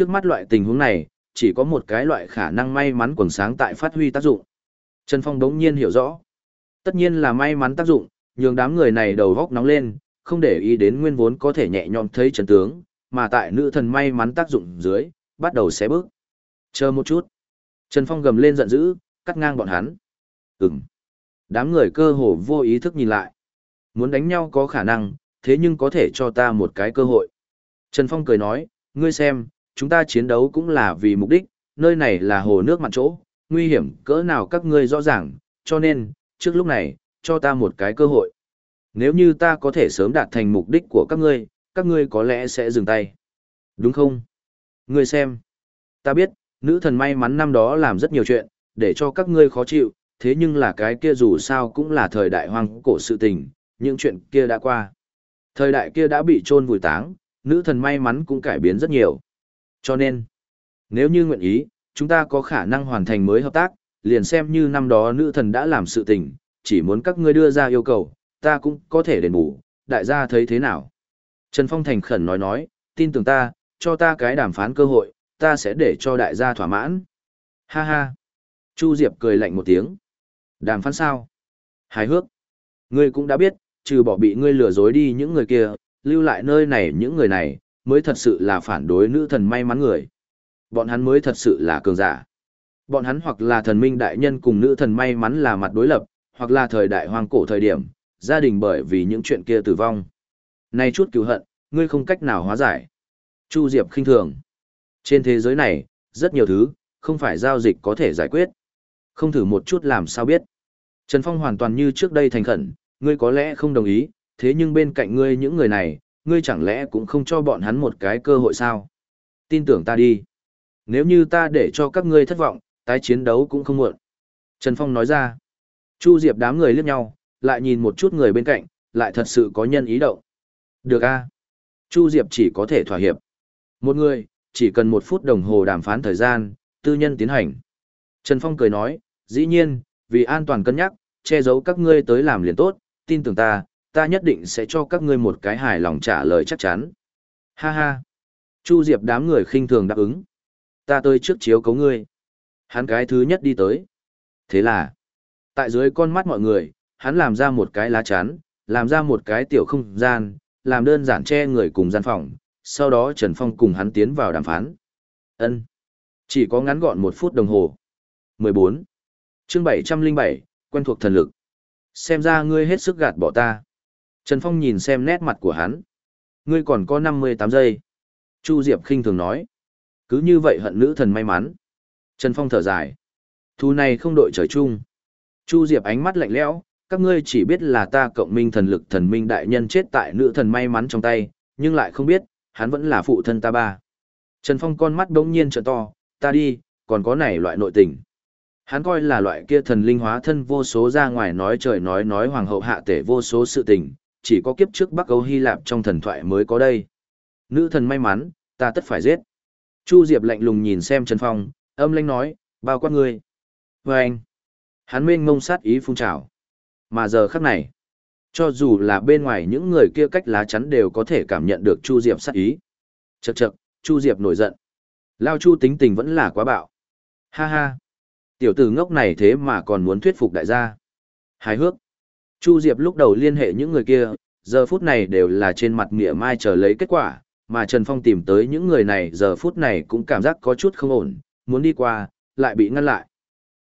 Trước mắt loại tình huống này, chỉ có một cái loại khả năng may mắn quần sáng tại phát huy tác dụng. Trần Phong đống nhiên hiểu rõ. Tất nhiên là may mắn tác dụng, nhường đám người này đầu góc nóng lên, không để ý đến nguyên vốn có thể nhẹ nhõm thấy trần tướng, mà tại nữ thần may mắn tác dụng dưới, bắt đầu xé bước. Chờ một chút. Trần Phong gầm lên giận dữ, cắt ngang bọn hắn. Ừm. Đám người cơ hồ vô ý thức nhìn lại. Muốn đánh nhau có khả năng, thế nhưng có thể cho ta một cái cơ hội. Trần Phong cười nói, ngươi xem, chúng ta chiến đấu cũng là vì mục đích, nơi này là hồ nước mặn chỗ, nguy hiểm cỡ nào các ngươi rõ ràng, cho nên, trước lúc này, cho ta một cái cơ hội. Nếu như ta có thể sớm đạt thành mục đích của các ngươi, các ngươi có lẽ sẽ dừng tay. Đúng không? Ngươi xem. Ta biết, nữ thần may mắn năm đó làm rất nhiều chuyện, để cho các ngươi khó chịu, thế nhưng là cái kia dù sao cũng là thời đại hoang cổ sự tình, những chuyện kia đã qua. Thời đại kia đã bị chôn vùi táng, nữ thần may mắn cũng cải biến rất nhiều. Cho nên, nếu như nguyện ý, chúng ta có khả năng hoàn thành mới hợp tác, liền xem như năm đó nữ thần đã làm sự tình, chỉ muốn các ngươi đưa ra yêu cầu, ta cũng có thể đền bù, đại gia thấy thế nào. Trần Phong thành khẩn nói nói, tin tưởng ta, cho ta cái đàm phán cơ hội, ta sẽ để cho đại gia thỏa mãn. Ha ha. Chu Diệp cười lạnh một tiếng. Đàm phán sao? Hài hước. Ngươi cũng đã biết, trừ bỏ bị ngươi lừa dối đi những người kia, lưu lại nơi này những người này, mới thật sự là phản đối nữ thần may mắn người. Bọn hắn mới thật sự là cường giả. Bọn hắn hoặc là thần minh đại nhân cùng nữ thần may mắn là mặt đối lập, hoặc là thời đại hoang cổ thời điểm, gia đình bởi vì những chuyện kia tử vong. Này chút cứu hận, ngươi không cách nào hóa giải. Chu Diệp khinh thường. Trên thế giới này, rất nhiều thứ, không phải giao dịch có thể giải quyết. Không thử một chút làm sao biết. Trần Phong hoàn toàn như trước đây thành khẩn, ngươi có lẽ không đồng ý, thế nhưng bên cạnh ngươi những người này, ngươi chẳng lẽ cũng không cho bọn hắn một cái cơ hội sao? Tin tưởng ta đi. Nếu như ta để cho các ngươi thất vọng, tái chiến đấu cũng không muộn. Trần Phong nói ra. Chu Diệp đám người liếc nhau, lại nhìn một chút người bên cạnh, lại thật sự có nhân ý động. Được a Chu Diệp chỉ có thể thỏa hiệp. Một người, chỉ cần một phút đồng hồ đàm phán thời gian, tư nhân tiến hành. Trần Phong cười nói, dĩ nhiên, vì an toàn cân nhắc, che giấu các ngươi tới làm liền tốt, tin tưởng ta, ta nhất định sẽ cho các ngươi một cái hài lòng trả lời chắc chắn. Ha ha. Chu Diệp đám người khinh thường đáp ứng. Ta tới trước chiếu cấu ngươi. Hắn cái thứ nhất đi tới. Thế là, tại dưới con mắt mọi người, hắn làm ra một cái lá chắn, làm ra một cái tiểu không gian, làm đơn giản che người cùng gian phòng, sau đó Trần Phong cùng hắn tiến vào đàm phán. Ân, Chỉ có ngắn gọn một phút đồng hồ. 14. chương 707, quen thuộc thần lực. Xem ra ngươi hết sức gạt bỏ ta. Trần Phong nhìn xem nét mặt của hắn. Ngươi còn có 58 giây. Chu Diệp khinh thường nói. Cứ như vậy hận nữ thần may mắn. Trần Phong thở dài. Thu này không đội trời chung. Chu Diệp ánh mắt lạnh lẽo, các ngươi chỉ biết là ta cộng minh thần lực thần minh đại nhân chết tại nữ thần may mắn trong tay, nhưng lại không biết, hắn vẫn là phụ thân ta ba. Trần Phong con mắt bỗng nhiên trợ to, ta đi, còn có này loại nội tình. Hắn coi là loại kia thần linh hóa thân vô số ra ngoài nói trời nói nói hoàng hậu hạ tể vô số sự tình, chỉ có kiếp trước Bắc Âu Hy Lạp trong thần thoại mới có đây. Nữ thần may mắn, ta tất phải giết. Chu Diệp lạnh lùng nhìn xem Trần Phong, âm lãnh nói, bao quát ngươi. Và anh, hắn mênh ngông sát ý phun trào. Mà giờ khắc này, cho dù là bên ngoài những người kia cách lá chắn đều có thể cảm nhận được Chu Diệp sát ý. Chậc chậc, Chu Diệp nổi giận. Lao Chu tính tình vẫn là quá bạo. Ha ha. Tiểu tử ngốc này thế mà còn muốn thuyết phục đại gia. Hài hước. Chu Diệp lúc đầu liên hệ những người kia, giờ phút này đều là trên mặt mỉa mai chờ lấy kết quả, mà Trần Phong tìm tới những người này giờ phút này cũng cảm giác có chút không ổn, muốn đi qua, lại bị ngăn lại.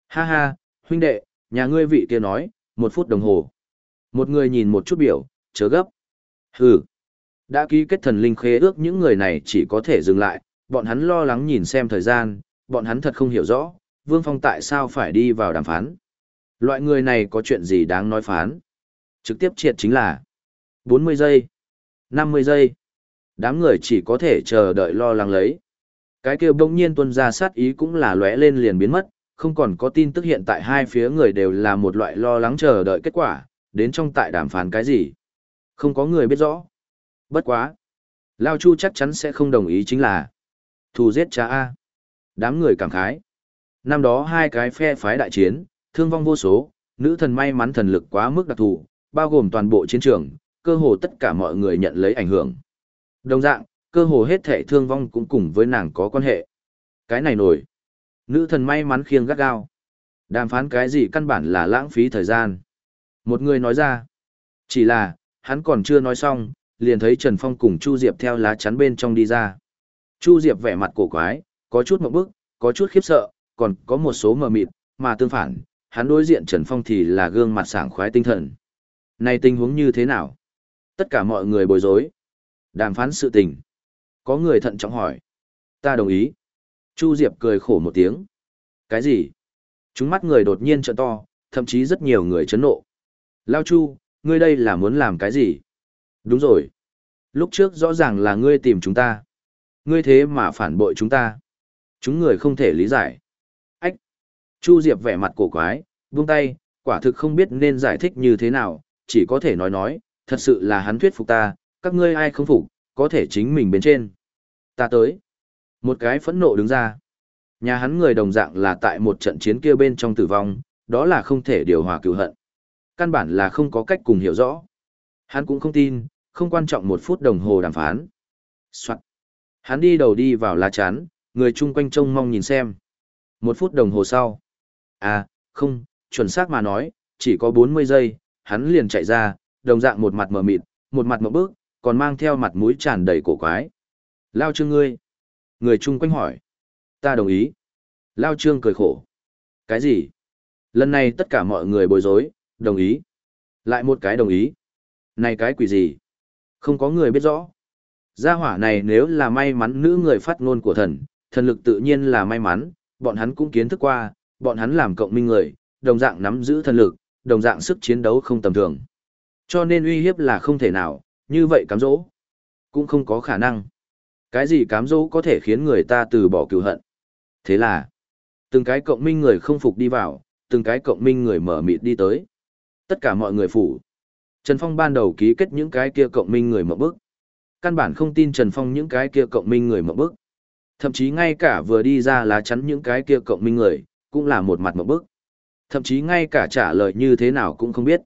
Ha ha, huynh đệ, nhà ngươi vị kia nói, một phút đồng hồ. Một người nhìn một chút biểu, chớ gấp. Hừ. Đã ký kết thần linh khế ước những người này chỉ có thể dừng lại, bọn hắn lo lắng nhìn xem thời gian, bọn hắn thật không hiểu rõ, Vương Phong tại sao phải đi vào đàm phán. Loại người này có chuyện gì đáng nói phán. Trực tiếp triệt chính là 40 giây, 50 giây. Đám người chỉ có thể chờ đợi lo lắng lấy. Cái kia bỗng nhiên tuân ra sát ý cũng là lóe lên liền biến mất, không còn có tin tức hiện tại hai phía người đều là một loại lo lắng chờ đợi kết quả, đến trong tại đàm phán cái gì. Không có người biết rõ. Bất quá. Lao Chu chắc chắn sẽ không đồng ý chính là thù giết cha A. Đám người cảm khái. Năm đó hai cái phe phái đại chiến, thương vong vô số, nữ thần may mắn thần lực quá mức đặc thù, bao gồm toàn bộ chiến trường, cơ hồ tất cả mọi người nhận lấy ảnh hưởng. Đồng dạng, cơ hồ hết thể thương vong cũng cùng với nàng có quan hệ. Cái này nổi. Nữ thần may mắn khiêng gắt gao. Đàm phán cái gì căn bản là lãng phí thời gian. Một người nói ra. Chỉ là, hắn còn chưa nói xong, liền thấy Trần Phong cùng Chu Diệp theo lá chắn bên trong đi ra. Chu Diệp vẻ mặt cổ quái, có chút mộng bức, có chút khiếp sợ, còn có một số mờ mịt, mà tương phản, hắn đối diện Trần Phong thì là gương mặt sảng khoái tinh thần. Này tình huống như thế nào? Tất cả mọi người bối rối. Đàm phán sự tình. Có người thận trọng hỏi. Ta đồng ý. Chu Diệp cười khổ một tiếng. Cái gì? Chúng mắt người đột nhiên trợ to, thậm chí rất nhiều người chấn nộ. Lao Chu, ngươi đây là muốn làm cái gì? Đúng rồi. Lúc trước rõ ràng là ngươi tìm chúng ta. Ngươi thế mà phản bội chúng ta. Chúng người không thể lý giải. Ách! Chu Diệp vẻ mặt cổ quái, buông tay, quả thực không biết nên giải thích như thế nào, chỉ có thể nói nói, thật sự là hắn thuyết phục ta, các ngươi ai không phục, có thể chính mình bên trên. Ta tới. Một cái phẫn nộ đứng ra. Nhà hắn người đồng dạng là tại một trận chiến kia bên trong tử vong, đó là không thể điều hòa cựu hận. Căn bản là không có cách cùng hiểu rõ. Hắn cũng không tin, không quan trọng một phút đồng hồ đàm phán. Soạn. Hắn đi đầu đi vào lá chắn, người chung quanh trông mong nhìn xem. Một phút đồng hồ sau. À, không, chuẩn xác mà nói, chỉ có 40 giây, hắn liền chạy ra, đồng dạng một mặt mờ mịt, một mặt mờ bước, còn mang theo mặt mũi tràn đầy cổ quái. Lao trương ngươi. Người chung quanh hỏi. Ta đồng ý. Lao trương cười khổ. Cái gì? Lần này tất cả mọi người bối rối, đồng ý. Lại một cái đồng ý. Này cái quỷ gì? Không có người biết rõ. Gia hỏa này nếu là may mắn nữ người phát ngôn của thần, thần lực tự nhiên là may mắn, bọn hắn cũng kiến thức qua, bọn hắn làm cộng minh người, đồng dạng nắm giữ thần lực, đồng dạng sức chiến đấu không tầm thường. Cho nên uy hiếp là không thể nào, như vậy cám dỗ, cũng không có khả năng. Cái gì cám dỗ có thể khiến người ta từ bỏ cựu hận? Thế là, từng cái cộng minh người không phục đi vào, từng cái cộng minh người mở mịt đi tới. Tất cả mọi người phủ. Trần Phong ban đầu ký kết những cái kia cộng minh người mở bức. Căn bản không tin Trần Phong những cái kia cộng minh người mở bức. Thậm chí ngay cả vừa đi ra lá chắn những cái kia cộng minh người, cũng là một mặt mở bức. Thậm chí ngay cả trả lời như thế nào cũng không biết.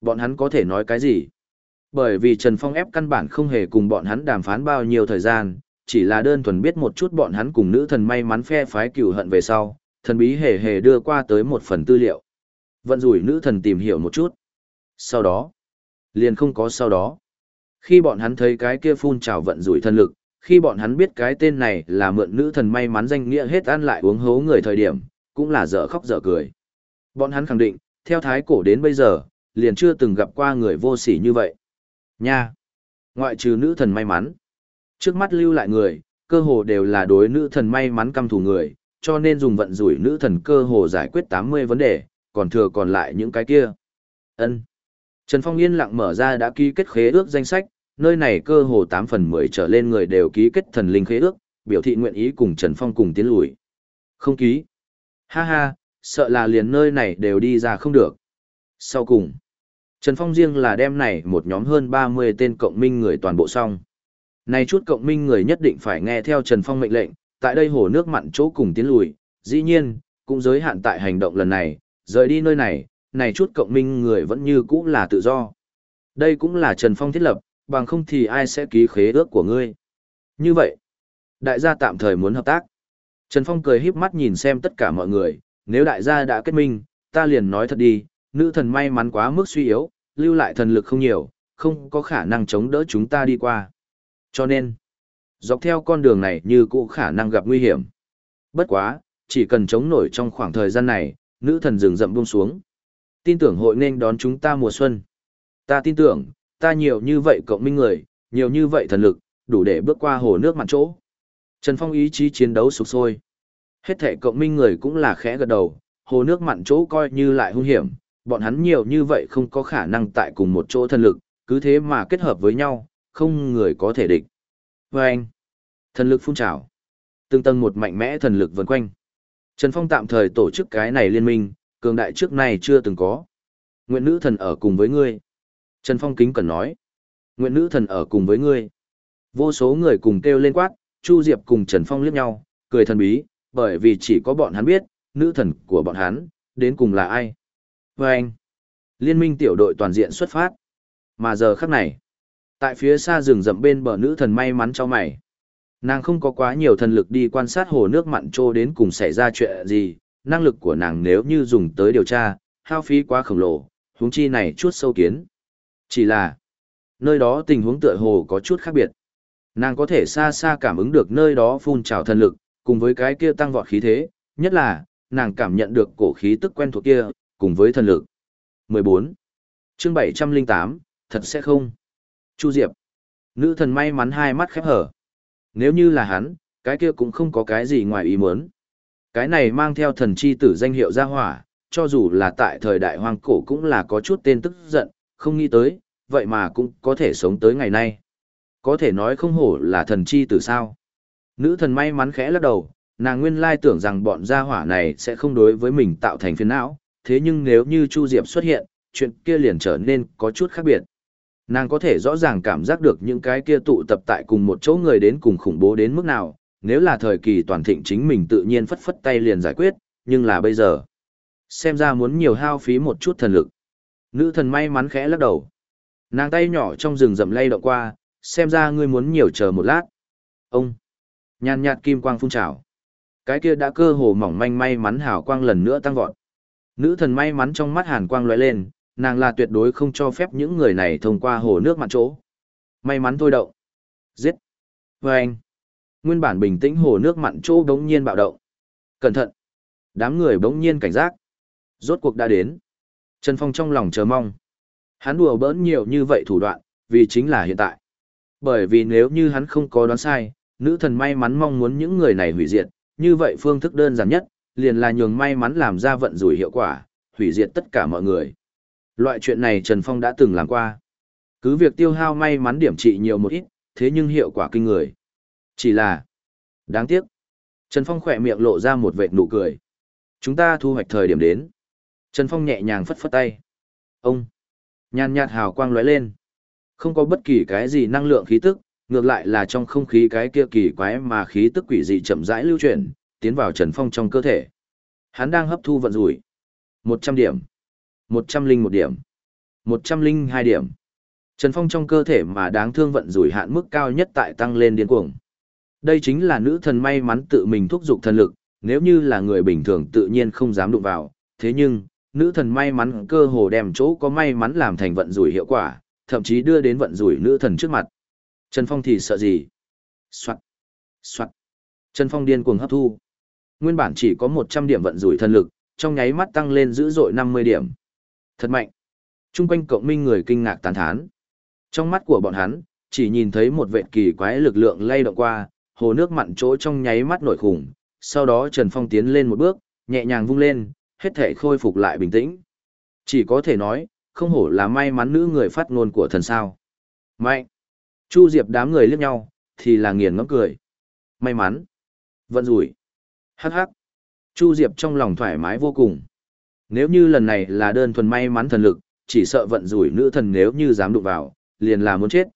Bọn hắn có thể nói cái gì? Bởi vì Trần Phong ép căn bản không hề cùng bọn hắn đàm phán bao nhiêu thời gian, chỉ là đơn thuần biết một chút bọn hắn cùng nữ thần may mắn phe phái cửu hận về sau, thần bí hề hề đưa qua tới một phần tư liệu. Vận rủi nữ thần tìm hiểu một chút. Sau đó, liền không có sau đó. Khi bọn hắn thấy cái kia phun trào vận rủi thần lực, khi bọn hắn biết cái tên này là mượn nữ thần may mắn danh nghĩa hết ăn lại uống hố người thời điểm, cũng là dở khóc dở cười. Bọn hắn khẳng định, theo thái cổ đến bây giờ, liền chưa từng gặp qua người vô sỉ như vậy. Nha! Ngoại trừ nữ thần may mắn. Trước mắt lưu lại người, cơ hồ đều là đối nữ thần may mắn căm thù người, cho nên dùng vận rủi nữ thần cơ hồ giải quyết 80 vấn đề, còn thừa còn lại những cái kia. Ân. Trần Phong yên lặng mở ra đã ký kết khế ước danh sách, nơi này cơ hồ 8 phần 10 trở lên người đều ký kết thần linh khế ước, biểu thị nguyện ý cùng Trần Phong cùng tiến lùi. Không ký. Ha ha, sợ là liền nơi này đều đi ra không được. Sau cùng, Trần Phong riêng là đem này một nhóm hơn 30 tên cộng minh người toàn bộ xong. Này chút cộng minh người nhất định phải nghe theo Trần Phong mệnh lệnh, tại đây hồ nước mặn chỗ cùng tiến lùi, dĩ nhiên, cũng giới hạn tại hành động lần này, rời đi nơi này, này chút cộng minh người vẫn như cũ là tự do. Đây cũng là Trần Phong thiết lập, bằng không thì ai sẽ ký khế ước của ngươi. Như vậy, đại gia tạm thời muốn hợp tác. Trần Phong cười híp mắt nhìn xem tất cả mọi người, nếu đại gia đã kết minh, ta liền nói thật đi, nữ thần may mắn quá mức suy yếu, lưu lại thần lực không nhiều, không có khả năng chống đỡ chúng ta đi qua. Cho nên, dọc theo con đường này như cũ khả năng gặp nguy hiểm. Bất quá, chỉ cần chống nổi trong khoảng thời gian này, nữ thần rừng rậm buông xuống. Tin tưởng hội nên đón chúng ta mùa xuân. Ta tin tưởng, ta nhiều như vậy cộng minh người, nhiều như vậy thần lực, đủ để bước qua hồ nước mặn chỗ. Trần Phong ý chí chiến đấu sục sôi. Hết thể cộng minh người cũng là khẽ gật đầu, hồ nước mặn chỗ coi như lại hung hiểm, bọn hắn nhiều như vậy không có khả năng tại cùng một chỗ thần lực, cứ thế mà kết hợp với nhau, không người có thể địch. Và anh, thần lực phun trào, tương tầng một mạnh mẽ thần lực vần quanh. Trần Phong tạm thời tổ chức cái này liên minh, cường đại trước này chưa từng có. Nguyện nữ thần ở cùng với ngươi. Trần Phong kính cần nói. Nguyện nữ thần ở cùng với ngươi. Vô số người cùng kêu lên quát, Chu Diệp cùng Trần Phong liếc nhau, cười thần bí, bởi vì chỉ có bọn hắn biết, nữ thần của bọn hắn, đến cùng là ai. Và anh, liên minh tiểu đội toàn diện xuất phát. Mà giờ khắc này, Tại phía xa rừng rậm bên bờ nữ thần may mắn cho mày. Nàng không có quá nhiều thần lực đi quan sát hồ nước mặn trô đến cùng xảy ra chuyện gì, năng lực của nàng nếu như dùng tới điều tra, hao phí quá khổng lồ, huống chi này chút sâu kiến. Chỉ là, nơi đó tình huống tựa hồ có chút khác biệt. Nàng có thể xa xa cảm ứng được nơi đó phun trào thần lực, cùng với cái kia tăng vọt khí thế, nhất là, nàng cảm nhận được cổ khí tức quen thuộc kia, cùng với thần lực. 14. chương 708, thật sẽ không. Chu Diệp. Nữ thần may mắn hai mắt khép hở. Nếu như là hắn, cái kia cũng không có cái gì ngoài ý muốn. Cái này mang theo thần chi tử danh hiệu gia hỏa, cho dù là tại thời đại hoang cổ cũng là có chút tên tức giận, không nghĩ tới, vậy mà cũng có thể sống tới ngày nay. Có thể nói không hổ là thần chi tử sao. Nữ thần may mắn khẽ lắc đầu, nàng nguyên lai tưởng rằng bọn gia hỏa này sẽ không đối với mình tạo thành phiền não, thế nhưng nếu như Chu Diệp xuất hiện, chuyện kia liền trở nên có chút khác biệt. Nàng có thể rõ ràng cảm giác được những cái kia tụ tập tại cùng một chỗ người đến cùng khủng bố đến mức nào, nếu là thời kỳ toàn thịnh chính mình tự nhiên phất phất tay liền giải quyết, nhưng là bây giờ. Xem ra muốn nhiều hao phí một chút thần lực. Nữ thần may mắn khẽ lắc đầu. Nàng tay nhỏ trong rừng rậm lay động qua, xem ra ngươi muốn nhiều chờ một lát. Ông! Nhàn nhạt kim quang phun trào. Cái kia đã cơ hồ mỏng manh may mắn hào quang lần nữa tăng vọt. Nữ thần may mắn trong mắt hàn quang lóe lên, nàng là tuyệt đối không cho phép những người này thông qua hồ nước mặn chỗ. May mắn thôi động. Giết. Và anh. Nguyên bản bình tĩnh hồ nước mặn chỗ đống nhiên bạo động. Cẩn thận. Đám người bỗng nhiên cảnh giác. Rốt cuộc đã đến. Trần Phong trong lòng chờ mong. Hắn đùa bỡn nhiều như vậy thủ đoạn, vì chính là hiện tại. Bởi vì nếu như hắn không có đoán sai, nữ thần may mắn mong muốn những người này hủy diệt, như vậy phương thức đơn giản nhất, liền là nhường may mắn làm ra vận rủi hiệu quả, hủy diệt tất cả mọi người. Loại chuyện này Trần Phong đã từng làm qua. Cứ việc tiêu hao may mắn điểm trị nhiều một ít, thế nhưng hiệu quả kinh người. Chỉ là, đáng tiếc. Trần Phong khỏe miệng lộ ra một vệt nụ cười. Chúng ta thu hoạch thời điểm đến. Trần Phong nhẹ nhàng phất phất tay. Ông, nhàn nhạt hào quang lóe lên. Không có bất kỳ cái gì năng lượng khí tức, ngược lại là trong không khí cái kia kỳ quái mà khí tức quỷ dị chậm rãi lưu chuyển, tiến vào Trần Phong trong cơ thể. Hắn đang hấp thu vận rủi. một trăm điểm. một trăm linh một điểm. một trăm linh hai điểm. Trần Phong trong cơ thể mà đáng thương vận rủi hạn mức cao nhất tại tăng lên điên cuồng. Đây chính là nữ thần may mắn tự mình thúc dục thần lực, nếu như là người bình thường tự nhiên không dám đụng vào, thế nhưng, nữ thần may mắn cơ hồ đem chỗ có may mắn làm thành vận rủi hiệu quả, thậm chí đưa đến vận rủi nữ thần trước mặt. Trần Phong thì sợ gì? Soạn, soạn. Trần Phong điên cuồng hấp thu. Nguyên bản chỉ có 100 điểm vận rủi thần lực, trong nháy mắt tăng lên dữ dội 50 điểm. Thật mạnh. Trung quanh cộng minh người kinh ngạc tán thán. Trong mắt của bọn hắn, chỉ nhìn thấy một vệt kỳ quái lực lượng lay động qua, hồ nước mặn chỗ trong nháy mắt nổi khủng. Sau đó Trần Phong tiến lên một bước, nhẹ nhàng vung lên, hết thể khôi phục lại bình tĩnh. Chỉ có thể nói, không hổ là may mắn nữ người phát ngôn của thần sao. Mạnh. Chu Diệp đám người liếc nhau, thì là nghiền ngẫm cười. May mắn. Vận rủi. Hắc hắc. Chu Diệp trong lòng thoải mái vô cùng. Nếu như lần này là đơn thuần may mắn thần lực, chỉ sợ vận rủi nữ thần nếu như dám đụng vào, liền là muốn chết.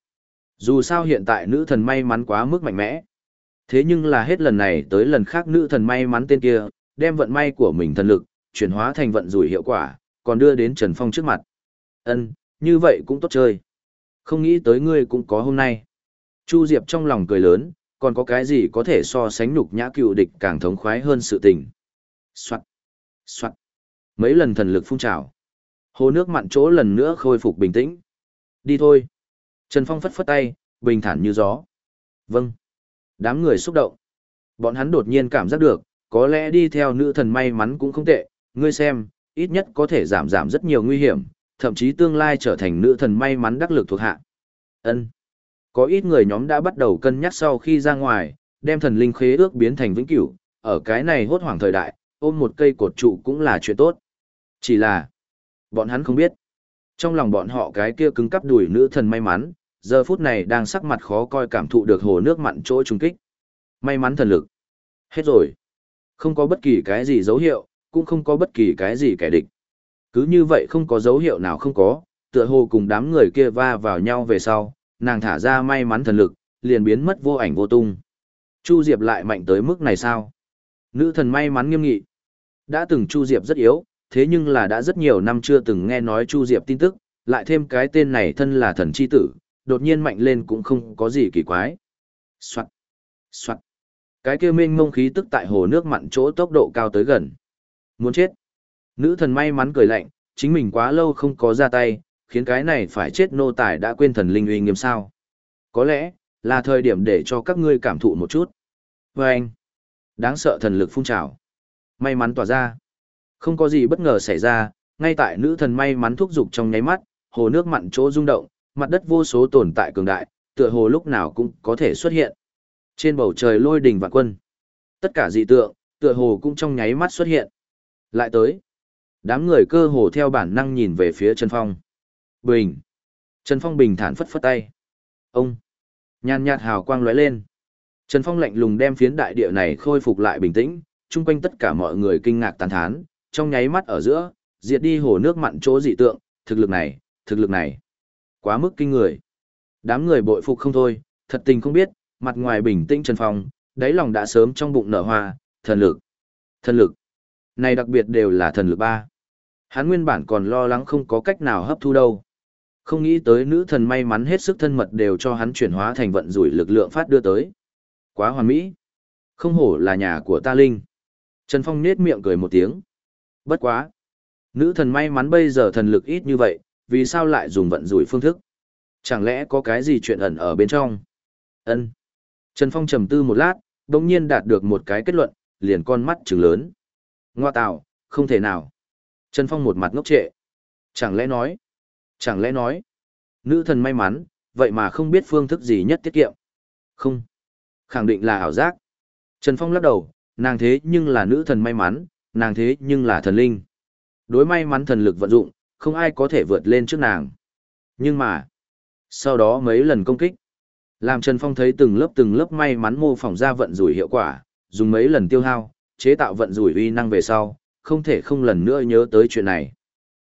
Dù sao hiện tại nữ thần may mắn quá mức mạnh mẽ. Thế nhưng là hết lần này tới lần khác nữ thần may mắn tên kia, đem vận may của mình thần lực, chuyển hóa thành vận rủi hiệu quả, còn đưa đến Trần Phong trước mặt. Ân, như vậy cũng tốt chơi. Không nghĩ tới ngươi cũng có hôm nay. Chu Diệp trong lòng cười lớn, còn có cái gì có thể so sánh nhục nhã cựu địch càng thống khoái hơn sự tình. Soạn, soạn. Mấy lần thần lực phun trào. Hồ nước mặn chỗ lần nữa khôi phục bình tĩnh. Đi thôi. Trần Phong phất phất tay, bình thản như gió. Vâng. Đám người xúc động. Bọn hắn đột nhiên cảm giác được, có lẽ đi theo nữ thần may mắn cũng không tệ, ngươi xem, ít nhất có thể giảm giảm rất nhiều nguy hiểm, thậm chí tương lai trở thành nữ thần may mắn đắc lực thuộc hạ. Ân. Có ít người nhóm đã bắt đầu cân nhắc sau khi ra ngoài, đem thần linh khế ước biến thành vĩnh cửu, ở cái này hốt hoảng thời đại, ôm một cây cột trụ cũng là chuyện tốt. Chỉ là, bọn hắn không biết. Trong lòng bọn họ cái kia cứng cắp đùi nữ thần may mắn, giờ phút này đang sắc mặt khó coi cảm thụ được hồ nước mặn chỗ trùng kích. May mắn thần lực. Hết rồi. Không có bất kỳ cái gì dấu hiệu, cũng không có bất kỳ cái gì kẻ địch. Cứ như vậy không có dấu hiệu nào không có, tựa hồ cùng đám người kia va vào nhau về sau, nàng thả ra may mắn thần lực, liền biến mất vô ảnh vô tung. Chu Diệp lại mạnh tới mức này sao? Nữ thần may mắn nghiêm nghị. Đã từng Chu Diệp rất yếu, thế nhưng là đã rất nhiều năm chưa từng nghe nói Chu Diệp tin tức, lại thêm cái tên này thân là thần chi tử, đột nhiên mạnh lên cũng không có gì kỳ quái. Soạt, soạt. Cái kia mênh mông khí tức tại hồ nước mặn chỗ tốc độ cao tới gần. Muốn chết. Nữ thần may mắn cười lạnh, chính mình quá lâu không có ra tay, khiến cái này phải chết nô tài đã quên thần linh uy nghiêm sao. Có lẽ, là thời điểm để cho các ngươi cảm thụ một chút. Và anh, đáng sợ thần lực phun trào. May mắn tỏa ra. Không có gì bất ngờ xảy ra, ngay tại nữ thần may mắn thúc dục trong nháy mắt, hồ nước mặn chỗ rung động, mặt đất vô số tồn tại cường đại, tựa hồ lúc nào cũng có thể xuất hiện. Trên bầu trời lôi đình vạn quân. Tất cả dị tượng, tựa hồ cũng trong nháy mắt xuất hiện. Lại tới. Đám người cơ hồ theo bản năng nhìn về phía Trần Phong. Bình. Trần Phong bình thản phất phất tay. Ông. Nhàn nhạt hào quang lóe lên. Trần Phong lạnh lùng đem phiến đại địa này khôi phục lại bình tĩnh, chung quanh tất cả mọi người kinh ngạc tán thán, trong nháy mắt ở giữa, diệt đi hồ nước mặn chỗ dị tượng, thực lực này, thực lực này. Quá mức kinh người. Đám người bội phục không thôi, thật tình không biết, mặt ngoài bình tĩnh Trần Phong, đáy lòng đã sớm trong bụng nở hoa, thần lực. Thần lực. Này đặc biệt đều là thần lực ba. Hắn nguyên bản còn lo lắng không có cách nào hấp thu đâu. Không nghĩ tới nữ thần may mắn hết sức thân mật đều cho hắn chuyển hóa thành vận rủi lực lượng phát đưa tới. Quá hoàn mỹ. Không hổ là nhà của ta Linh. Trần Phong nết miệng cười một tiếng. Bất quá. Nữ thần may mắn bây giờ thần lực ít như vậy, vì sao lại dùng vận rủi phương thức? Chẳng lẽ có cái gì chuyện ẩn ở bên trong? Ân. Trần Phong trầm tư một lát, đồng nhiên đạt được một cái kết luận, liền con mắt trừng lớn. Ngoa tạo, không thể nào. Trần Phong một mặt ngốc trệ. Chẳng lẽ nói? Chẳng lẽ nói? Nữ thần may mắn, vậy mà không biết phương thức gì nhất tiết kiệm. Không. Khẳng định là ảo giác. Trần Phong lắc đầu, nàng thế nhưng là nữ thần may mắn, nàng thế nhưng là thần linh. Đối may mắn thần lực vận dụng, không ai có thể vượt lên trước nàng. Nhưng mà, sau đó mấy lần công kích, làm Trần Phong thấy từng lớp từng lớp may mắn mô phỏng ra vận rủi hiệu quả, dùng mấy lần tiêu hao, chế tạo vận rủi uy năng về sau, không thể không lần nữa nhớ tới chuyện này.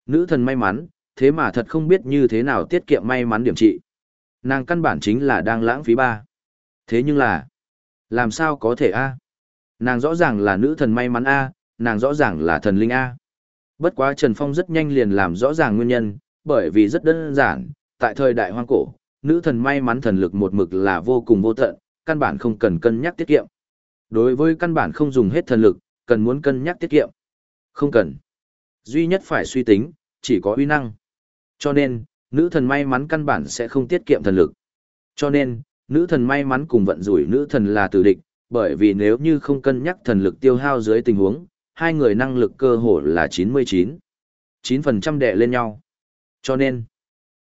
Nữ thần may mắn, thế mà thật không biết như thế nào tiết kiệm may mắn điểm trị. Nàng căn bản chính là đang lãng phí ba. Thế nhưng là, làm sao có thể a? Nàng rõ ràng là nữ thần may mắn a, nàng rõ ràng là thần linh a. Bất quá Trần Phong rất nhanh liền làm rõ ràng nguyên nhân, bởi vì rất đơn giản, tại thời đại hoang cổ, nữ thần may mắn thần lực một mực là vô cùng vô tận, căn bản không cần cân nhắc tiết kiệm. Đối với căn bản không dùng hết thần lực, cần muốn cân nhắc tiết kiệm. Không cần. Duy nhất phải suy tính, chỉ có uy năng. Cho nên, nữ thần may mắn căn bản sẽ không tiết kiệm thần lực. Cho nên, nữ thần may mắn cùng vận rủi nữ thần là tử địch, bởi vì nếu như không cân nhắc thần lực tiêu hao dưới tình huống, hai người năng lực cơ hồ là 99. 9% đè lên nhau. Cho nên,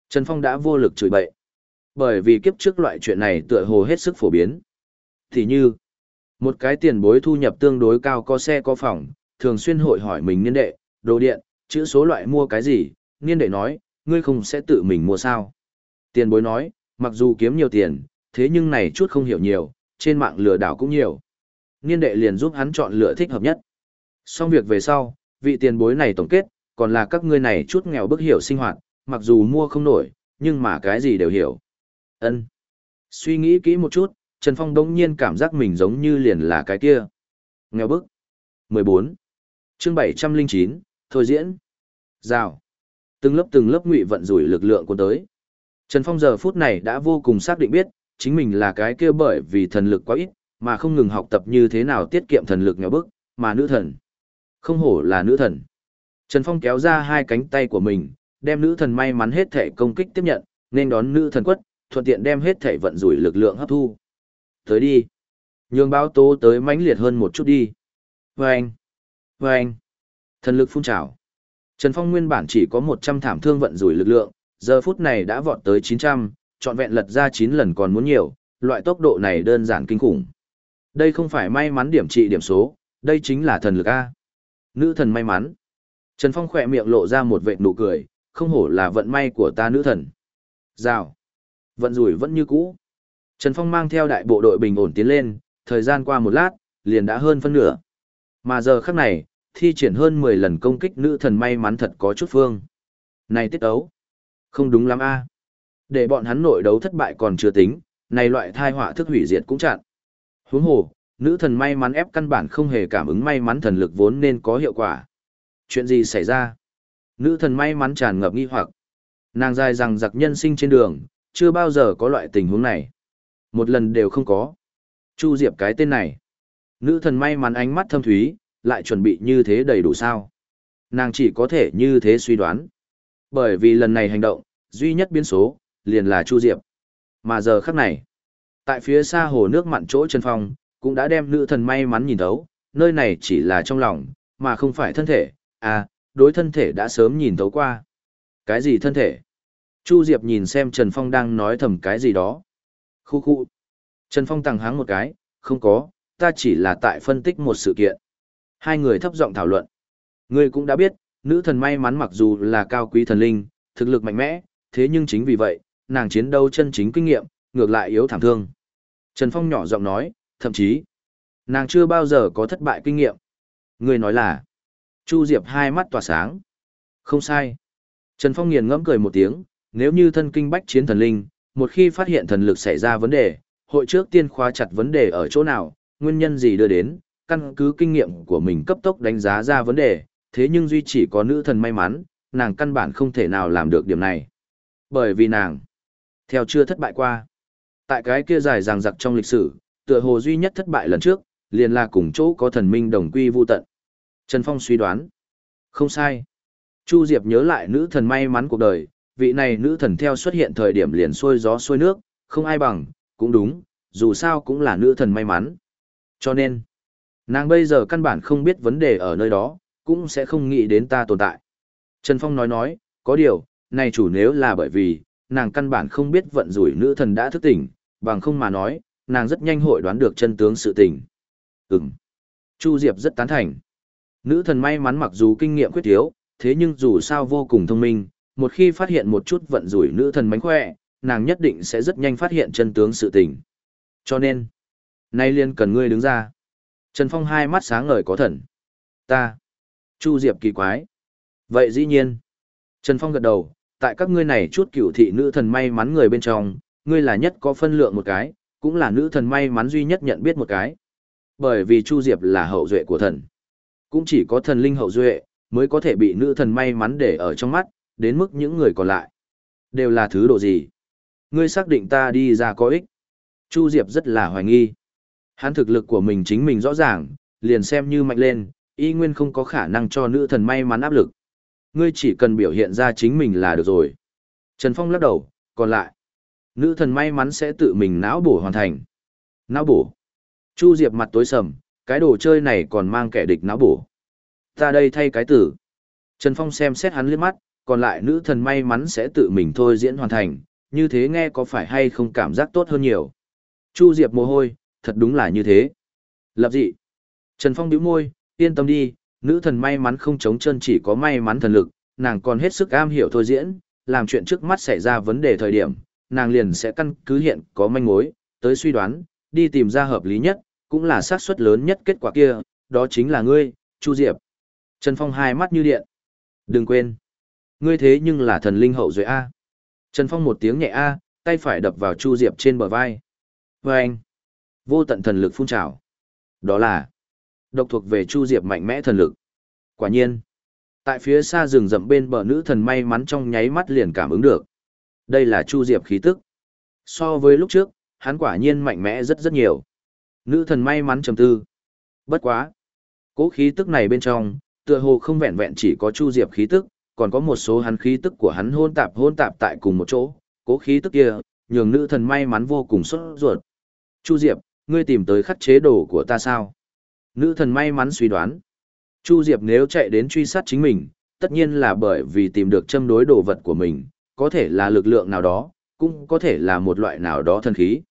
Trần Phong đã vô lực chửi bậy. Bởi vì kiếp trước loại chuyện này tựa hồ hết sức phổ biến. Thì như, một cái tiền bối thu nhập tương đối cao có xe có phòng, thường xuyên hội hỏi mình niên đệ, đồ điện, chữ số loại mua cái gì, niên đệ nói, ngươi không sẽ tự mình mua sao. Tiền bối nói, mặc dù kiếm nhiều tiền, thế nhưng này chút không hiểu nhiều, trên mạng lừa đảo cũng nhiều. Niên đệ liền giúp hắn chọn lựa thích hợp nhất. Xong việc về sau, vị tiền bối này tổng kết, còn là các ngươi này chút nghèo bức hiểu sinh hoạt, mặc dù mua không nổi, nhưng mà cái gì đều hiểu. Ân. Suy nghĩ kỹ một chút, Trần Phong đống nhiên cảm giác mình giống như liền là cái kia. Nghèo bức. 14. chương 709, Thôi diễn. Rào. Từng lớp từng lớp ngụy vận rủi lực lượng của tới. Trần Phong giờ phút này đã vô cùng xác định biết, chính mình là cái kia bởi vì thần lực quá ít, mà không ngừng học tập như thế nào tiết kiệm thần lực nghèo bức, mà nữ thần. Không hổ là nữ thần. Trần Phong kéo ra hai cánh tay của mình, đem nữ thần may mắn hết thể công kích tiếp nhận, nên đón nữ thần quất, thuận tiện đem hết thể vận rủi lực lượng hấp thu. Tới đi. Nhường báo tố tới mãnh liệt hơn một chút đi. Vâng. Vâng. Thần lực phun trào. Trần Phong nguyên bản chỉ có 100 thảm thương vận rủi lực lượng, giờ phút này đã vọt tới 900, trọn vẹn lật ra 9 lần còn muốn nhiều, loại tốc độ này đơn giản kinh khủng. Đây không phải may mắn điểm trị điểm số, đây chính là thần lực A. Nữ thần may mắn. Trần Phong khỏe miệng lộ ra một vệt nụ cười, không hổ là vận may của ta nữ thần. Rào. Vận rủi vẫn như cũ. Trần Phong mang theo đại bộ đội bình ổn tiến lên, thời gian qua một lát, liền đã hơn phân nửa. Mà giờ khắc này, thi triển hơn 10 lần công kích nữ thần may mắn thật có chút phương. Này tiết ấu. Không đúng lắm a Để bọn hắn nội đấu thất bại còn chưa tính, này loại thai họa thức hủy diệt cũng chặn. Huống hồ, nữ thần may mắn ép căn bản không hề cảm ứng may mắn thần lực vốn nên có hiệu quả. Chuyện gì xảy ra? Nữ thần may mắn tràn ngập nghi hoặc. Nàng dài rằng giặc nhân sinh trên đường, chưa bao giờ có loại tình huống này. Một lần đều không có. Chu Diệp cái tên này. Nữ thần may mắn ánh mắt thâm thúy, lại chuẩn bị như thế đầy đủ sao. Nàng chỉ có thể như thế suy đoán. Bởi vì lần này hành động, duy nhất biến số, liền là Chu Diệp. Mà giờ khắc này, tại phía xa hồ nước mặn chỗ chân phong, cũng đã đem nữ thần may mắn nhìn thấu, nơi này chỉ là trong lòng, mà không phải thân thể, à, đối thân thể đã sớm nhìn thấu qua. Cái gì thân thể? Chu Diệp nhìn xem Trần Phong đang nói thầm cái gì đó. Khu khu. Trần Phong tăng háng một cái, không có, ta chỉ là tại phân tích một sự kiện. Hai người thấp giọng thảo luận. Ngươi cũng đã biết, nữ thần may mắn mặc dù là cao quý thần linh, thực lực mạnh mẽ, thế nhưng chính vì vậy, nàng chiến đấu chân chính kinh nghiệm, ngược lại yếu thảm thương. Trần Phong nhỏ giọng nói, thậm chí, nàng chưa bao giờ có thất bại kinh nghiệm. Ngươi nói là, Chu Diệp hai mắt tỏa sáng. Không sai. Trần Phong nghiền ngẫm cười một tiếng, nếu như thân kinh bách chiến thần linh, một khi phát hiện thần lực xảy ra vấn đề, hội trước tiên khóa chặt vấn đề ở chỗ nào, nguyên nhân gì đưa đến, căn cứ kinh nghiệm của mình cấp tốc đánh giá ra vấn đề, thế nhưng duy chỉ có nữ thần may mắn, nàng căn bản không thể nào làm được điểm này. Bởi vì nàng, theo chưa thất bại qua. Tại cái kia dài ràng giặc trong lịch sử, tựa hồ duy nhất thất bại lần trước, liền là cùng chỗ có thần minh đồng quy vu tận. Trần Phong suy đoán. Không sai. Chu Diệp nhớ lại nữ thần may mắn cuộc đời, vị này nữ thần theo xuất hiện thời điểm liền xuôi gió xuôi nước, không ai bằng, cũng đúng, dù sao cũng là nữ thần may mắn. Cho nên, nàng bây giờ căn bản không biết vấn đề ở nơi đó, cũng sẽ không nghĩ đến ta tồn tại. Trần Phong nói nói, có điều, này chủ nếu là bởi vì, nàng căn bản không biết vận rủi nữ thần đã thức tỉnh, bằng không mà nói, nàng rất nhanh hội đoán được chân tướng sự tình. Ừm. Chu Diệp rất tán thành. Nữ thần may mắn mặc dù kinh nghiệm quyết thiếu, thế nhưng dù sao vô cùng thông minh, một khi phát hiện một chút vận rủi nữ thần mánh khỏe, nàng nhất định sẽ rất nhanh phát hiện chân tướng sự tình. Cho nên, nay liên cần ngươi đứng ra. Trần Phong hai mắt sáng ngời có thần. Ta. Chu Diệp kỳ quái. Vậy dĩ nhiên. Trần Phong gật đầu, tại các ngươi này chút cửu thị nữ thần may mắn người bên trong, ngươi là nhất có phân lượng một cái, cũng là nữ thần may mắn duy nhất nhận biết một cái. Bởi vì Chu Diệp là hậu duệ của thần. Cũng chỉ có thần linh hậu duệ, mới có thể bị nữ thần may mắn để ở trong mắt, đến mức những người còn lại. Đều là thứ độ gì? Ngươi xác định ta đi ra có ích. Chu Diệp rất là hoài nghi. Hắn thực lực của mình chính mình rõ ràng, liền xem như mạnh lên, y nguyên không có khả năng cho nữ thần may mắn áp lực. Ngươi chỉ cần biểu hiện ra chính mình là được rồi. Trần Phong lắc đầu, còn lại. Nữ thần may mắn sẽ tự mình não bổ hoàn thành. Não bổ. Chu Diệp mặt tối sầm, cái đồ chơi này còn mang kẻ địch não bổ. Ta đây thay cái tử. Trần Phong xem xét hắn liếc mắt, còn lại nữ thần may mắn sẽ tự mình thôi diễn hoàn thành, như thế nghe có phải hay không cảm giác tốt hơn nhiều. Chu Diệp mồ hôi, thật đúng là như thế. Lập dị. Trần Phong bĩu môi, yên tâm đi, nữ thần may mắn không chống chân chỉ có may mắn thần lực, nàng còn hết sức am hiểu thôi diễn, làm chuyện trước mắt xảy ra vấn đề thời điểm, nàng liền sẽ căn cứ hiện có manh mối, tới suy đoán, đi tìm ra hợp lý nhất, cũng là xác suất lớn nhất kết quả kia, đó chính là ngươi, Chu Diệp. Trần Phong hai mắt như điện. Đừng quên, ngươi thế nhưng là thần linh hậu duệ A. Trần Phong một tiếng nhẹ A, tay phải đập vào Chu Diệp trên bờ vai. vê anh, vô tận thần lực phun trào. Đó là độc thuộc về Chu Diệp mạnh mẽ thần lực. Quả nhiên, tại phía xa rừng rậm bên bờ nữ thần may mắn trong nháy mắt liền cảm ứng được. Đây là Chu Diệp khí tức. So với lúc trước, hắn quả nhiên mạnh mẽ rất rất nhiều. Nữ thần may mắn trầm tư. Bất quá. cỗ khí tức này bên trong, tựa hồ không vẹn vẹn chỉ có Chu Diệp khí tức, còn có một số hắn khí tức của hắn hôn tạp hôn tạp tại cùng một chỗ. Cố khí tức kia, nhường nữ thần may mắn vô cùng sốt ruột. Chu Diệp, ngươi tìm tới khắc chế đồ của ta sao? Nữ thần may mắn suy đoán. Chu Diệp nếu chạy đến truy sát chính mình, tất nhiên là bởi vì tìm được châm đối đồ vật của mình, có thể là lực lượng nào đó, cũng có thể là một loại nào đó thần khí.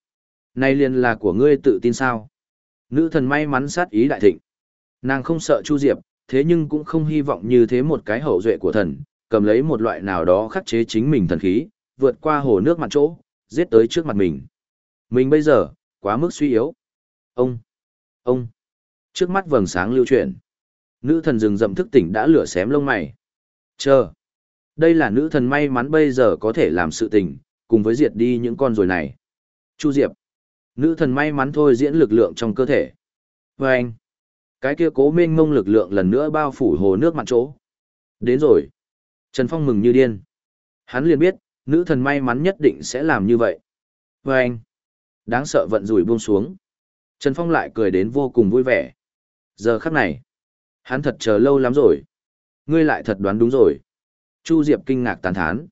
Nay liền là của ngươi tự tin sao? Nữ thần may mắn sát ý đại thịnh. Nàng không sợ Chu Diệp, thế nhưng cũng không hy vọng như thế một cái hậu duệ của thần, cầm lấy một loại nào đó khắc chế chính mình thần khí, vượt qua hồ nước mặt chỗ, giết tới trước mặt mình. Mình bây giờ, quá mức suy yếu. Ông, ông, trước mắt vầng sáng lưu chuyển. Nữ thần rừng rậm thức tỉnh đã lửa xém lông mày. Chờ. Đây là nữ thần may mắn bây giờ có thể làm sự tình, cùng với diệt đi những con rồi này. Chu Diệp. Nữ thần may mắn thôi diễn lực lượng trong cơ thể. Vâng anh. Cái kia cố mênh mông lực lượng lần nữa bao phủ hồ nước mặt chỗ. Đến rồi. Trần Phong mừng như điên. Hắn liền biết, nữ thần may mắn nhất định sẽ làm như vậy. Và anh, đáng sợ vận rủi buông xuống. Trần Phong lại cười đến vô cùng vui vẻ. Giờ khắc này, hắn thật chờ lâu lắm rồi. Ngươi lại thật đoán đúng rồi. Chu Diệp kinh ngạc tán thán.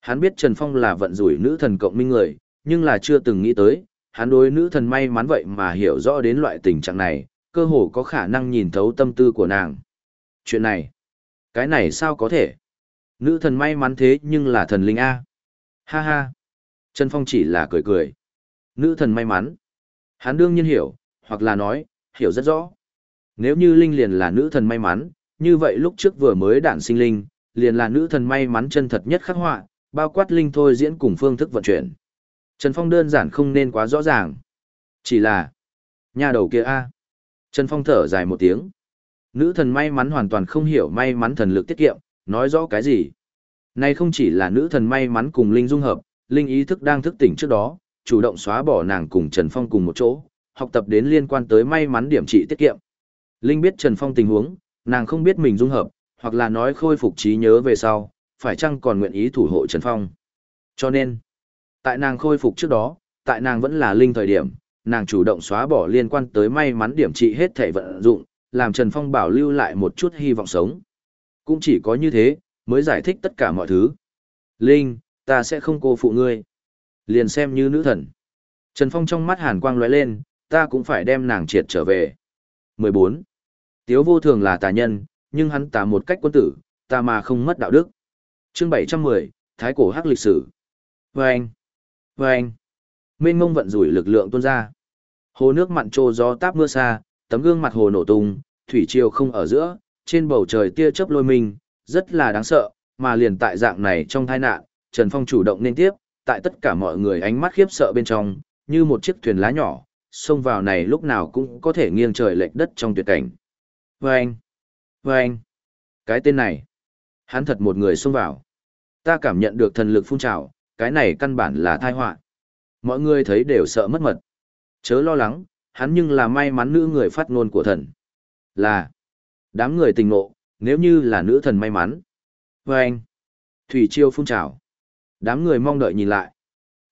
Hắn biết Trần Phong là vận rủi nữ thần cộng minh người, nhưng là chưa từng nghĩ tới, hắn đối nữ thần may mắn vậy mà hiểu rõ đến loại tình trạng này, cơ hồ có khả năng nhìn thấu tâm tư của nàng. Chuyện này, cái này sao có thể? Nữ thần may mắn thế nhưng là thần linh A. Ha ha. Trần Phong chỉ là cười cười. Nữ thần may mắn. Hắn đương nhiên hiểu, hoặc là nói, hiểu rất rõ. Nếu như linh liền là nữ thần may mắn, như vậy lúc trước vừa mới đản sinh linh, liền là nữ thần may mắn chân thật nhất khắc họa, bao quát linh thôi diễn cùng phương thức vận chuyển. Trần Phong đơn giản không nên quá rõ ràng. Chỉ là, nhà đầu kia a. Trần Phong thở dài một tiếng. Nữ thần may mắn hoàn toàn không hiểu may mắn thần lực tiết kiệm, nói rõ cái gì. Này không chỉ là nữ thần may mắn cùng linh dung hợp, linh ý thức đang thức tỉnh trước đó, chủ động xóa bỏ nàng cùng Trần Phong cùng một chỗ, học tập đến liên quan tới may mắn điểm trị tiết kiệm. Linh biết Trần Phong tình huống, nàng không biết mình dung hợp, hoặc là nói khôi phục trí nhớ về sau, phải chăng còn nguyện ý thủ hộ Trần Phong. Cho nên, tại nàng khôi phục trước đó, tại nàng vẫn là linh thời điểm, nàng chủ động xóa bỏ liên quan tới may mắn điểm trị hết thể vận dụng, làm Trần Phong bảo lưu lại một chút hy vọng sống. Cũng chỉ có như thế, mới giải thích tất cả mọi thứ. Linh, ta sẽ không cô phụ ngươi. Liền xem như nữ thần. Trần Phong trong mắt hàn quang lóe lên, ta cũng phải đem nàng triệt trở về. 14. Tiếu vô thường là tà nhân, nhưng hắn tà một cách quân tử, ta mà không mất đạo đức. Chương 710, Thái cổ hắc lịch sử. Vâng! Vâng! Mênh mông vận rủi lực lượng tuôn ra. Hồ nước mặn trô gió táp mưa xa, tấm gương mặt hồ nổ tung, thủy triều không ở giữa, trên bầu trời tia chớp lôi mình, rất là đáng sợ, mà liền tại dạng này trong tai nạn, Trần Phong chủ động nên tiếp, tại tất cả mọi người ánh mắt khiếp sợ bên trong, như một chiếc thuyền lá nhỏ, xông vào này lúc nào cũng có thể nghiêng trời lệch đất trong tuyệt cảnh. Vâng! Vâng! Cái tên này, hắn thật một người xông vào. Ta cảm nhận được thần lực phun trào, cái này căn bản là tai họa. Mọi người thấy đều sợ mất mật. Chớ lo lắng, hắn nhưng là may mắn nữ người phát ngôn của thần. Là, đám người tình nộ, nếu như là nữ thần may mắn. Vâng! Thủy chiêu phun trào. Đám người mong đợi nhìn lại.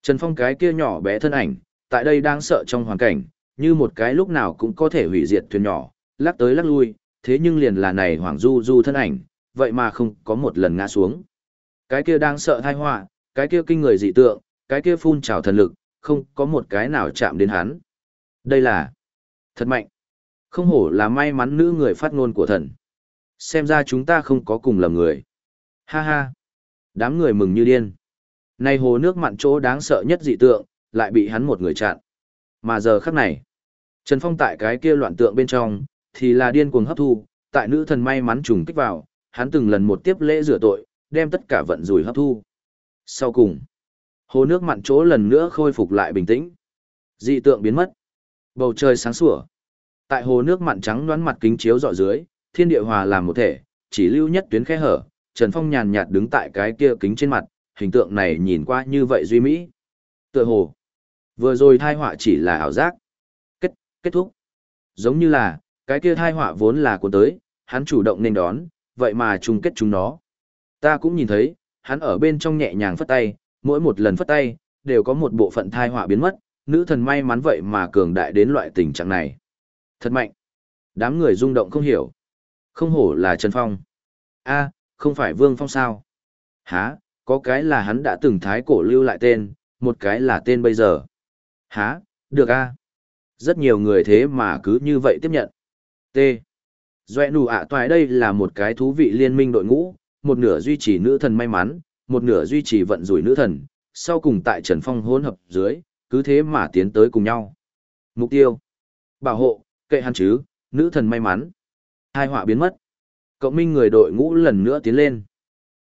Trần Phong cái kia nhỏ bé thân ảnh, tại đây đang sợ trong hoàn cảnh, như một cái lúc nào cũng có thể hủy diệt thuyền nhỏ, lắc tới lắc lui, thế nhưng liền là này Hoàng Du Du thân ảnh, vậy mà không có một lần ngã xuống. Cái kia đang sợ thai họa, cái kia kinh người dị tượng, cái kia phun trào thần lực, không có một cái nào chạm đến hắn. Đây là thật mạnh. Không hổ là may mắn nữ người phát ngôn của thần. Xem ra chúng ta không có cùng lầm người. Ha ha. Đám người mừng như điên. nay hồ nước mặn chỗ đáng sợ nhất dị tượng, lại bị hắn một người chặn. Mà giờ khắc này, Trần Phong tại cái kia loạn tượng bên trong, thì là điên cuồng hấp thu, tại nữ thần may mắn trùng kích vào, hắn từng lần một tiếp lễ rửa tội, đem tất cả vận rủi hấp thu. Sau cùng, hồ nước mặn chỗ lần nữa khôi phục lại bình tĩnh. Dị tượng biến mất. Bầu trời sáng sủa. Tại hồ nước mặn trắng đoán mặt kính chiếu dọ dưới, thiên địa hòa làm một thể, chỉ lưu nhất tuyến khe hở, Trần Phong nhàn nhạt đứng tại cái kia kính trên mặt, hình tượng này nhìn qua như vậy duy mỹ. Tựa hồ, vừa rồi thai họa chỉ là ảo giác. Kết, kết thúc. Giống như là, cái kia thai họa vốn là của tới, hắn chủ động nên đón, vậy mà chung kết chúng nó. Ta cũng nhìn thấy, hắn ở bên trong nhẹ nhàng phất tay, mỗi một lần phất tay, đều có một bộ phận thai họa biến mất, nữ thần may mắn vậy mà cường đại đến loại tình trạng này. Thật mạnh. Đám người rung động không hiểu. Không hổ là Trần Phong. a không phải Vương Phong sao? Hả, có cái là hắn đã từng thái cổ lưu lại tên, một cái là tên bây giờ. Hả, được a Rất nhiều người thế mà cứ như vậy tiếp nhận. T. Doe nụ ạ toài đây là một cái thú vị liên minh đội ngũ, một nửa duy trì nữ thần may mắn, một nửa duy trì vận rủi nữ thần, sau cùng tại Trần Phong hỗn hợp dưới, cứ thế mà tiến tới cùng nhau. Mục tiêu. Bảo hộ, kệ hắn chứ, nữ thần may mắn. Hai họa biến mất. Cộng minh người đội ngũ lần nữa tiến lên.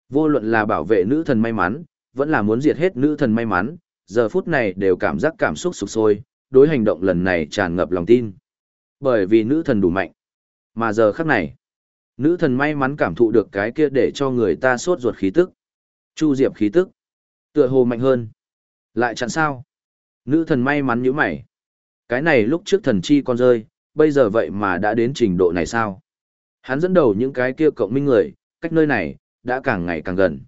Vô luận là bảo vệ nữ thần may mắn, vẫn là muốn diệt hết nữ thần may mắn, giờ phút này đều cảm giác cảm xúc sụp sôi, đối hành động lần này tràn ngập lòng tin. Bởi vì nữ thần đủ mạnh. Mà giờ khắc này, nữ thần may mắn cảm thụ được cái kia để cho người ta sốt ruột khí tức. Chu Diệp khí tức. Tựa hồ mạnh hơn. Lại chặn sao? Nữ thần may mắn như mày. Cái này lúc trước thần chi con rơi, bây giờ vậy mà đã đến trình độ này sao? Hắn dẫn đầu những cái kia cộng minh người, cách nơi này, đã càng ngày càng gần.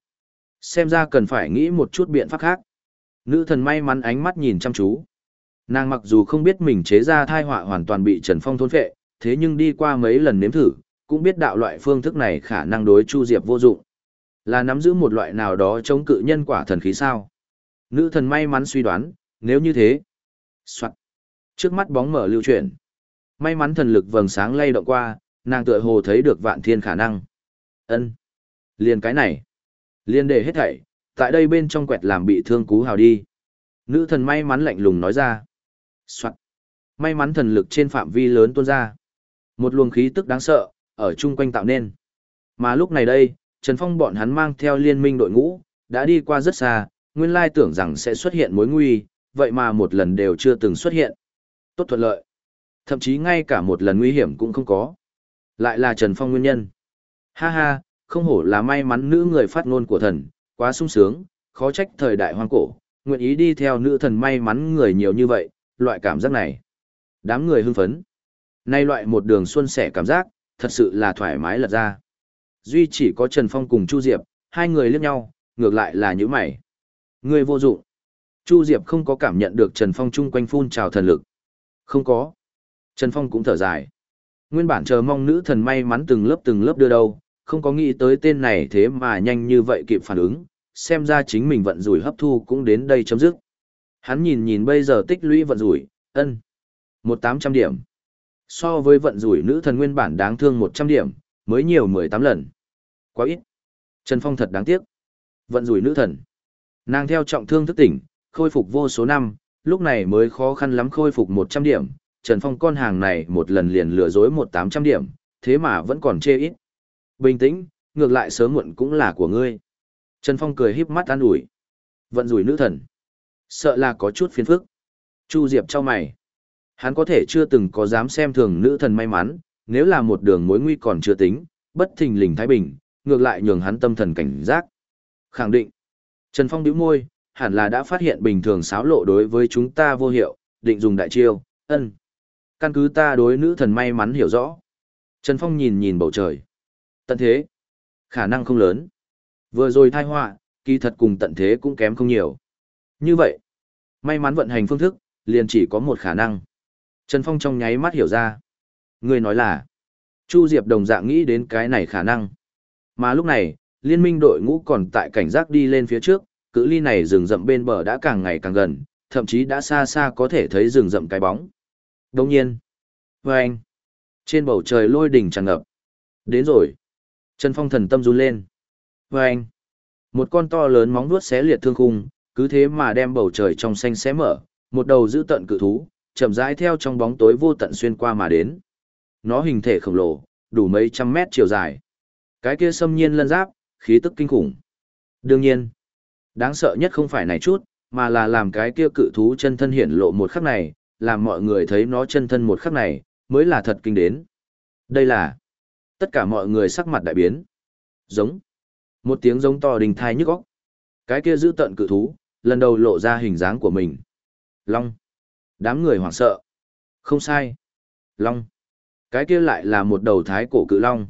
Xem ra cần phải nghĩ một chút biện pháp khác. Nữ thần may mắn ánh mắt nhìn chăm chú. Nàng mặc dù không biết mình chế ra thai họa hoàn toàn bị Trần Phong thôn phệ, thế nhưng đi qua mấy lần nếm thử, cũng biết đạo loại phương thức này khả năng đối Chu Diệp vô dụng. Là nắm giữ một loại nào đó chống cự nhân quả thần khí sao? Nữ thần may mắn suy đoán, nếu như thế. Soạn. Trước mắt bóng mở lưu chuyển. May mắn thần lực vầng sáng lay động qua, nàng tựa hồ thấy được vạn thiên khả năng. Ân, Liền cái này. Liền để hết thảy, tại đây bên trong quẹt làm bị thương cú hào đi. Nữ thần may mắn lạnh lùng nói ra. Soạn. May mắn thần lực trên phạm vi lớn tuôn ra. Một luồng khí tức đáng sợ, ở chung quanh tạo nên. Mà lúc này đây, Trần Phong bọn hắn mang theo liên minh đội ngũ, đã đi qua rất xa, nguyên lai tưởng rằng sẽ xuất hiện mối nguy, vậy mà một lần đều chưa từng xuất hiện. Tốt thuận lợi. Thậm chí ngay cả một lần nguy hiểm cũng không có. Lại là Trần Phong nguyên nhân. Ha ha, không hổ là may mắn nữ người phát ngôn của thần, quá sung sướng, khó trách thời đại hoang cổ, nguyện ý đi theo nữ thần may mắn người nhiều như vậy, loại cảm giác này. Đám người hưng phấn. Nay loại một đường xuân sẻ cảm giác, thật sự là thoải mái lật ra. Duy chỉ có Trần Phong cùng Chu Diệp, hai người liếc nhau, ngược lại là những mày. Người vô dụng. Chu Diệp không có cảm nhận được Trần Phong chung quanh phun trào thần lực. Không có. Trần Phong cũng thở dài. Nguyên bản chờ mong nữ thần may mắn từng lớp từng lớp đưa đâu, không có nghĩ tới tên này thế mà nhanh như vậy kịp phản ứng, xem ra chính mình vận rủi hấp thu cũng đến đây chấm dứt. Hắn nhìn nhìn bây giờ tích lũy vận rủi, ân. Một tám trăm điểm. So với vận rủi nữ thần nguyên bản đáng thương một trăm điểm, mới nhiều mười tám lần. Quá ít. Trần Phong thật đáng tiếc. Vận rủi nữ thần. Nàng theo trọng thương thức tỉnh, khôi phục vô số năm, lúc này mới khó khăn lắm khôi phục một trăm điểm. Trần Phong con hàng này một lần liền lừa dối một tám trăm điểm, thế mà vẫn còn chê ít. Bình tĩnh, ngược lại sớm muộn cũng là của ngươi. Trần Phong cười híp mắt an ủi. Vận rủi nữ thần. Sợ là có chút phiền phức. Chu Diệp cho mày. Hắn có thể chưa từng có dám xem thường nữ thần may mắn, nếu là một đường mối nguy còn chưa tính, bất thình lình thái bình, ngược lại nhường hắn tâm thần cảnh giác. Khẳng định. Trần Phong bĩu môi, hẳn là đã phát hiện bình thường xáo lộ đối với chúng ta vô hiệu, định dùng đại chiêu, ân. Căn cứ ta đối nữ thần may mắn hiểu rõ. Trần Phong nhìn nhìn bầu trời. Tận thế. Khả năng không lớn. Vừa rồi thai họa, kỳ thật cùng tận thế cũng kém không nhiều. Như vậy, may mắn vận hành phương thức, liền chỉ có một khả năng. Trần Phong trong nháy mắt hiểu ra. Người nói là, Chu Diệp đồng dạng nghĩ đến cái này khả năng. Mà lúc này, liên minh đội ngũ còn tại cảnh giác đi lên phía trước, cự ly này rừng rậm bên bờ đã càng ngày càng gần, thậm chí đã xa xa có thể thấy rừng rậm cái bóng. Đồng nhiên, vâng, trên bầu trời lôi đỉnh tràn ngập. Đến rồi. Trần Phong thần tâm run lên. Vâng, một con to lớn móng vuốt xé liệt thương khung, cứ thế mà đem bầu trời trong xanh xé mở, một đầu giữ tận cự thú, chậm rãi theo trong bóng tối vô tận xuyên qua mà đến. Nó hình thể khổng lồ, đủ mấy trăm mét chiều dài. Cái kia xâm nhiên lân giáp, khí tức kinh khủng. Đương nhiên, đáng sợ nhất không phải này chút, mà là làm cái kia cự thú chân thân hiển lộ một khắc này, làm mọi người thấy nó chân thân một khắc này, mới là thật kinh đến. Đây là tất cả mọi người sắc mặt đại biến. Giống. Một tiếng giống to đình thai nhức óc. Cái kia giữ tận cự thú, lần đầu lộ ra hình dáng của mình. Long. Đám người hoảng sợ. Không sai. Long. Cái kia lại là một đầu thái cổ cự long.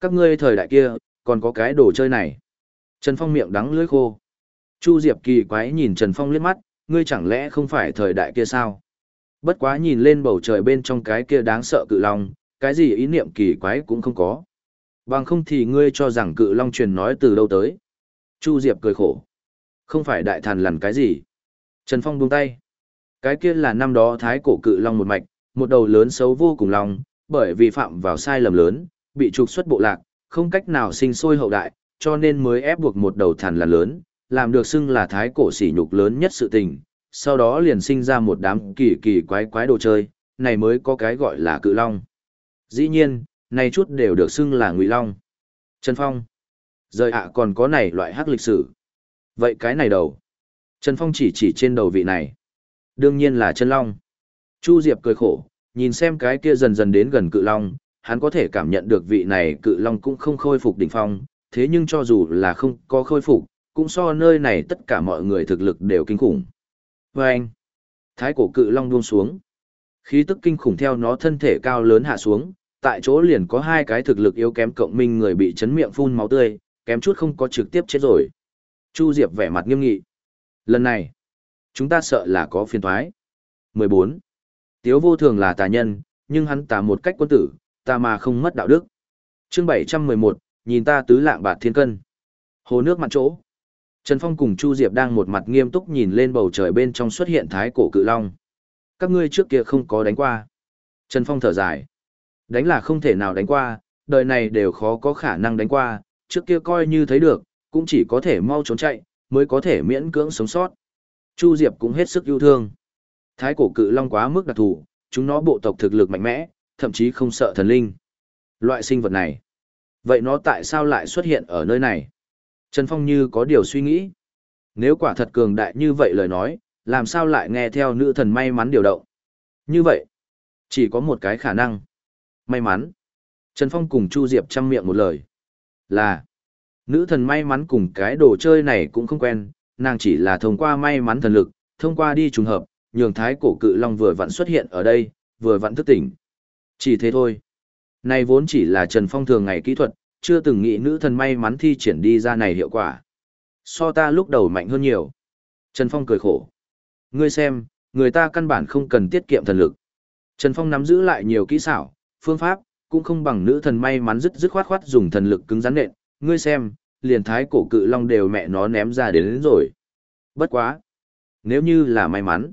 Các ngươi thời đại kia, còn có cái đồ chơi này. Trần Phong miệng đắng lưỡi khô. Chu Diệp kỳ quái nhìn Trần Phong liếc mắt, ngươi chẳng lẽ không phải thời đại kia sao? Bất quá nhìn lên bầu trời bên trong cái kia đáng sợ cự long, cái gì ý niệm kỳ quái cũng không có. Bằng không thì ngươi cho rằng cự long truyền nói từ đâu tới. Chu Diệp cười khổ. Không phải đại thần lằn cái gì. Trần Phong buông tay. Cái kia là năm đó thái cổ cự long một mạch, một đầu lớn xấu vô cùng long, bởi vì phạm vào sai lầm lớn, bị trục xuất bộ lạc, không cách nào sinh sôi hậu đại, cho nên mới ép buộc một đầu thần là lớn, làm được xưng là thái cổ sỉ nhục lớn nhất sự tình, sau đó liền sinh ra một đám kỳ kỳ quái quái đồ chơi, này mới có cái gọi là cự long. Dĩ nhiên, này chút đều được xưng là ngụy long. Trần Phong. Rời ạ còn có này loại hắc lịch sử. Vậy cái này đầu. Trần Phong chỉ chỉ trên đầu vị này. Đương nhiên là chân long. Chu Diệp cười khổ, nhìn xem cái kia dần dần đến gần cự long, hắn có thể cảm nhận được vị này cự long cũng không khôi phục đỉnh phong, thế nhưng cho dù là không có khôi phục, cũng so nơi này tất cả mọi người thực lực đều kinh khủng. Và anh, thái cổ cự long buông xuống. Khí tức kinh khủng theo nó thân thể cao lớn hạ xuống, tại chỗ liền có hai cái thực lực yếu kém cộng minh người bị chấn miệng phun máu tươi, kém chút không có trực tiếp chết rồi. Chu Diệp vẻ mặt nghiêm nghị. Lần này, chúng ta sợ là có phiền thoái. 14. Tiếu vô thường là tà nhân, nhưng hắn tà một cách quân tử, ta mà không mất đạo đức. chương 711, nhìn ta tứ lạng bạc thiên cân. Hồ nước mặt chỗ. Trần Phong cùng Chu Diệp đang một mặt nghiêm túc nhìn lên bầu trời bên trong xuất hiện thái cổ cự long. Các ngươi trước kia không có đánh qua. Trần Phong thở dài. Đánh là không thể nào đánh qua, đời này đều khó có khả năng đánh qua, trước kia coi như thấy được, cũng chỉ có thể mau trốn chạy, mới có thể miễn cưỡng sống sót. Chu Diệp cũng hết sức yêu thương. Thái cổ cự long quá mức đặc thù, chúng nó bộ tộc thực lực mạnh mẽ, thậm chí không sợ thần linh. Loại sinh vật này. Vậy nó tại sao lại xuất hiện ở nơi này? Trần Phong như có điều suy nghĩ. Nếu quả thật cường đại như vậy lời nói, làm sao lại nghe theo nữ thần may mắn điều động? Như vậy, chỉ có một cái khả năng. May mắn. Trần Phong cùng Chu Diệp chăm miệng một lời. Là, nữ thần may mắn cùng cái đồ chơi này cũng không quen, nàng chỉ là thông qua may mắn thần lực, thông qua đi trùng hợp, nhường thái cổ cự long vừa vặn xuất hiện ở đây, vừa vặn thức tỉnh. Chỉ thế thôi. Này vốn chỉ là Trần Phong thường ngày kỹ thuật, chưa từng nghĩ nữ thần may mắn thi triển đi ra này hiệu quả. So ta lúc đầu mạnh hơn nhiều. Trần Phong cười khổ. Ngươi xem, người ta căn bản không cần tiết kiệm thần lực. Trần Phong nắm giữ lại nhiều kỹ xảo, phương pháp, cũng không bằng nữ thần may mắn dứt dứt khoát khoát dùng thần lực cứng rắn nện. Ngươi xem, liền thái cổ cự long đều mẹ nó ném ra đến, đến rồi. Bất quá. Nếu như là may mắn.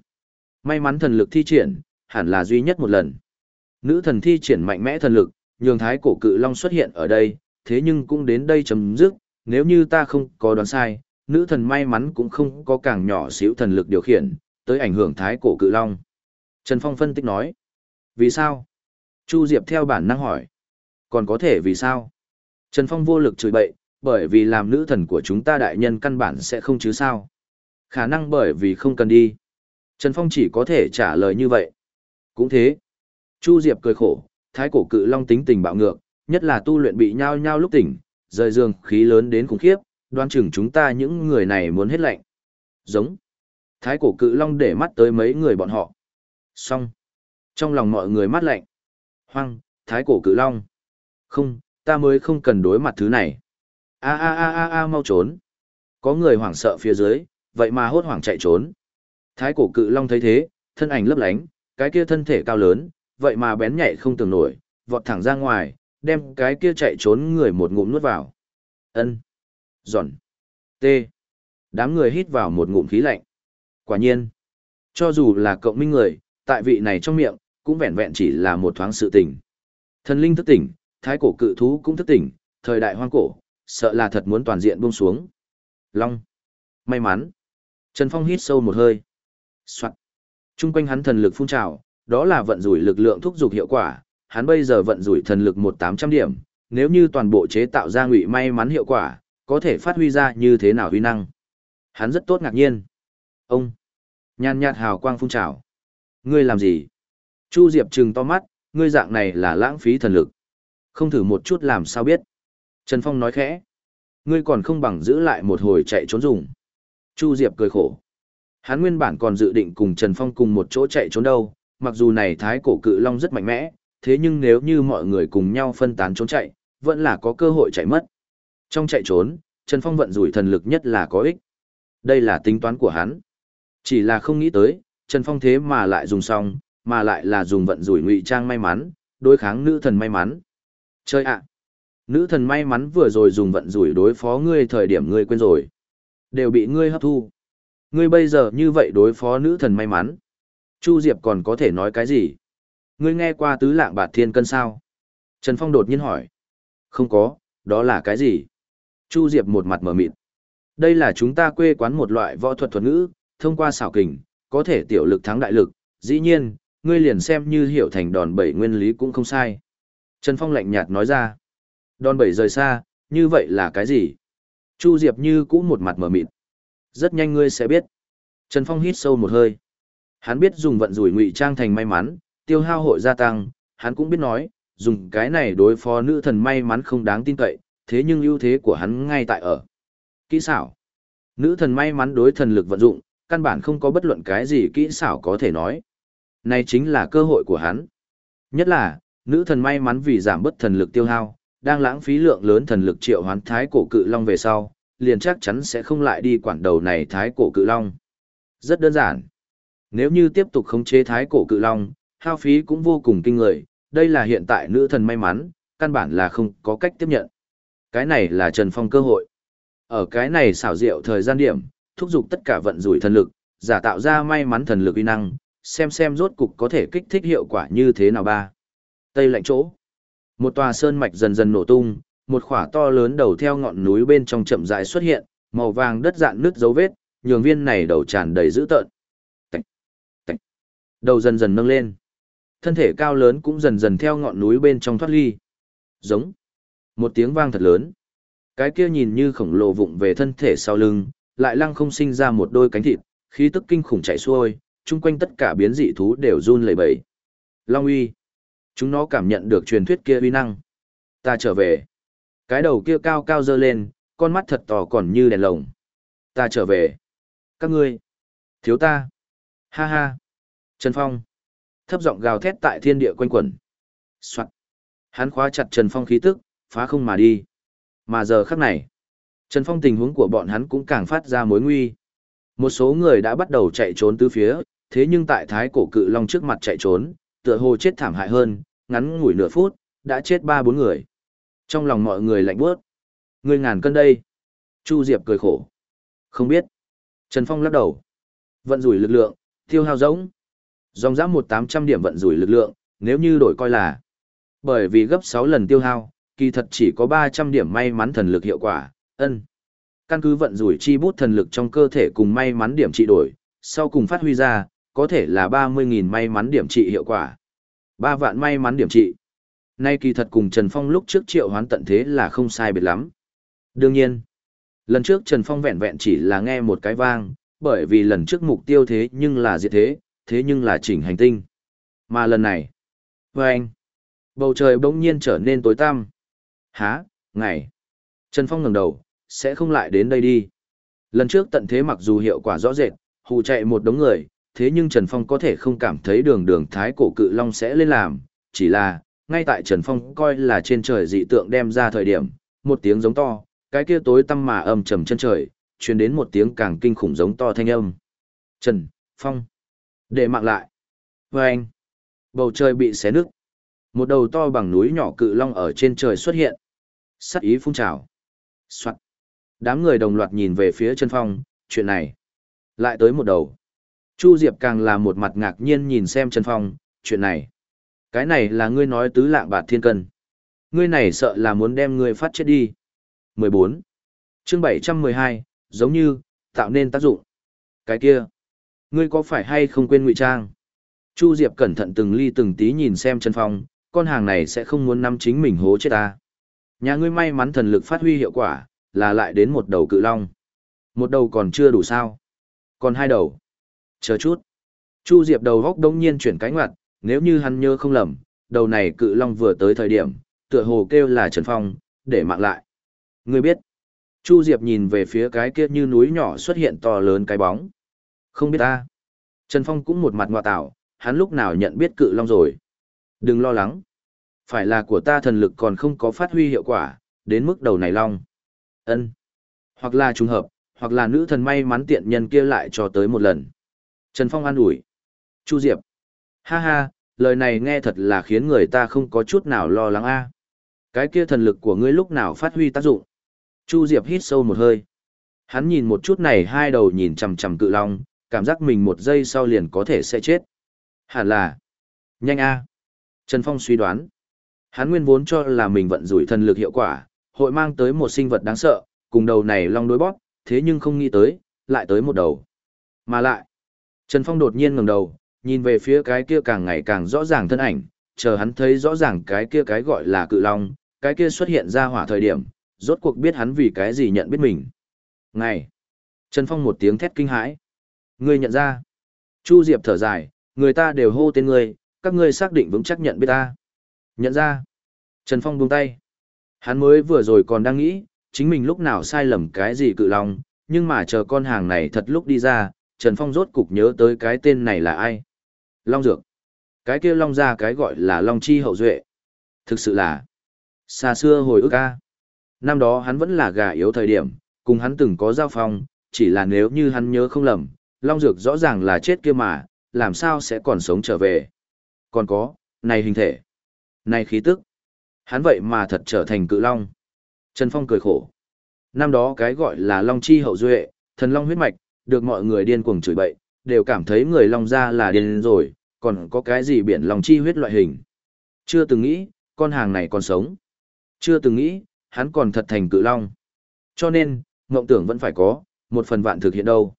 May mắn thần lực thi triển, hẳn là duy nhất một lần. Nữ thần thi triển mạnh mẽ thần lực, nhường thái cổ cự long xuất hiện ở đây, thế nhưng cũng đến đây chấm dứt, nếu như ta không có đoán sai, nữ thần may mắn cũng không có càng nhỏ xíu thần lực điều khiển, tới ảnh hưởng thái cổ cự long. Trần Phong phân tích nói, vì sao? Chu Diệp theo bản năng hỏi, còn có thể vì sao? Trần Phong vô lực chửi bậy, bởi vì làm nữ thần của chúng ta đại nhân căn bản sẽ không chứ sao. Khả năng bởi vì không cần đi. Trần Phong chỉ có thể trả lời như vậy. Cũng thế. Chu Diệp cười khổ, thái cổ cự long tính tình bạo ngược, nhất là tu luyện bị nhao nhao lúc tỉnh, rời giường khí lớn đến khủng khiếp, đoan chừng chúng ta những người này muốn hết lạnh. Giống. Thái cổ cự long để mắt tới mấy người bọn họ. Xong. Trong lòng mọi người mắt lạnh. Hoang, thái cổ cự long. Không, ta mới không cần đối mặt thứ này. A a a a a mau trốn. Có người hoảng sợ phía dưới, vậy mà hốt hoảng chạy trốn. Thái cổ cự long thấy thế, thân ảnh lấp lánh, cái kia thân thể cao lớn, vậy mà bén nhạy không tưởng nổi, vọt thẳng ra ngoài, đem cái kia chạy trốn người một ngụm nuốt vào. Ân. Giòn. T. Đám người hít vào một ngụm khí lạnh. Quả nhiên. Cho dù là cộng minh người, tại vị này trong miệng, cũng vẹn vẹn chỉ là một thoáng sự tỉnh. Thần linh thức tỉnh, thái cổ cự thú cũng thức tỉnh, thời đại hoang cổ, sợ là thật muốn toàn diện buông xuống. Long. May mắn. Trần Phong hít sâu một hơi. Soạn. Trung quanh hắn thần lực phun trào, đó là vận rủi lực lượng thúc dục hiệu quả, hắn bây giờ vận rủi thần lực một tám trăm điểm, nếu như toàn bộ chế tạo ra ngụy may mắn hiệu quả, có thể phát huy ra như thế nào huy năng. Hắn rất tốt ngạc nhiên. Ông. Nhan nhạt hào quang phun trào. Ngươi làm gì? Chu Diệp trừng to mắt, ngươi dạng này là lãng phí thần lực. Không thử một chút làm sao biết. Trần Phong nói khẽ. Ngươi còn không bằng giữ lại một hồi chạy trốn dùng. Chu Diệp cười khổ. Hắn nguyên bản còn dự định cùng Trần Phong cùng một chỗ chạy trốn đâu, mặc dù này thái cổ cự long rất mạnh mẽ, thế nhưng nếu như mọi người cùng nhau phân tán trốn chạy, vẫn là có cơ hội chạy mất. Trong chạy trốn, Trần Phong vận rủi thần lực nhất là có ích. Đây là tính toán của hắn. Chỉ là không nghĩ tới, Trần Phong thế mà lại dùng xong, mà lại là dùng vận rủi ngụy trang may mắn, đối kháng nữ thần may mắn. Chơi ạ! Nữ thần may mắn vừa rồi dùng vận rủi đối phó ngươi thời điểm ngươi quên rồi. Đều bị ngươi hấp thu. Ngươi bây giờ như vậy đối phó nữ thần may mắn. Chu Diệp còn có thể nói cái gì? Ngươi nghe qua tứ lạng bạt thiên cân sao? Trần Phong đột nhiên hỏi. Không có, đó là cái gì? Chu Diệp một mặt mở mịt. Đây là chúng ta quê quán một loại võ thuật thuật ngữ, thông qua xảo kình, có thể tiểu lực thắng đại lực. Dĩ nhiên, ngươi liền xem như hiểu thành đòn bẩy nguyên lý cũng không sai. Trần Phong lạnh nhạt nói ra. Đòn bẩy rời xa, như vậy là cái gì? Chu Diệp như cũ một mặt mở mịt. Rất nhanh ngươi sẽ biết. Trần Phong hít sâu một hơi. Hắn biết dùng vận rủi ngụy trang thành may mắn, tiêu hao hội gia tăng, hắn cũng biết nói, dùng cái này đối phó nữ thần may mắn không đáng tin cậy, thế nhưng ưu thế của hắn ngay tại ở. Kỹ xảo. Nữ thần may mắn đối thần lực vận dụng, căn bản không có bất luận cái gì kỹ xảo có thể nói. Này chính là cơ hội của hắn. Nhất là, nữ thần may mắn vì giảm bất thần lực tiêu hao, đang lãng phí lượng lớn thần lực triệu hoán thái cổ cự long về sau, liền chắc chắn sẽ không lại đi quản đầu này thái cổ cự long. Rất đơn giản. Nếu như tiếp tục khống chế thái cổ cự long, hao phí cũng vô cùng kinh người, đây là hiện tại nữ thần may mắn, căn bản là không có cách tiếp nhận. Cái này là Trần Phong cơ hội. Ở cái này xảo diệu thời gian điểm, thúc giục tất cả vận rủi thần lực, giả tạo ra may mắn thần lực uy năng, xem xem rốt cục có thể kích thích hiệu quả như thế nào ba. Tây lạnh chỗ. Một tòa sơn mạch dần dần nổ tung, một khỏa to lớn đầu theo ngọn núi bên trong chậm rãi xuất hiện, màu vàng đất dạn nước dấu vết, nhường viên này đầu tràn đầy dữ tợn. Tạch, tạch. Đầu dần dần nâng lên. Thân thể cao lớn cũng dần dần theo ngọn núi bên trong thoát ly. Giống. Một tiếng vang thật lớn. Cái kia nhìn như khổng lồ vụng về thân thể sau lưng, lại lăng không sinh ra một đôi cánh thịt, khí tức kinh khủng chạy xuôi, chung quanh tất cả biến dị thú đều run lẩy bẩy. Long uy. Chúng nó cảm nhận được truyền thuyết kia uy năng. Ta trở về. Cái đầu kia cao cao dơ lên, con mắt thật to còn như đèn lồng. Ta trở về. Các ngươi. Thiếu ta. Ha ha. Trần Phong. Thấp giọng gào thét tại thiên địa quanh quẩn. Soạn. Hắn khóa chặt Trần Phong khí tức, phá không mà đi. Mà giờ khắc này, Trần Phong tình huống của bọn hắn cũng càng phát ra mối nguy. Một số người đã bắt đầu chạy trốn tứ phía, thế nhưng tại thái cổ cự long trước mặt chạy trốn, tựa hồ chết thảm hại hơn, ngắn ngủi nửa phút, đã chết ba bốn người. Trong lòng mọi người lạnh bước. Người ngàn cân đây. Chu Diệp cười khổ. Không biết. Trần Phong lắc đầu. Vận rủi lực lượng, tiêu hao giống. Dòng giã một tám trăm điểm vận rủi lực lượng, nếu như đổi coi là. Bởi vì gấp sáu lần tiêu hao, kỳ thật chỉ có ba trăm điểm may mắn thần lực hiệu quả, ân. Căn cứ vận rủi chi bút thần lực trong cơ thể cùng may mắn điểm trị đổi, sau cùng phát huy ra, có thể là ba mươi nghìn may mắn điểm trị hiệu quả. ba vạn may mắn điểm trị. Nay kỳ thật cùng Trần Phong lúc trước triệu hoán tận thế là không sai biệt lắm. Đương nhiên, lần trước Trần Phong vẹn vẹn chỉ là nghe một cái vang, bởi vì lần trước mục tiêu thế nhưng là diệt thế, thế nhưng là chỉnh hành tinh. Mà lần này, với anh, bầu trời bỗng nhiên trở nên tối tăm. Há, ngày. Trần Phong ngẩng đầu, sẽ không lại đến đây đi. Lần trước tận thế mặc dù hiệu quả rõ rệt, hù chạy một đống người, thế nhưng Trần Phong có thể không cảm thấy đường đường thái cổ cự long sẽ lên làm, chỉ là, ngay tại Trần Phong coi là trên trời dị tượng đem ra thời điểm, một tiếng giống to, cái kia tối tăm mà âm trầm chân trời, truyền đến một tiếng càng kinh khủng giống to thanh âm. Trần, Phong, để mạng lại. Và anh, bầu trời bị xé nứt. Một đầu to bằng núi nhỏ cự long ở trên trời xuất hiện. Sắc ý phun trào. Soạn. Đám người đồng loạt nhìn về phía chân Phong, chuyện này. Lại tới một đầu. Chu Diệp càng là một mặt ngạc nhiên nhìn xem Trần Phong, chuyện này. Cái này là ngươi nói tứ lạng bạt thiên cân. Ngươi này sợ là muốn đem ngươi phát chết đi. 14. chương 712, giống như, tạo nên tác dụng. Cái kia. Ngươi có phải hay không quên ngụy trang? Chu Diệp cẩn thận từng ly từng tí nhìn xem Trần Phong, con hàng này sẽ không muốn nắm chính mình hố chết ta. Nhà ngươi may mắn thần lực phát huy hiệu quả, là lại đến một đầu cự long. Một đầu còn chưa đủ sao. Còn hai đầu. Chờ chút. Chu Diệp đầu góc đông nhiên chuyển cánh ngoặt, nếu như hắn nhớ không lầm, đầu này cự long vừa tới thời điểm, tựa hồ kêu là Trần Phong, để mạng lại. Ngươi biết. Chu Diệp nhìn về phía cái kia như núi nhỏ xuất hiện to lớn cái bóng. Không biết ta. Trần Phong cũng một mặt ngoạ tạo, hắn lúc nào nhận biết cự long rồi. Đừng lo lắng. Phải là của ta thần lực còn không có phát huy hiệu quả, đến mức đầu này long. ân Hoặc là trùng hợp, hoặc là nữ thần may mắn tiện nhân kia lại cho tới một lần. Trần Phong an ủi. Chu Diệp. Ha ha, lời này nghe thật là khiến người ta không có chút nào lo lắng a. Cái kia thần lực của ngươi lúc nào phát huy tác dụng. Chu Diệp hít sâu một hơi. Hắn nhìn một chút này hai đầu nhìn chằm chằm cự long, cảm giác mình một giây sau liền có thể sẽ chết. Hẳn là. Nhanh a. Trần Phong suy đoán. Hắn nguyên vốn cho là mình vận rủi thần lực hiệu quả, hội mang tới một sinh vật đáng sợ, cùng đầu này long đối bóp, thế nhưng không nghĩ tới, lại tới một đầu. Mà lại, Trần Phong đột nhiên ngẩng đầu, nhìn về phía cái kia càng ngày càng rõ ràng thân ảnh, chờ hắn thấy rõ ràng cái kia cái gọi là cự long, cái kia xuất hiện ra hỏa thời điểm, rốt cuộc biết hắn vì cái gì nhận biết mình. Ngày, Trần Phong một tiếng thét kinh hãi. Ngươi nhận ra. Chu Diệp thở dài, người ta đều hô tên ngươi, các ngươi xác định vững chắc nhận biết ta. Nhận ra. Trần Phong buông tay. Hắn mới vừa rồi còn đang nghĩ, chính mình lúc nào sai lầm cái gì cự long, nhưng mà chờ con hàng này thật lúc đi ra, Trần Phong rốt cục nhớ tới cái tên này là ai. Long Dược. Cái kia Long ra cái gọi là Long Chi Hậu Duệ. Thực sự là xa xưa hồi ức ca. Năm đó hắn vẫn là gà yếu thời điểm, cùng hắn từng có giao phong, chỉ là nếu như hắn nhớ không lầm, Long Dược rõ ràng là chết kia mà, làm sao sẽ còn sống trở về. Còn có, này hình thể, này khí tức, hắn vậy mà thật trở thành cự long. Trần Phong cười khổ. Năm đó cái gọi là Long Chi hậu duệ, thần Long huyết mạch, được mọi người điên cuồng chửi bậy, đều cảm thấy người Long ra là điên rồi, còn có cái gì biển Long Chi huyết loại hình. Chưa từng nghĩ, con hàng này còn sống. Chưa từng nghĩ, hắn còn thật thành cự Long. Cho nên, mộng tưởng vẫn phải có, một phần vạn thực hiện đâu.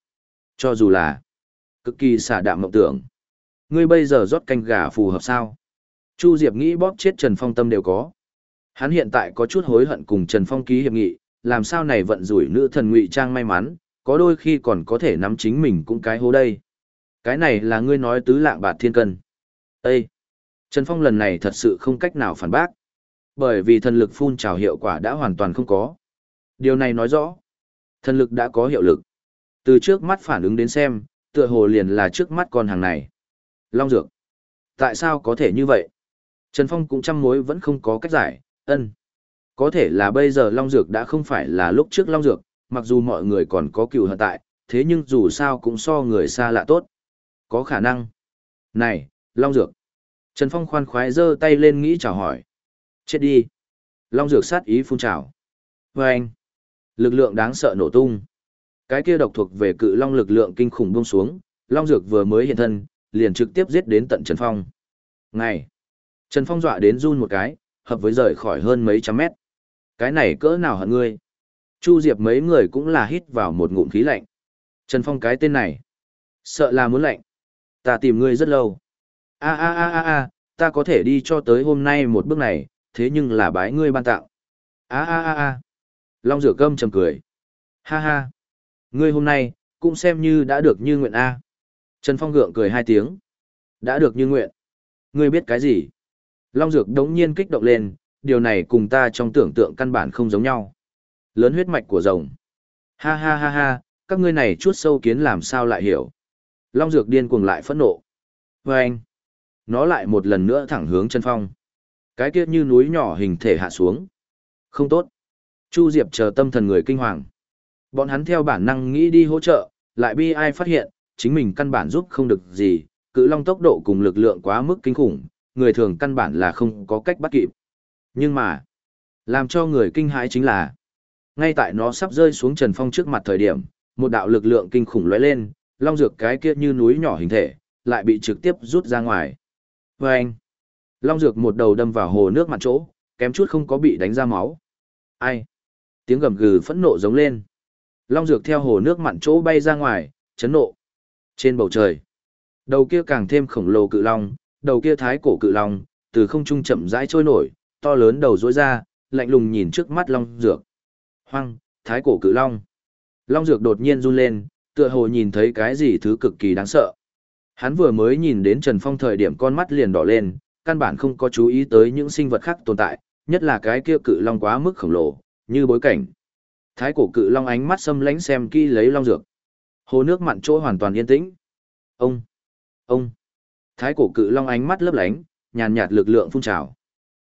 Cho dù là cực kỳ xả đạm mộng tưởng. Ngươi bây giờ rót canh gà phù hợp sao? Chu Diệp nghĩ bóp chết Trần Phong tâm đều có. Hắn hiện tại có chút hối hận cùng Trần Phong ký hiệp nghị, làm sao này vận rủi nữ thần ngụy trang may mắn, có đôi khi còn có thể nắm chính mình cũng cái hố đây. Cái này là ngươi nói tứ lạng bạt thiên cân. Ê! Trần Phong lần này thật sự không cách nào phản bác. Bởi vì thần lực phun trào hiệu quả đã hoàn toàn không có. Điều này nói rõ, thần lực đã có hiệu lực. Từ trước mắt phản ứng đến xem, tựa hồ liền là trước mắt con hàng này. Long Dược. Tại sao có thể như vậy? Trần Phong cũng chăm mối vẫn không có cách giải, ân. Có thể là bây giờ Long Dược đã không phải là lúc trước Long Dược, mặc dù mọi người còn có cựu hận tại, thế nhưng dù sao cũng so người xa lạ tốt. Có khả năng. Này, Long Dược. Trần Phong khoan khoái giơ tay lên nghĩ chào hỏi. Chết đi. Long Dược sát ý phun trào. Và anh. Lực lượng đáng sợ nổ tung. Cái kia độc thuộc về cự long lực lượng kinh khủng buông xuống, Long Dược vừa mới hiện thân, liền trực tiếp giết đến tận Trần Phong. Ngày. Trần Phong dọa đến run một cái, hợp với rời khỏi hơn mấy trăm mét. Cái này cỡ nào hận ngươi? Chu Diệp mấy người cũng là hít vào một ngụm khí lạnh. Trần Phong cái tên này. Sợ là muốn lạnh. Ta tìm ngươi rất lâu. a a a a a, ta có thể đi cho tới hôm nay một bước này, thế nhưng là bái ngươi ban tặng. a a a a. Long rửa cơm trầm cười. Ha ha. Ngươi hôm nay, cũng xem như đã được như nguyện A. Trần Phong gượng cười hai tiếng. Đã được như nguyện. Ngươi biết cái gì? Long Dược đống nhiên kích động lên, điều này cùng ta trong tưởng tượng căn bản không giống nhau. Lớn huyết mạch của rồng. Ha ha ha ha, các ngươi này chút sâu kiến làm sao lại hiểu. Long Dược điên cuồng lại phẫn nộ. Và anh, nó lại một lần nữa thẳng hướng chân phong. Cái kia như núi nhỏ hình thể hạ xuống. Không tốt. Chu Diệp chờ tâm thần người kinh hoàng. Bọn hắn theo bản năng nghĩ đi hỗ trợ, lại bi ai phát hiện, chính mình căn bản giúp không được gì, cự long tốc độ cùng lực lượng quá mức kinh khủng, người thường căn bản là không có cách bắt kịp. Nhưng mà, làm cho người kinh hãi chính là, ngay tại nó sắp rơi xuống Trần Phong trước mặt thời điểm, một đạo lực lượng kinh khủng lóe lên, long dược cái kia như núi nhỏ hình thể, lại bị trực tiếp rút ra ngoài. Và anh, long dược một đầu đâm vào hồ nước mặt chỗ, kém chút không có bị đánh ra máu. Ai? Tiếng gầm gừ phẫn nộ giống lên. Long dược theo hồ nước mặn chỗ bay ra ngoài, chấn nộ. Trên bầu trời, đầu kia càng thêm khổng lồ cự long, đầu kia thái cổ cự long, từ không trung chậm rãi trôi nổi, to lớn đầu rối ra, lạnh lùng nhìn trước mắt long dược. Hoang, thái cổ cự long. Long dược đột nhiên run lên, tựa hồ nhìn thấy cái gì thứ cực kỳ đáng sợ. Hắn vừa mới nhìn đến Trần Phong thời điểm con mắt liền đỏ lên, căn bản không có chú ý tới những sinh vật khác tồn tại, nhất là cái kia cự long quá mức khổng lồ, như bối cảnh. Thái cổ cự long ánh mắt xâm lánh xem kỹ lấy long dược. Hồ nước mặn chỗ hoàn toàn yên tĩnh. Ông, ông. Thái cổ cự long ánh mắt lấp lánh, nhàn nhạt lực lượng phun trào.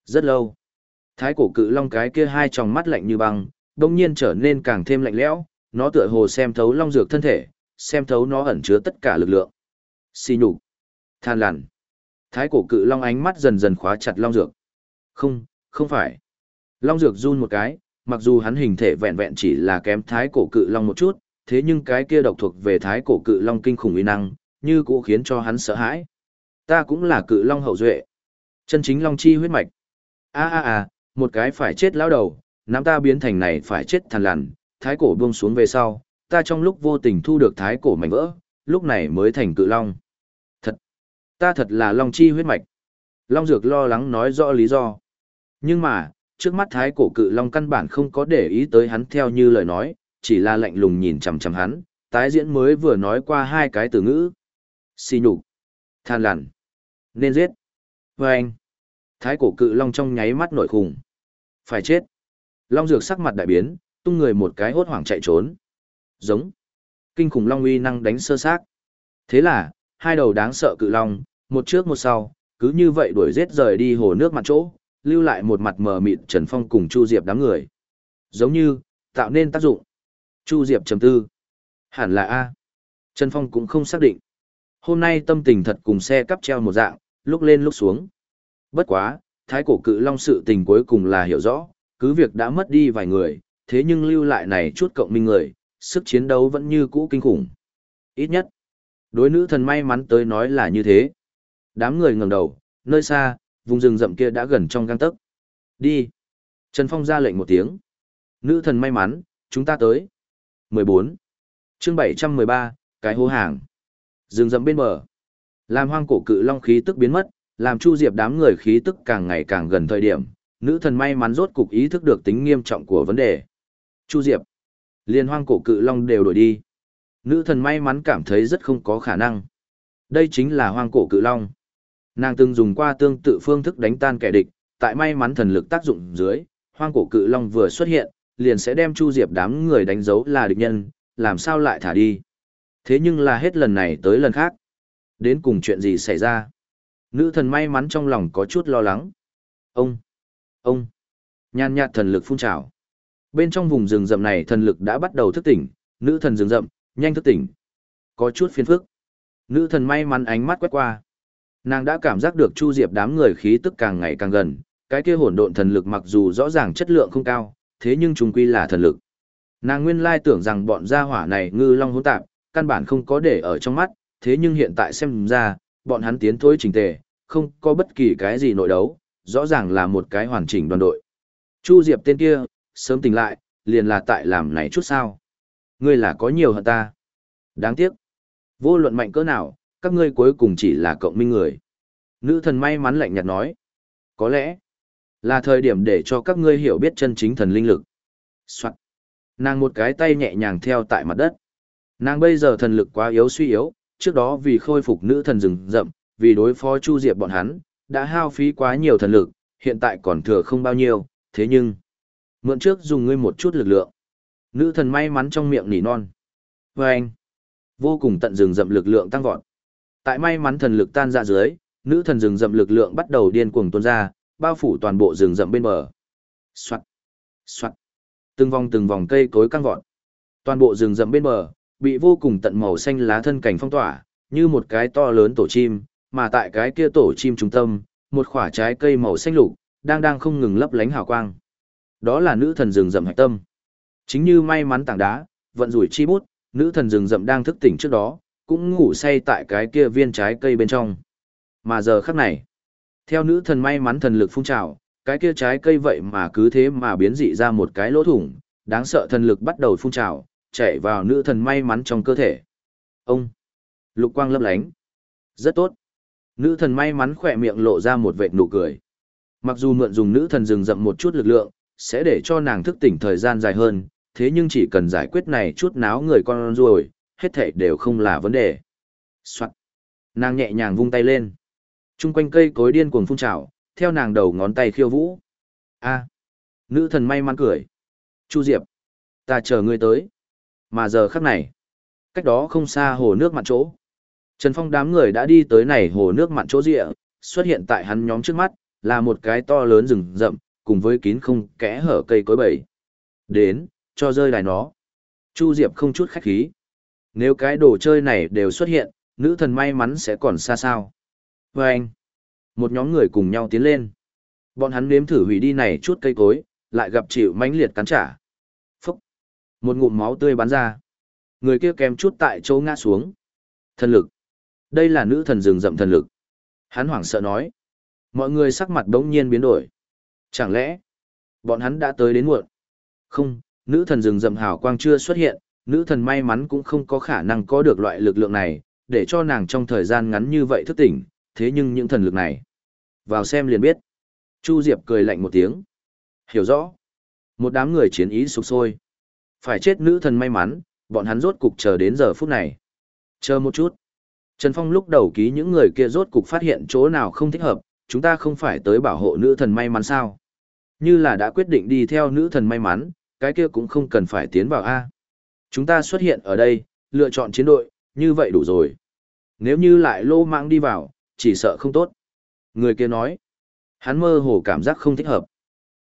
Rất lâu. Thái cổ cự long cái kia hai tròng mắt lạnh như băng, đông nhiên trở nên càng thêm lạnh lẽo, nó tựa hồ xem thấu long dược thân thể, xem thấu nó ẩn chứa tất cả lực lượng. Xì nhục, than lằn. Thái cổ cự long ánh mắt dần dần khóa chặt long dược. Không, không phải. Long dược run một cái, mặc dù hắn hình thể vẹn vẹn chỉ là kém thái cổ cự long một chút, thế nhưng cái kia độc thuộc về thái cổ cự long kinh khủng uy năng, như cũng khiến cho hắn sợ hãi. Ta cũng là cự long hậu duệ. Chân chính long chi huyết mạch. A a a, một cái phải chết lão đầu, nắm ta biến thành này phải chết thằn lằn, thái cổ buông xuống về sau, ta trong lúc vô tình thu được thái cổ mảnh vỡ, lúc này mới thành cự long. Thật, ta thật là long chi huyết mạch. Long Dược lo lắng nói rõ lý do. Nhưng mà, trước mắt thái cổ cự long căn bản không có để ý tới hắn theo như lời nói, chỉ là lạnh lùng nhìn chằm chằm hắn, tái diễn mới vừa nói qua hai cái từ ngữ. Xì nhục, than lằn, nên giết. Và anh, thái cổ cự long trong nháy mắt nổi khùng. Phải chết. Long dược sắc mặt đại biến, tung người một cái hốt hoảng chạy trốn. Giống. Kinh khủng long uy năng đánh sơ xác. Thế là, hai đầu đáng sợ cự long, một trước một sau, cứ như vậy đuổi giết rời đi hồ nước mặt chỗ, lưu lại một mặt mờ mịt Trần Phong cùng Chu Diệp đám người. Giống như, tạo nên tác dụng. Chu Diệp trầm tư. Hẳn là A. Trần Phong cũng không xác định. Hôm nay tâm tình thật cùng xe cắp treo một dạng, lúc lên lúc xuống. Bất quá, thái cổ cự long sự tình cuối cùng là hiểu rõ, cứ việc đã mất đi vài người, thế nhưng lưu lại này chút cộng minh người, sức chiến đấu vẫn như cũ kinh khủng. Ít nhất, đối nữ thần may mắn tới nói là như thế. Đám người ngẩng đầu, nơi xa, vùng rừng rậm kia đã gần trong gang tấc. Đi. Trần Phong ra lệnh một tiếng. Nữ thần may mắn, chúng ta tới. 14. chương 713, cái hô hàng. Rừng rậm bên bờ. Làm hoang cổ cự long khí tức biến mất, làm Chu Diệp đám người khí tức càng ngày càng gần thời điểm, nữ thần may mắn rốt cục ý thức được tính nghiêm trọng của vấn đề. Chu Diệp. Liên hoang cổ cự long đều đổi đi. Nữ thần may mắn cảm thấy rất không có khả năng. Đây chính là hoang cổ cự long. Nàng từng dùng qua tương tự phương thức đánh tan kẻ địch, tại may mắn thần lực tác dụng dưới, hoang cổ cự long vừa xuất hiện, liền sẽ đem Chu Diệp đám người đánh dấu là địch nhân, làm sao lại thả đi. Thế nhưng là hết lần này tới lần khác. Đến cùng chuyện gì xảy ra? Nữ thần may mắn trong lòng có chút lo lắng. Ông! Ông! Nhan nhạt thần lực phun trào. Bên trong vùng rừng rậm này thần lực đã bắt đầu thức tỉnh, nữ thần rừng rậm, nhanh thức tỉnh. Có chút phiền phức. Nữ thần may mắn ánh mắt quét qua. Nàng đã cảm giác được Chu Diệp đám người khí tức càng ngày càng gần, cái kia hỗn độn thần lực mặc dù rõ ràng chất lượng không cao, thế nhưng chúng quy là thần lực. Nàng nguyên lai tưởng rằng bọn gia hỏa này ngư long hỗn tạp, căn bản không có để ở trong mắt, thế nhưng hiện tại xem ra, bọn hắn tiến thối chỉnh tề, không có bất kỳ cái gì nội đấu, rõ ràng là một cái hoàn chỉnh đoàn đội. Chu Diệp tên kia, sớm tỉnh lại, liền là tại làm này chút sao. Ngươi là có nhiều hơn ta. Đáng tiếc. Vô luận mạnh cỡ nào, các ngươi cuối cùng chỉ là cộng minh người. Nữ thần may mắn lạnh nhạt nói. Có lẽ, là thời điểm để cho các ngươi hiểu biết chân chính thần linh lực. Soạn. Nàng một cái tay nhẹ nhàng theo tại mặt đất. Nàng bây giờ thần lực quá yếu suy yếu, trước đó vì khôi phục nữ thần rừng rậm, vì đối phó Chu Diệp bọn hắn, đã hao phí quá nhiều thần lực, hiện tại còn thừa không bao nhiêu, thế nhưng, mượn trước dùng ngươi một chút lực lượng. Nữ thần may mắn trong miệng nỉ non. Và anh, vô cùng tận rừng rậm lực lượng tăng vọt. Tại may mắn thần lực tan ra dưới, nữ thần rừng rậm lực lượng bắt đầu điên cuồng tuôn ra, bao phủ toàn bộ rừng rậm bên bờ. Soạt, soạt, từng vòng từng vòng cây cối căng vọt. Toàn bộ rừng rậm bên bờ, bị vô cùng tận màu xanh lá thân cảnh phong tỏa, như một cái to lớn tổ chim, mà tại cái kia tổ chim trung tâm, một quả trái cây màu xanh lục, đang đang không ngừng lấp lánh hào quang. Đó là nữ thần rừng rậm hạch tâm. Chính như may mắn tảng đá, vận rủi chi bút, nữ thần rừng rậm đang thức tỉnh trước đó, cũng ngủ say tại cái kia viên trái cây bên trong. Mà giờ khắc này, theo nữ thần may mắn thần lực phun trào, cái kia trái cây vậy mà cứ thế mà biến dị ra một cái lỗ thủng, đáng sợ thần lực bắt đầu phun trào, chạy vào nữ thần may mắn trong cơ thể. Ông! Lục quang lấp lánh. Rất tốt. Nữ thần may mắn khỏe miệng lộ ra một vệt nụ cười. Mặc dù mượn dùng nữ thần rừng rậm một chút lực lượng, sẽ để cho nàng thức tỉnh thời gian dài hơn, thế nhưng chỉ cần giải quyết này chút náo người con ruồi, hết thảy đều không là vấn đề. Soạn. Nàng nhẹ nhàng vung tay lên. Trung quanh cây cối điên cuồng phun trào, theo nàng đầu ngón tay khiêu vũ. A. Nữ thần may mắn cười. Chu Diệp. Ta chờ ngươi tới. Mà giờ khắc này. Cách đó không xa hồ nước mặn chỗ. Trần Phong đám người đã đi tới này hồ nước mặn chỗ rịa, xuất hiện tại hắn nhóm trước mắt, là một cái to lớn rừng rậm, cùng với kín không kẽ hở cây cối bầy. Đến, cho rơi đài nó. Chu Diệp không chút khách khí. Nếu cái đồ chơi này đều xuất hiện, nữ thần may mắn sẽ còn xa sao. Và anh, một nhóm người cùng nhau tiến lên. Bọn hắn nếm thử hủy đi này chút cây cối, lại gặp chịu mãnh liệt cắn trả. Phúc! Một ngụm máu tươi bắn ra. Người kia kèm chút tại chỗ ngã xuống. Thần lực. Đây là nữ thần rừng rậm thần lực. Hắn hoảng sợ nói. Mọi người sắc mặt bỗng nhiên biến đổi. Chẳng lẽ, bọn hắn đã tới đến muộn? Không, nữ thần rừng rậm hào quang chưa xuất hiện, nữ thần may mắn cũng không có khả năng có được loại lực lượng này, để cho nàng trong thời gian ngắn như vậy thức tỉnh, thế nhưng những thần lực này. Vào xem liền biết. Chu Diệp cười lạnh một tiếng. Hiểu rõ. Một đám người chiến ý sục sôi. Phải chết nữ thần may mắn, bọn hắn rốt cục chờ đến giờ phút này. Chờ một chút. Trần Phong lúc đầu ký những người kia rốt cục phát hiện chỗ nào không thích hợp, chúng ta không phải tới bảo hộ nữ thần may mắn sao. Như là đã quyết định đi theo nữ thần may mắn, cái kia cũng không cần phải tiến vào A. Chúng ta xuất hiện ở đây, lựa chọn chiến đội, như vậy đủ rồi. Nếu như lại lô mạng đi vào, chỉ sợ không tốt. Người kia nói, hắn mơ hồ cảm giác không thích hợp.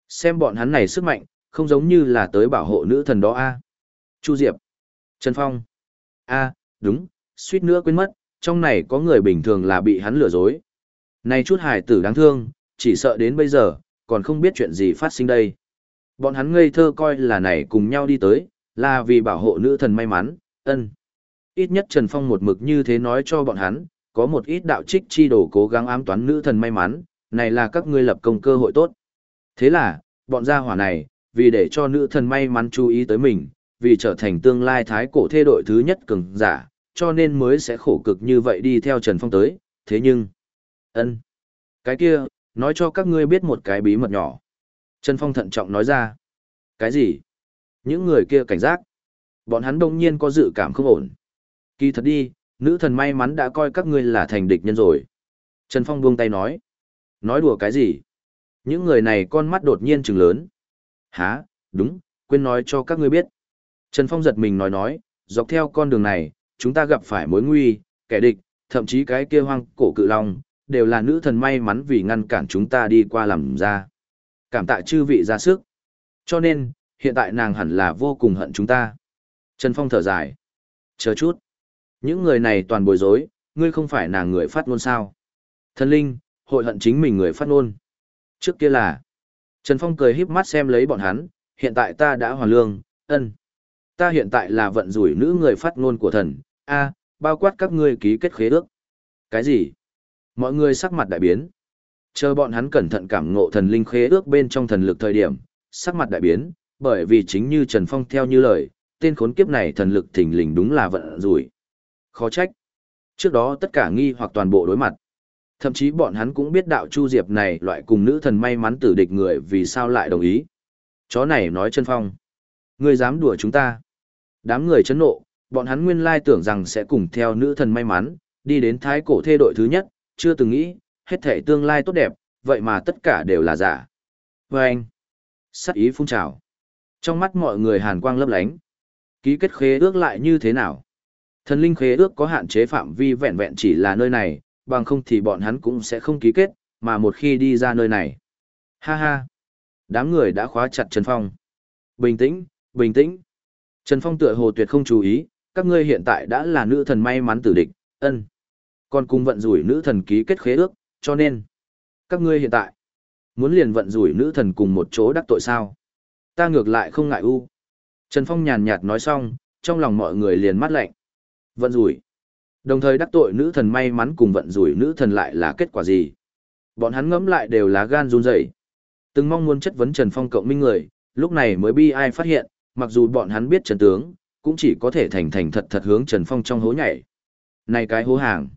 Xem bọn hắn này sức mạnh, không giống như là tới bảo hộ nữ thần đó A. Chu Diệp. Trần Phong. a đúng, suýt nữa quên mất, trong này có người bình thường là bị hắn lừa dối. Này chút hài tử đáng thương, chỉ sợ đến bây giờ, còn không biết chuyện gì phát sinh đây. Bọn hắn ngây thơ coi là này cùng nhau đi tới, là vì bảo hộ nữ thần may mắn, ân. Ít nhất Trần Phong một mực như thế nói cho bọn hắn, có một ít đạo trích chi đồ cố gắng ám toán nữ thần may mắn, này là các ngươi lập công cơ hội tốt. Thế là, bọn gia hỏa này, vì để cho nữ thần may mắn chú ý tới mình, vì trở thành tương lai thái cổ thê đội thứ nhất cường giả, cho nên mới sẽ khổ cực như vậy đi theo Trần Phong tới, thế nhưng... ân Cái kia, nói cho các ngươi biết một cái bí mật nhỏ. Trần Phong thận trọng nói ra. Cái gì? Những người kia cảnh giác. Bọn hắn đông nhiên có dự cảm không ổn. Kỳ thật đi, nữ thần may mắn đã coi các ngươi là thành địch nhân rồi. Trần Phong buông tay nói. Nói đùa cái gì? Những người này con mắt đột nhiên trừng lớn. Hả, đúng, quên nói cho các ngươi biết. Trần Phong giật mình nói nói, dọc theo con đường này, chúng ta gặp phải mối nguy, kẻ địch, thậm chí cái kia hoang cổ cự long, đều là nữ thần may mắn vì ngăn cản chúng ta đi qua làm ra. Cảm tạ chư vị ra sức. Cho nên, hiện tại nàng hẳn là vô cùng hận chúng ta. Trần Phong thở dài. Chờ chút. Những người này toàn bối rối, ngươi không phải nàng người phát ngôn sao. Thần linh, hội hận chính mình người phát ngôn. Trước kia là. Trần Phong cười híp mắt xem lấy bọn hắn, hiện tại ta đã hoàn lương, ân. Ta hiện tại là vận rủi nữ người phát ngôn của thần, a, bao quát các ngươi ký kết khế ước. Cái gì? Mọi người sắc mặt đại biến. Chờ bọn hắn cẩn thận cảm ngộ thần linh khế ước bên trong thần lực thời điểm, sắc mặt đại biến, bởi vì chính như Trần Phong theo như lời, tên khốn kiếp này thần lực thình lình đúng là vận rủi. Khó trách. Trước đó tất cả nghi hoặc toàn bộ đối mặt. Thậm chí bọn hắn cũng biết đạo Chu Diệp này loại cùng nữ thần may mắn tử địch người vì sao lại đồng ý. Chó này nói Trần phong. Ngươi dám đùa chúng ta. Đám người chấn nộ, bọn hắn nguyên lai tưởng rằng sẽ cùng theo nữ thần may mắn, đi đến thái cổ thê đội thứ nhất, chưa từng nghĩ, hết thể tương lai tốt đẹp, vậy mà tất cả đều là giả. Vâng! anh, sắc ý phun trào. Trong mắt mọi người hàn quang lấp lánh. Ký kết khế ước lại như thế nào? Thần linh khế ước có hạn chế phạm vi vẹn vẹn chỉ là nơi này, bằng không thì bọn hắn cũng sẽ không ký kết, mà một khi đi ra nơi này. Ha ha! Đám người đã khóa chặt Trần Phong. Bình tĩnh, bình tĩnh. Trần Phong tựa hồ tuyệt không chú ý, các ngươi hiện tại đã là nữ thần may mắn tử địch, ân. Còn cùng vận rủi nữ thần ký kết khế ước, cho nên, các ngươi hiện tại, muốn liền vận rủi nữ thần cùng một chỗ đắc tội sao? Ta ngược lại không ngại u. Trần Phong nhàn nhạt nói xong, trong lòng mọi người liền mắt lạnh. Vận rủi. Đồng thời đắc tội nữ thần may mắn cùng vận rủi nữ thần lại là kết quả gì? Bọn hắn ngẫm lại đều là gan run rẩy. Từng mong muốn chất vấn Trần Phong cộng minh người, lúc này mới bi ai phát hiện, mặc dù bọn hắn biết Trần tướng, cũng chỉ có thể thành thành thật thật hướng Trần Phong trong hố nhảy. Này cái hố hàng.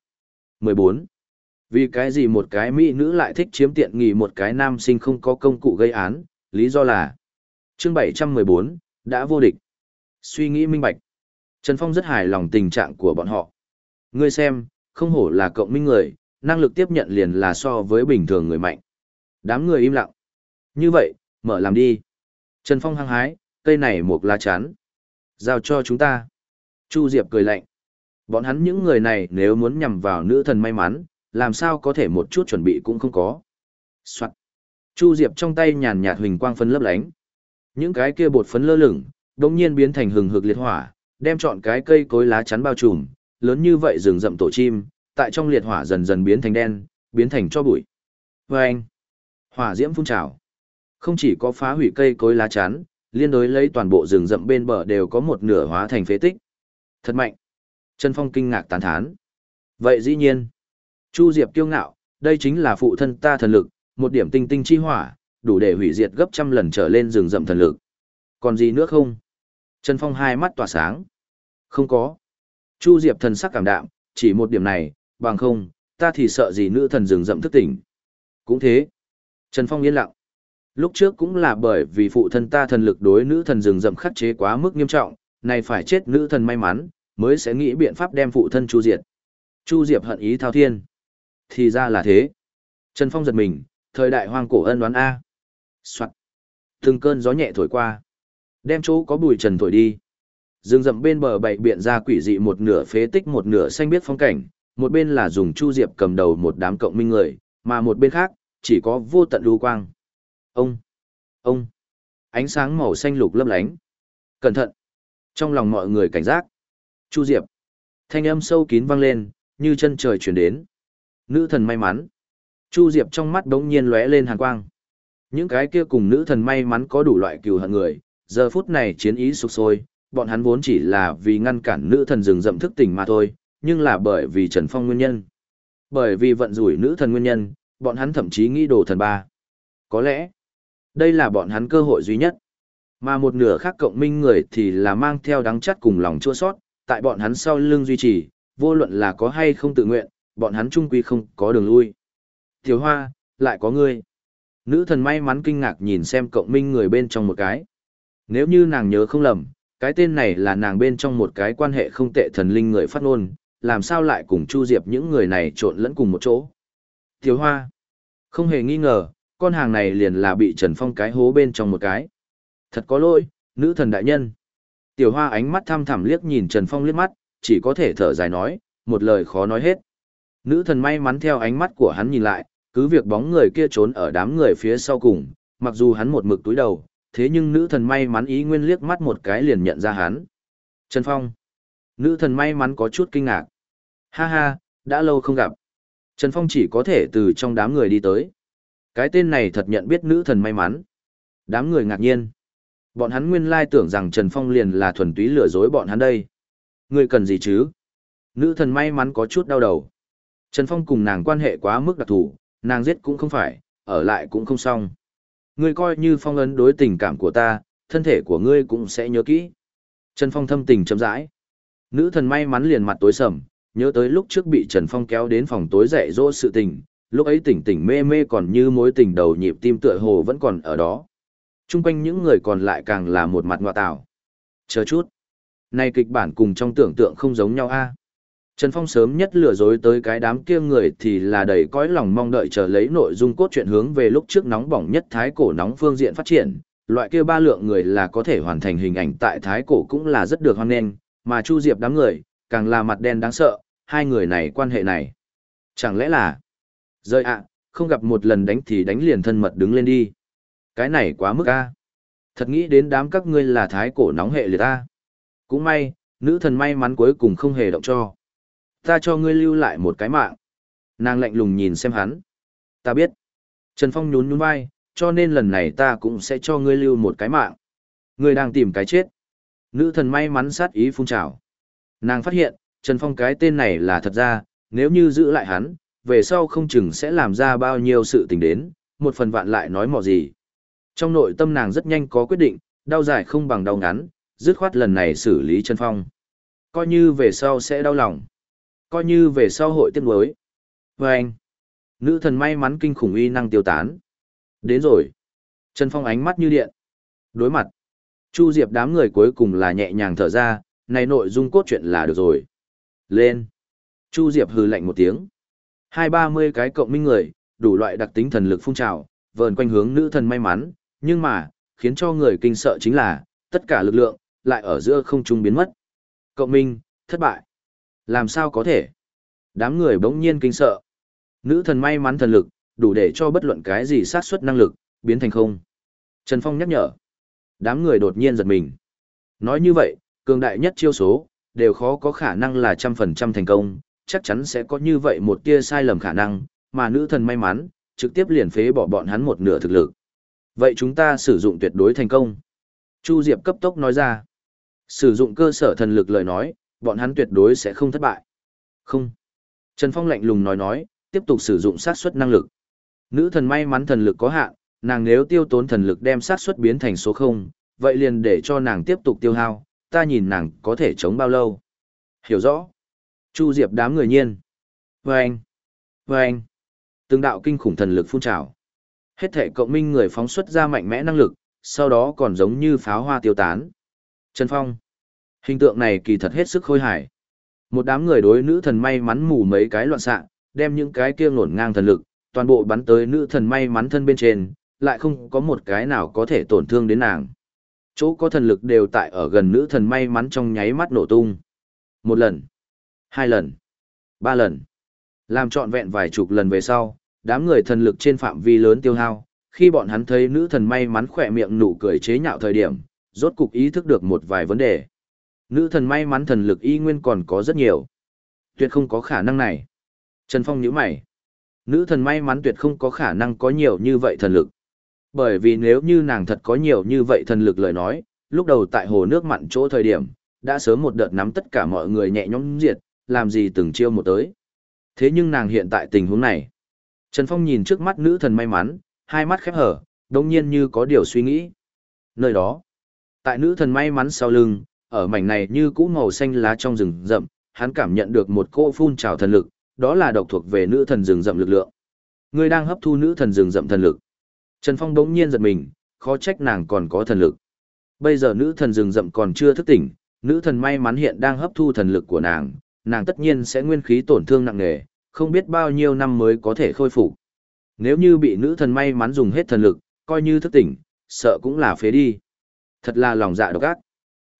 14. Vì cái gì một cái mỹ nữ lại thích chiếm tiện nghi một cái nam sinh không có công cụ gây án, lý do là chương 714, đã vô địch. Suy nghĩ minh bạch. Trần Phong rất hài lòng tình trạng của bọn họ. Ngươi xem, không hổ là cộng minh người, năng lực tiếp nhận liền là so với bình thường người mạnh. Đám người im lặng. Như vậy, mở làm đi. Trần Phong hăng hái, cây này một lá chắn. Giao cho chúng ta. Chu Diệp cười lạnh. Bọn hắn những người này nếu muốn nhằm vào nữ thần may mắn, làm sao có thể một chút chuẩn bị cũng không có. Soạn. Chu Diệp trong tay nhàn nhạt huỳnh quang phân lấp lánh. Những cái kia bột phấn lơ lửng, đống nhiên biến thành hừng hực liệt hỏa, đem chọn cái cây cối lá chắn bao trùm, lớn như vậy rừng rậm tổ chim, tại trong liệt hỏa dần dần biến thành đen, biến thành cho bụi. Và anh, hỏa diễm phun trào. Không chỉ có phá hủy cây cối lá chắn, liên đối lấy toàn bộ rừng rậm bên bờ đều có một nửa hóa thành phế tích. Thật mạnh. Trần Phong kinh ngạc tán thán. Vậy dĩ nhiên. Chu Diệp kiêu ngạo, đây chính là phụ thân ta thần lực, một điểm tinh tinh chi hỏa, đủ để hủy diệt gấp trăm lần trở lên rừng rậm thần lực. Còn gì nữa không? Trần Phong hai mắt tỏa sáng. Không có. Chu Diệp thần sắc cảm đạm, chỉ một điểm này, bằng không, ta thì sợ gì nữ thần rừng rậm thức tỉnh. Cũng thế. Trần Phong yên lặng. Lúc trước cũng là bởi vì phụ thân ta thần lực đối nữ thần rừng rậm khắc chế quá mức nghiêm trọng, này phải chết nữ thần may mắn, mới sẽ nghĩ biện pháp đem phụ thân Chu Diệt. Chu Diệp hận ý thao thiên. Thì ra là thế. Trần Phong giật mình, thời đại hoang cổ ân đoán A. Soạt. Từng cơn gió nhẹ thổi qua. Đem chỗ có bụi trần thổi đi. Rừng rậm bên bờ bảy biện ra quỷ dị một nửa phế tích một nửa xanh biết phong cảnh, một bên là dùng Chu Diệp cầm đầu một đám cộng minh người, mà một bên khác, chỉ có vô tận lưu quang. Ông! Ông! Ánh sáng màu xanh lục lấp lánh. Cẩn thận! Trong lòng mọi người cảnh giác. Chu Diệp. Thanh âm sâu kín vang lên, như chân trời chuyển đến. Nữ thần may mắn. Chu Diệp trong mắt đống nhiên lóe lên hàn quang. Những cái kia cùng nữ thần may mắn có đủ loại cừu hận người, giờ phút này chiến ý sục sôi, bọn hắn vốn chỉ là vì ngăn cản nữ thần rừng rậm thức tỉnh mà thôi, nhưng là bởi vì Trần Phong nguyên nhân. Bởi vì vận rủi nữ thần nguyên nhân, bọn hắn thậm chí nghĩ đồ thần ba. Có lẽ, đây là bọn hắn cơ hội duy nhất. Mà một nửa khác cộng minh người thì là mang theo đắng chắt cùng lòng chua sót, tại bọn hắn sau lưng duy trì, vô luận là có hay không tự nguyện, bọn hắn chung quy không có đường lui. Tiểu hoa, lại có ngươi. Nữ thần may mắn kinh ngạc nhìn xem cộng minh người bên trong một cái. Nếu như nàng nhớ không lầm, cái tên này là nàng bên trong một cái quan hệ không tệ thần linh người phát ngôn, làm sao lại cùng Chu Diệp những người này trộn lẫn cùng một chỗ. Tiểu hoa, không hề nghi ngờ, con hàng này liền là bị Trần Phong cái hố bên trong một cái. Thật có lỗi, nữ thần đại nhân. Tiểu hoa ánh mắt thăm thẳm liếc nhìn Trần Phong liếc mắt, chỉ có thể thở dài nói, một lời khó nói hết. Nữ thần may mắn theo ánh mắt của hắn nhìn lại, cứ việc bóng người kia trốn ở đám người phía sau cùng, mặc dù hắn một mực túi đầu, thế nhưng nữ thần may mắn ý nguyên liếc mắt một cái liền nhận ra hắn. Trần Phong. Nữ thần may mắn có chút kinh ngạc. Ha ha, đã lâu không gặp. Trần Phong chỉ có thể từ trong đám người đi tới. Cái tên này thật nhận biết nữ thần may mắn. Đám người ngạc nhiên. Bọn hắn nguyên lai tưởng rằng Trần Phong liền là thuần túy lừa dối bọn hắn đây. Người cần gì chứ? Nữ thần may mắn có chút đau đầu. Trần Phong cùng nàng quan hệ quá mức đặc thù, nàng giết cũng không phải, ở lại cũng không xong. Ngươi coi như phong ấn đối tình cảm của ta, thân thể của ngươi cũng sẽ nhớ kỹ. Trần Phong thâm tình chậm rãi. Nữ thần may mắn liền mặt tối sầm, nhớ tới lúc trước bị Trần Phong kéo đến phòng tối dạy dỗ sự tình, lúc ấy tỉnh tỉnh mê mê còn như mối tình đầu nhịp tim tựa hồ vẫn còn ở đó. Trung quanh những người còn lại càng là một mặt ngoại tảo. Chờ chút. Này kịch bản cùng trong tưởng tượng không giống nhau a. Trần Phong sớm nhất lừa dối tới cái đám kia người thì là đầy cõi lòng mong đợi chờ lấy nội dung cốt truyện hướng về lúc trước nóng bỏng nhất thái cổ nóng phương diện phát triển, loại kia ba lượng người là có thể hoàn thành hình ảnh tại thái cổ cũng là rất được hoan nghênh, mà Chu Diệp đám người, càng là mặt đen đáng sợ, hai người này quan hệ này. Chẳng lẽ là... Rơi ạ, không gặp một lần đánh thì đánh liền thân mật đứng lên đi. Cái này quá mức a. Thật nghĩ đến đám các ngươi là thái cổ nóng hệ liệt ta Cũng may, nữ thần may mắn cuối cùng không hề động cho. Ta cho ngươi lưu lại một cái mạng. Nàng lạnh lùng nhìn xem hắn. Ta biết. Trần Phong nhún nhún vai, cho nên lần này ta cũng sẽ cho ngươi lưu một cái mạng. Ngươi đang tìm cái chết. Nữ thần may mắn sát ý phun trào. Nàng phát hiện, Trần Phong cái tên này là thật ra, nếu như giữ lại hắn, về sau không chừng sẽ làm ra bao nhiêu sự tình đến, một phần vạn lại nói mò gì. Trong nội tâm nàng rất nhanh có quyết định, đau dài không bằng đau ngắn, dứt khoát lần này xử lý Trần Phong. Coi như về sau sẽ đau lòng. Coi như về sau hội tiết mới. Và anh, nữ thần may mắn kinh khủng uy năng tiêu tán. Đến rồi. Trần Phong ánh mắt như điện. Đối mặt. Chu Diệp đám người cuối cùng là nhẹ nhàng thở ra, này nội dung cốt truyện là được rồi. Lên. Chu Diệp hừ lạnh một tiếng. Hai ba mươi cái cộng minh người, đủ loại đặc tính thần lực phun trào, vờn quanh hướng nữ thần may mắn, nhưng mà, khiến cho người kinh sợ chính là, tất cả lực lượng, lại ở giữa không trung biến mất. Cộng minh, thất bại. Làm sao có thể? Đám người bỗng nhiên kinh sợ. Nữ thần may mắn thần lực, đủ để cho bất luận cái gì sát xuất năng lực, biến thành không. Trần Phong nhắc nhở. Đám người đột nhiên giật mình. Nói như vậy, cường đại nhất chiêu số, đều khó có khả năng là trăm phần trăm thành công, chắc chắn sẽ có như vậy một tia sai lầm khả năng, mà nữ thần may mắn, trực tiếp liền phế bỏ bọn hắn một nửa thực lực. Vậy chúng ta sử dụng tuyệt đối thành công. Chu Diệp cấp tốc nói ra. Sử dụng cơ sở thần lực lời nói, bọn hắn tuyệt đối sẽ không thất bại. Không. Trần Phong lạnh lùng nói nói, tiếp tục sử dụng sát suất năng lực. Nữ thần may mắn thần lực có hạn, nàng nếu tiêu tốn thần lực đem sát suất biến thành số 0, vậy liền để cho nàng tiếp tục tiêu hao, ta nhìn nàng có thể chống bao lâu. Hiểu rõ. Chu Diệp đám người nhiên. Vâng. Vâng. Từng đạo kinh khủng thần lực phun trào. Hết thể cộng minh người phóng xuất ra mạnh mẽ năng lực, sau đó còn giống như pháo hoa tiêu tán. Trần Phong. Hình tượng này kỳ thật hết sức khôi hài. Một đám người đối nữ thần may mắn mù mấy cái loạn xạ, đem những cái kia nổn ngang thần lực, toàn bộ bắn tới nữ thần may mắn thân bên trên, lại không có một cái nào có thể tổn thương đến nàng. Chỗ có thần lực đều tại ở gần nữ thần may mắn trong nháy mắt nổ tung. Một lần, hai lần, ba lần. Làm trọn vẹn vài chục lần về sau, đám người thần lực trên phạm vi lớn tiêu hao, khi bọn hắn thấy nữ thần may mắn khỏe miệng nụ cười chế nhạo thời điểm, rốt cục ý thức được một vài vấn đề. Nữ thần may mắn thần lực y nguyên còn có rất nhiều. Tuyệt không có khả năng này. Trần Phong nhíu mày. Nữ thần may mắn tuyệt không có khả năng có nhiều như vậy thần lực. Bởi vì nếu như nàng thật có nhiều như vậy thần lực lời nói, lúc đầu tại hồ nước mặn chỗ thời điểm, đã sớm một đợt nắm tất cả mọi người nhẹ nhõm diệt, làm gì từng chiêu một tới. Thế nhưng nàng hiện tại tình huống này. Trần Phong nhìn trước mắt nữ thần may mắn, hai mắt khép hở, đồng nhiên như có điều suy nghĩ. Nơi đó, tại nữ thần may mắn sau lưng, ở mảnh này như cũ màu xanh lá trong rừng rậm, hắn cảm nhận được một cô phun trào thần lực, đó là độc thuộc về nữ thần rừng rậm lực lượng. Người đang hấp thu nữ thần rừng rậm thần lực. Trần Phong đống nhiên giật mình, khó trách nàng còn có thần lực. Bây giờ nữ thần rừng rậm còn chưa thức tỉnh, nữ thần may mắn hiện đang hấp thu thần lực của nàng, nàng tất nhiên sẽ nguyên khí tổn thương nặng nề, không biết bao nhiêu năm mới có thể khôi phục. Nếu như bị nữ thần may mắn dùng hết thần lực, coi như thức tỉnh, sợ cũng là phế đi. Thật là lòng dạ độc ác.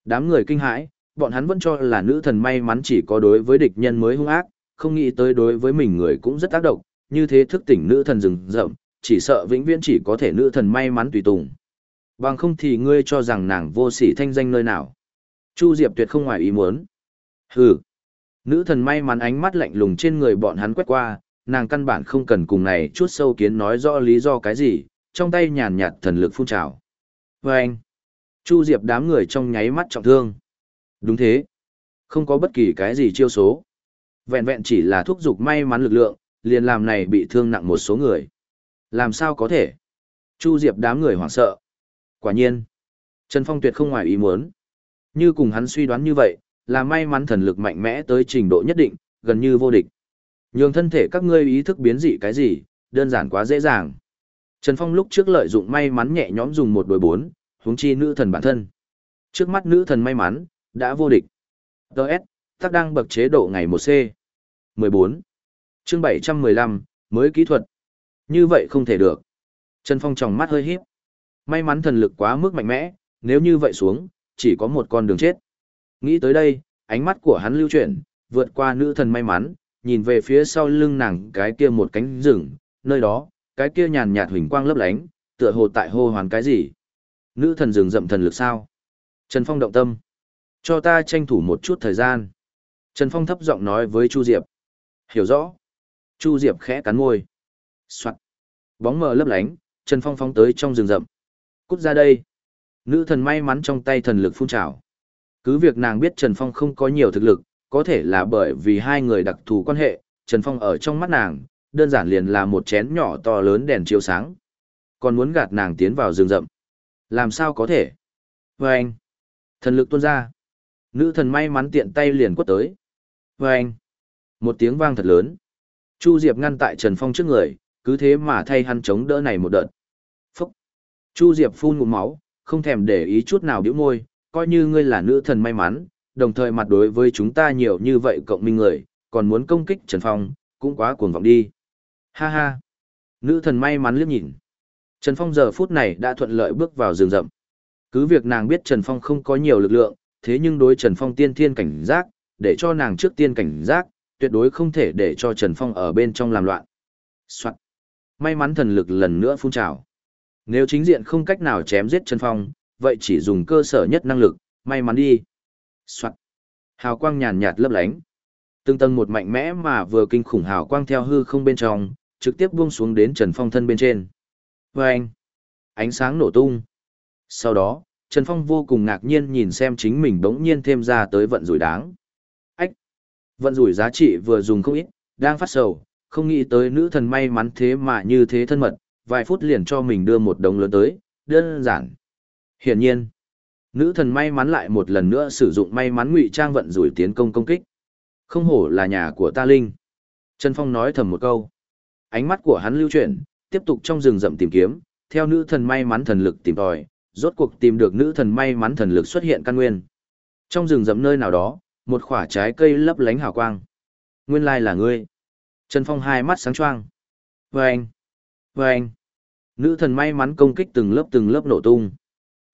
Đám người kinh hãi, bọn hắn vẫn cho là nữ thần may mắn chỉ có đối với địch nhân mới hung ác, không nghĩ tới đối với mình người cũng rất ác độc, như thế thức tỉnh nữ thần rừng rậm, chỉ sợ vĩnh viễn chỉ có thể nữ thần may mắn tùy tùng. Bằng không thì ngươi cho rằng nàng vô sỉ thanh danh nơi nào. Chu Diệp tuyệt không ngoài ý muốn. Hừ. Nữ thần may mắn ánh mắt lạnh lùng trên người bọn hắn quét qua, nàng căn bản không cần cùng này chút sâu kiến nói rõ lý do cái gì, trong tay nhàn nhạt thần lực phun trào. Và anh. Chu Diệp đám người trong nháy mắt trọng thương. Đúng thế. Không có bất kỳ cái gì chiêu số. Vẹn vẹn chỉ là thúc giục may mắn lực lượng, liền làm này bị thương nặng một số người. Làm sao có thể? Chu Diệp đám người hoảng sợ. Quả nhiên. Trần Phong tuyệt không ngoài ý muốn. Như cùng hắn suy đoán như vậy, là may mắn thần lực mạnh mẽ tới trình độ nhất định, gần như vô địch. Nhường thân thể các ngươi ý thức biến dị cái gì, đơn giản quá dễ dàng. Trần Phong lúc trước lợi dụng may mắn nhẹ nhõm dùng một đối bốn, huống chi nữ thần bản thân. Trước mắt nữ thần may mắn, đã vô địch. Đợt, tác đang bậc chế độ ngày 1C. 14. chương 715, mới kỹ thuật. Như vậy không thể được. Trần Phong tròng mắt hơi híp. May mắn thần lực quá mức mạnh mẽ, nếu như vậy xuống, chỉ có một con đường chết. Nghĩ tới đây, ánh mắt của hắn lưu chuyển, vượt qua nữ thần may mắn, nhìn về phía sau lưng nàng cái kia một cánh rừng, nơi đó, cái kia nhàn nhạt huỳnh quang lấp lánh, tựa hồ tại hô hoàn cái gì. Nữ thần rừng rậm thần lực sao? Trần Phong động tâm. Cho ta tranh thủ một chút thời gian. Trần Phong thấp giọng nói với Chu Diệp. Hiểu rõ. Chu Diệp khẽ cắn môi. Soạn. Bóng mờ lấp lánh, Trần Phong phóng tới trong rừng rậm. Cút ra đây. Nữ thần may mắn trong tay thần lực phun trào. Cứ việc nàng biết Trần Phong không có nhiều thực lực, có thể là bởi vì hai người đặc thù quan hệ, Trần Phong ở trong mắt nàng, đơn giản liền là một chén nhỏ to lớn đèn chiếu sáng. Còn muốn gạt nàng tiến vào rừng rậm. Làm sao có thể? Và anh, thần lực tuôn ra. Nữ thần may mắn tiện tay liền quất tới. Và anh, một tiếng vang thật lớn. Chu Diệp ngăn tại Trần Phong trước người, cứ thế mà thay hắn chống đỡ này một đợt. Phúc! Chu Diệp phun ngụm máu, không thèm để ý chút nào biểu môi, coi như ngươi là nữ thần may mắn, đồng thời mặt đối với chúng ta nhiều như vậy cộng minh người, còn muốn công kích Trần Phong, cũng quá cuồng vọng đi. Ha ha! Nữ thần may mắn liếc nhìn. Trần Phong giờ phút này đã thuận lợi bước vào rừng rậm. Cứ việc nàng biết Trần Phong không có nhiều lực lượng, thế nhưng đối Trần Phong tiên thiên cảnh giác, để cho nàng trước tiên cảnh giác, tuyệt đối không thể để cho Trần Phong ở bên trong làm loạn. Soạn. May mắn thần lực lần nữa phun trào. Nếu chính diện không cách nào chém giết Trần Phong, vậy chỉ dùng cơ sở nhất năng lực, may mắn đi. Soạn. Hào quang nhàn nhạt lấp lánh. Từng tầng một mạnh mẽ mà vừa kinh khủng hào quang theo hư không bên trong, trực tiếp buông xuống đến Trần Phong thân bên trên. Và anh, ánh sáng nổ tung. Sau đó, Trần Phong vô cùng ngạc nhiên nhìn xem chính mình bỗng nhiên thêm ra tới vận rủi đáng. Ách! Vận rủi giá trị vừa dùng không ít, đang phát sầu, không nghĩ tới nữ thần may mắn thế mà như thế thân mật, vài phút liền cho mình đưa một đồng lớn tới, đơn giản. Hiển nhiên, nữ thần may mắn lại một lần nữa sử dụng may mắn ngụy trang vận rủi tiến công công kích. Không hổ là nhà của ta linh. Trần Phong nói thầm một câu. Ánh mắt của hắn lưu chuyển, tiếp tục trong rừng rậm tìm kiếm, theo nữ thần may mắn thần lực tìm tòi, rốt cuộc tìm được nữ thần may mắn thần lực xuất hiện căn nguyên. Trong rừng rậm nơi nào đó, một quả trái cây lấp lánh hào quang. Nguyên lai là ngươi. Trần Phong hai mắt sáng choang. Vâng! Vâng! Nữ thần may mắn công kích từng lớp từng lớp nổ tung.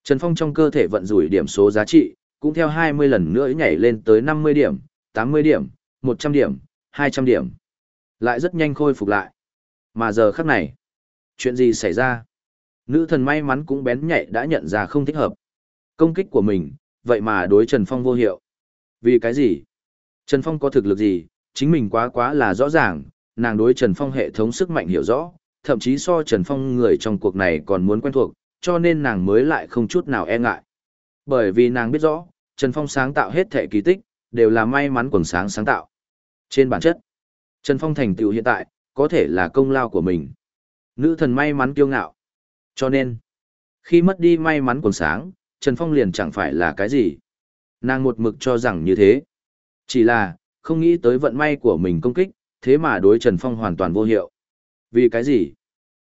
Trần Phong trong cơ thể vận rủi điểm số giá trị, cũng theo 20 lần nữa nhảy lên tới 50 điểm, 80 điểm, 100 điểm, 200 điểm. Lại rất nhanh khôi phục lại. Mà giờ khắc này, chuyện gì xảy ra? Nữ thần may mắn cũng bén nhạy đã nhận ra không thích hợp. Công kích của mình, vậy mà đối Trần Phong vô hiệu. Vì cái gì? Trần Phong có thực lực gì? Chính mình quá quá là rõ ràng, nàng đối Trần Phong hệ thống sức mạnh hiểu rõ, thậm chí so Trần Phong người trong cuộc này còn muốn quen thuộc, cho nên nàng mới lại không chút nào e ngại. Bởi vì nàng biết rõ, Trần Phong sáng tạo hết thể kỳ tích, đều là may mắn quần sáng sáng tạo. Trên bản chất, Trần Phong thành tựu hiện tại, có thể là công lao của mình. Nữ thần may mắn kiêu ngạo. Cho nên, khi mất đi may mắn quần sáng, Trần Phong liền chẳng phải là cái gì. Nàng một mực cho rằng như thế. Chỉ là, không nghĩ tới vận may của mình công kích, thế mà đối Trần Phong hoàn toàn vô hiệu. Vì cái gì?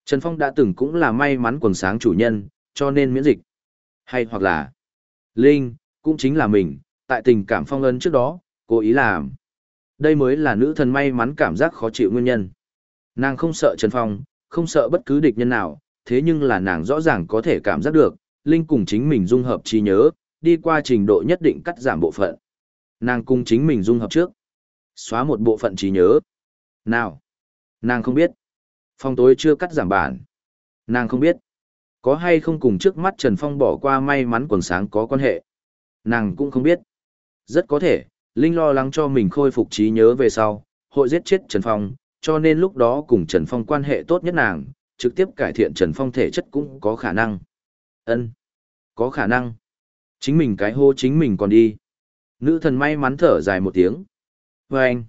Trần Phong đã từng cũng là may mắn quần sáng chủ nhân, cho nên miễn dịch. Hay hoặc là, Linh, cũng chính là mình, tại tình cảm phong ấn trước đó, cố ý làm. Đây mới là nữ thần may mắn cảm giác khó chịu nguyên nhân. Nàng không sợ Trần Phong, không sợ bất cứ địch nhân nào, thế nhưng là nàng rõ ràng có thể cảm giác được, Linh cùng chính mình dung hợp trí nhớ, đi qua trình độ nhất định cắt giảm bộ phận. Nàng cùng chính mình dung hợp trước. Xóa một bộ phận trí nhớ. Nào? Nàng không biết. Phong tối chưa cắt giảm bản. Nàng không biết. Có hay không cùng trước mắt Trần Phong bỏ qua may mắn quần sáng có quan hệ. Nàng cũng không biết. Rất có thể, Linh lo lắng cho mình khôi phục trí nhớ về sau, hội giết chết Trần Phong, cho nên lúc đó cùng Trần Phong quan hệ tốt nhất nàng, trực tiếp cải thiện Trần Phong thể chất cũng có khả năng. Ân, Có khả năng. Chính mình cái hô chính mình còn đi. Nữ thần may mắn thở dài một tiếng. Vâng. anh.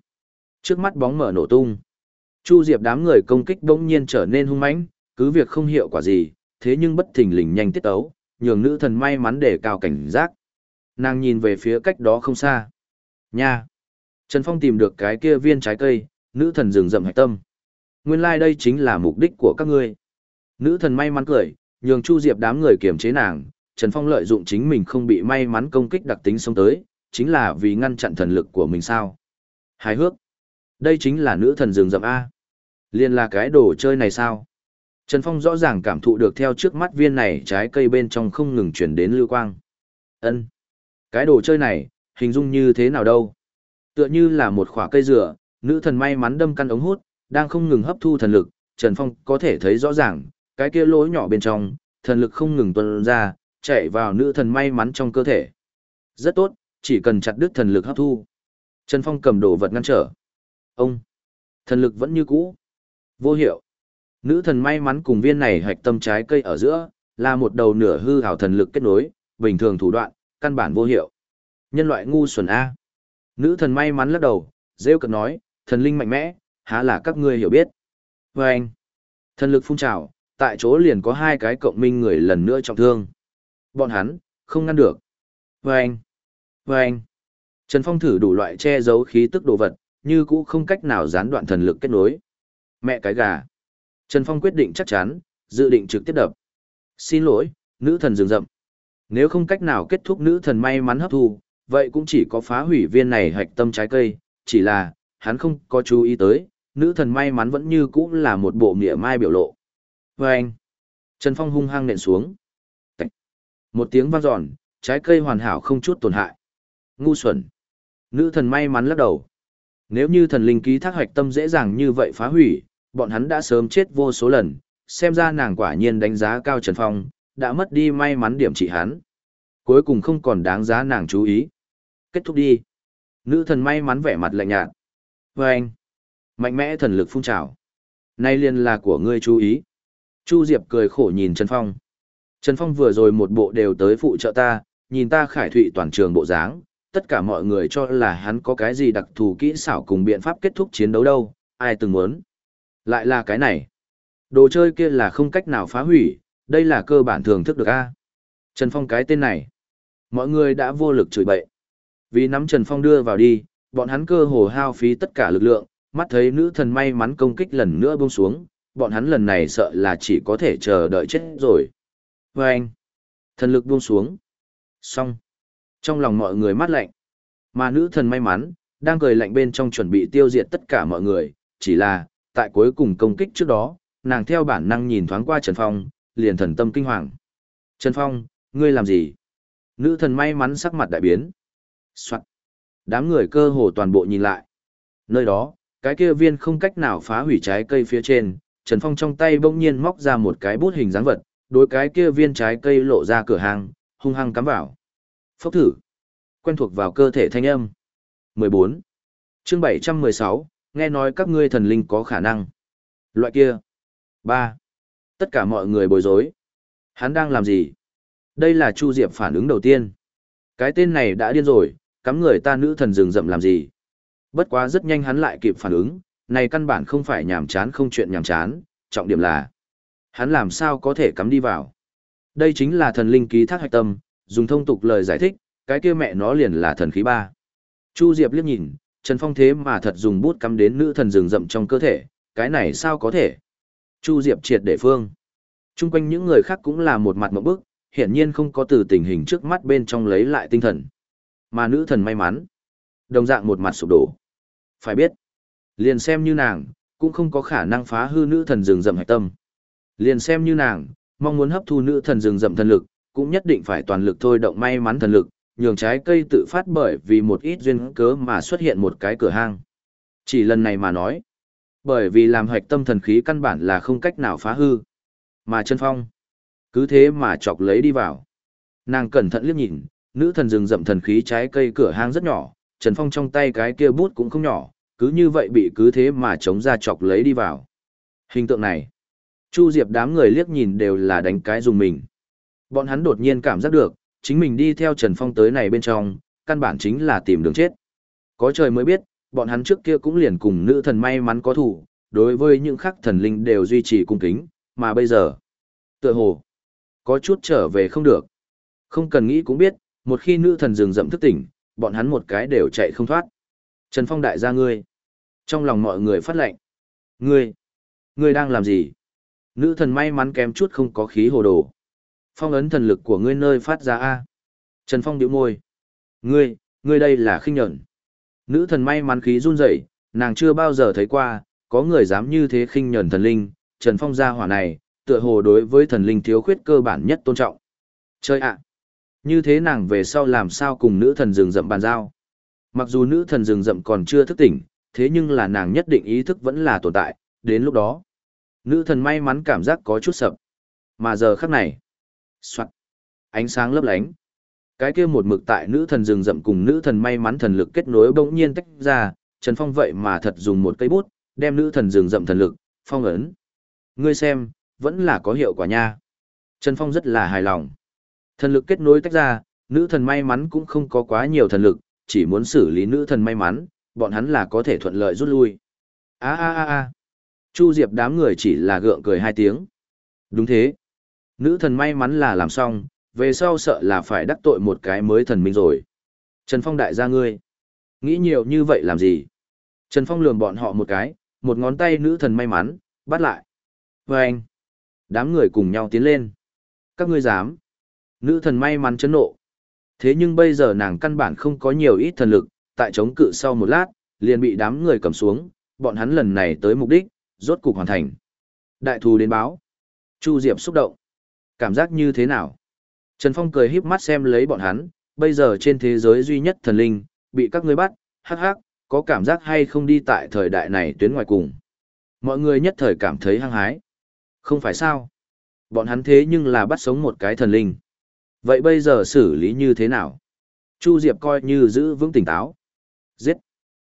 Trước mắt bóng mở nổ tung. Chu Diệp đám người công kích đống nhiên trở nên hung mãnh, cứ việc không hiệu quả gì, thế nhưng bất thình lình nhanh tiết ấu, nhường nữ thần may mắn để cao cảnh giác. Nàng nhìn về phía cách đó không xa. Nha! Trần Phong tìm được cái kia viên trái cây, nữ thần rừng rậm hạch tâm. Nguyên lai like đây chính là mục đích của các ngươi. Nữ thần may mắn cười, nhường Chu Diệp đám người kiềm chế nàng, Trần Phong lợi dụng chính mình không bị may mắn công kích đặc tính sống tới, chính là vì ngăn chặn thần lực của mình sao. Hài hước. Đây chính là nữ thần rừng rậm A. Liên là cái đồ chơi này sao? Trần Phong rõ ràng cảm thụ được theo trước mắt viên này trái cây bên trong không ngừng chuyển đến lưu quang. Ân, Cái đồ chơi này, hình dung như thế nào đâu? Tựa như là một khỏa cây dừa, nữ thần may mắn đâm căn ống hút, đang không ngừng hấp thu thần lực, Trần Phong có thể thấy rõ ràng, cái kia lỗ nhỏ bên trong, thần lực không ngừng tuôn ra, chạy vào nữ thần may mắn trong cơ thể. Rất tốt, chỉ cần chặt đứt thần lực hấp thu. Trần Phong cầm đồ vật ngăn trở. Ông, thần lực vẫn như cũ. Vô hiệu. Nữ thần may mắn cùng viên này hạch tâm trái cây ở giữa, là một đầu nửa hư hào thần lực kết nối, bình thường thủ đoạn, căn bản vô hiệu. Nhân loại ngu xuẩn A. Nữ thần may mắn lắc đầu, rêu cực nói, thần linh mạnh mẽ, há là các ngươi hiểu biết. Và anh, thần lực phun trào, tại chỗ liền có hai cái cộng minh người lần nữa trọng thương. Bọn hắn, không ngăn được. Và anh, và anh, Trần Phong thử đủ loại che giấu khí tức đồ vật, như cũ không cách nào gián đoạn thần lực kết nối. Mẹ cái gà. Trần Phong quyết định chắc chắn, dự định trực tiếp đập. Xin lỗi, nữ thần rừng rậm. Nếu không cách nào kết thúc nữ thần may mắn hấp thu, vậy cũng chỉ có phá hủy viên này hạch tâm trái cây, chỉ là, hắn không có chú ý tới, nữ thần may mắn vẫn như cũ là một bộ nghĩa mai biểu lộ. Và anh, Trần Phong hung hăng nện xuống. Tạch. Một tiếng vang giòn, trái cây hoàn hảo không chút tổn hại. Ngu xuẩn. Nữ thần may mắn lắc đầu. Nếu như thần linh ký thác hoạch tâm dễ dàng như vậy phá hủy, bọn hắn đã sớm chết vô số lần, xem ra nàng quả nhiên đánh giá cao Trần Phong, đã mất đi may mắn điểm trị hắn. Cuối cùng không còn đáng giá nàng chú ý. Kết thúc đi. Nữ thần may mắn vẻ mặt lạnh nhạt. Và anh. Mạnh mẽ thần lực phun trào. Nay liền là của ngươi chú ý. Chu Diệp cười khổ nhìn Trần Phong. Trần Phong vừa rồi một bộ đều tới phụ trợ ta, nhìn ta khải thụy toàn trường bộ dáng, tất cả mọi người cho là hắn có cái gì đặc thù kỹ xảo cùng biện pháp kết thúc chiến đấu đâu, ai từng muốn. Lại là cái này. Đồ chơi kia là không cách nào phá hủy, đây là cơ bản thường thức được a. Trần Phong cái tên này. Mọi người đã vô lực chửi bậy. Vì nắm Trần Phong đưa vào đi, bọn hắn cơ hồ hao phí tất cả lực lượng, mắt thấy nữ thần may mắn công kích lần nữa buông xuống, bọn hắn lần này sợ là chỉ có thể chờ đợi chết rồi. Và anh, thần lực buông xuống. Xong. Trong lòng mọi người mát lạnh. Mà nữ thần may mắn, đang cười lạnh bên trong chuẩn bị tiêu diệt tất cả mọi người, chỉ là, tại cuối cùng công kích trước đó, nàng theo bản năng nhìn thoáng qua Trần Phong, liền thần tâm kinh hoàng. Trần Phong, ngươi làm gì? Nữ thần may mắn sắc mặt đại biến. Soạn. Đám người cơ hồ toàn bộ nhìn lại. Nơi đó, cái kia viên không cách nào phá hủy trái cây phía trên, Trần Phong trong tay bỗng nhiên móc ra một cái bút hình dáng vật, đối cái kia viên trái cây lộ ra cửa hàng, hung hăng cắm vào. Phốc thử. Quen thuộc vào cơ thể thanh âm. 14. chương 716, nghe nói các ngươi thần linh có khả năng. Loại kia. 3. Tất cả mọi người bối rối. Hắn đang làm gì? Đây là Chu Diệp phản ứng đầu tiên. Cái tên này đã điên rồi, cắm người ta nữ thần rừng rậm làm gì? Bất quá rất nhanh hắn lại kịp phản ứng, này căn bản không phải nhàm chán không chuyện nhàm chán, trọng điểm là hắn làm sao có thể cắm đi vào. Đây chính là thần linh ký thác hạch tâm, dùng thông tục lời giải thích, cái kia mẹ nó liền là thần khí ba. Chu Diệp liếc nhìn, Trần Phong thế mà thật dùng bút cắm đến nữ thần rừng rậm trong cơ thể, cái này sao có thể? Chu Diệp triệt để phương. Trung quanh những người khác cũng là một mặt một bức, hiển nhiên không có từ tình hình trước mắt bên trong lấy lại tinh thần. Mà nữ thần may mắn, đồng dạng một mặt sụp đổ. Phải biết, liền xem như nàng, cũng không có khả năng phá hư nữ thần rừng rậm hạch tâm. Liền xem như nàng, mong muốn hấp thu nữ thần rừng rậm thần lực, cũng nhất định phải toàn lực thôi động may mắn thần lực, nhường trái cây tự phát bởi vì một ít duyên cớ mà xuất hiện một cái cửa hang. Chỉ lần này mà nói, bởi vì làm hạch tâm thần khí căn bản là không cách nào phá hư. Mà chân phong, cứ thế mà chọc lấy đi vào. Nàng cẩn thận liếc nhìn, nữ thần rừng rậm thần khí trái cây cửa hang rất nhỏ, Trần Phong trong tay cái kia bút cũng không nhỏ, cứ như vậy bị cứ thế mà chống ra chọc lấy đi vào. Hình tượng này, Chu Diệp đám người liếc nhìn đều là đánh cái dùng mình. Bọn hắn đột nhiên cảm giác được, chính mình đi theo Trần Phong tới này bên trong, căn bản chính là tìm đường chết. Có trời mới biết, bọn hắn trước kia cũng liền cùng nữ thần may mắn có thủ, đối với những khắc thần linh đều duy trì cung kính, mà bây giờ, tựa hồ, có chút trở về không được. Không cần nghĩ cũng biết, một khi nữ thần rừng rậm thức tỉnh, bọn hắn một cái đều chạy không thoát. Trần Phong đại gia ngươi. Trong lòng mọi người phát lệnh. Ngươi, ngươi đang làm gì? Nữ thần may mắn kém chút không có khí hồ đồ. Phong ấn thần lực của ngươi nơi phát ra A. Trần Phong điệu môi. Ngươi, ngươi đây là khinh nhẫn. Nữ thần may mắn khí run rẩy, nàng chưa bao giờ thấy qua, có người dám như thế khinh nhẫn thần linh, Trần Phong gia hỏa này, tựa hồ đối với thần linh thiếu khuyết cơ bản nhất tôn trọng. Chơi ạ! Như thế nàng về sau làm sao cùng nữ thần rừng rậm bàn giao? Mặc dù nữ thần rừng rậm còn chưa thức tỉnh, thế nhưng là nàng nhất định ý thức vẫn là tồn tại, đến lúc đó. Nữ thần may mắn cảm giác có chút sập. Mà giờ khắc này, soạt, ánh sáng lấp lánh. Cái kia một mực tại nữ thần rừng rậm cùng nữ thần may mắn thần lực kết nối bỗng nhiên tách ra, Trần Phong vậy mà thật dùng một cây bút, đem nữ thần rừng rậm thần lực, phong ấn. Ngươi xem, vẫn là có hiệu quả nha. Trần Phong rất là hài lòng. Thần lực kết nối tách ra, nữ thần may mắn cũng không có quá nhiều thần lực, chỉ muốn xử lý nữ thần may mắn, bọn hắn là có thể thuận lợi rút lui. A a a a. Chu Diệp đám người chỉ là gượng cười hai tiếng. Đúng thế. Nữ thần may mắn là làm xong, về sau sợ là phải đắc tội một cái mới thần minh rồi. Trần Phong đại gia ngươi. Nghĩ nhiều như vậy làm gì? Trần Phong lườm bọn họ một cái, một ngón tay nữ thần may mắn, bắt lại. Và anh. Đám người cùng nhau tiến lên. Các ngươi dám. Nữ thần may mắn chấn nộ. Thế nhưng bây giờ nàng căn bản không có nhiều ít thần lực, tại chống cự sau một lát, liền bị đám người cầm xuống, bọn hắn lần này tới mục đích, rốt cục hoàn thành. Đại thù đến báo. Chu Diệp xúc động. Cảm giác như thế nào? Trần Phong cười híp mắt xem lấy bọn hắn, bây giờ trên thế giới duy nhất thần linh, bị các ngươi bắt, hắc hắc, có cảm giác hay không đi tại thời đại này tuyến ngoài cùng. Mọi người nhất thời cảm thấy hăng hái. Không phải sao? Bọn hắn thế nhưng là bắt sống một cái thần linh. Vậy bây giờ xử lý như thế nào? Chu Diệp coi như giữ vững tỉnh táo. Giết!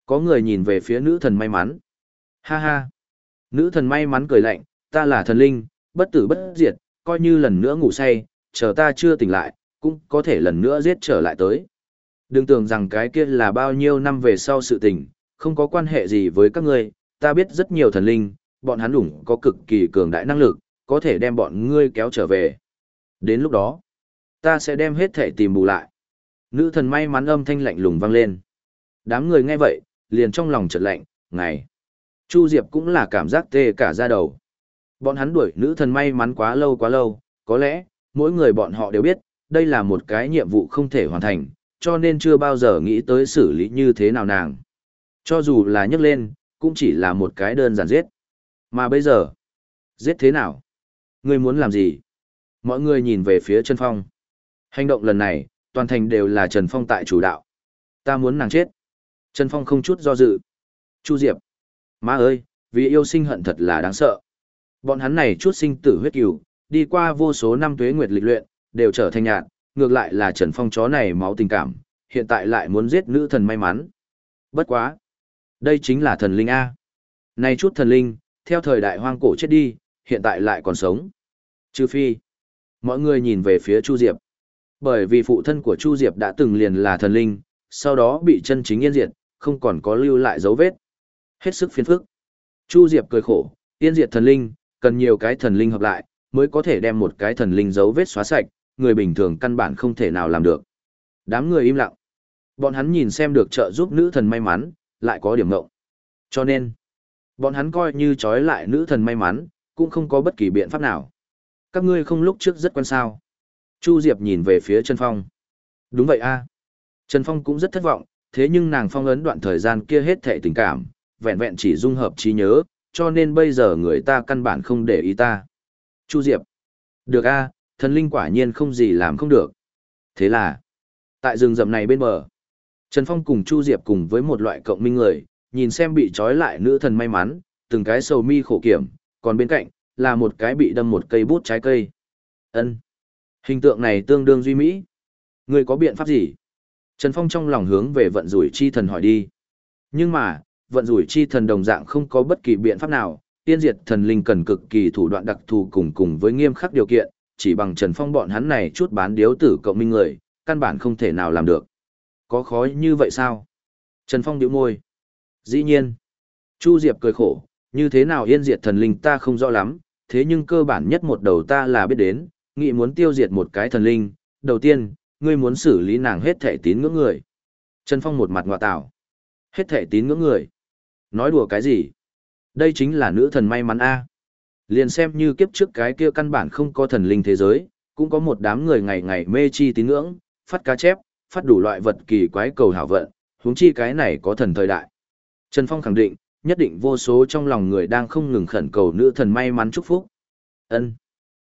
Có người nhìn về phía nữ thần may mắn. Ha ha! Nữ thần may mắn cười lạnh, ta là thần linh, bất tử bất diệt, coi như lần nữa ngủ say, chờ ta chưa tỉnh lại, cũng có thể lần nữa giết trở lại tới. Đừng tưởng rằng cái kia là bao nhiêu năm về sau sự tình, không có quan hệ gì với các ngươi, ta biết rất nhiều thần linh, bọn hắn đủng có cực kỳ cường đại năng lực, có thể đem bọn ngươi kéo trở về. Đến lúc đó, ta sẽ đem hết thể tìm bù lại. Nữ thần may mắn âm thanh lạnh lùng vang lên. Đám người nghe vậy, liền trong lòng chợt lạnh, ngày. Chu Diệp cũng là cảm giác tê cả da đầu. Bọn hắn đuổi nữ thần may mắn quá lâu quá lâu, có lẽ, mỗi người bọn họ đều biết, đây là một cái nhiệm vụ không thể hoàn thành, cho nên chưa bao giờ nghĩ tới xử lý như thế nào nàng. Cho dù là nhấc lên, cũng chỉ là một cái đơn giản giết. Mà bây giờ, giết thế nào? Ngươi muốn làm gì? Mọi người nhìn về phía Trần Phong. Hành động lần này, toàn thành đều là Trần Phong tại chủ đạo. Ta muốn nàng chết. Trần Phong không chút do dự. Chu Diệp. Má ơi, vì yêu sinh hận thật là đáng sợ. Bọn hắn này chút sinh tử huyết cừu, đi qua vô số năm tuế nguyệt lịch luyện, đều trở thành nhạt, ngược lại là Trần Phong chó này máu tình cảm, hiện tại lại muốn giết nữ thần may mắn. Bất quá. Đây chính là thần linh A. Này chút thần linh, theo thời đại hoang cổ chết đi, hiện tại lại còn sống. Trừ phi. Mọi người nhìn về phía Chu Diệp. Bởi vì phụ thân của Chu Diệp đã từng liền là thần linh, sau đó bị chân chính yên diệt, không còn có lưu lại dấu vết. Hết sức phiền phức. Chu Diệp cười khổ, yên diệt thần linh, cần nhiều cái thần linh hợp lại, mới có thể đem một cái thần linh dấu vết xóa sạch, người bình thường căn bản không thể nào làm được. Đám người im lặng. Bọn hắn nhìn xem được trợ giúp nữ thần may mắn, lại có điểm ngộng. Cho nên, bọn hắn coi như trói lại nữ thần may mắn, cũng không có bất kỳ biện pháp nào. Các ngươi không lúc trước rất quan sao. Chu Diệp nhìn về phía Trần Phong. Đúng vậy a. Trần Phong cũng rất thất vọng, thế nhưng nàng phong ấn đoạn thời gian kia hết thệ tình cảm, vẹn vẹn chỉ dung hợp trí nhớ, cho nên bây giờ người ta căn bản không để ý ta. Chu Diệp. Được a, thần linh quả nhiên không gì làm không được. Thế là, tại rừng rậm này bên bờ, Trần Phong cùng Chu Diệp cùng với một loại cộng minh người, nhìn xem bị trói lại nữ thần may mắn, từng cái sầu mi khổ kiểm, còn bên cạnh, là một cái bị đâm một cây bút trái cây. ân Hình tượng này tương đương duy mỹ. Người có biện pháp gì? Trần Phong trong lòng hướng về vận rủi chi thần hỏi đi. Nhưng mà, vận rủi chi thần đồng dạng không có bất kỳ biện pháp nào, tiên diệt thần linh cần cực kỳ thủ đoạn đặc thù cùng cùng với nghiêm khắc điều kiện, chỉ bằng Trần Phong bọn hắn này chút bán điếu tử cộng minh người, căn bản không thể nào làm được. Có khó như vậy sao? Trần Phong điệu môi. Dĩ nhiên. Chu Diệp cười khổ, như thế nào yên diệt thần linh ta không rõ lắm, thế nhưng cơ bản nhất một đầu ta là biết đến, nghĩ muốn tiêu diệt một cái thần linh, đầu tiên, ngươi muốn xử lý nàng hết thể tín ngưỡng người. Trần Phong một mặt ngọa tạo. Hết thể tín ngưỡng người. Nói đùa cái gì? Đây chính là nữ thần may mắn a. Liền xem như kiếp trước cái kia căn bản không có thần linh thế giới, cũng có một đám người ngày ngày mê chi tín ngưỡng, phát cá chép, phát đủ loại vật kỳ quái cầu hảo vận, huống chi cái này có thần thời đại. Trần Phong khẳng định, nhất định vô số trong lòng người đang không ngừng khẩn cầu nữ thần may mắn chúc phúc. Ân,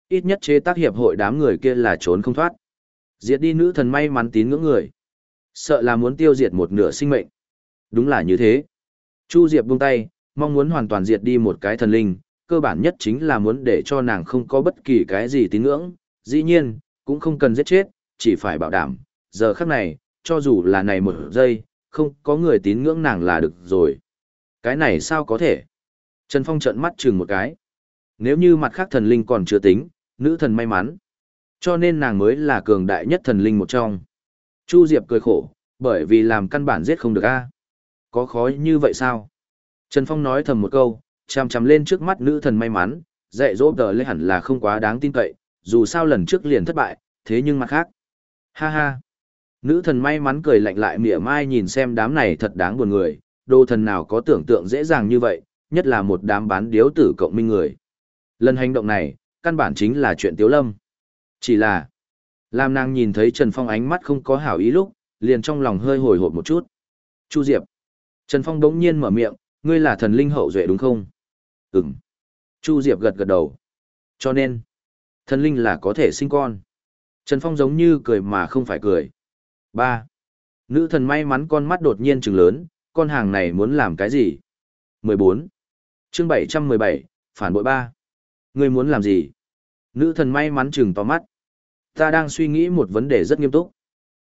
Ít nhất chế tác hiệp hội đám người kia là trốn không thoát. Diệt đi nữ thần may mắn tín ngưỡng người. Sợ là muốn tiêu diệt một nửa sinh mệnh. Đúng là như thế. Chu Diệp buông tay, mong muốn hoàn toàn diệt đi một cái thần linh, cơ bản nhất chính là muốn để cho nàng không có bất kỳ cái gì tín ngưỡng. Dĩ nhiên, cũng không cần giết chết, chỉ phải bảo đảm, giờ khắc này, cho dù là này một giây, không có người tín ngưỡng nàng là được rồi. Cái này sao có thể? Trần Phong trợn mắt chừng một cái. Nếu như mặt khác thần linh còn chưa tính, nữ thần may mắn. Cho nên nàng mới là cường đại nhất thần linh một trong. Chu Diệp cười khổ, bởi vì làm căn bản giết không được a. Có khó như vậy sao? Trần Phong nói thầm một câu, chằm chằm lên trước mắt nữ thần may mắn, dạy dỗ tờ lê hẳn là không quá đáng tin cậy, dù sao lần trước liền thất bại, thế nhưng mặt khác. Ha ha. Nữ thần may mắn cười lạnh lại mỉa mai nhìn xem đám này thật đáng buồn người, đồ thần nào có tưởng tượng dễ dàng như vậy, nhất là một đám bán điếu tử cộng minh người. Lần hành động này, căn bản chính là chuyện tiếu lâm. Chỉ là, làm nàng nhìn thấy Trần Phong ánh mắt không có hảo ý lúc, liền trong lòng hơi hồi hộp một chút. Chu Diệp. Trần Phong đống nhiên mở miệng, ngươi là thần linh hậu duệ đúng không? Ừm. Chu Diệp gật gật đầu. Cho nên, thần linh là có thể sinh con. Trần Phong giống như cười mà không phải cười. Ba. Nữ thần may mắn con mắt đột nhiên trừng lớn, con hàng này muốn làm cái gì? 14. chương 717, phản bội ba. Ngươi muốn làm gì? Nữ thần may mắn trừng to mắt. Ta đang suy nghĩ một vấn đề rất nghiêm túc.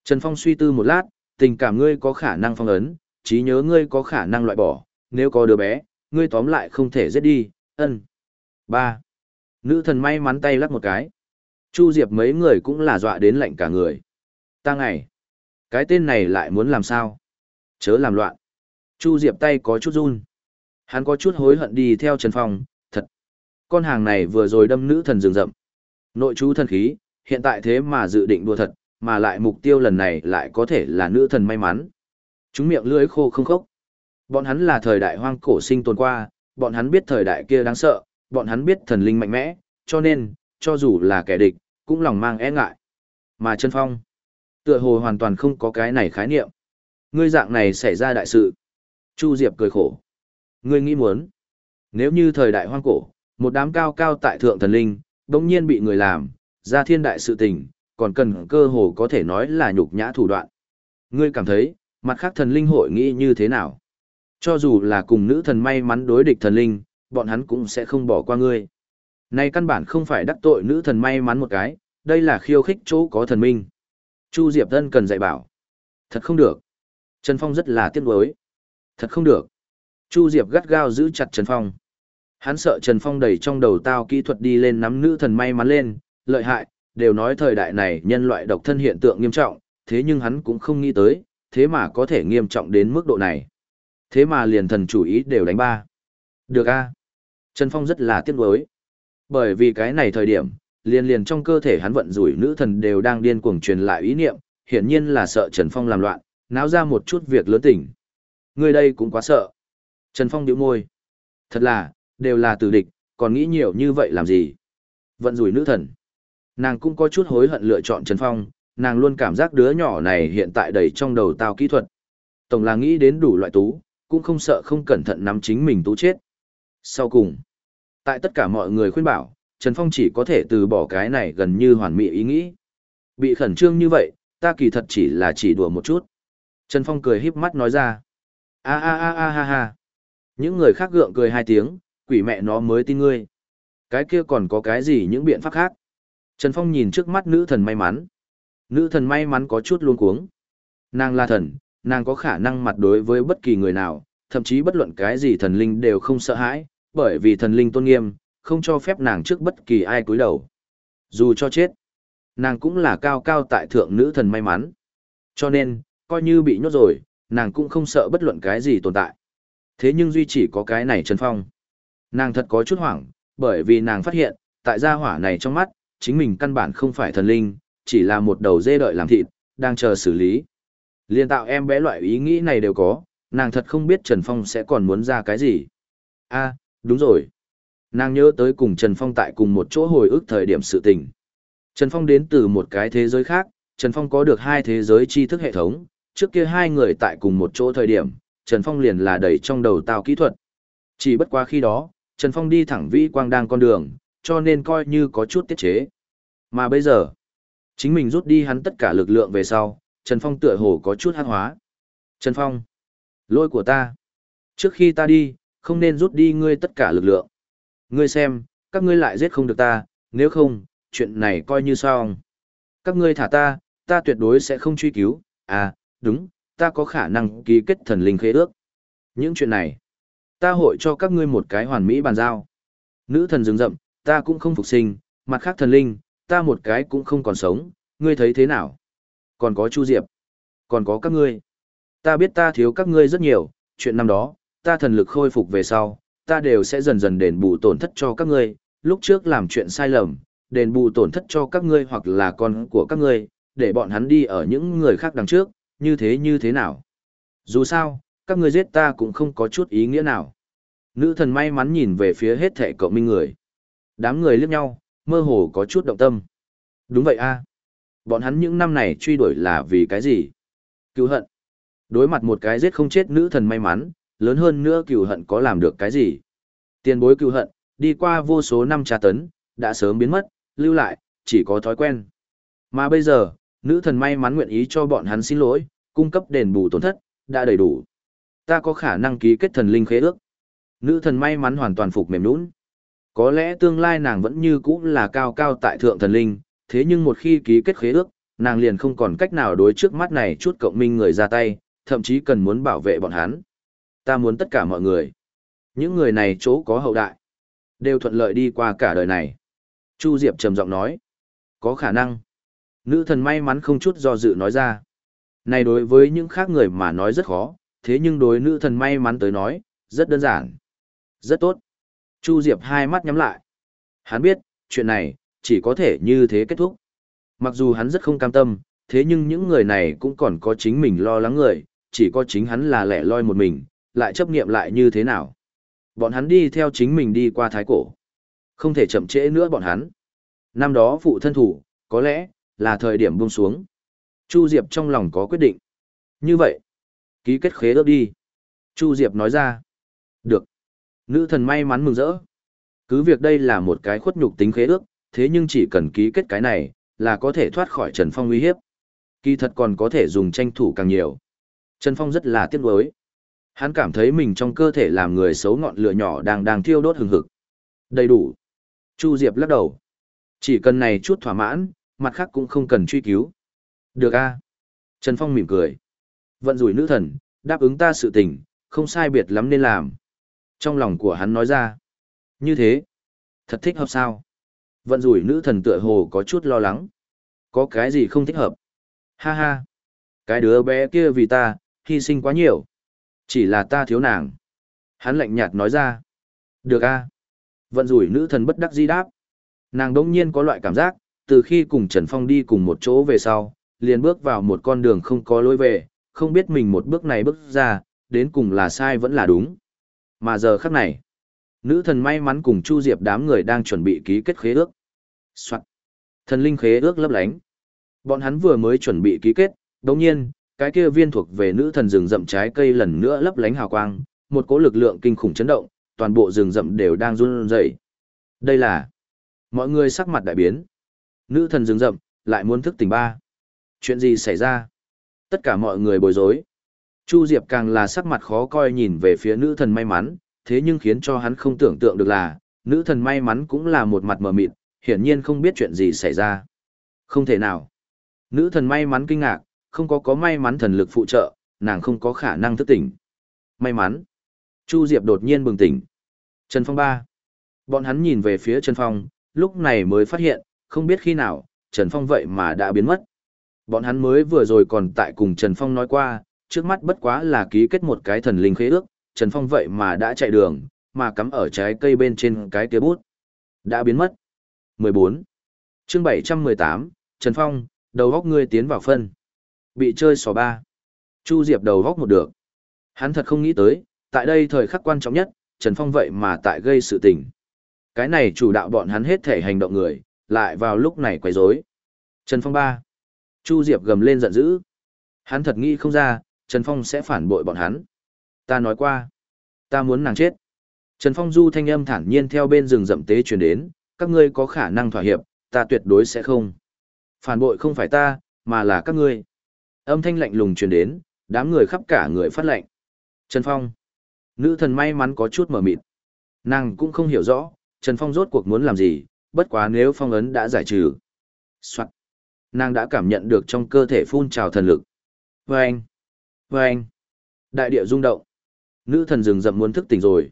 Trần Phong suy tư một lát, tình cảm ngươi có khả năng phong ấn, trí nhớ ngươi có khả năng loại bỏ, nếu có đứa bé, ngươi tóm lại không thể giết đi, ân. 3. Nữ thần may mắn tay lắc một cái. Chu Diệp mấy người cũng là dọa đến lạnh cả người. Ta ngày. Cái tên này lại muốn làm sao? Chớ làm loạn. Chu Diệp tay có chút run. Hắn có chút hối hận đi theo Trần Phong. Con hàng này vừa rồi đâm nữ thần rừng rậm. Nội chú thần khí, hiện tại thế mà dự định đùa thật, mà lại mục tiêu lần này lại có thể là nữ thần may mắn. Chúng miệng lưỡi khô không khốc. Bọn hắn là thời đại hoang cổ sinh tồn qua, bọn hắn biết thời đại kia đáng sợ, bọn hắn biết thần linh mạnh mẽ, cho nên, cho dù là kẻ địch, cũng lòng mang e ngại. Mà Trần Phong, tựa hồ hoàn toàn không có cái này khái niệm. Ngươi dạng này xảy ra đại sự. Chu Diệp cười khổ. Ngươi nghĩ muốn, nếu như thời đại hoang cổ, một đám cao cao tại thượng thần linh, đống nhiên bị người làm, ra thiên đại sự tình, còn cần cơ hồ có thể nói là nhục nhã thủ đoạn. Ngươi cảm thấy, mặt khác thần linh hội nghĩ như thế nào? Cho dù là cùng nữ thần may mắn đối địch thần linh, bọn hắn cũng sẽ không bỏ qua ngươi. Này căn bản không phải đắc tội nữ thần may mắn một cái, đây là khiêu khích chỗ có thần minh. Chu Diệp Tân cần dạy bảo. Thật không được. Trần Phong rất là tiếc nuối. Thật không được. Chu Diệp gắt gao giữ chặt Trần Phong. Hắn sợ Trần Phong đẩy trong đầu tao kỹ thuật đi lên nắm nữ thần may mắn lên, lợi hại, đều nói thời đại này nhân loại độc thân hiện tượng nghiêm trọng, thế nhưng hắn cũng không nghĩ tới, thế mà có thể nghiêm trọng đến mức độ này. Thế mà liền thần chủ ý đều đánh ba. Được a Trần Phong rất là tiếc nuối. Bởi vì cái này thời điểm, liền liền trong cơ thể hắn vận rủi nữ thần đều đang điên cuồng truyền lại ý niệm, hiển nhiên là sợ Trần Phong làm loạn, náo ra một chút việc lớn tỉnh. Người đây cũng quá sợ. Trần Phong nhíu môi. Thật là, đều là tử địch, còn nghĩ nhiều như vậy làm gì? Vận rủi nữ thần. Nàng cũng có chút hối hận lựa chọn Trần Phong, nàng luôn cảm giác đứa nhỏ này hiện tại đầy trong đầu tao kỹ thuật. Tổng là nghĩ đến đủ loại tú, cũng không sợ không cẩn thận nắm chính mình tú chết. Sau cùng, tại tất cả mọi người khuyên bảo, Trần Phong chỉ có thể từ bỏ cái này gần như hoàn mỹ ý nghĩ. Bị khẩn trương như vậy, ta kỳ thật chỉ là chỉ đùa một chút. Trần Phong cười híp mắt nói ra. A a a a ha ha. Những người khác gượng cười hai tiếng, quỷ mẹ nó mới tin ngươi. Cái kia còn có cái gì những biện pháp khác? Trần Phong nhìn trước mắt nữ thần may mắn. Nữ thần may mắn có chút luống cuống. Nàng là thần, nàng có khả năng mặt đối với bất kỳ người nào, thậm chí bất luận cái gì thần linh đều không sợ hãi, bởi vì thần linh tôn nghiêm, không cho phép nàng trước bất kỳ ai cúi đầu. Dù cho chết, nàng cũng là cao cao tại thượng nữ thần may mắn. Cho nên, coi như bị nhốt rồi, nàng cũng không sợ bất luận cái gì tồn tại. Thế nhưng duy chỉ có cái này Trần Phong. Nàng thật có chút hoảng, bởi vì nàng phát hiện, tại gia hỏa này trong mắt, chính mình căn bản không phải thần linh, chỉ là một đầu dê đợi làm thịt, đang chờ xử lý. Liên tạo em bé loại ý nghĩ này đều có, nàng thật không biết Trần Phong sẽ còn muốn ra cái gì. a đúng rồi. Nàng nhớ tới cùng Trần Phong tại cùng một chỗ hồi ức thời điểm sự tình. Trần Phong đến từ một cái thế giới khác, Trần Phong có được hai thế giới tri thức hệ thống, trước kia hai người tại cùng một chỗ thời điểm, Trần Phong liền là đầy trong đầu tao kỹ thuật. Chỉ bất quá khi đó, Trần Phong đi thẳng vĩ quang đang con đường, cho nên coi như có chút tiết chế. Mà bây giờ, chính mình rút đi hắn tất cả lực lượng về sau, Trần Phong tựa hồ có chút hát hóa. Trần Phong, lôi của ta. Trước khi ta đi, không nên rút đi ngươi tất cả lực lượng. Ngươi xem, các ngươi lại giết không được ta, nếu không, chuyện này coi như xong. Các ngươi thả ta, ta tuyệt đối sẽ không truy cứu, à, đúng, ta có khả năng ký kết thần linh khế ước. Những chuyện này, ta hội cho các ngươi một cái hoàn mỹ bàn giao. Nữ thần rừng rậm, ta cũng không phục sinh, mặt khác thần linh, ta một cái cũng không còn sống, ngươi thấy thế nào? Còn có Chu Diệp, còn có các ngươi. Ta biết ta thiếu các ngươi rất nhiều, chuyện năm đó, ta thần lực khôi phục về sau, ta đều sẽ dần dần đền bù tổn thất cho các ngươi, lúc trước làm chuyện sai lầm, đền bù tổn thất cho các ngươi hoặc là con của các ngươi, để bọn hắn đi ở những người khác đằng trước, như thế như thế nào. Dù sao, các ngươi giết ta cũng không có chút ý nghĩa nào. Nữ thần may mắn nhìn về phía hết thệ cậu minh người. Đám người liếc nhau, mơ hồ có chút động tâm. Đúng vậy a Bọn hắn những năm này truy đuổi là vì cái gì? Cứu hận. Đối mặt một cái giết không chết nữ thần may mắn, lớn hơn nữa cựu hận có làm được cái gì? Tiền bối cựu hận, đi qua vô số năm tra tấn, đã sớm biến mất, lưu lại, chỉ có thói quen. Mà bây giờ, nữ thần may mắn nguyện ý cho bọn hắn xin lỗi, cung cấp đền bù tổn thất, đã đầy đủ. Ta có khả năng ký kết thần linh khế ước. Nữ thần may mắn hoàn toàn phục mềm nũng. Có lẽ tương lai nàng vẫn như cũ là cao cao tại thượng thần linh, thế nhưng một khi ký kết khế ước, nàng liền không còn cách nào đối trước mắt này chút cộng minh người ra tay, thậm chí cần muốn bảo vệ bọn hắn. Ta muốn tất cả mọi người. Những người này chỗ có hậu đại. Đều thuận lợi đi qua cả đời này. Chu Diệp trầm giọng nói. Có khả năng. Nữ thần may mắn không chút do dự nói ra. Này đối với những khác người mà nói rất khó, thế nhưng đối nữ thần may mắn tới nói, rất đơn giản. Rất tốt. Chu Diệp hai mắt nhắm lại. Hắn biết, chuyện này, chỉ có thể như thế kết thúc. Mặc dù hắn rất không cam tâm, thế nhưng những người này cũng còn có chính mình lo lắng người, chỉ có chính hắn là lẻ loi một mình, lại chấp nghiệm lại như thế nào. Bọn hắn đi theo chính mình đi qua thái cổ. Không thể chậm trễ nữa bọn hắn. Năm đó phụ thân thủ, có lẽ, là thời điểm buông xuống. Chu Diệp trong lòng có quyết định. Như vậy, ký kết khế ước đi. Chu Diệp nói ra. Được. Nữ thần may mắn mừng rỡ. Cứ việc đây là một cái khuất nhục tính khế ước, thế nhưng chỉ cần ký kết cái này, là có thể thoát khỏi Trần Phong uy hiếp. Kỳ thật còn có thể dùng tranh thủ càng nhiều. Trần Phong rất là tiếc nuối. Hắn cảm thấy mình trong cơ thể làm người xấu ngọn lửa nhỏ đang đang thiêu đốt hừng hực. Đầy đủ. Chu Diệp lắc đầu. Chỉ cần này chút thỏa mãn, mặt khác cũng không cần truy cứu. Được a Trần Phong mỉm cười. Vận rủi nữ thần, đáp ứng ta sự tình, không sai biệt lắm nên làm. Trong lòng của hắn nói ra. Như thế. Thật thích hợp sao? Vận rủi nữ thần tựa hồ có chút lo lắng. Có cái gì không thích hợp? Ha ha. Cái đứa bé kia vì ta, hy sinh quá nhiều. Chỉ là ta thiếu nàng. Hắn lạnh nhạt nói ra. Được a. Vận rủi nữ thần bất đắc di đáp. Nàng đỗng nhiên có loại cảm giác, từ khi cùng Trần Phong đi cùng một chỗ về sau, liền bước vào một con đường không có lối về, không biết mình một bước này bước ra, đến cùng là sai vẫn là đúng. Mà giờ khắc này, nữ thần may mắn cùng Chu Diệp đám người đang chuẩn bị ký kết khế ước. Soạn. Thần linh khế ước lấp lánh. Bọn hắn vừa mới chuẩn bị ký kết, đồng nhiên, cái kia viên thuộc về nữ thần rừng rậm trái cây lần nữa lấp lánh hào quang, một cỗ lực lượng kinh khủng chấn động, toàn bộ rừng rậm đều đang run rẩy. Đây là mọi người sắc mặt đại biến. Nữ thần rừng rậm lại muốn thức tỉnh ba. Chuyện gì xảy ra? Tất cả mọi người bối rối. Chu Diệp càng là sắc mặt khó coi nhìn về phía nữ thần may mắn, thế nhưng khiến cho hắn không tưởng tượng được là, nữ thần may mắn cũng là một mặt mờ mịt, hiển nhiên không biết chuyện gì xảy ra. Không thể nào. Nữ thần may mắn kinh ngạc, không có có may mắn thần lực phụ trợ, nàng không có khả năng thức tỉnh. May mắn. Chu Diệp đột nhiên bừng tỉnh. Trần Phong ba. Bọn hắn nhìn về phía Trần Phong, lúc này mới phát hiện, không biết khi nào, Trần Phong vậy mà đã biến mất. Bọn hắn mới vừa rồi còn tại cùng Trần Phong nói qua, trước mắt bất quá là ký kết một cái thần linh khế ước, Trần Phong vậy mà đã chạy đường, mà cắm ở trái cây bên trên cái kia bút. Đã biến mất. 14. chương 718, Trần Phong, đầu góc ngươi tiến vào phân. Bị chơi sò ba. Chu Diệp đầu góc một được. Hắn thật không nghĩ tới, tại đây thời khắc quan trọng nhất, Trần Phong vậy mà tại gây sự tình. Cái này chủ đạo bọn hắn hết thể hành động người, lại vào lúc này quấy rối. Trần Phong ba. Chu Diệp gầm lên giận dữ. Hắn thật nghĩ không ra, Trần Phong sẽ phản bội bọn hắn. Ta nói qua, ta muốn nàng chết. Trần Phong du thanh âm thản nhiên theo bên rừng rậm tế truyền đến, các ngươi có khả năng thỏa hiệp, ta tuyệt đối sẽ không. Phản bội không phải ta, mà là các ngươi. Âm thanh lạnh lùng truyền đến, đám người khắp cả người phát lạnh. Trần Phong. Nữ thần may mắn có chút mở mịt. Nàng cũng không hiểu rõ, Trần Phong rốt cuộc muốn làm gì, bất quá nếu phong ấn đã giải trừ. Soạn. Nàng đã cảm nhận được trong cơ thể phun trào thần lực. Vâng! Vâng! Đại địa rung động. Nữ thần rừng rậm muốn thức tỉnh rồi.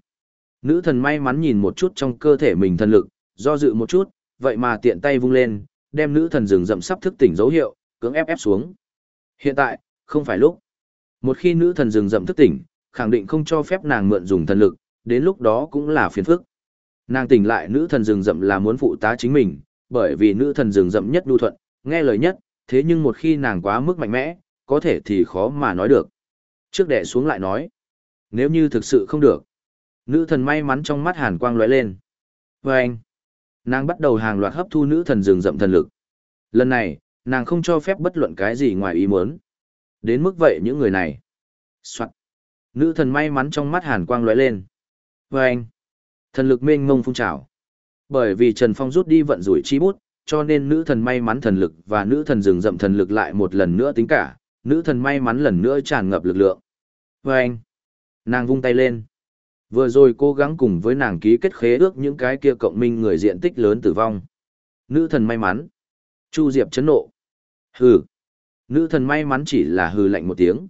Nữ thần may mắn nhìn một chút trong cơ thể mình thần lực, do dự một chút, vậy mà tiện tay vung lên, đem nữ thần rừng rậm sắp thức tỉnh dấu hiệu, cưỡng ép ép xuống. Hiện tại, không phải lúc. Một khi nữ thần rừng rậm thức tỉnh, khẳng định không cho phép nàng mượn dùng thần lực, đến lúc đó cũng là phiền phức. Nàng tỉnh lại nữ thần rừng rậm là muốn phụ tá chính mình, bởi vì nữ thần rừng rậm nhất nhu thuận, nghe lời nhất, thế nhưng một khi nàng quá mức mạnh mẽ, có thể thì khó mà nói được. Trước đẻ xuống lại nói, nếu như thực sự không được. Nữ thần may mắn trong mắt hàn quang lóe lên. Và anh, nàng bắt đầu hàng loạt hấp thu nữ thần rừng rậm thần lực. Lần này, nàng không cho phép bất luận cái gì ngoài ý muốn. Đến mức vậy những người này. Soạn. Nữ thần may mắn trong mắt hàn quang lóe lên. Và anh, thần lực mênh mông phun trào. Bởi vì Trần Phong rút đi vận rủi chi bút, cho nên nữ thần may mắn thần lực và nữ thần rừng rậm thần lực lại một lần nữa tính cả, nữ thần may mắn lần nữa tràn ngập lực lượng. Và anh, nàng vung tay lên. Vừa rồi cố gắng cùng với nàng ký kết khế ước những cái kia cộng minh người diện tích lớn tử vong. Nữ thần may mắn. Chu Diệp chấn nộ. Hừ. Nữ thần may mắn chỉ là hừ lạnh một tiếng.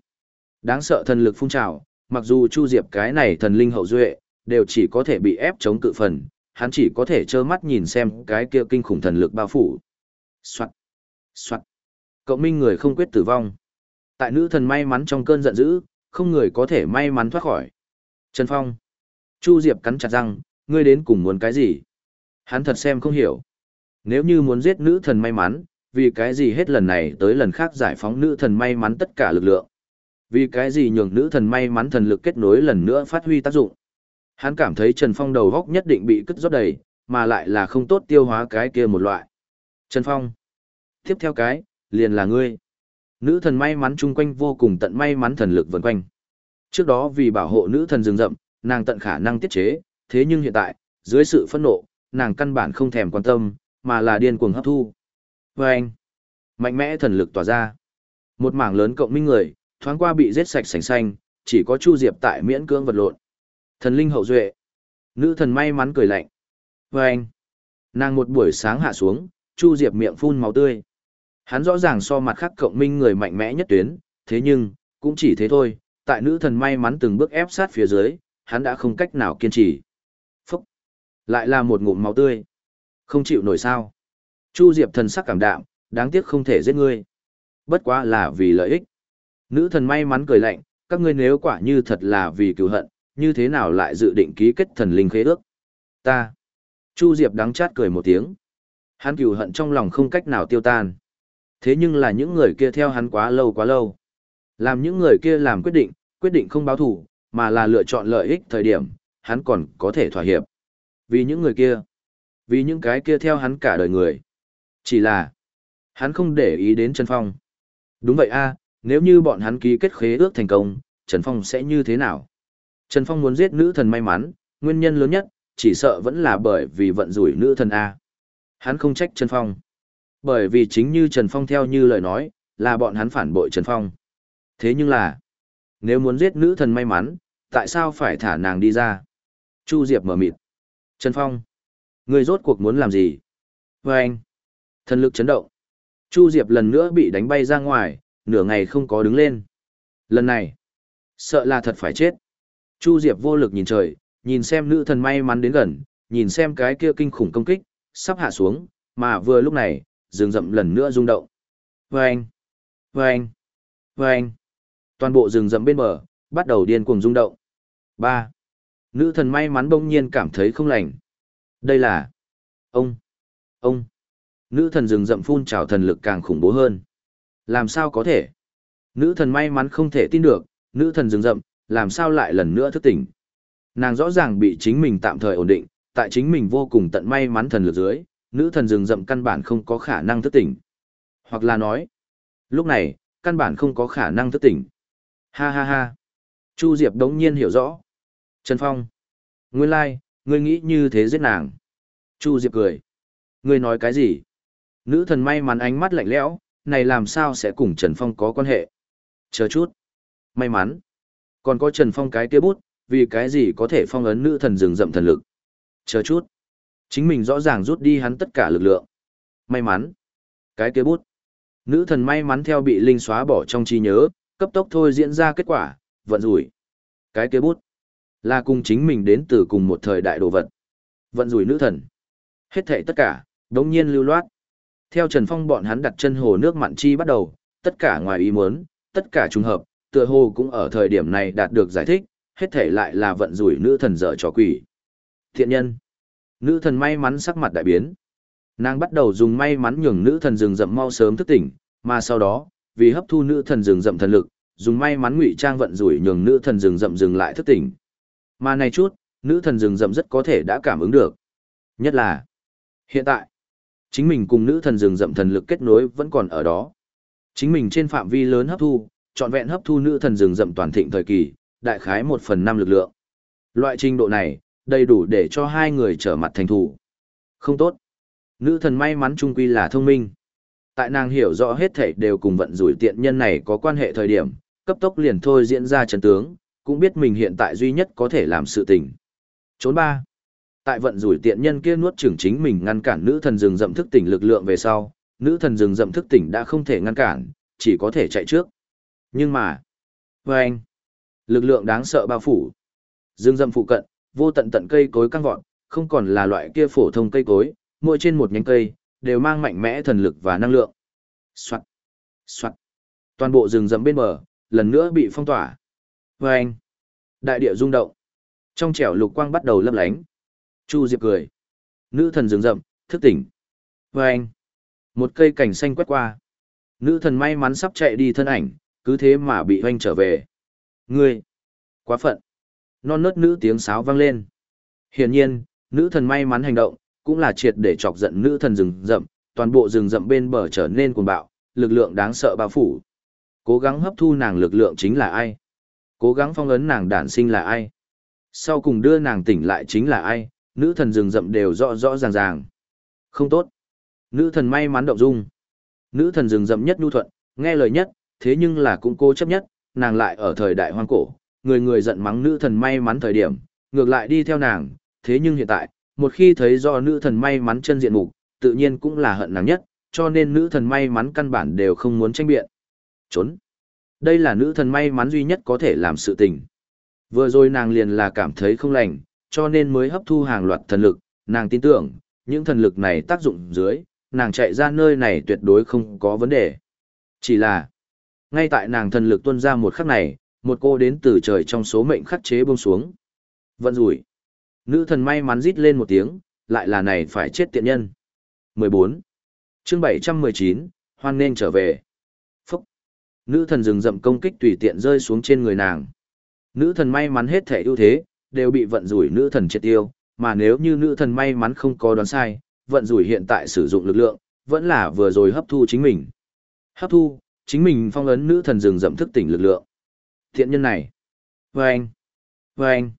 Đáng sợ thần lực phun trào, mặc dù Chu Diệp cái này thần linh hậu duệ, đều chỉ có thể bị ép chống cự phần, hắn chỉ có thể trơ mắt nhìn xem cái kia kinh khủng thần lực bao phủ. Soạn. Soạn. Cộng minh người không quyết tử vong. Tại nữ thần may mắn trong cơn giận dữ, không người có thể may mắn thoát khỏi. Trần Phong. Chu Diệp cắn chặt răng, ngươi đến cùng muốn cái gì? Hắn thật xem không hiểu. Nếu như muốn giết nữ thần may mắn, vì cái gì hết lần này tới lần khác giải phóng nữ thần may mắn tất cả lực lượng? Vì cái gì nhường nữ thần may mắn thần lực kết nối lần nữa phát huy tác dụng? Hắn cảm thấy Trần Phong đầu góc nhất định bị cất rót đầy, mà lại là không tốt tiêu hóa cái kia một loại. Trần Phong. Tiếp theo cái, liền là ngươi. Nữ thần may mắn chung quanh vô cùng tận may mắn thần lực vần quanh. Trước đó vì bảo hộ nữ thần rừng rậm, nàng tận khả năng tiết chế, thế nhưng hiện tại, dưới sự phẫn nộ, nàng căn bản không thèm quan tâm, mà là điên cuồng hấp thu. Và anh, mạnh mẽ thần lực tỏa ra. Một mảng lớn cộng minh người, thoáng qua bị giết sạch sành xanh, chỉ có Chu Diệp tại miễn cưỡng vật lộn. Thần linh hậu duệ. Nữ thần may mắn cười lạnh. Và anh, nàng một buổi sáng hạ xuống, Chu Diệp miệng phun máu tươi. Hắn rõ ràng so mặt khác cộng minh người mạnh mẽ nhất tuyến, thế nhưng, cũng chỉ thế thôi, tại nữ thần may mắn từng bước ép sát phía dưới, hắn đã không cách nào kiên trì. Phúc! Lại là một ngụm máu tươi. Không chịu nổi sao. Chu Diệp thần sắc cảm đạm, đáng tiếc không thể giết ngươi. Bất quá là vì lợi ích. Nữ thần may mắn cười lạnh, các ngươi nếu quả như thật là vì cứu hận, như thế nào lại dự định ký kết thần linh khế ước? Ta. Chu Diệp đắng chát cười một tiếng. Hắn cừu hận trong lòng không cách nào tiêu tan. Thế nhưng là những người kia theo hắn quá lâu quá lâu. Làm những người kia làm quyết định, quyết định không báo thủ, mà là lựa chọn lợi ích thời điểm, hắn còn có thể thỏa hiệp. Vì những người kia. Vì những cái kia theo hắn cả đời người. Chỉ là, hắn không để ý đến Trần Phong. Đúng vậy a, nếu như bọn hắn ký kết khế ước thành công, Trần Phong sẽ như thế nào? Trần Phong muốn giết nữ thần may mắn, nguyên nhân lớn nhất, chỉ sợ vẫn là bởi vì vận rủi nữ thần A. Hắn không trách Trần Phong. Bởi vì chính như Trần Phong theo như lời nói, là bọn hắn phản bội Trần Phong. Thế nhưng là, nếu muốn giết nữ thần may mắn, tại sao phải thả nàng đi ra? Chu Diệp mở mịt. Trần Phong, người rốt cuộc muốn làm gì? Và anh, thần lực chấn động. Chu Diệp lần nữa bị đánh bay ra ngoài, nửa ngày không có đứng lên. Lần này, sợ là thật phải chết. Chu Diệp vô lực nhìn trời, nhìn xem nữ thần may mắn đến gần, nhìn xem cái kia kinh khủng công kích, sắp hạ xuống, mà vừa lúc này, rừng rậm lần nữa rung động. Vâng! Vâng! Vâng! Toàn bộ rừng rậm bên bờ, bắt đầu điên cuồng rung động. Ba. Nữ thần may mắn bỗng nhiên cảm thấy không lành. Đây là... Ông! Ông! Nữ thần rừng rậm phun trào thần lực càng khủng bố hơn. Làm sao có thể? Nữ thần may mắn không thể tin được, nữ thần rừng rậm, làm sao lại lần nữa thức tỉnh. Nàng rõ ràng bị chính mình tạm thời ổn định, tại chính mình vô cùng tận may mắn thần lực dưới, nữ thần rừng rậm căn bản không có khả năng thức tỉnh. Hoặc là nói, lúc này, căn bản không có khả năng thức tỉnh. Ha ha ha. Chu Diệp đống nhiên hiểu rõ. Trần Phong. Nguyên lai, like, ngươi nghĩ như thế giết nàng. Chu Diệp cười. Ngươi nói cái gì? Nữ thần may mắn ánh mắt lạnh lẽo, này làm sao sẽ cùng Trần Phong có quan hệ? Chờ chút. May mắn. Còn có Trần Phong cái kia bút, vì cái gì có thể phong ấn nữ thần rừng rậm thần lực. Chờ chút. Chính mình rõ ràng rút đi hắn tất cả lực lượng. May mắn. Cái kia bút. Nữ thần may mắn theo bị linh xóa bỏ trong trí nhớ, cấp tốc thôi diễn ra kết quả, vận rủi. Cái kia bút. Là cùng chính mình đến từ cùng một thời đại đồ vật. Vận rủi nữ thần. Hết thệ tất cả, đống nhiên lưu loát. Theo Trần Phong bọn hắn đặt chân hồ nước mặn chi bắt đầu, tất cả ngoài ý muốn, tất cả trùng hợp, tựa hồ cũng ở thời điểm này đạt được giải thích, hết thể lại là vận rủi nữ thần dở trò quỷ. Thiện nhân. Nữ thần may mắn sắc mặt đại biến. Nàng bắt đầu dùng may mắn nhường nữ thần rừng rậm mau sớm thức tỉnh, mà sau đó, vì hấp thu nữ thần rừng rậm thần lực, dùng may mắn ngụy trang vận rủi nhường nữ thần rừng rậm dừng lại thức tỉnh. Mà này chút, nữ thần rừng rậm rất có thể đã cảm ứng được. Nhất là, hiện tại, chính mình cùng nữ thần rừng rậm thần lực kết nối vẫn còn ở đó. Chính mình trên phạm vi lớn hấp thu, trọn vẹn hấp thu nữ thần rừng rậm toàn thịnh thời kỳ, đại khái một phần năm lực lượng. Loại trình độ này, đầy đủ để cho hai người trở mặt thành thủ. Không tốt. Nữ thần may mắn trung quy là thông minh. Tại nàng hiểu rõ hết thảy đều cùng vận rủi tiện nhân này có quan hệ thời điểm, cấp tốc liền thôi diễn ra trận tướng, cũng biết mình hiện tại duy nhất có thể làm sự tình. Trốn ba. Tại vận rủi tiện nhân kia nuốt chửng chính mình ngăn cản nữ thần rừng rậm thức tỉnh lực lượng về sau, nữ thần rừng rậm thức tỉnh đã không thể ngăn cản, chỉ có thể chạy trước. Nhưng mà, với anh, lực lượng đáng sợ bao phủ. Dương rậm phụ cận, vô tận tận cây cối căng vọt, không còn là loại kia phổ thông cây cối, mỗi trên một nhánh cây, đều mang mạnh mẽ thần lực và năng lượng. Soạn, soạn. Toàn bộ rừng rậm bên bờ, lần nữa bị phong tỏa. Với anh, đại địa rung động. Trong trẻo lục quang bắt đầu lấp lánh. Chu Diệp cười. Nữ thần rừng rậm, thức tỉnh. Với anh, một cây cảnh xanh quét qua. Nữ thần may mắn sắp chạy đi thân ảnh, cứ thế mà bị hoanh trở về. Ngươi! Quá phận! Non nớt nữ tiếng sáo vang lên. Hiển nhiên, nữ thần may mắn hành động, cũng là triệt để chọc giận nữ thần rừng rậm, toàn bộ rừng rậm bên bờ trở nên cuồng bạo, lực lượng đáng sợ bao phủ. Cố gắng hấp thu nàng lực lượng chính là ai? Cố gắng phong ấn nàng đản sinh là ai? Sau cùng đưa nàng tỉnh lại chính là ai? Nữ thần rừng rậm đều rõ rõ ràng ràng. Không tốt. Nữ thần may mắn động dung. Nữ thần rừng rậm nhất nhu thuận, nghe lời nhất, thế nhưng là cũng cố chấp nhất, nàng lại ở thời đại hoang cổ, người người giận mắng nữ thần may mắn thời điểm, ngược lại đi theo nàng, thế nhưng hiện tại, một khi thấy do nữ thần may mắn chân diện mục, tự nhiên cũng là hận nàng nhất, cho nên nữ thần may mắn căn bản đều không muốn tranh biện. Trốn. Đây là nữ thần may mắn duy nhất có thể làm sự tình. Vừa rồi nàng liền là cảm thấy không lành, cho nên mới hấp thu hàng loạt thần lực, nàng tin tưởng, những thần lực này tác dụng dưới, nàng chạy ra nơi này tuyệt đối không có vấn đề. Chỉ là, ngay tại nàng thần lực tuôn ra một khắc này, một cô đến từ trời trong số mệnh khắc chế buông xuống. Vận rủi. Nữ thần may mắn rít lên một tiếng, lại là này phải chết tiện nhân. 14. chương 719, hoan nên trở về. Phúc. Nữ thần rừng rậm công kích tùy tiện rơi xuống trên người nàng. Nữ thần may mắn hết thể ưu thế, đều bị vận rủi nữ thần triệt tiêu, mà nếu như nữ thần may mắn không có đoán sai, vận rủi hiện tại sử dụng lực lượng, vẫn là vừa rồi hấp thu chính mình. Hấp thu, chính mình phong ấn nữ thần rừng rậm thức tỉnh lực lượng. Thiện nhân này. Vâng. Vâng.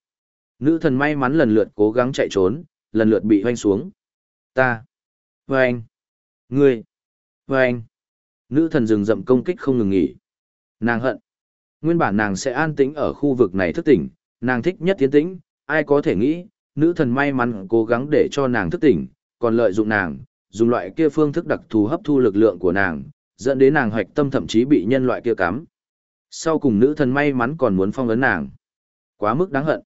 Nữ thần may mắn lần lượt cố gắng chạy trốn, lần lượt bị hoanh xuống. Ta. Vâng. Ngươi. Vâng. Nữ thần rừng rậm công kích không ngừng nghỉ. Nàng hận. Nguyên bản nàng sẽ an tĩnh ở khu vực này thức tỉnh, nàng thích nhất tiến tĩnh, ai có thể nghĩ, nữ thần may mắn cố gắng để cho nàng thức tỉnh, còn lợi dụng nàng, dùng loại kia phương thức đặc thù hấp thu lực lượng của nàng, dẫn đến nàng hoạch tâm thậm chí bị nhân loại kia cắm. Sau cùng nữ thần may mắn còn muốn phong ấn nàng. Quá mức đáng hận.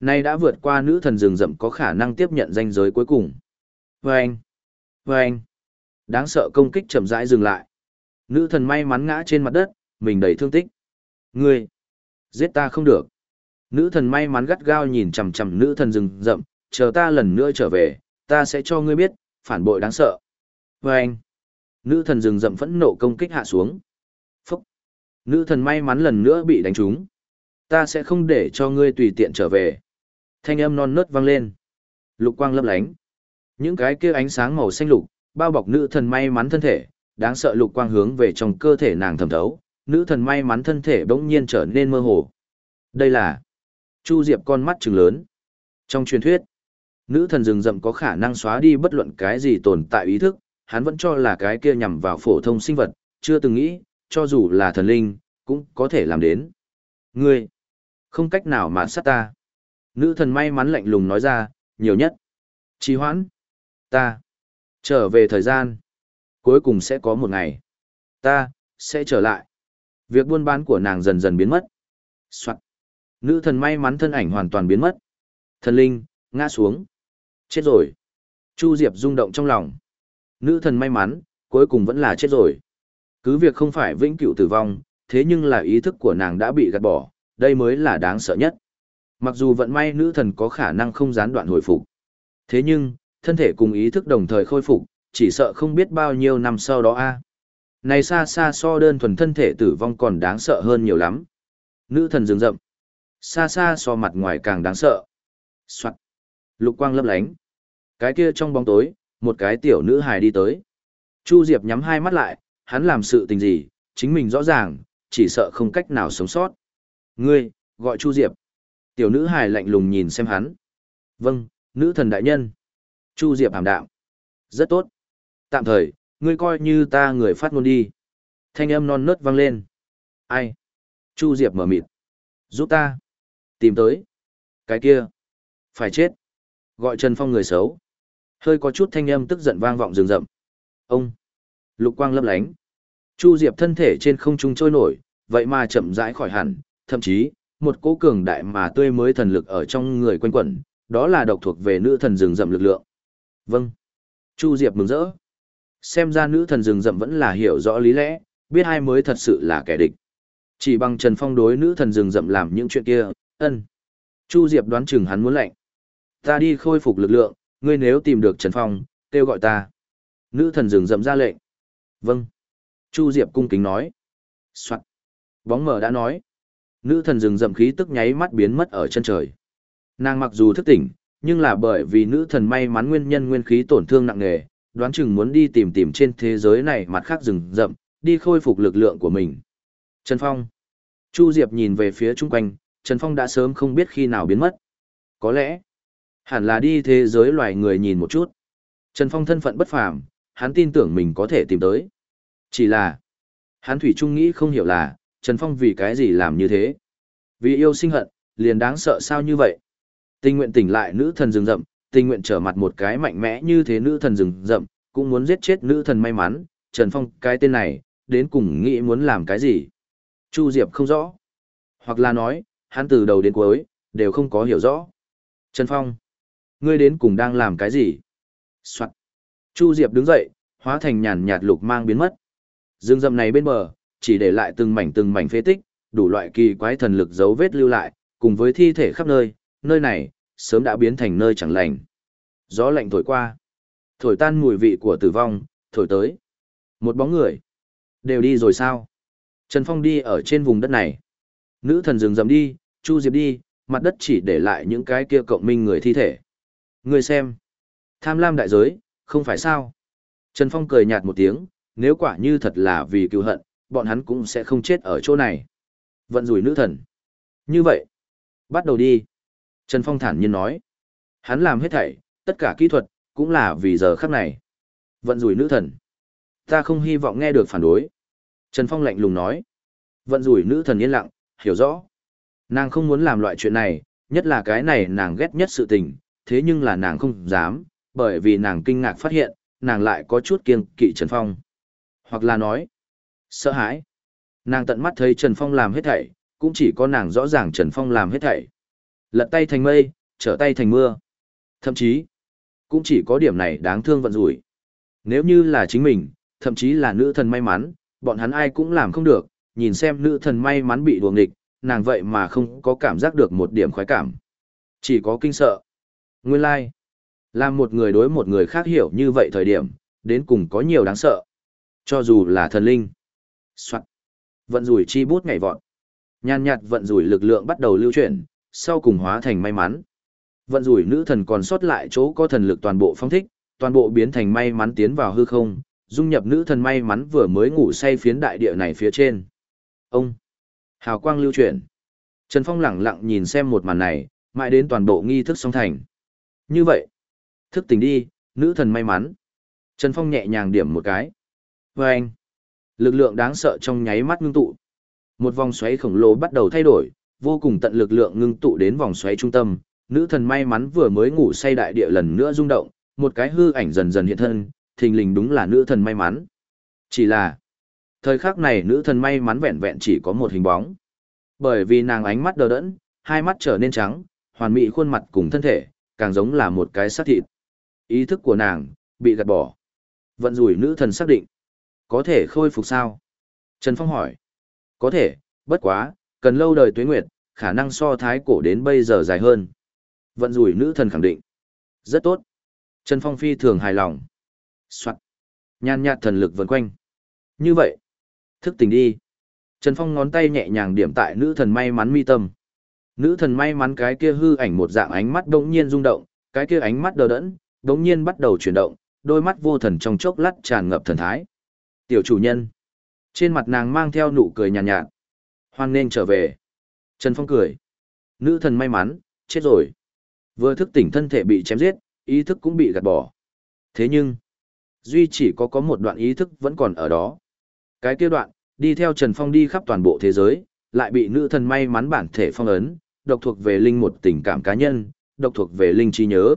Nay đã vượt qua nữ thần rừng rậm có khả năng tiếp nhận danh giới cuối cùng. Vâng! Vâng! Đáng sợ công kích chậm rãi dừng lại. Nữ thần may mắn ngã trên mặt đất, mình đầy thương tích. Ngươi! Giết ta không được. Nữ thần may mắn gắt gao nhìn chằm chằm nữ thần rừng rậm, chờ ta lần nữa trở về, ta sẽ cho ngươi biết, phản bội đáng sợ. Vâng! Nữ thần rừng rậm phẫn nộ công kích hạ xuống. Phúc! Nữ thần may mắn lần nữa bị đánh trúng. Ta sẽ không để cho ngươi tùy tiện trở về. Thanh âm non nớt vang lên. Lục quang lấp lánh. Những cái kia ánh sáng màu xanh lục, bao bọc nữ thần may mắn thân thể, đáng sợ lục quang hướng về trong cơ thể nàng thẩm thấu, nữ thần may mắn thân thể bỗng nhiên trở nên mơ hồ. Đây là Chu Diệp con mắt trừng lớn. Trong truyền thuyết, nữ thần rừng rậm có khả năng xóa đi bất luận cái gì tồn tại ý thức, hắn vẫn cho là cái kia nhằm vào phổ thông sinh vật, chưa từng nghĩ, cho dù là thần linh, cũng có thể làm đến. Ngươi, không cách nào mà sát ta. Nữ thần may mắn lạnh lùng nói ra, nhiều nhất. Trì hoãn. Ta. Trở về thời gian. Cuối cùng sẽ có một ngày. Ta, sẽ trở lại. Việc buôn bán của nàng dần dần biến mất. Soạn. Nữ thần may mắn thân ảnh hoàn toàn biến mất. Thần linh, ngã xuống. Chết rồi. Chu Diệp rung động trong lòng. Nữ thần may mắn, cuối cùng vẫn là chết rồi. Cứ việc không phải vĩnh cửu tử vong, thế nhưng là ý thức của nàng đã bị gạt bỏ, đây mới là đáng sợ nhất. Mặc dù vận may nữ thần có khả năng không gián đoạn hồi phục. Thế nhưng, thân thể cùng ý thức đồng thời khôi phục, chỉ sợ không biết bao nhiêu năm sau đó a. Này xa xa so đơn thuần thân thể tử vong còn đáng sợ hơn nhiều lắm. Nữ thần rừng rậm. Xa xa so mặt ngoài càng đáng sợ. Soạn. Lục quang lấp lánh. Cái kia trong bóng tối, một cái tiểu nữ hài đi tới. Chu Diệp nhắm hai mắt lại, hắn làm sự tình gì, chính mình rõ ràng, chỉ sợ không cách nào sống sót. Ngươi, gọi Chu Diệp. Tiểu nữ hài lạnh lùng nhìn xem hắn. Vâng, nữ thần đại nhân. Chu Diệp hàm đạo. Rất tốt. Tạm thời, ngươi coi như ta người phát ngôn đi. Thanh âm non nớt vang lên. Ai? Chu Diệp mở mịt. Giúp ta. Tìm tới. Cái kia. Phải chết. Gọi Trần Phong người xấu. Hơi có chút thanh âm tức giận vang vọng rừng rậm. Ông. Lục quang lấp lánh. Chu Diệp thân thể trên không trung trôi nổi, vậy mà chậm rãi khỏi hẳn, thậm chí, một cỗ cường đại mà tươi mới thần lực ở trong người quanh quẩn, đó là độc thuộc về nữ thần rừng rậm lực lượng. Vâng. Chu Diệp mừng rỡ. Xem ra nữ thần rừng rậm vẫn là hiểu rõ lý lẽ, biết hai mới thật sự là kẻ địch. Chỉ bằng Trần Phong đối nữ thần rừng rậm làm những chuyện kia, ân. Chu Diệp đoán chừng hắn muốn lệnh. Ta đi khôi phục lực lượng, ngươi nếu tìm được Trần Phong, kêu gọi ta. Nữ thần rừng rậm ra lệnh. Vâng. Chu Diệp cung kính nói. Soạn. Bóng mờ đã nói. Nữ thần rừng rậm khí tức nháy mắt biến mất ở chân trời. Nàng mặc dù thức tỉnh, nhưng là bởi vì nữ thần may mắn nguyên nhân nguyên khí tổn thương nặng nề, đoán chừng muốn đi tìm tìm trên thế giới này mặt khác rừng rậm, đi khôi phục lực lượng của mình. Trần Phong. Chu Diệp nhìn về phía chung quanh, Trần Phong đã sớm không biết khi nào biến mất. Có lẽ, hẳn là đi thế giới loài người nhìn một chút. Trần Phong thân phận bất phàm, hắn tin tưởng mình có thể tìm tới. Chỉ là, hắn thủy trung nghĩ không hiểu là, Trần Phong vì cái gì làm như thế. Vì yêu sinh hận, liền đáng sợ sao như vậy. Tình nguyện tỉnh lại nữ thần rừng rậm, tình nguyện trở mặt một cái mạnh mẽ như thế nữ thần rừng rậm, cũng muốn giết chết nữ thần may mắn, Trần Phong cái tên này, đến cùng nghĩ muốn làm cái gì. Chu Diệp không rõ. Hoặc là nói, hắn từ đầu đến cuối, đều không có hiểu rõ. Trần Phong, ngươi đến cùng đang làm cái gì? Soạn. Chu Diệp đứng dậy, hóa thành nhàn nhạt lục mang biến mất. Dương dầm này bên bờ, chỉ để lại từng mảnh từng mảnh phế tích, đủ loại kỳ quái thần lực dấu vết lưu lại, cùng với thi thể khắp nơi, nơi này, sớm đã biến thành nơi chẳng lành. Gió lạnh thổi qua, thổi tan mùi vị của tử vong, thổi tới. Một bóng người, đều đi rồi sao? Trần Phong đi ở trên vùng đất này. Nữ thần rừng rầm đi, Chu Diệp đi, mặt đất chỉ để lại những cái kia cộng minh người thi thể. Người xem. Tham lam đại giới, không phải sao. Trần Phong cười nhạt một tiếng, nếu quả như thật là vì cứu hận, bọn hắn cũng sẽ không chết ở chỗ này. Vận rủi nữ thần. Như vậy, bắt đầu đi. Trần Phong thản nhiên nói. Hắn làm hết thảy, tất cả kỹ thuật, cũng là vì giờ khắc này. Vận rủi nữ thần. Ta không hy vọng nghe được phản đối. Trần Phong lạnh lùng nói. Vận rủi nữ thần yên lặng, hiểu rõ. Nàng không muốn làm loại chuyện này, nhất là cái này nàng ghét nhất sự tình, thế nhưng là nàng không dám, bởi vì nàng kinh ngạc phát hiện, nàng lại có chút kiêng kỵ Trần Phong. Hoặc là nói, sợ hãi. Nàng tận mắt thấy Trần Phong làm hết thảy, cũng chỉ có nàng rõ ràng Trần Phong làm hết thảy. Lật tay thành mây, trở tay thành mưa. Thậm chí, cũng chỉ có điểm này đáng thương vận rủi. Nếu như là chính mình, thậm chí là nữ thần may mắn, bọn hắn ai cũng làm không được, nhìn xem nữ thần may mắn bị đuồng địch, nàng vậy mà không có cảm giác được một điểm khoái cảm. Chỉ có kinh sợ. Nguyên lai, like. làm một người đối một người khác hiểu như vậy thời điểm, đến cùng có nhiều đáng sợ. Cho dù là thần linh. Soạn. Vận rủi chi bút nhảy vọt. Nhàn nhạt vận rủi lực lượng bắt đầu lưu chuyển, sau cùng hóa thành may mắn. Vận rủi nữ thần còn sót lại chỗ có thần lực toàn bộ phong thích, toàn bộ biến thành may mắn tiến vào hư không, dung nhập nữ thần may mắn vừa mới ngủ say phiến đại địa này phía trên. Ông! Hào quang lưu chuyển. Trần Phong lẳng lặng nhìn xem một màn này, mãi đến toàn bộ nghi thức song thành. Như vậy, thức tỉnh đi, nữ thần may mắn. Trần Phong nhẹ nhàng điểm một cái. Và anh, lực lượng đáng sợ trong nháy mắt ngưng tụ. Một vòng xoáy khổng lồ bắt đầu thay đổi, vô cùng tận lực lượng ngưng tụ đến vòng xoáy trung tâm. Nữ thần may mắn vừa mới ngủ say đại địa lần nữa rung động, một cái hư ảnh dần dần hiện thân, thình lình đúng là nữ thần may mắn. Chỉ là, thời khắc này nữ thần may mắn vẹn vẹn chỉ có một hình bóng. Bởi vì nàng ánh mắt đờ đẫn, hai mắt trở nên trắng, hoàn mỹ khuôn mặt cùng thân thể, càng giống là một cái xác thịt. Ý thức của nàng, bị gạt bỏ. Vận rủi nữ thần xác định. Có thể khôi phục sao? Trần Phong hỏi. Có thể, bất quá, cần lâu đời tuế nguyệt, khả năng so thái cổ đến bây giờ dài hơn. Vận rủi nữ thần khẳng định. Rất tốt. Trần Phong phi thường hài lòng. Soạn. Nhan nhạt thần lực vần quanh. Như vậy. Thức tỉnh đi. Trần Phong ngón tay nhẹ nhàng điểm tại nữ thần may mắn mi tâm. Nữ thần may mắn cái kia hư ảnh một dạng ánh mắt đống nhiên rung động, cái kia ánh mắt đờ đẫn, đống nhiên bắt đầu chuyển động, đôi mắt vô thần trong chốc lát tràn ngập thần thái. Tiểu chủ nhân. Trên mặt nàng mang theo nụ cười nhàn nhạt, nhạt. Hoan nên trở về. Trần Phong cười. Nữ thần may mắn, chết rồi. Vừa thức tỉnh thân thể bị chém giết, ý thức cũng bị gạt bỏ. Thế nhưng, Duy chỉ có có một đoạn ý thức vẫn còn ở đó. Cái kia đoạn, đi theo Trần Phong đi khắp toàn bộ thế giới, lại bị nữ thần may mắn bản thể phong ấn, độc thuộc về linh một tình cảm cá nhân, độc thuộc về linh trí nhớ.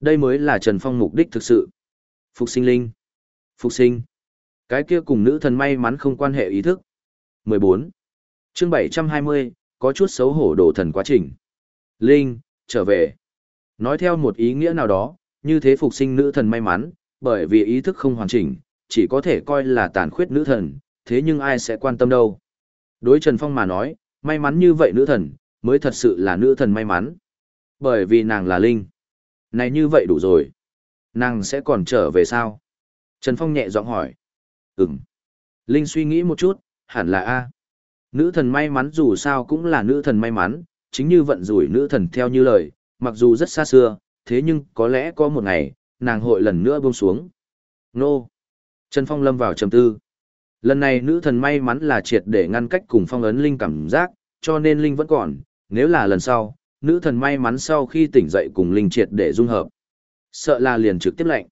Đây mới là Trần Phong mục đích thực sự. Phục sinh linh. Phục sinh. Cái kia cùng nữ thần may mắn không quan hệ ý thức. 14. chương 720, có chút xấu hổ đồ thần quá trình. Linh, trở về. Nói theo một ý nghĩa nào đó, như thế phục sinh nữ thần may mắn, bởi vì ý thức không hoàn chỉnh, chỉ có thể coi là tàn khuyết nữ thần, thế nhưng ai sẽ quan tâm đâu. Đối Trần Phong mà nói, may mắn như vậy nữ thần, mới thật sự là nữ thần may mắn. Bởi vì nàng là Linh. Này như vậy đủ rồi. Nàng sẽ còn trở về sao? Trần Phong nhẹ giọng hỏi. Ừm. Linh suy nghĩ một chút, hẳn là A. Nữ thần may mắn dù sao cũng là nữ thần may mắn, chính như vận rủi nữ thần theo như lời, mặc dù rất xa xưa, thế nhưng có lẽ có một ngày, nàng hội lần nữa buông xuống. Nô! Trần Phong lâm vào trầm tư. Lần này nữ thần may mắn là triệt để ngăn cách cùng phong ấn Linh cảm giác, cho nên Linh vẫn còn, nếu là lần sau, nữ thần may mắn sau khi tỉnh dậy cùng Linh triệt để dung hợp. Sợ là liền trực tiếp lệnh.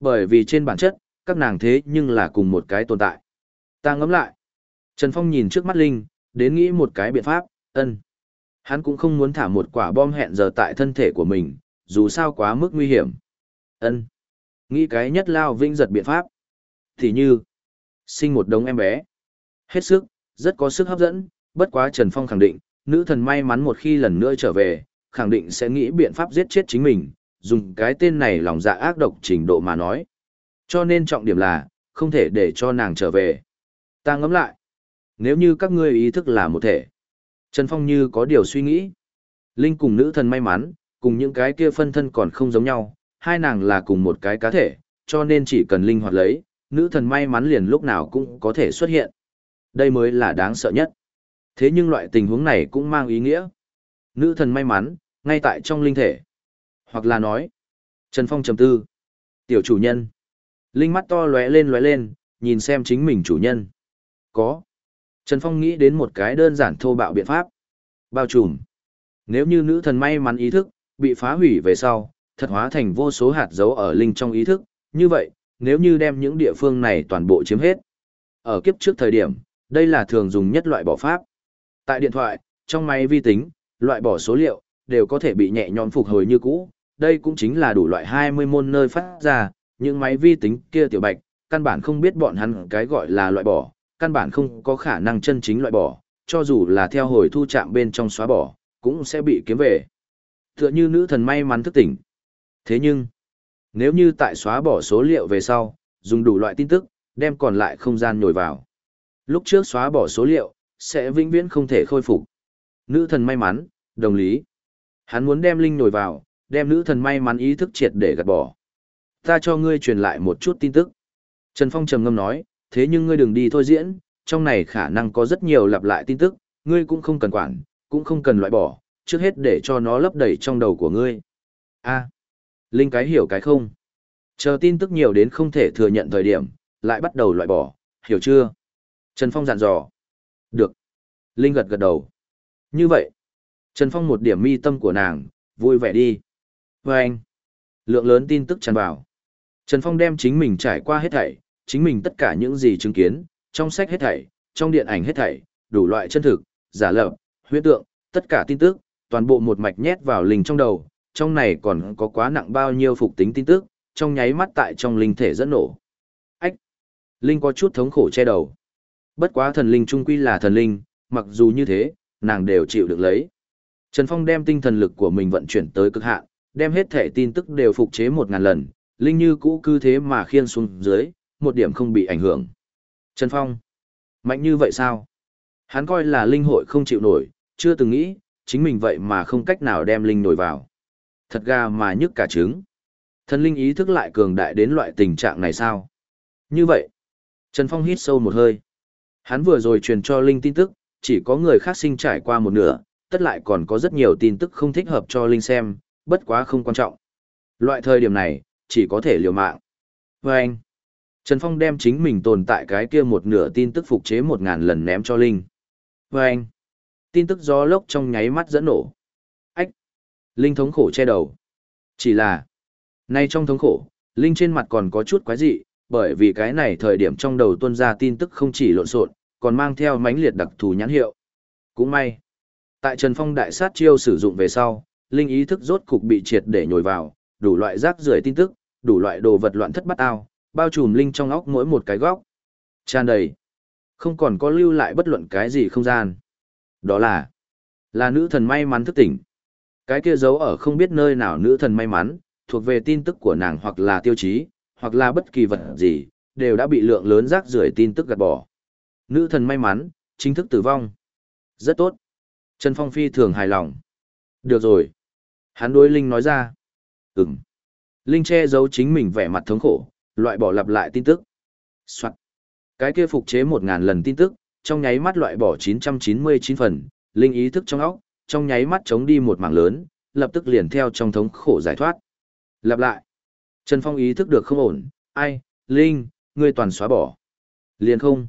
Bởi vì trên bản chất, các nàng thế nhưng là cùng một cái tồn tại. Ta ngẫm lại. Trần Phong nhìn trước mắt Linh, đến nghĩ một cái biện pháp, ân. Hắn cũng không muốn thả một quả bom hẹn giờ tại thân thể của mình, dù sao quá mức nguy hiểm ân Nghĩ cái nhất lao vinh giật biện pháp. Thì như, sinh một đống em bé. Hết sức, Rất có sức hấp dẫn, bất quá Trần Phong khẳng định, nữ thần may mắn một khi lần nữa trở về, khẳng định sẽ nghĩ biện pháp giết chết chính mình, dùng cái tên này lòng dạ ác độc trình độ mà nói. Cho nên trọng điểm là, không thể để cho nàng trở về. Ta ngẫm lại. Nếu như các ngươi ý thức là một thể. Trần Phong như có điều suy nghĩ. Linh cùng nữ thần may mắn, cùng những cái kia phân thân còn không giống nhau, hai nàng là cùng một cái cá thể, cho nên chỉ cần linh hoạt lấy, nữ thần may mắn liền lúc nào cũng có thể xuất hiện. Đây mới là đáng sợ nhất. Thế nhưng loại tình huống này cũng mang ý nghĩa. Nữ thần may mắn, ngay tại trong linh thể. Hoặc là nói, Trần Phong trầm tư. Tiểu chủ nhân. Linh mắt to lóe lên lóe lên, nhìn xem chính mình chủ nhân. Có. Trần Phong nghĩ đến một cái đơn giản thô bạo biện pháp. Bao trùm. Nếu như nữ thần may mắn ý thức, bị phá hủy về sau, thật hóa thành vô số hạt dấu ở linh trong ý thức, như vậy, nếu như đem những địa phương này toàn bộ chiếm hết. Ở kiếp trước thời điểm, đây là thường dùng nhất loại bỏ pháp. Tại điện thoại, trong máy vi tính, loại bỏ số liệu, đều có thể bị nhẹ nhõm phục hồi như cũ. Đây cũng chính là đủ loại 20 môn nơi phát ra, những máy vi tính kia tiểu bạch, căn bản không biết bọn hắn cái gọi là loại bỏ, căn bản không có khả năng chân chính loại bỏ, cho dù là theo hồi thu chạm bên trong xóa bỏ, cũng sẽ bị kiếm về. Tựa như nữ thần may mắn thức tỉnh. Thế nhưng, nếu như tại xóa bỏ số liệu về sau, dùng đủ loại tin tức, đem còn lại không gian nhồi vào. Lúc trước xóa bỏ số liệu, sẽ vĩnh viễn không thể khôi phục. Nữ thần may mắn, đồng lý. Hắn muốn đem linh nhồi vào, đem nữ thần may mắn ý thức triệt để gạt bỏ. Ta cho ngươi truyền lại một chút tin tức. Trần Phong trầm ngâm nói, thế nhưng ngươi đừng đi thôi diễn, trong này khả năng có rất nhiều lặp lại tin tức, ngươi cũng không cần quản, cũng không cần loại bỏ, trước hết để cho nó lấp đầy trong đầu của ngươi. A. Linh cái hiểu cái không. Chờ tin tức nhiều đến không thể thừa nhận thời điểm, lại bắt đầu loại bỏ, hiểu chưa? Trần Phong dặn dò. Được. Linh gật gật đầu. Như vậy. Trần Phong một điểm mi tâm của nàng, vui vẻ đi. Và anh. Lượng lớn tin tức tràn vào. Trần Phong đem chính mình trải qua hết thảy, chính mình tất cả những gì chứng kiến, trong sách hết thảy, trong điện ảnh hết thảy, đủ loại chân thực, giả lập, huyễn tượng, tất cả tin tức, toàn bộ một mạch nhét vào linh trong đầu, trong này còn có quá nặng bao nhiêu phục tính tin tức, trong nháy mắt tại trong linh thể dẫn nổ. Ách! Linh có chút thống khổ che đầu. Bất quá thần linh trung quy là thần linh, mặc dù như thế, nàng đều chịu được lấy. Trần Phong đem tinh thần lực của mình vận chuyển tới cực hạn, đem hết thể tin tức đều phục chế một ngàn lần, linh như cũ cứ thế mà khiên xuống dưới, một điểm không bị ảnh hưởng. Trần Phong, mạnh như vậy sao? Hắn coi là linh hội không chịu nổi, chưa từng nghĩ, chính mình vậy mà không cách nào đem linh nổi vào. Thật ga mà nhức cả trứng. Thần linh ý thức lại cường đại đến loại tình trạng này sao? Như vậy, Trần Phong hít sâu một hơi. Hắn vừa rồi truyền cho linh tin tức, chỉ có người khác sinh trải qua một nửa, tất lại còn có rất nhiều tin tức không thích hợp cho linh xem, bất quá không quan trọng. Loại thời điểm này, chỉ có thể liều mạng. Và anh, Trần Phong đem chính mình tồn tại cái kia một nửa tin tức phục chế một ngàn lần ném cho Linh. Và anh, tin tức gió lốc trong nháy mắt dẫn nổ. Ách, Linh thống khổ che đầu. Chỉ là, nay trong thống khổ, Linh trên mặt còn có chút quái dị, bởi vì cái này thời điểm trong đầu tuân ra tin tức không chỉ lộn xộn, còn mang theo mánh liệt đặc thù nhãn hiệu. Cũng may, tại Trần Phong đại sát chiêu sử dụng về sau, Linh ý thức rốt cục bị triệt để nhồi vào, đủ loại rác rưởi tin tức, đủ loại đồ vật loạn thất bắt ao, bao trùm linh trong óc mỗi một cái góc. Tràn đầy. Không còn có lưu lại bất luận cái gì không gian. Đó là, là nữ thần may mắn thức tỉnh. Cái kia giấu ở không biết nơi nào nữ thần may mắn, thuộc về tin tức của nàng hoặc là tiêu chí, hoặc là bất kỳ vật gì, đều đã bị lượng lớn rác rưởi tin tức gạt bỏ. Nữ thần may mắn, chính thức tử vong. Rất tốt. Trần Phong phi thường hài lòng. Được rồi. Hắn đối Linh nói ra. Ừm. Linh che giấu chính mình vẻ mặt thống khổ, loại bỏ lặp lại tin tức. Soạn. Cái kia phục chế một ngàn lần tin tức, trong nháy mắt loại bỏ 999 phần, Linh ý thức trong óc, trong nháy mắt chống đi một mảng lớn, lập tức liền theo trong thống khổ giải thoát. Lặp lại. Trần Phong ý thức được không ổn, ai, Linh, ngươi toàn xóa bỏ. Liền không.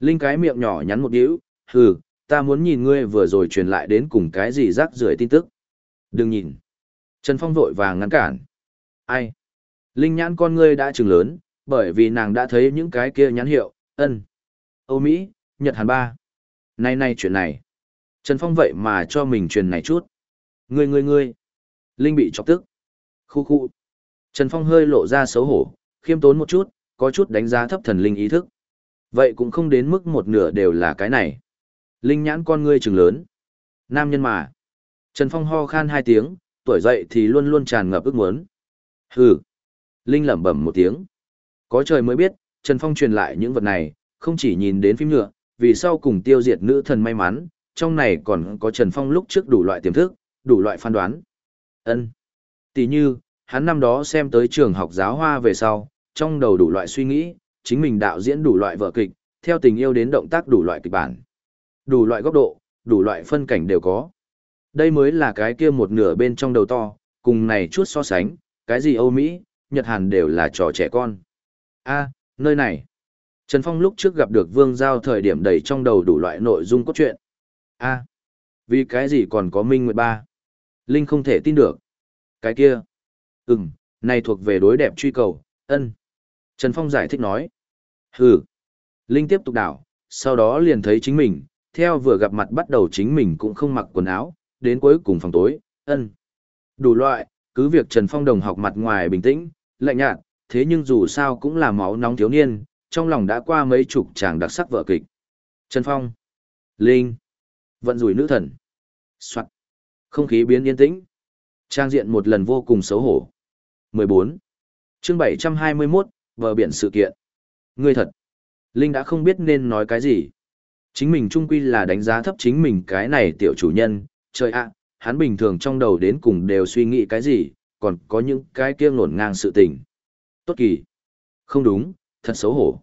Linh cái miệng nhỏ nhắn một điếu, hừ, ta muốn nhìn ngươi vừa rồi truyền lại đến cùng cái gì rác rưởi tin tức. Đừng nhìn. Trần Phong vội vàng ngăn cản. Ai? Linh nhãn con ngươi đã trừng lớn, bởi vì nàng đã thấy những cái kia nhãn hiệu, ân. Âu Mỹ, Nhật Hàn ba. Này này chuyện này. Trần Phong vậy mà cho mình truyền này chút. Ngươi ngươi ngươi. Linh bị chọc tức. Khu khu. Trần Phong hơi lộ ra xấu hổ, khiêm tốn một chút, có chút đánh giá thấp thần linh ý thức. Vậy cũng không đến mức một nửa đều là cái này. Linh nhãn con ngươi trừng lớn. Nam nhân mà. Trần Phong ho khan hai tiếng, tuổi dậy thì luôn luôn tràn ngập ước muốn. Hừ. Linh lẩm bẩm một tiếng. Có trời mới biết, Trần Phong truyền lại những vật này, không chỉ nhìn đến phim nhựa, vì sau cùng tiêu diệt nữ thần may mắn, trong này còn có Trần Phong lúc trước đủ loại tiềm thức, đủ loại phán đoán. Ân. Tỷ như, hắn năm đó xem tới trường học giáo hoa về sau, trong đầu đủ loại suy nghĩ, chính mình đạo diễn đủ loại vở kịch, theo tình yêu đến động tác đủ loại kịch bản. Đủ loại góc độ, đủ loại phân cảnh đều có. Đây mới là cái kia một nửa bên trong đầu to, cùng này chút so sánh, cái gì Âu Mỹ, Nhật Hàn đều là trò trẻ con. a nơi này. Trần Phong lúc trước gặp được Vương Giao thời điểm đầy trong đầu đủ loại nội dung cốt truyện. a vì cái gì còn có Minh Nguyệt Ba? Linh không thể tin được. Cái kia. Ừm, này thuộc về đối đẹp truy cầu, ân. Trần Phong giải thích nói. Hừ. Linh tiếp tục đảo, sau đó liền thấy chính mình, theo vừa gặp mặt bắt đầu chính mình cũng không mặc quần áo, đến cuối cùng phòng tối, ân. Đủ loại, cứ việc Trần Phong đồng học mặt ngoài bình tĩnh, lạnh nhạt, thế nhưng dù sao cũng là máu nóng thiếu niên, trong lòng đã qua mấy chục chàng đặc sắc vợ kịch. Trần Phong, Linh, vận rủi nữ thần. Soạn. Không khí biến yên tĩnh. Trang diện một lần vô cùng xấu hổ. 14. chương 721, vợ biển sự kiện. Ngươi thật. Linh đã không biết nên nói cái gì. Chính mình trung quy là đánh giá thấp chính mình cái này tiểu chủ nhân, trời ạ, hắn bình thường trong đầu đến cùng đều suy nghĩ cái gì, còn có những cái kia ngổn ngang sự tình. Tốt kỳ. Không đúng, thật xấu hổ.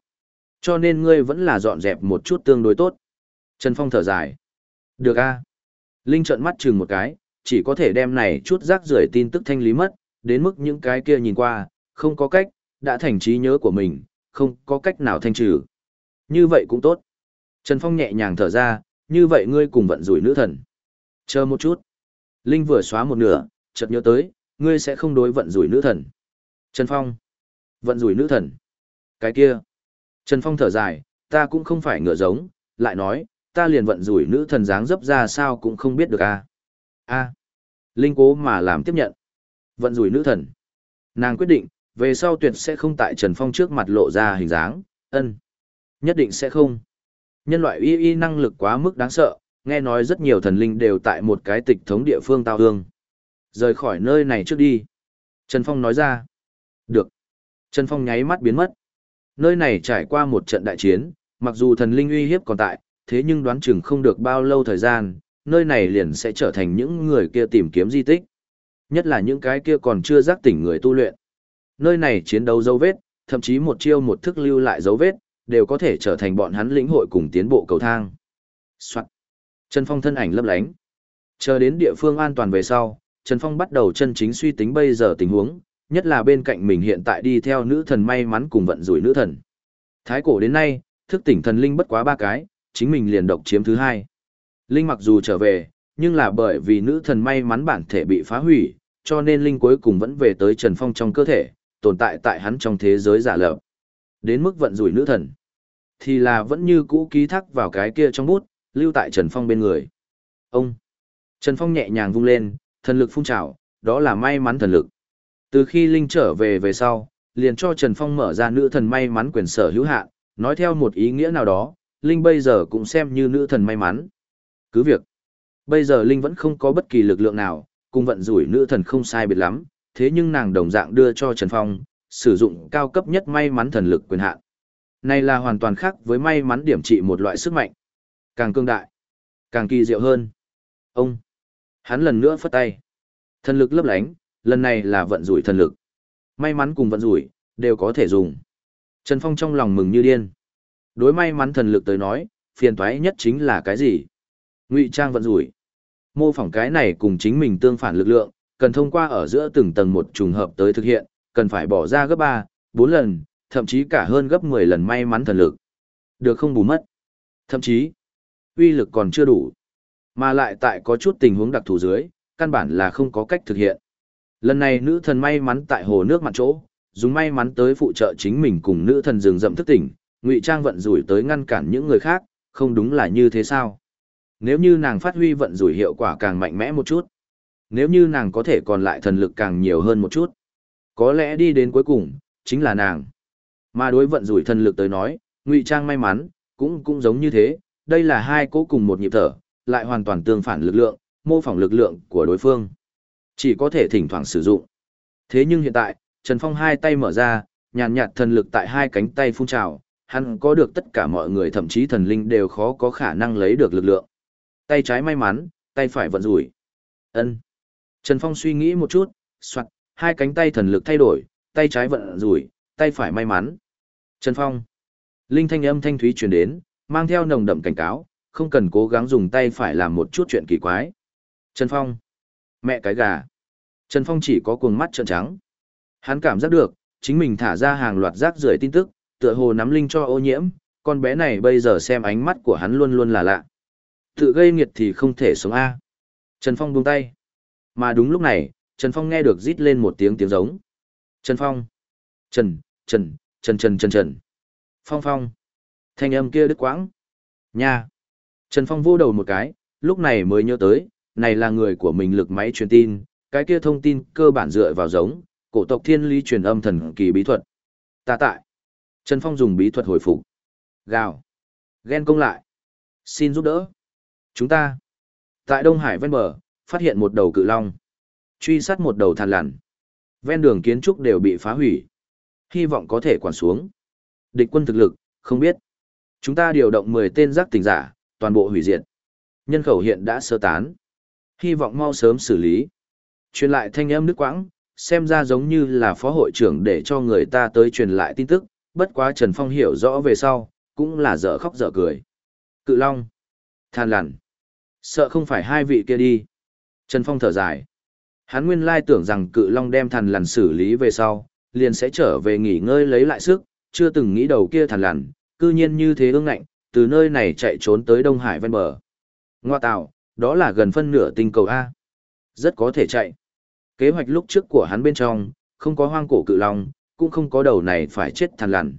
Cho nên ngươi vẫn là dọn dẹp một chút tương đối tốt. Trần Phong thở dài. Được a. Linh trợn mắt chừng một cái, chỉ có thể đem này chút rác rưởi tin tức thanh lý mất, đến mức những cái kia nhìn qua, không có cách, đã thành trí nhớ của mình, không có cách nào thanh trừ. Như vậy cũng tốt. Trần Phong nhẹ nhàng thở ra, như vậy ngươi cùng vận rủi nữ thần. Chờ một chút. Linh vừa xóa một nửa, chợt nhớ tới, ngươi sẽ không đối vận rủi nữ thần. Trần Phong. Vận rủi nữ thần. Cái kia. Trần Phong thở dài, ta cũng không phải ngựa giống, lại nói, ta liền vận rủi nữ thần dáng dấp ra sao cũng không biết được a. A. Linh cố mà làm tiếp nhận. Vận rủi nữ thần. Nàng quyết định, về sau tuyệt sẽ không tại Trần Phong trước mặt lộ ra hình dáng, ân. Nhất định sẽ không. Nhân loại y y năng lực quá mức đáng sợ, nghe nói rất nhiều thần linh đều tại một cái tịch thống địa phương tao hương. Rời khỏi nơi này trước đi. Trần Phong nói ra. Được. Trần Phong nháy mắt biến mất. Nơi này trải qua một trận đại chiến, mặc dù thần linh uy hiếp còn tại, thế nhưng đoán chừng không được bao lâu thời gian, nơi này liền sẽ trở thành những người kia tìm kiếm di tích. Nhất là những cái kia còn chưa giác tỉnh người tu luyện. Nơi này chiến đấu dấu vết, thậm chí một chiêu một thức lưu lại dấu vết, đều có thể trở thành bọn hắn lĩnh hội cùng tiến bộ cầu thang. Soạn. Trần Phong thân ảnh lấp lánh. Chờ đến địa phương an toàn về sau, Trần Phong bắt đầu chân chính suy tính bây giờ tình huống, nhất là bên cạnh mình hiện tại đi theo nữ thần may mắn cùng vận rủi nữ thần. Thái cổ đến nay, thức tỉnh thần linh bất quá ba cái, chính mình liền độc chiếm thứ hai. Linh mặc dù trở về, nhưng là bởi vì nữ thần may mắn bản thể bị phá hủy, cho nên Linh cuối cùng vẫn về tới Trần Phong trong cơ thể, tồn tại tại hắn trong thế giới giả lập. Đến mức vận rủi nữ thần, thì là vẫn như cũ ký thác vào cái kia trong bút, lưu tại Trần Phong bên người. Ông! Trần Phong nhẹ nhàng vung lên, thần lực phun trào, đó là may mắn thần lực. Từ khi Linh trở về về sau, liền cho Trần Phong mở ra nữ thần may mắn quyền sở hữu hạn, nói theo một ý nghĩa nào đó, Linh bây giờ cũng xem như nữ thần may mắn. Cứ việc, bây giờ Linh vẫn không có bất kỳ lực lượng nào, cùng vận rủi nữ thần không sai biệt lắm, thế nhưng nàng đồng dạng đưa cho Trần Phong, sử dụng cao cấp nhất may mắn thần lực quyền hạn. Này là hoàn toàn khác với may mắn điểm trị một loại sức mạnh. Càng cương đại, càng kỳ diệu hơn. Ông, hắn lần nữa phất tay. Thần lực lấp lánh, lần này là vận rủi thần lực. May mắn cùng vận rủi, đều có thể dùng. Trần Phong trong lòng mừng như điên. Đối may mắn thần lực tới nói, phiền toái nhất chính là cái gì? Ngụy trang vận rủi. Mô phỏng cái này cùng chính mình tương phản lực lượng, cần thông qua ở giữa từng tầng một trùng hợp tới thực hiện, cần phải bỏ ra gấp 3, 4 lần, thậm chí cả hơn gấp 10 lần may mắn thần lực. Được không bù mất. Thậm chí, uy lực còn chưa đủ. Mà lại tại có chút tình huống đặc thù dưới, căn bản là không có cách thực hiện. Lần này nữ thần may mắn tại hồ nước mặt chỗ, dùng may mắn tới phụ trợ chính mình cùng nữ thần rừng rậm thức tỉnh, ngụy trang vận rủi tới ngăn cản những người khác, không đúng là như thế sao? Nếu như nàng phát huy vận rủi hiệu quả càng mạnh mẽ một chút, nếu như nàng có thể còn lại thần lực càng nhiều hơn một chút, có lẽ đi đến cuối cùng, chính là nàng. Mà đối vận rủi thần lực tới nói, Ngụy trang may mắn, cũng cũng giống như thế, đây là hai cố cùng một nhịp thở, lại hoàn toàn tương phản lực lượng, mô phỏng lực lượng của đối phương. Chỉ có thể thỉnh thoảng sử dụng. Thế nhưng hiện tại, Trần Phong hai tay mở ra, nhàn nhạt thần lực tại hai cánh tay phun trào, hắn có được tất cả mọi người thậm chí thần linh đều khó có khả năng lấy được lực lượng. Tay trái may mắn, tay phải vận rủi. Ân. Trần Phong suy nghĩ một chút, soạt, hai cánh tay thần lực thay đổi, tay trái vận rủi, tay phải may mắn. Trần Phong. Linh thanh âm thanh thúy truyền đến, mang theo nồng đậm cảnh cáo, không cần cố gắng dùng tay phải làm một chút chuyện kỳ quái. Trần Phong. Mẹ cái gà. Trần Phong chỉ có cuồng mắt trợn trắng. Hắn cảm giác được, chính mình thả ra hàng loạt rác rưởi tin tức, tựa hồ nắm linh cho ô nhiễm, con bé này bây giờ xem ánh mắt của hắn luôn luôn là lạ. Tự gây nghiệt thì không thể sống A. Trần Phong buông tay. Mà đúng lúc này, Trần Phong nghe được rít lên một tiếng tiếng giống. Trần Phong. Trần, Trần, Trần Trần Trần Trần. Phong Phong. Thanh âm kia đứt quãng. Nha. Trần Phong vô đầu một cái, lúc này mới nhớ tới, này là người của mình lực máy truyền tin, cái kia thông tin cơ bản dựa vào giống, cổ tộc thiên lý truyền âm thần kỳ bí thuật. Ta tại. Trần Phong dùng bí thuật hồi phục. Gào. Ghen công lại. Xin giúp đỡ. Chúng ta. Tại Đông Hải ven bờ, phát hiện một đầu cự long. Truy sát một đầu than lằn. Ven đường kiến trúc đều bị phá hủy. Hy vọng có thể quản xuống. Địch quân thực lực, không biết. Chúng ta điều động 10 tên giác tình giả, toàn bộ hủy diệt. Nhân khẩu hiện đã sơ tán. Hy vọng mau sớm xử lý. Truyền lại thanh âm nước quãng, xem ra giống như là phó hội trưởng để cho người ta tới truyền lại tin tức, bất quá Trần Phong hiểu rõ về sau, cũng là dở khóc dở cười. Cự Long. Than lằn. Sợ không phải hai vị kia đi. Trần Phong thở dài. Hắn nguyên lai tưởng rằng cự long đem thằn lằn xử lý về sau, liền sẽ trở về nghỉ ngơi lấy lại sức, chưa từng nghĩ đầu kia thằn lằn, cư nhiên như thế ương ngạnh, từ nơi này chạy trốn tới Đông Hải ven bờ. Ngoa tạo, đó là gần phân nửa tinh cầu A. Rất có thể chạy. Kế hoạch lúc trước của hắn bên trong, không có hoang cổ cự long, cũng không có đầu này phải chết thằn lằn.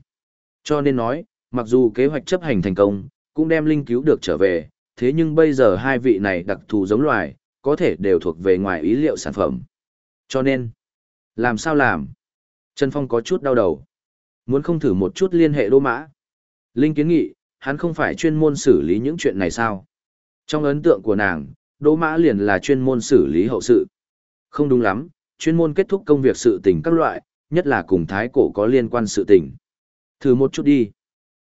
Cho nên nói, mặc dù kế hoạch chấp hành thành công, cũng đem linh cứu được trở về, thế nhưng bây giờ hai vị này đặc thù giống loài, có thể đều thuộc về ngoài ý liệu sản phẩm. Cho nên, làm sao làm? Trần Phong có chút đau đầu. Muốn không thử một chút liên hệ đô mã. Linh kiến nghị, hắn không phải chuyên môn xử lý những chuyện này sao? Trong ấn tượng của nàng, đô mã liền là chuyên môn xử lý hậu sự. Không đúng lắm, chuyên môn kết thúc công việc sự tình các loại, nhất là cùng thái cổ có liên quan sự tình. Thử một chút đi.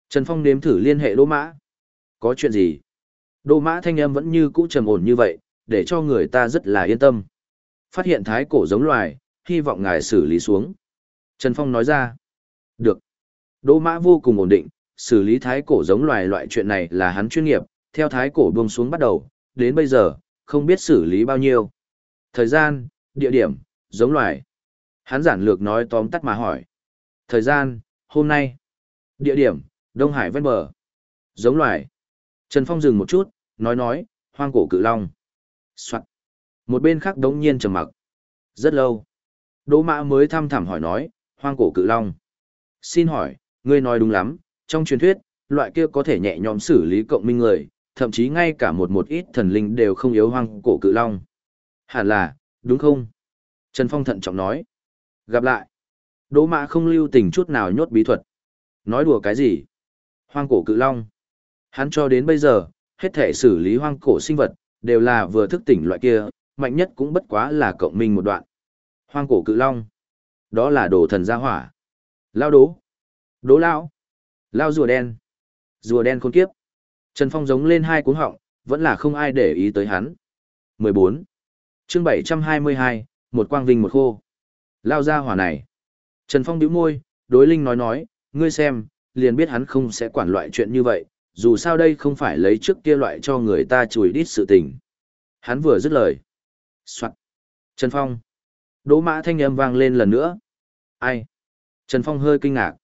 Trần Phong nếm thử liên hệ đô mã. Có chuyện gì? Đô mã thanh âm vẫn như cũ trầm ổn như vậy, để cho người ta rất là yên tâm. Phát hiện thái cổ giống loài, hy vọng ngài xử lý xuống. Trần Phong nói ra. Được. Đỗ mã vô cùng ổn định, xử lý thái cổ giống loài loại chuyện này là hắn chuyên nghiệp, theo thái cổ buông xuống bắt đầu, đến bây giờ, không biết xử lý bao nhiêu. Thời gian, địa điểm, giống loài. Hắn giản lược nói tóm tắt mà hỏi. Thời gian, hôm nay. Địa điểm, Đông Hải ven bờ. Giống loài. Trần Phong dừng một chút, nói nói, hoang cổ cự long. Soạn. Một bên khác đống nhiên trầm mặc. Rất lâu. Đỗ mã mới thăm thẳm hỏi nói, hoang cổ cự long. Xin hỏi, ngươi nói đúng lắm, trong truyền thuyết, loại kia có thể nhẹ nhõm xử lý cộng minh người, thậm chí ngay cả một một ít thần linh đều không yếu hoang cổ cự long. Hẳn là, đúng không? Trần Phong thận trọng nói. Gặp lại. Đỗ mã không lưu tình chút nào nhốt bí thuật. Nói đùa cái gì? Hoang cổ cự long. Hắn cho đến bây giờ, hết thể xử lý hoang cổ sinh vật, đều là vừa thức tỉnh loại kia, mạnh nhất cũng bất quá là cộng minh một đoạn. Hoang cổ cự long. Đó là đồ thần gia hỏa. Lao đố. Đố lao. Lao rùa đen. Rùa đen khôn kiếp. Trần Phong giống lên hai cuốn họng, vẫn là không ai để ý tới hắn. 14. chương 722, một quang vinh một khô. Lao ra hỏa này. Trần Phong bĩu môi, đối Linh nói nói, ngươi xem, liền biết hắn không sẽ quản loại chuyện như vậy, dù sao đây không phải lấy trước kia loại cho người ta chùi đít sự tình. Hắn vừa dứt lời. Soạn. Trần Phong. Đỗ mã thanh âm vang lên lần nữa. Ai? Trần Phong hơi kinh ngạc.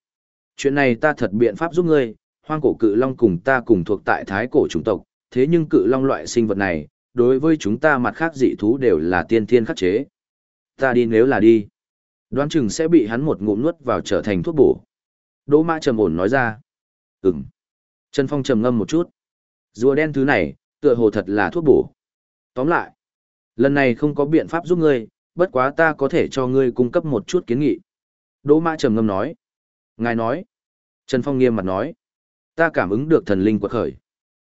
Chuyện này ta thật biện pháp giúp ngươi, hoang cổ cự long cùng ta cùng thuộc tại thái cổ chủng tộc, thế nhưng cự long loại sinh vật này, đối với chúng ta mặt khác dị thú đều là tiên thiên khắc chế. Ta đi nếu là đi. Đoán chừng sẽ bị hắn một ngụm nuốt vào trở thành thuốc bổ. Đỗ mã trầm ổn nói ra. Ừm. Trần Phong trầm ngâm một chút. Rùa đen thứ này, tựa hồ thật là thuốc bổ. Tóm lại, lần này không có biện pháp giúp ngươi, bất quá ta có thể cho ngươi cung cấp một chút kiến nghị. Đỗ Mã trầm ngâm nói. Ngài nói. Trần Phong nghiêm mặt nói. Ta cảm ứng được thần linh quật khởi.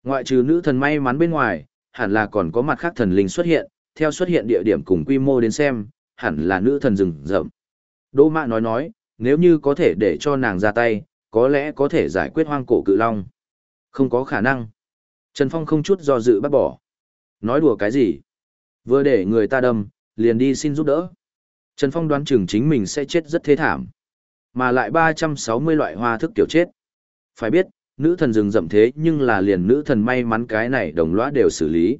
Ngoại trừ nữ thần may mắn bên ngoài, hẳn là còn có mặt khác thần linh xuất hiện, theo xuất hiện địa điểm cùng quy mô đến xem, hẳn là nữ thần rừng rậm. Đỗ Mã nói nói, nếu như có thể để cho nàng ra tay, có lẽ có thể giải quyết hoang cổ cự long. Không có khả năng. Trần Phong không chút do dự bác bỏ. Nói đùa cái gì? Vừa để người ta đâm, liền đi xin giúp đỡ. Trần Phong đoán chừng chính mình sẽ chết rất thế thảm. Mà lại 360 loại hoa thức tiểu chết. Phải biết, nữ thần rừng rậm thế nhưng là liền nữ thần may mắn cái này đồng lõa đều xử lý.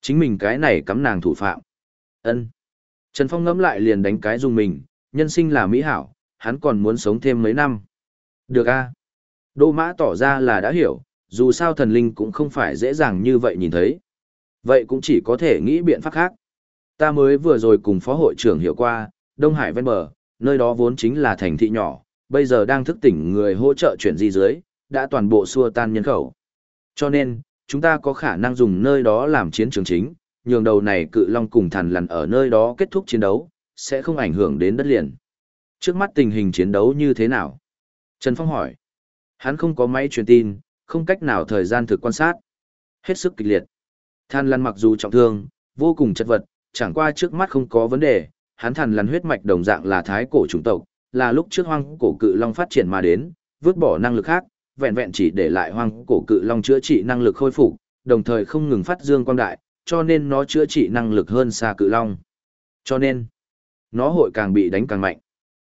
Chính mình cái này cắm nàng thủ phạm. ân Trần Phong ngẫm lại liền đánh cái dùng mình, nhân sinh là mỹ hảo, hắn còn muốn sống thêm mấy năm. Được a Đô mã tỏ ra là đã hiểu, dù sao thần linh cũng không phải dễ dàng như vậy nhìn thấy. Vậy cũng chỉ có thể nghĩ biện pháp khác. Ta mới vừa rồi cùng phó hội trưởng hiểu qua, Đông Hải ven bờ, nơi đó vốn chính là thành thị nhỏ, bây giờ đang thức tỉnh người hỗ trợ chuyển di dưới, đã toàn bộ xua tan nhân khẩu. Cho nên, chúng ta có khả năng dùng nơi đó làm chiến trường chính, nhường đầu này cự long cùng thần lằn ở nơi đó kết thúc chiến đấu, sẽ không ảnh hưởng đến đất liền. Trước mắt tình hình chiến đấu như thế nào? Trần Phong hỏi. Hắn không có máy truyền tin, không cách nào thời gian thực quan sát. Hết sức kịch liệt. Than lăn mặc dù trọng thương, vô cùng chất vật, chẳng qua trước mắt không có vấn đề, hắn thần lằn huyết mạch đồng dạng là thái cổ chủng tộc, là lúc trước hoang cổ cự long phát triển mà đến, vứt bỏ năng lực khác, vẹn vẹn chỉ để lại hoang cổ cự long chữa trị năng lực khôi phục, đồng thời không ngừng phát dương quang đại, cho nên nó chữa trị năng lực hơn xa cự long. Cho nên, nó hội càng bị đánh càng mạnh.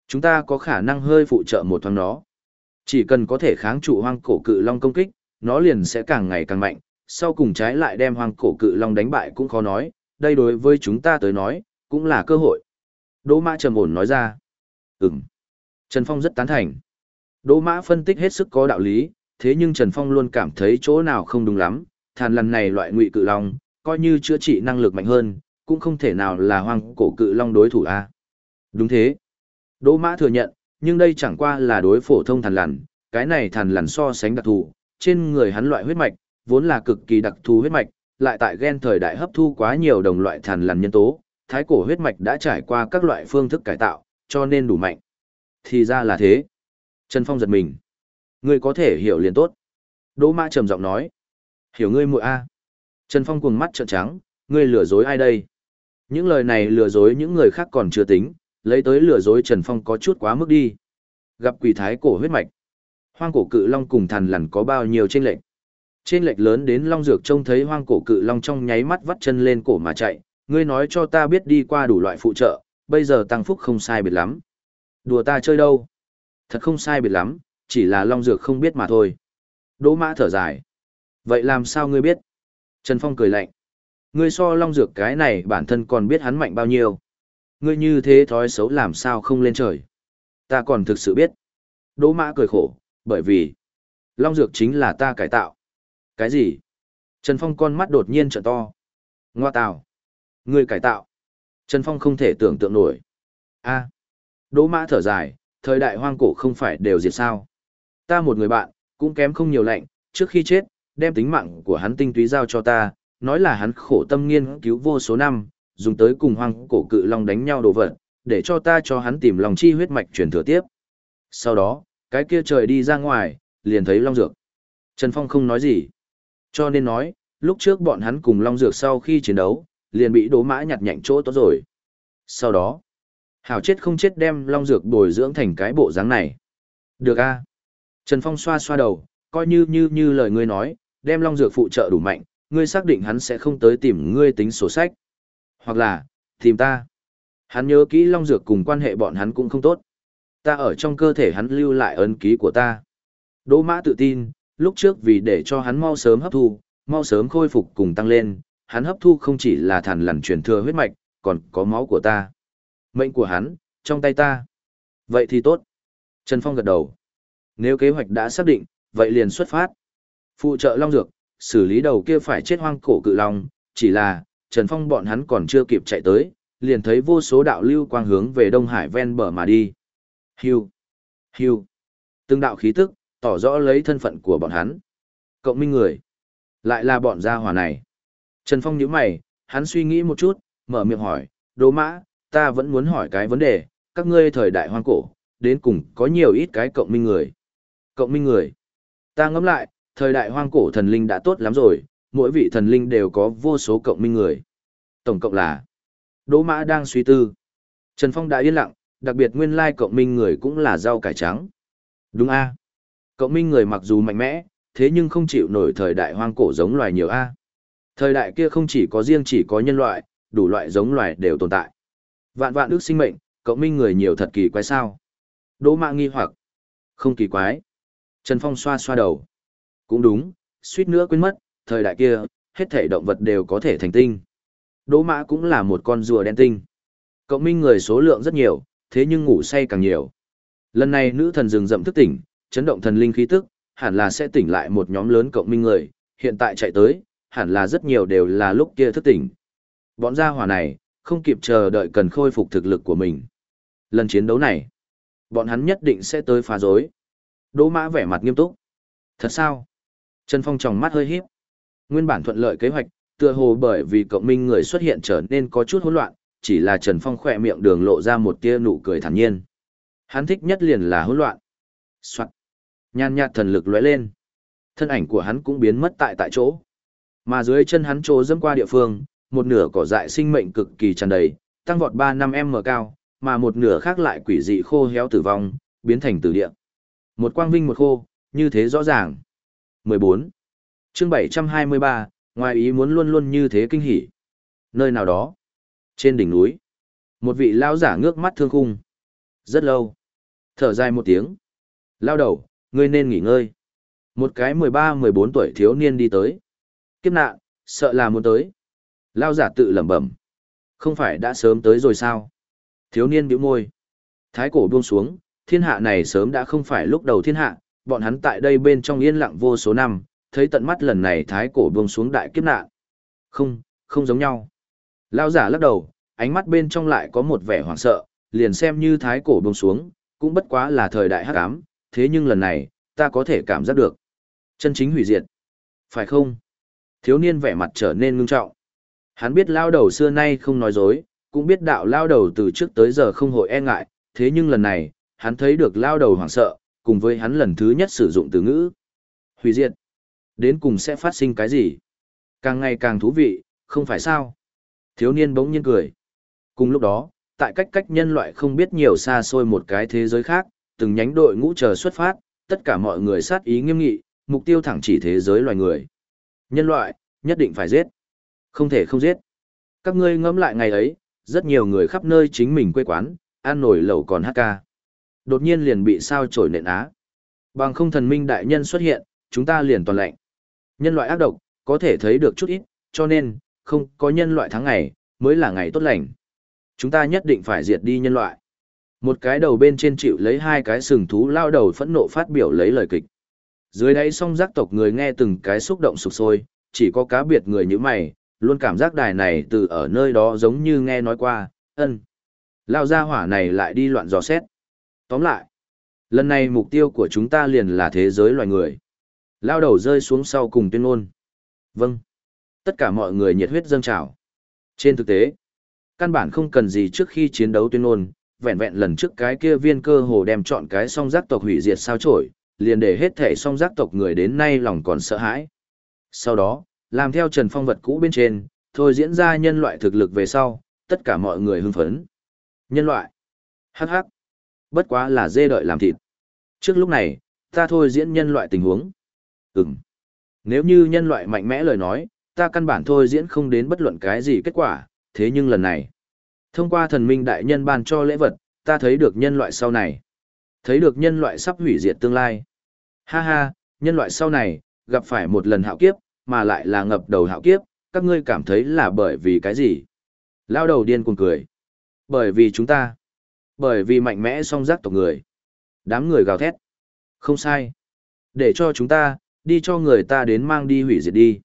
Chúng ta có khả năng hơi phụ trợ một thoáng nó. Chỉ cần có thể kháng trụ hoang cổ cự long công kích, nó liền sẽ càng ngày càng mạnh, sau cùng trái lại đem hoang cổ cự long đánh bại cũng khó nói, đây đối với chúng ta tới nói, cũng là cơ hội. Đỗ Mã trầm ổn nói ra. Ừm. Trần Phong rất tán thành. Đỗ Mã phân tích hết sức có đạo lý, thế nhưng Trần Phong luôn cảm thấy chỗ nào không đúng lắm, thàn lần này loại ngụy cự long, coi như chữa trị năng lực mạnh hơn, cũng không thể nào là hoang cổ cự long đối thủ a. Đúng thế. Đỗ Mã thừa nhận, nhưng đây chẳng qua là đối phổ thông thằn lằn, cái này thằn lằn so sánh đặc thù, trên người hắn loại huyết mạch, vốn là cực kỳ đặc thù huyết mạch, lại tại gen thời đại hấp thu quá nhiều đồng loại thằn lằn nhân tố, thái cổ huyết mạch đã trải qua các loại phương thức cải tạo, cho nên đủ mạnh. Thì ra là thế. Trần Phong giật mình. Ngươi có thể hiểu liền tốt. Đỗ Mã trầm giọng nói. Hiểu ngươi muội a. Trần Phong cuồng mắt trợn trắng, ngươi lừa dối ai đây? Những lời này lừa dối những người khác còn chưa tính, lấy tới lừa dối Trần Phong có chút quá mức đi. Gặp quỷ thái cổ huyết mạch. Hoang cổ cự long cùng thần lằn có bao nhiêu chênh lệch? Trên lệch lớn đến long dược trông thấy hoang cổ cự long trong nháy mắt vắt chân lên cổ mà chạy, ngươi nói cho ta biết đi qua đủ loại phụ trợ, bây giờ tăng phúc không sai biệt lắm. Đùa ta chơi đâu? Thật không sai biệt lắm, chỉ là long dược không biết mà thôi. Đỗ mã thở dài. Vậy làm sao ngươi biết? Trần Phong cười lạnh. Ngươi so long dược cái này bản thân còn biết hắn mạnh bao nhiêu. Ngươi như thế thói xấu làm sao không lên trời. Ta còn thực sự biết. Đỗ mã cười khổ, bởi vì long dược chính là ta cải tạo. Cái gì? Trần Phong con mắt đột nhiên trợn to. Ngoa tào. Ngươi cải tạo. Trần Phong không thể tưởng tượng nổi. a Đỗ mã thở dài, thời đại hoang cổ không phải đều diệt sao. Ta một người bạn, cũng kém không nhiều lạnh, trước khi chết, đem tính mạng của hắn tinh túy giao cho ta, nói là hắn khổ tâm nghiên cứu vô số năm, dùng tới cùng hoang cổ cự long đánh nhau đồ vật, để cho ta cho hắn tìm lòng chi huyết mạch truyền thừa tiếp. Sau đó, cái kia trời đi ra ngoài, liền thấy long dược. Trần Phong không nói gì. Cho nên nói, lúc trước bọn hắn cùng long dược sau khi chiến đấu, liền bị đố mã nhặt nhạnh chỗ tốt rồi. Sau đó, hảo chết không chết đem long dược bồi dưỡng thành cái bộ dáng này. Được a Trần Phong xoa xoa đầu, coi như như như lời ngươi nói, đem long dược phụ trợ đủ mạnh, ngươi xác định hắn sẽ không tới tìm ngươi tính sổ sách. Hoặc là, tìm ta. Hắn nhớ kỹ long dược cùng quan hệ bọn hắn cũng không tốt. Ta ở trong cơ thể hắn lưu lại ấn ký của ta. Đỗ mã tự tin, lúc trước vì để cho hắn mau sớm hấp thu, mau sớm khôi phục cùng tăng lên, hắn hấp thu không chỉ là thản lằn truyền thừa huyết mạch, còn có máu của ta. Mệnh của hắn, trong tay ta. Vậy thì tốt. Trần Phong gật đầu. Nếu kế hoạch đã xác định, vậy liền xuất phát. Phụ trợ Long Dược, xử lý đầu kia phải chết hoang cổ cự long, chỉ là, Trần Phong bọn hắn còn chưa kịp chạy tới, liền thấy vô số đạo lưu quang hướng về Đông Hải ven bờ mà đi. Hưu, hưu, từng đạo khí tức, tỏ rõ lấy thân phận của bọn hắn. Cộng minh người, lại là bọn gia hỏa này. Trần Phong nhíu mày, hắn suy nghĩ một chút, mở miệng hỏi, Đỗ Mã, ta vẫn muốn hỏi cái vấn đề, các ngươi thời đại hoang cổ, đến cùng có nhiều ít cái cộng minh người. Cộng minh người. Ta ngẫm lại, thời đại hoang cổ thần linh đã tốt lắm rồi, mỗi vị thần linh đều có vô số cộng minh người. Tổng cộng là, Đỗ Mã đang suy tư. Trần Phong đã yên lặng, đặc biệt nguyên lai cộng minh người cũng là rau cải trắng. Đúng a Cộng minh người mặc dù mạnh mẽ, thế nhưng không chịu nổi thời đại hoang cổ giống loài nhiều a Thời đại kia không chỉ có riêng chỉ có nhân loại, đủ loại giống loài đều tồn tại. Vạn vạn ước sinh mệnh, cộng minh người nhiều thật kỳ quái sao. Đỗ Mã nghi hoặc. Không kỳ quái. Trần Phong xoa xoa đầu. Cũng đúng, suýt nữa quên mất, thời đại kia, hết thể động vật đều có thể thành tinh. Đỗ mã cũng là một con rùa đen tinh. Cộng minh người số lượng rất nhiều, thế nhưng ngủ say càng nhiều. Lần này nữ thần rừng rậm thức tỉnh, chấn động thần linh khí tức, hẳn là sẽ tỉnh lại một nhóm lớn cộng minh người, hiện tại chạy tới, hẳn là rất nhiều đều là lúc kia thức tỉnh. Bọn gia hỏa này, không kịp chờ đợi cần khôi phục thực lực của mình. Lần chiến đấu này, bọn hắn nhất định sẽ tới phá rối. Đỗ mã vẻ mặt nghiêm túc. Thật sao? Trần Phong tròng mắt hơi híp. Nguyên bản thuận lợi kế hoạch, tựa hồ bởi vì cộng minh người xuất hiện trở nên có chút hỗn loạn, chỉ là Trần Phong khỏe miệng đường lộ ra một tia nụ cười thản nhiên. Hắn thích nhất liền là hỗn loạn. Soạn. Nhan nhạt thần lực lóe lên. Thân ảnh của hắn cũng biến mất tại tại chỗ. Mà dưới chân hắn chỗ dẫm qua địa phương, một nửa cỏ dại sinh mệnh cực kỳ tràn đầy, tăng vọt 3 năm m cao, mà một nửa khác lại quỷ dị khô héo tử vong, biến thành tử địa. Một quang vinh một khô, như thế rõ ràng. 14 chương 723, ngoài ý muốn luôn luôn như thế kinh hỉ. Nơi nào đó, trên đỉnh núi, một vị lao giả ngước mắt thương khung. Rất lâu. Thở dài một tiếng. Lao đầu, ngươi nên nghỉ ngơi. Một cái 13-14 tuổi thiếu niên đi tới. Kiếp nạn, sợ là muốn tới. Lao giả tự lẩm bẩm. Không phải đã sớm tới rồi sao? Thiếu niên bĩu môi. Thái cổ buông xuống, thiên hạ này sớm đã không phải lúc đầu thiên hạ, bọn hắn tại đây bên trong yên lặng vô số năm, thấy tận mắt lần này thái cổ buông xuống đại kiếp nạn. Không, không giống nhau. Lao giả lắc đầu, ánh mắt bên trong lại có một vẻ hoảng sợ, liền xem như thái cổ buông xuống, cũng bất quá là thời đại hắc ám, thế nhưng lần này, ta có thể cảm giác được. Chân chính hủy diệt. Phải không? Thiếu niên vẻ mặt trở nên ngưng trọng. Hắn biết lao đầu xưa nay không nói dối, cũng biết đạo lao đầu từ trước tới giờ không hội e ngại, thế nhưng lần này, hắn thấy được lao đầu hoảng sợ, cùng với hắn lần thứ nhất sử dụng từ ngữ. Hủy diệt. Đến cùng sẽ phát sinh cái gì? Càng ngày càng thú vị, không phải sao? Thiếu niên bỗng nhiên cười. Cùng lúc đó, tại cách cách nhân loại không biết nhiều xa xôi một cái thế giới khác, từng nhánh đội ngũ chờ xuất phát, tất cả mọi người sát ý nghiêm nghị, mục tiêu thẳng chỉ thế giới loài người. Nhân loại, nhất định phải giết. Không thể không giết. Các ngươi ngẫm lại ngày ấy, rất nhiều người khắp nơi chính mình quê quán, ăn nổi lẩu còn hát ca. Đột nhiên liền bị sao trổi nện á. Bằng không thần minh đại nhân xuất hiện, chúng ta liền toàn lệnh. Nhân loại ác độc, có thể thấy được chút ít, cho nên, không có nhân loại tháng ngày, mới là ngày tốt lành. Chúng ta nhất định phải diệt đi nhân loại. Một cái đầu bên trên chịu lấy hai cái sừng thú lao đầu phẫn nộ phát biểu lấy lời kịch. Dưới đáy song giác tộc người nghe từng cái xúc động sụp sôi, chỉ có cá biệt người như mày, luôn cảm giác đài này từ ở nơi đó giống như nghe nói qua, ân. Lao ra hỏa này lại đi loạn dò xét. Tóm lại, lần này mục tiêu của chúng ta liền là thế giới loài người. Lao đầu rơi xuống sau cùng tuyên ngôn. Vâng. Tất cả mọi người nhiệt huyết dâng trào. Trên thực tế, căn bản không cần gì trước khi chiến đấu tuyên ngôn, vẹn vẹn lần trước cái kia viên cơ hồ đem chọn cái song giác tộc hủy diệt sao chổi, liền để hết thể song giác tộc người đến nay lòng còn sợ hãi. Sau đó, làm theo Trần Phong vật cũ bên trên, thôi diễn ra nhân loại thực lực về sau, tất cả mọi người hưng phấn. Nhân loại. Hắc hắc. Bất quá là dê đợi làm thịt. Trước lúc này, ta thôi diễn nhân loại tình huống. Ừm. Nếu như nhân loại mạnh mẽ lời nói, ta căn bản thôi diễn không đến bất luận cái gì kết quả, thế nhưng lần này, thông qua thần minh đại nhân ban cho lễ vật, ta thấy được nhân loại sau này. Thấy được nhân loại sắp hủy diệt tương lai. Ha ha, nhân loại sau này, gặp phải một lần hạo kiếp, mà lại là ngập đầu hạo kiếp, các ngươi cảm thấy là bởi vì cái gì? Lao đầu điên cuồng cười. Bởi vì chúng ta. Bởi vì mạnh mẽ song giác tộc người. Đám người gào thét. Không sai. Để cho chúng ta, đi cho người ta đến mang đi hủy diệt đi.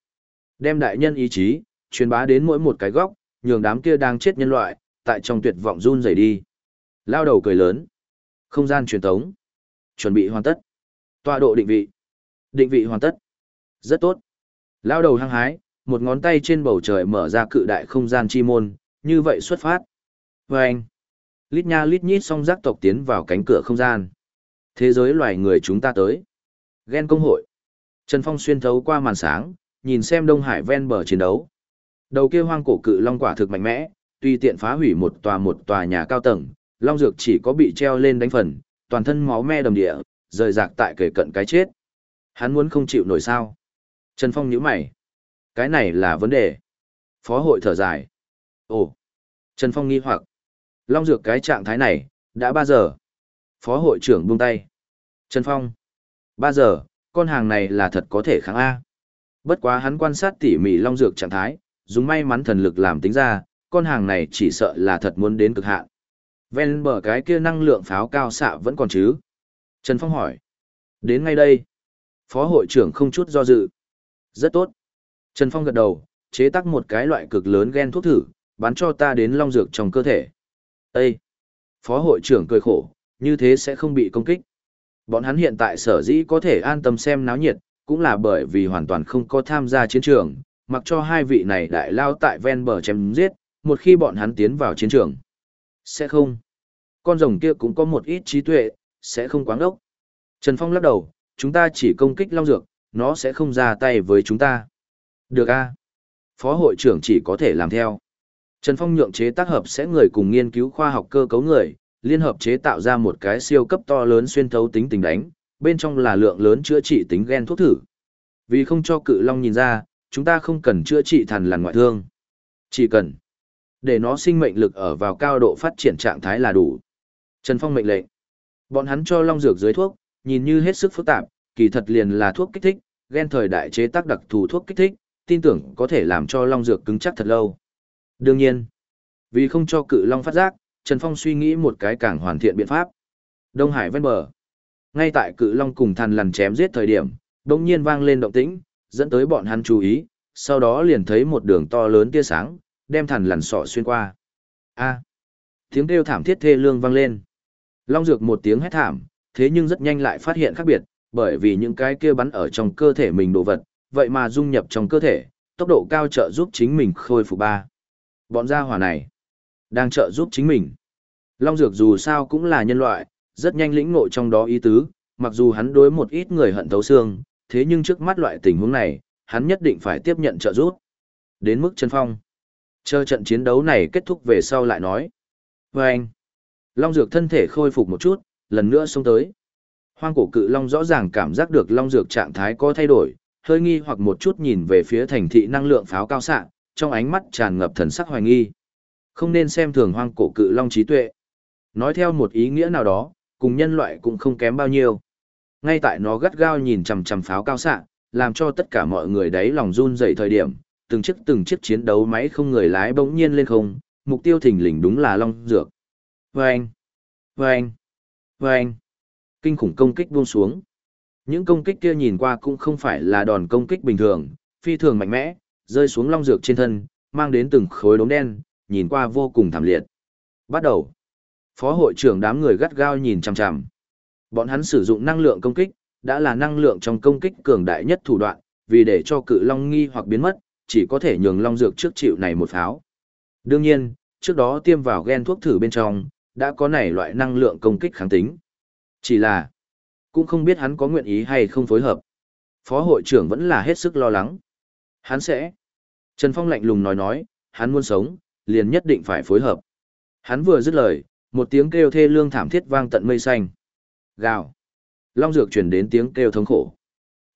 Đem đại nhân ý chí, truyền bá đến mỗi một cái góc, nhường đám kia đang chết nhân loại, tại trong tuyệt vọng run rẩy đi. Lao đầu cười lớn. Không gian truyền tống. Chuẩn bị hoàn tất. Tọa độ định vị. Định vị hoàn tất. Rất tốt. Lao đầu hăng hái, một ngón tay trên bầu trời mở ra cự đại không gian chi môn, như vậy xuất phát. Và anh. Lít nha lít nhít song giác tộc tiến vào cánh cửa không gian. Thế giới loài người chúng ta tới. Ghen công hội, Trần Phong xuyên thấu qua màn sáng, nhìn xem Đông Hải ven bờ chiến đấu. Đầu kia hoang cổ cự long quả thực mạnh mẽ, tuy tiện phá hủy một tòa một tòa nhà cao tầng, long dược chỉ có bị treo lên đánh phần, toàn thân máu me đầm địa, rời rạc tại kề cận cái chết. Hắn muốn không chịu nổi sao? Trần Phong nhíu mày. Cái này là vấn đề. Phó hội thở dài. Ồ. Trần Phong nghi hoặc. Long dược cái trạng thái này, đã 3 giờ. Phó hội trưởng buông tay. Trần Phong. 3 giờ, con hàng này là thật có thể kháng A. Bất quá hắn quan sát tỉ mỉ long dược trạng thái, dùng may mắn thần lực làm tính ra, con hàng này chỉ sợ là thật muốn đến cực hạn. Ven bờ cái kia năng lượng pháo cao xạ vẫn còn chứ? Trần Phong hỏi. Đến ngay đây. Phó hội trưởng không chút do dự. Rất tốt. Trần Phong gật đầu, chế tác một cái loại cực lớn gen thuốc thử, bán cho ta đến long dược trong cơ thể. Ê! Phó hội trưởng cười khổ, như thế sẽ không bị công kích. Bọn hắn hiện tại sở dĩ có thể an tâm xem náo nhiệt, cũng là bởi vì hoàn toàn không có tham gia chiến trường, mặc cho hai vị này đại lao tại ven bờ chém giết, một khi bọn hắn tiến vào chiến trường. Sẽ không. Con rồng kia cũng có một ít trí tuệ, sẽ không quáng ốc. Trần Phong lắc đầu, chúng ta chỉ công kích long dược, nó sẽ không ra tay với chúng ta. Được a Phó hội trưởng chỉ có thể làm theo. Trần Phong nhượng chế tác hợp sẽ người cùng nghiên cứu khoa học cơ cấu người, liên hợp chế tạo ra một cái siêu cấp to lớn xuyên thấu tính tình đánh, bên trong là lượng lớn chữa trị tính gen thuốc thử. Vì không cho cự long nhìn ra, chúng ta không cần chữa trị thần lằn ngoại thương. Chỉ cần để nó sinh mệnh lực ở vào cao độ phát triển trạng thái là đủ. Trần Phong mệnh lệnh. Bọn hắn cho long dược dưới thuốc, nhìn như hết sức phức tạp, kỳ thật liền là thuốc kích thích, gen thời đại chế tác đặc thù thuốc kích thích, tin tưởng có thể làm cho long dược cứng chắc thật lâu. Đương nhiên, vì không cho cự long phát giác, Trần Phong suy nghĩ một cái càng hoàn thiện biện pháp. Đông Hải ven bờ. Ngay tại cự long cùng thần lằn chém giết thời điểm, đột nhiên vang lên động tĩnh, dẫn tới bọn hắn chú ý, sau đó liền thấy một đường to lớn tia sáng, đem thần lằn sọ xuyên qua. A. À, tiếng kêu thảm thiết thê lương vang lên. Long dược một tiếng hét thảm, thế nhưng rất nhanh lại phát hiện khác biệt, bởi vì những cái kia bắn ở trong cơ thể mình đồ vật, vậy mà dung nhập trong cơ thể, tốc độ cao trợ giúp chính mình khôi phục ba. Bọn gia hỏa này, đang trợ giúp chính mình. Long Dược dù sao cũng là nhân loại, rất nhanh lĩnh ngộ trong đó ý tứ, mặc dù hắn đối một ít người hận thấu xương, thế nhưng trước mắt loại tình huống này, hắn nhất định phải tiếp nhận trợ giúp. Đến mức chân phong. Chờ trận chiến đấu này kết thúc về sau lại nói. Và anh, Long Dược thân thể khôi phục một chút, lần nữa xông tới. Hoang cổ cự Long rõ ràng cảm giác được Long Dược trạng thái có thay đổi, hơi nghi hoặc một chút nhìn về phía thành thị năng lượng pháo cao xạ, trong ánh mắt tràn ngập thần sắc hoài nghi. Không nên xem thường hoang cổ cự long trí tuệ. Nói theo một ý nghĩa nào đó, cùng nhân loại cũng không kém bao nhiêu. Ngay tại nó gắt gao nhìn chằm chằm pháo cao xạ, làm cho tất cả mọi người đấy lòng run dậy thời điểm, từng chiếc từng chiếc chiến đấu máy không người lái bỗng nhiên lên không, mục tiêu thình lình đúng là long dược. Vâng! Vâng! Vâng! Kinh khủng công kích buông xuống. Những công kích kia nhìn qua cũng không phải là đòn công kích bình thường, phi thường mạnh mẽ, rơi xuống long dược trên thân, mang đến từng khối đốm đen, nhìn qua vô cùng thảm liệt. Bắt đầu. Phó hội trưởng đám người gắt gao nhìn chằm chằm. Bọn hắn sử dụng năng lượng công kích, đã là năng lượng trong công kích cường đại nhất thủ đoạn, vì để cho cự long nghi hoặc biến mất, chỉ có thể nhường long dược trước chịu này một pháo. Đương nhiên, trước đó tiêm vào gen thuốc thử bên trong, đã có này loại năng lượng công kích kháng tính. Chỉ là, cũng không biết hắn có nguyện ý hay không phối hợp. Phó hội trưởng vẫn là hết sức lo lắng. Hắn sẽ. Trần Phong lạnh lùng nói nói, hắn muốn sống, liền nhất định phải phối hợp. Hắn vừa dứt lời, một tiếng kêu thê lương thảm thiết vang tận mây xanh. Gào. Long dược truyền đến tiếng kêu thống khổ.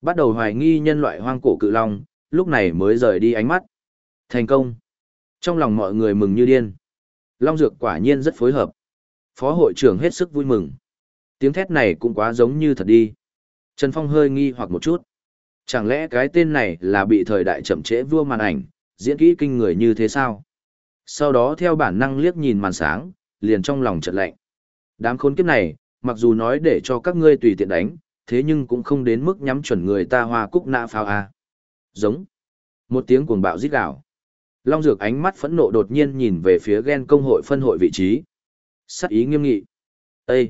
Bắt đầu hoài nghi nhân loại hoang cổ cự long, lúc này mới rời đi ánh mắt. Thành công. Trong lòng mọi người mừng như điên. Long dược quả nhiên rất phối hợp. Phó hội trưởng hết sức vui mừng. Tiếng thét này cũng quá giống như thật đi. Trần Phong hơi nghi hoặc một chút. Chẳng lẽ cái tên này là bị thời đại chậm trễ vua màn ảnh, diễn kỹ kinh người như thế sao? Sau đó theo bản năng liếc nhìn màn sáng, liền trong lòng chợt lạnh. Đám khốn kiếp này, mặc dù nói để cho các ngươi tùy tiện đánh, thế nhưng cũng không đến mức nhắm chuẩn người ta hoa cúc nạ pháo a. Giống. Một tiếng cuồng bạo rít gào. Long Dược ánh mắt phẫn nộ đột nhiên nhìn về phía ghen công hội phân hội vị trí. Sắc ý nghiêm nghị. Ê!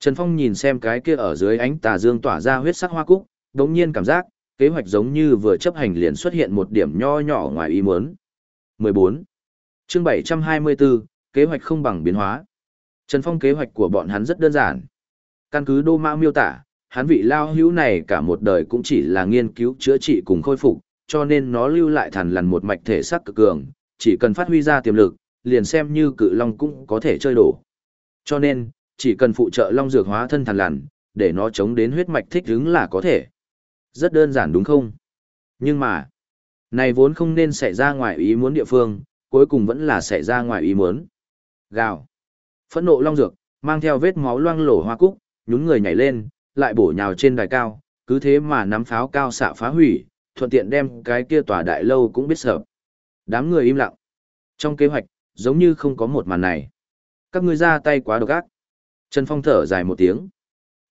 Trần Phong nhìn xem cái kia ở dưới ánh tà dương tỏa ra huyết sắc hoa cúc, đống nhiên cảm giác, kế hoạch giống như vừa chấp hành liền xuất hiện một điểm nho nhỏ ngoài ý muốn. 14. Chương 724, kế hoạch không bằng biến hóa. Trần Phong kế hoạch của bọn hắn rất đơn giản. Căn cứ đô mã miêu tả, hắn vị lao hữu này cả một đời cũng chỉ là nghiên cứu chữa trị cùng khôi phục, cho nên nó lưu lại thằn lằn một mạch thể sắc cực cường, chỉ cần phát huy ra tiềm lực, liền xem như cự long cũng có thể chơi đổ. Cho nên, chỉ cần phụ trợ long dược hóa thân thằn lằn, để nó chống đến huyết mạch thích ứng là có thể. Rất đơn giản đúng không? Nhưng mà, này vốn không nên xảy ra ngoài ý muốn địa phương, cuối cùng vẫn là xảy ra ngoài ý muốn. Gào. Phẫn nộ long dược, mang theo vết máu loang lổ hoa cúc, nhún người nhảy lên, lại bổ nhào trên đài cao, cứ thế mà nắm pháo cao xạ phá hủy, thuận tiện đem cái kia tòa đại lâu cũng biết sợ. Đám người im lặng. Trong kế hoạch, giống như không có một màn này. Các ngươi ra tay quá độc ác. Trần Phong thở dài một tiếng.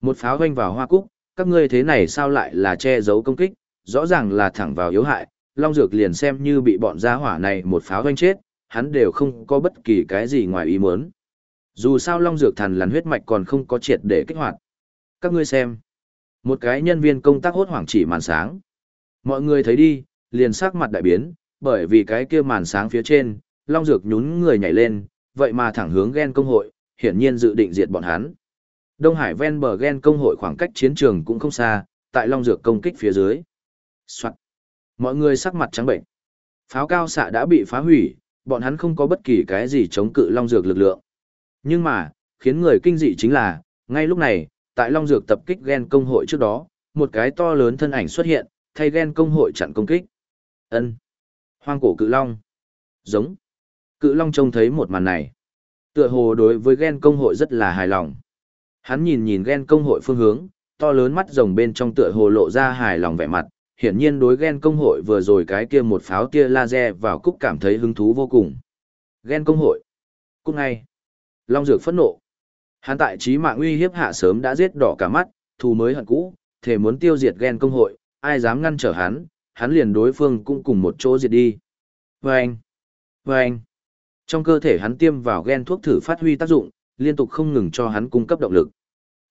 Một pháo vanh vào hoa cúc, các ngươi thế này sao lại là che giấu công kích, rõ ràng là thẳng vào yếu hại, Long Dược liền xem như bị bọn gia hỏa này một pháo doanh chết, hắn đều không có bất kỳ cái gì ngoài ý muốn. Dù sao Long Dược thần lằn huyết mạch còn không có triệt để kích hoạt. Các ngươi xem. Một cái nhân viên công tác hốt hoảng chỉ màn sáng. Mọi người thấy đi, liền sắc mặt đại biến, bởi vì cái kia màn sáng phía trên, Long Dược nhún người nhảy lên, vậy mà thẳng hướng ghen công hội, hiển nhiên dự định diệt bọn hắn. Đông Hải ven bờ ghen công hội khoảng cách chiến trường cũng không xa, tại Long Dược công kích phía dưới. Soạn. Mọi người sắc mặt trắng bệnh. Pháo cao xạ đã bị phá hủy, bọn hắn không có bất kỳ cái gì chống cự Long Dược lực lượng. Nhưng mà, khiến người kinh dị chính là, ngay lúc này, tại Long Dược tập kích Gen công hội trước đó, một cái to lớn thân ảnh xuất hiện, thay Gen công hội chặn công kích. Ân, Hoang cổ cự long. Giống. Cự long trông thấy một màn này. Tựa hồ đối với Gen công hội rất là hài lòng. Hắn nhìn nhìn Gen công hội phương hướng, to lớn mắt rồng bên trong tựa hồ lộ ra hài lòng vẻ mặt, hiển nhiên đối ghen công hội vừa rồi cái kia một pháo tia laser vào cúc cảm thấy hứng thú vô cùng. Ghen công hội. Cúc ngay. Long Dược phẫn nộ. Hắn tại trí mạng uy hiếp hạ sớm đã giết đỏ cả mắt, thù mới hận cũ, thể muốn tiêu diệt ghen công hội, ai dám ngăn trở hắn, hắn liền đối phương cũng cùng một chỗ diệt đi. Vâng! Vâng! Trong cơ thể hắn tiêm vào ghen thuốc thử phát huy tác dụng, liên tục không ngừng cho hắn cung cấp động lực.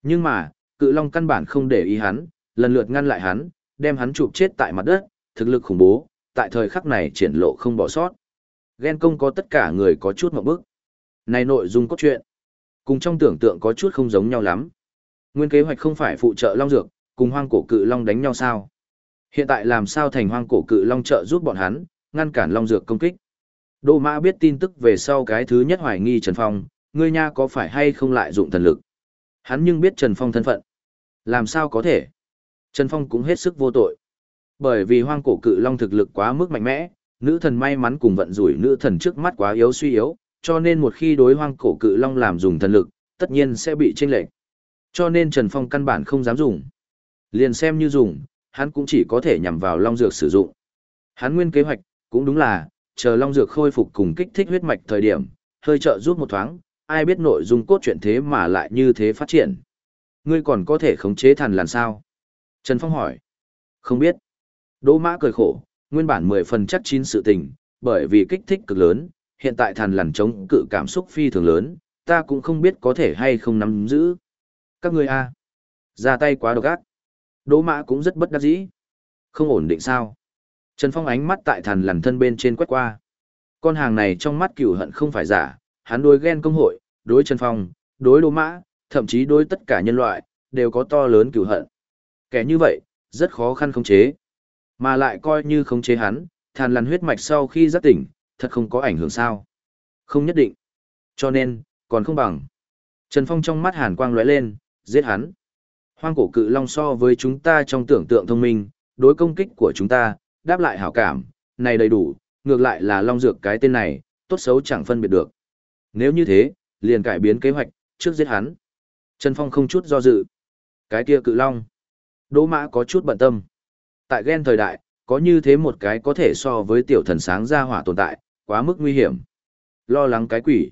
Nhưng mà, cự long căn bản không để ý hắn, lần lượt ngăn lại hắn, đem hắn chụp chết tại mặt đất, thực lực khủng bố, tại thời khắc này triển lộ không bỏ sót. Ghen công có tất cả người có chút mộng bức. Này nội dung cốt truyện, cùng trong tưởng tượng có chút không giống nhau lắm. Nguyên kế hoạch không phải phụ trợ long dược, cùng hoang cổ cự long đánh nhau sao? Hiện tại làm sao thành hoang cổ cự long trợ giúp bọn hắn, ngăn cản long dược công kích? Đô Mã biết tin tức về sau cái thứ nhất hoài nghi Trần Phong, ngươi nha có phải hay không lại dụng thần lực? Hắn nhưng biết Trần Phong thân phận. Làm sao có thể? Trần Phong cũng hết sức vô tội. Bởi vì hoang cổ cự long thực lực quá mức mạnh mẽ, nữ thần may mắn cùng vận rủi nữ thần trước mắt quá yếu suy yếu, cho nên một khi đối hoang cổ cự long làm dùng thần lực, tất nhiên sẽ bị chênh lệch. Cho nên Trần Phong căn bản không dám dùng. Liền xem như dùng, hắn cũng chỉ có thể nhằm vào long dược sử dụng. Hắn nguyên kế hoạch, cũng đúng là, chờ long dược khôi phục cùng kích thích huyết mạch thời điểm, hơi trợ giúp một thoáng, ai biết nội dung cốt truyện thế mà lại như thế phát triển. Ngươi còn có thể khống chế thần làm sao? Trần Phong hỏi. Không biết. Đỗ mã cười khổ, nguyên bản 10 phần chắc chín sự tình, bởi vì kích thích cực lớn, hiện tại thần lằn chống cự cảm xúc phi thường lớn, ta cũng không biết có thể hay không nắm giữ. Các ngươi a, ra tay quá độc ác. Đỗ mã cũng rất bất đắc dĩ. Không ổn định sao? Trần Phong ánh mắt tại thần lằn thân bên trên quét qua. Con hàng này trong mắt cửu hận không phải giả, hắn đối ghen công hội, đối Trần Phong, đối Đỗ mã, thậm chí đối tất cả nhân loại, đều có to lớn cửu hận. Kẻ như vậy, rất khó khăn khống chế. Mà lại coi như khống chế hắn, thàn lằn huyết mạch sau khi giác tỉnh, thật không có ảnh hưởng sao. Không nhất định. Cho nên, còn không bằng. Trần Phong trong mắt hàn quang lóe lên, giết hắn. Hoang cổ cự long so với chúng ta trong tưởng tượng thông minh, đối công kích của chúng ta, đáp lại hảo cảm, này đầy đủ, ngược lại là long dược cái tên này, tốt xấu chẳng phân biệt được. Nếu như thế, liền cải biến kế hoạch, trước giết hắn. Trần Phong không chút do dự. Cái kia cự long. Đỗ mã có chút bận tâm. Tại ghen thời đại, có như thế một cái có thể so với tiểu thần sáng ra hỏa tồn tại, quá mức nguy hiểm. Lo lắng cái quỷ.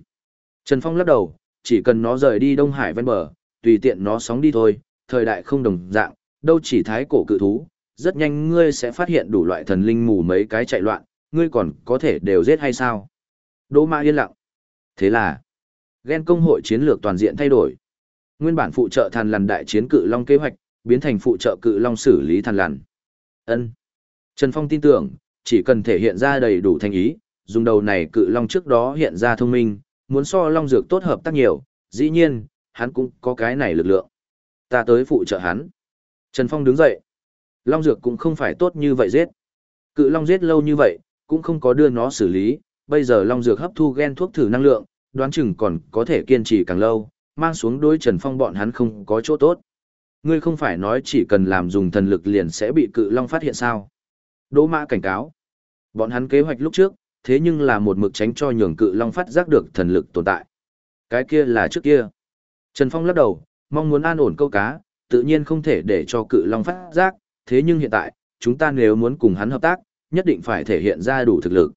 Trần Phong lắc đầu, chỉ cần nó rời đi Đông Hải ven bờ, tùy tiện nó sóng đi thôi, thời đại không đồng dạng, đâu chỉ thái cổ cự thú, rất nhanh ngươi sẽ phát hiện đủ loại thần linh mù mấy cái chạy loạn, ngươi còn có thể đều giết hay sao? Đỗ Mã yên lặng. Thế là, ghen công hội chiến lược toàn diện thay đổi. Nguyên bản phụ trợ thần lằn đại chiến cự long kế hoạch, biến thành phụ trợ cự long xử lý thằn lằn. Ân. Trần Phong tin tưởng, chỉ cần thể hiện ra đầy đủ thành ý, dùng đầu này cự long trước đó hiện ra thông minh, muốn so long dược tốt hợp tác nhiều, dĩ nhiên, hắn cũng có cái này lực lượng. Ta tới phụ trợ hắn. Trần Phong đứng dậy. Long dược cũng không phải tốt như vậy giết. Cự long giết lâu như vậy, cũng không có đưa nó xử lý, bây giờ long dược hấp thu gen thuốc thử năng lượng, đoán chừng còn có thể kiên trì càng lâu, mang xuống đối Trần Phong bọn hắn không có chỗ tốt. Ngươi không phải nói chỉ cần làm dùng thần lực liền sẽ bị cự long phát hiện sao? Đỗ Mã cảnh cáo. Bọn hắn kế hoạch lúc trước, thế nhưng là một mực tránh cho nhường cự long phát giác được thần lực tồn tại. Cái kia là trước kia. Trần Phong lắc đầu, mong muốn an ổn câu cá, tự nhiên không thể để cho cự long phát giác, thế nhưng hiện tại, chúng ta nếu muốn cùng hắn hợp tác, nhất định phải thể hiện ra đủ thực lực.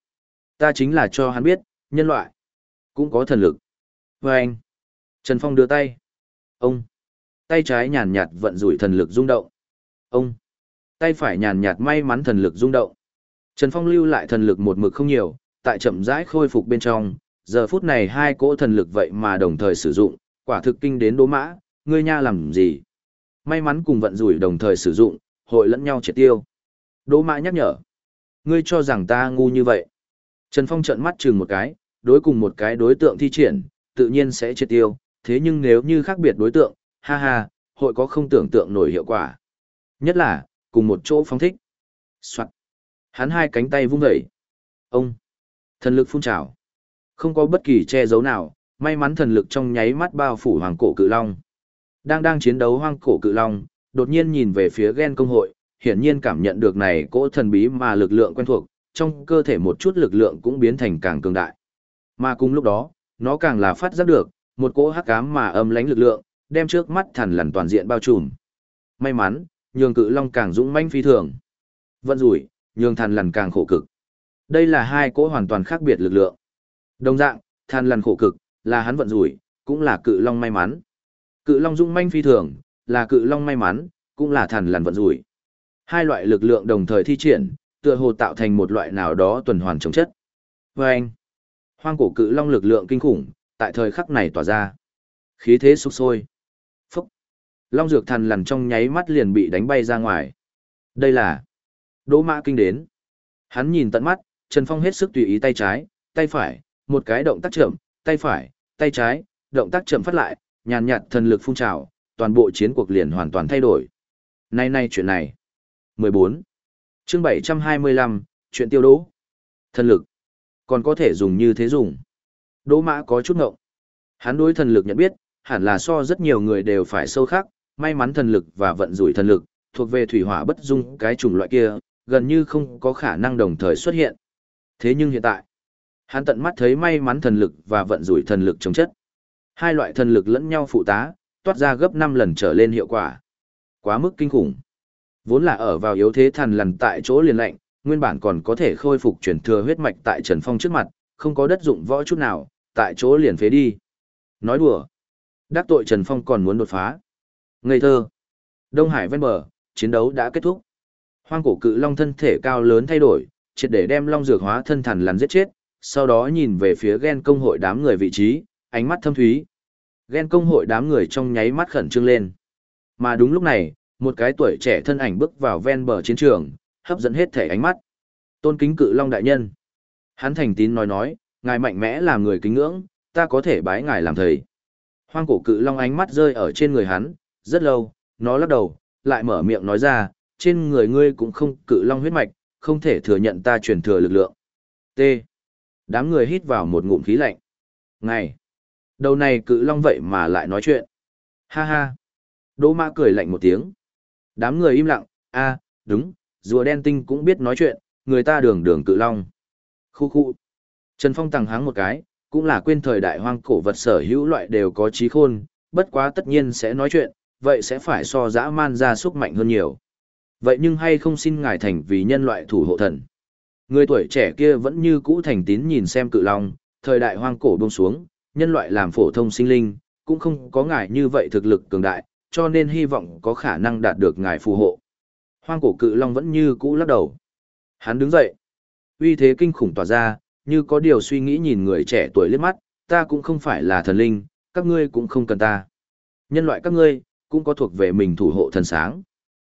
Ta chính là cho hắn biết, nhân loại cũng có thần lực. Và anh, Trần Phong đưa tay. Ông, tay trái nhàn nhạt vận rủi thần lực rung động. Ông, tay phải nhàn nhạt may mắn thần lực rung động. Trần Phong lưu lại thần lực một mực không nhiều, tại chậm rãi khôi phục bên trong, giờ phút này hai cỗ thần lực vậy mà đồng thời sử dụng, quả thực kinh đến đố mã, ngươi nha làm gì? May mắn cùng vận rủi đồng thời sử dụng, hội lẫn nhau triệt tiêu. Đố mã nhắc nhở. Ngươi cho rằng ta ngu như vậy. Trần Phong trợn mắt chừng một cái, đối cùng một cái đối tượng thi triển, tự nhiên sẽ triệt tiêu, thế nhưng nếu như khác biệt đối tượng, ha ha, hội có không tưởng tượng nổi hiệu quả. Nhất là, cùng một chỗ phóng thích. Soạn. Hắn hai cánh tay vung dậy. Ông. Thần lực phun trào. Không có bất kỳ che giấu nào, may mắn thần lực trong nháy mắt bao phủ hoàng cổ cự long. Đang đang chiến đấu hoang cổ cự long, đột nhiên nhìn về phía ghen công hội, hiển nhiên cảm nhận được này cỗ thần bí mà lực lượng quen thuộc, trong cơ thể một chút lực lượng cũng biến thành càng cường đại. Mà cùng lúc đó, nó càng là phát giác được, một cỗ hắc ám mà âm lãnh lực lượng, đem trước mắt thần lằn toàn diện bao trùm. May mắn, nhường cự long càng dũng mãnh phi thường. Vận rủi, nhường thần lằn càng khổ cực. Đây là hai cỗ hoàn toàn khác biệt lực lượng. Đồng dạng, thần lằn khổ cực, là hắn vận rủi, cũng là cự long may mắn. Cự long dũng mãnh phi thường, là cự long may mắn, cũng là thần lằn vận rủi. Hai loại lực lượng đồng thời thi triển, tựa hồ tạo thành một loại nào đó tuần hoàn chống chất. Và anh, hoang cổ cự long lực lượng kinh khủng, tại thời khắc này tỏa ra. Khí thế sục sôi. Long dược thần lằn trong nháy mắt liền bị đánh bay ra ngoài. Đây là Đỗ Mã kinh đến. Hắn nhìn tận mắt, Trần Phong hết sức tùy ý tay trái, tay phải, một cái động tác chậm, tay phải, tay trái, động tác chậm phát lại, nhàn nhạt thần lực phun trào, toàn bộ chiến cuộc liền hoàn toàn thay đổi. Nay nay chuyện này. 14. chương 725, chuyện tiêu đố. Thần lực. Còn có thể dùng như thế dùng. Đỗ mã có chút ngộng. Hắn đối thần lực nhận biết, hẳn là so rất nhiều người đều phải sâu khác, may mắn thần lực và vận rủi thần lực, thuộc về thủy hỏa bất dung cái chủng loại kia, gần như không có khả năng đồng thời xuất hiện. Thế nhưng hiện tại, hắn tận mắt thấy may mắn thần lực và vận rủi thần lực chống chất. Hai loại thần lực lẫn nhau phụ tá, toát ra gấp 5 lần trở lên hiệu quả. Quá mức kinh khủng. Vốn là ở vào yếu thế thần lần tại chỗ liền lạnh, nguyên bản còn có thể khôi phục chuyển thừa huyết mạch tại Trần Phong trước mặt, không có đất dụng võ chút nào, tại chỗ liền phế đi. Nói đùa. Đắc tội Trần Phong còn muốn đột phá. Ngây thơ. Đông Hải ven bờ, chiến đấu đã kết thúc. Hoang cổ cự long thân thể cao lớn thay đổi, triệt để đem long dược hóa thân thần lằn giết chết, sau đó nhìn về phía ghen công hội đám người vị trí, ánh mắt thâm thúy. Ghen công hội đám người trong nháy mắt khẩn trương lên. Mà đúng lúc này, một cái tuổi trẻ thân ảnh bước vào ven bờ chiến trường, hấp dẫn hết thể ánh mắt. Tôn kính cự long đại nhân. Hắn thành tín nói nói, ngài mạnh mẽ làm người kính ngưỡng, ta có thể bái ngài làm thầy. Hoang cổ cự long ánh mắt rơi ở trên người hắn, rất lâu, nó lắc đầu, lại mở miệng nói ra, trên người ngươi cũng không cự long huyết mạch, không thể thừa nhận ta truyền thừa lực lượng. T. Đám người hít vào một ngụm khí lạnh. Ngày. Đầu này cự long vậy mà lại nói chuyện. Ha ha. Đỗ mã cười lạnh một tiếng. Đám người im lặng, a, đúng, rùa đen tinh cũng biết nói chuyện, người ta đường đường cự long. Khu khu. Trần Phong tằng háng một cái, cũng là quên thời đại hoang cổ vật sở hữu loại đều có trí khôn, bất quá tất nhiên sẽ nói chuyện, vậy sẽ phải so dã man ra sức mạnh hơn nhiều. Vậy nhưng hay không xin ngài thành vì nhân loại thủ hộ thần. Người tuổi trẻ kia vẫn như cũ thành tín nhìn xem cự long, thời đại hoang cổ buông xuống, nhân loại làm phổ thông sinh linh, cũng không có ngài như vậy thực lực cường đại, cho nên hy vọng có khả năng đạt được ngài phù hộ. Hoang cổ cự long vẫn như cũ lắc đầu. Hắn đứng dậy. Uy thế kinh khủng tỏa ra, như có điều suy nghĩ nhìn người trẻ tuổi liếc mắt, ta cũng không phải là thần linh, các ngươi cũng không cần ta. Nhân loại các ngươi, cũng có thuộc về mình thủ hộ thần sáng.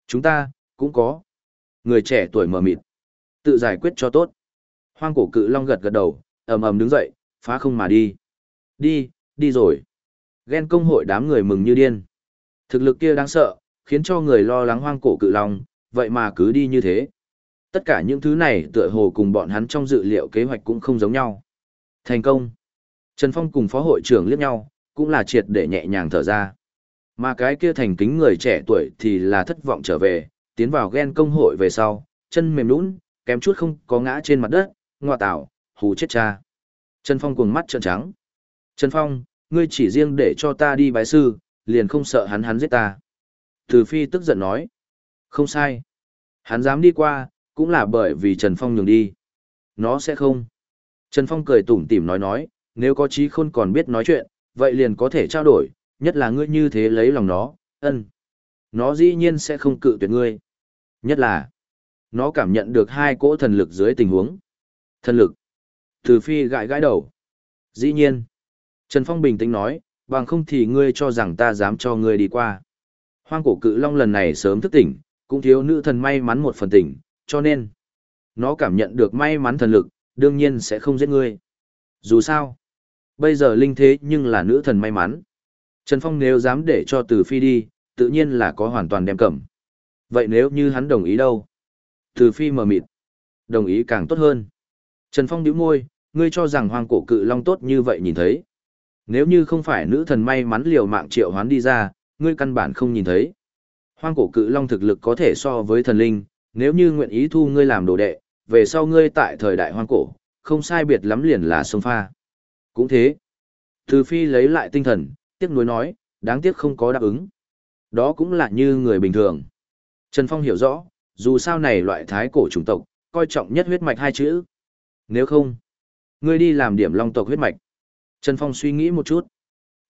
Chúng ta, cũng có. Người trẻ tuổi mờ mịt. Tự giải quyết cho tốt. Hoang cổ cự long gật gật đầu, ầm ầm đứng dậy, phá không mà đi. Đi, đi rồi. Ghen công hội đám người mừng như điên. Thực lực kia đáng sợ, khiến cho người lo lắng hoang cổ cự long, vậy mà cứ đi như thế. Tất cả những thứ này tựa hồ cùng bọn hắn trong dự liệu kế hoạch cũng không giống nhau. Thành công. Trần Phong cùng phó hội trưởng liếc nhau, cũng là triệt để nhẹ nhàng thở ra. Mà cái kia thành kính người trẻ tuổi thì là thất vọng trở về, tiến vào ghen công hội về sau, chân mềm nũng, kém chút không có ngã trên mặt đất, ngoa tạo, hù chết cha. Trần Phong cuồng mắt trợn trắng. Trần Phong, ngươi chỉ riêng để cho ta đi bái sư, liền không sợ hắn hắn giết ta. Từ Phi tức giận nói. Không sai. Hắn dám đi qua, cũng là bởi vì Trần Phong nhường đi. Nó sẽ không. Trần Phong cười tủm tỉm nói nói, nếu có trí khôn còn biết nói chuyện, vậy liền có thể trao đổi, nhất là ngươi như thế lấy lòng nó, ân. Nó dĩ nhiên sẽ không cự tuyệt ngươi. Nhất là, nó cảm nhận được hai cỗ thần lực dưới tình huống. Thần lực. Từ phi gãi gãi đầu. Dĩ nhiên. Trần Phong bình tĩnh nói, bằng không thì ngươi cho rằng ta dám cho ngươi đi qua. Hoang cổ cự long lần này sớm thức tỉnh, cũng thiếu nữ thần may mắn một phần tỉnh, cho nên, nó cảm nhận được may mắn thần lực, đương nhiên sẽ không giết ngươi. Dù sao, bây giờ linh thế nhưng là nữ thần may mắn. Trần Phong nếu dám để cho Từ Phi đi, tự nhiên là có hoàn toàn đem cầm. Vậy nếu như hắn đồng ý đâu? Từ Phi mờ mịt. Đồng ý càng tốt hơn. Trần Phong nhíu môi, ngươi cho rằng hoàng cổ cự long tốt như vậy nhìn thấy. Nếu như không phải nữ thần may mắn liều mạng triệu hoán đi ra, ngươi căn bản không nhìn thấy. Hoang cổ cự long thực lực có thể so với thần linh, nếu như nguyện ý thu ngươi làm đồ đệ, về sau ngươi tại thời đại hoang cổ, không sai biệt lắm liền là sông pha. Cũng thế. Từ phi lấy lại tinh thần, tiếc nuối nói, đáng tiếc không có đáp ứng. Đó cũng là như người bình thường. Trần Phong hiểu rõ, dù sao này loại thái cổ chủng tộc, coi trọng nhất huyết mạch hai chữ. Nếu không, ngươi đi làm điểm long tộc huyết mạch. Trần Phong suy nghĩ một chút.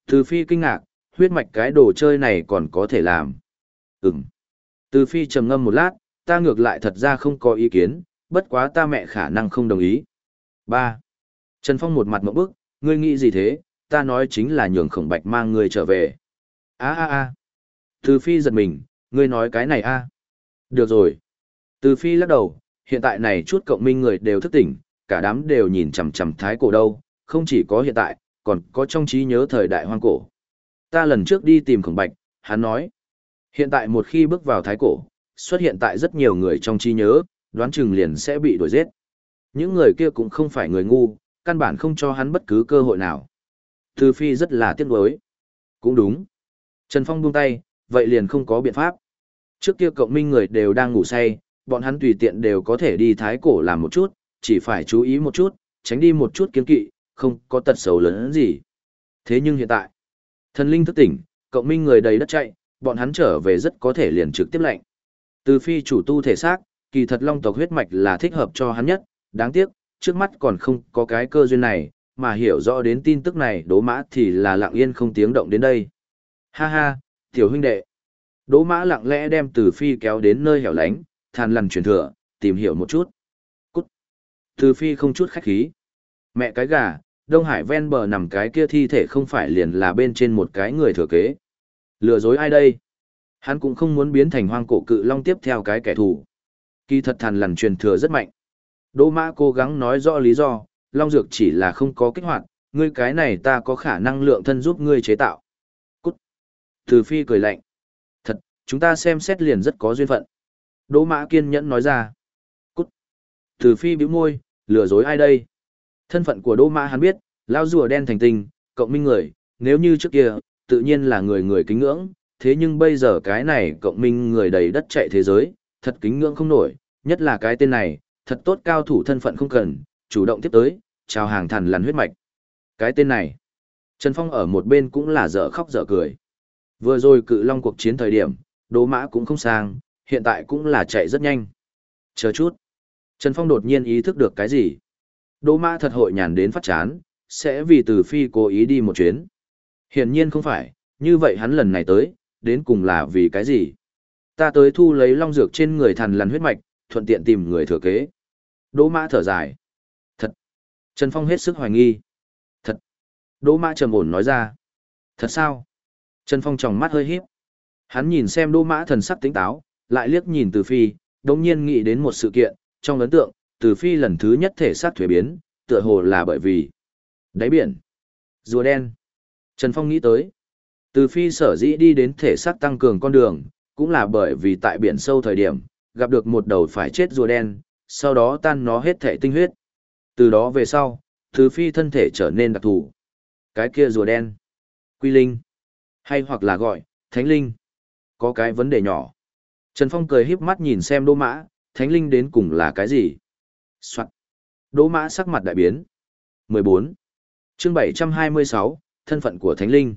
Từ phi kinh ngạc, huyết mạch cái đồ chơi này còn có thể làm. Ừm. Từ phi trầm ngâm một lát, ta ngược lại thật ra không có ý kiến, bất quá ta mẹ khả năng không đồng ý. 3. Trần Phong một mặt mộng bức, ngươi nghĩ gì thế, ta nói chính là nhường khổng bạch mang ngươi trở về. a a a Từ phi giật mình, ngươi nói cái này a Được rồi. Từ phi lắc đầu, hiện tại này chút cộng minh người đều thức tỉnh, cả đám đều nhìn chằm chằm thái cổ đâu, không chỉ có hiện tại, còn có trong trí nhớ thời đại hoang cổ. Ta lần trước đi tìm khổng bạch, hắn nói, hiện tại một khi bước vào thái cổ, xuất hiện tại rất nhiều người trong trí nhớ, đoán chừng liền sẽ bị đuổi giết. Những người kia cũng không phải người ngu, căn bản không cho hắn bất cứ cơ hội nào. Từ Phi rất là tiếc nuối. Cũng đúng. Trần Phong buông tay, vậy liền không có biện pháp. Trước kia cộng minh người đều đang ngủ say, bọn hắn tùy tiện đều có thể đi thái cổ làm một chút, chỉ phải chú ý một chút, tránh đi một chút kiến kỵ, không có tật xấu lớn gì. Thế nhưng hiện tại, thần linh thức tỉnh, cộng minh người đầy đất chạy, bọn hắn trở về rất có thể liền trực tiếp lệnh. Từ phi chủ tu thể xác, kỳ thật long tộc huyết mạch là thích hợp cho hắn nhất, đáng tiếc, trước mắt còn không có cái cơ duyên này, mà hiểu rõ đến tin tức này đố mã thì là lặng yên không tiếng động đến đây. Ha ha, tiểu huynh đệ. đố mã lặng lẽ đem từ phi kéo đến nơi hẻo lánh, than lằn truyền thừa, tìm hiểu một chút. Cút. Từ phi không chút khách khí. Mẹ cái gà, Đông Hải ven bờ nằm cái kia thi thể không phải liền là bên trên một cái người thừa kế. Lừa dối ai đây? Hắn cũng không muốn biến thành hoang cổ cự long tiếp theo cái kẻ thù. Kỳ thật thàn lằn truyền thừa rất mạnh. Đỗ mã cố gắng nói rõ lý do, long dược chỉ là không có kích hoạt, ngươi cái này ta có khả năng lượng thân giúp ngươi chế tạo. Cút. Từ phi cười lạnh. Thật, chúng ta xem xét liền rất có duyên phận. Đỗ mã kiên nhẫn nói ra. Cút. Từ phi bĩu môi, lừa dối ai đây? Thân phận của Đỗ Mã hắn biết, lao rùa đen thành tinh, cộng minh người, nếu như trước kia, tự nhiên là người người kính ngưỡng, thế nhưng bây giờ cái này cộng minh người đầy đất chạy thế giới, thật kính ngưỡng không nổi, nhất là cái tên này, thật tốt cao thủ thân phận không cần, chủ động tiếp tới, trao hàng thần lằn huyết mạch. Cái tên này, Trần Phong ở một bên cũng là dở khóc dở cười. Vừa rồi cự long cuộc chiến thời điểm, Đỗ Mã cũng không sang, hiện tại cũng là chạy rất nhanh. Chờ chút. Trần Phong đột nhiên ý thức được cái gì? Đỗ mã thật hội nhàn đến phát chán, sẽ vì từ phi cố ý đi một chuyến. Hiển nhiên không phải, như vậy hắn lần này tới, đến cùng là vì cái gì? Ta tới thu lấy long dược trên người thần lằn huyết mạch, thuận tiện tìm người thừa kế. Đỗ mã thở dài. Trần Phong hết sức hoài nghi. Thật. Đỗ mã trầm ổn nói ra. Thật sao? Trần Phong tròng mắt hơi híp. Hắn nhìn xem đỗ mã thần sắc tỉnh táo, lại liếc nhìn từ phi, đồng nhiên nghĩ đến một sự kiện, trong ấn tượng, từ phi lần thứ nhất thể xác thuế biến, tựa hồ là bởi vì đáy biển, rùa đen. Trần Phong nghĩ tới, từ phi sở dĩ đi đến thể xác tăng cường con đường, cũng là bởi vì tại biển sâu thời điểm, gặp được một đầu phải chết rùa đen, sau đó tan nó hết thể tinh huyết. Từ đó về sau, thứ Phi thân thể trở nên đặc thù. Cái kia rùa đen, Quy Linh, hay hoặc là gọi, Thánh Linh. Có cái vấn đề nhỏ. Trần Phong cười híp mắt nhìn xem Đỗ Mã, Thánh Linh đến cùng là cái gì? Soạn. Đỗ Mã sắc mặt đại biến. 14. Chương 726, thân phận của Thánh Linh.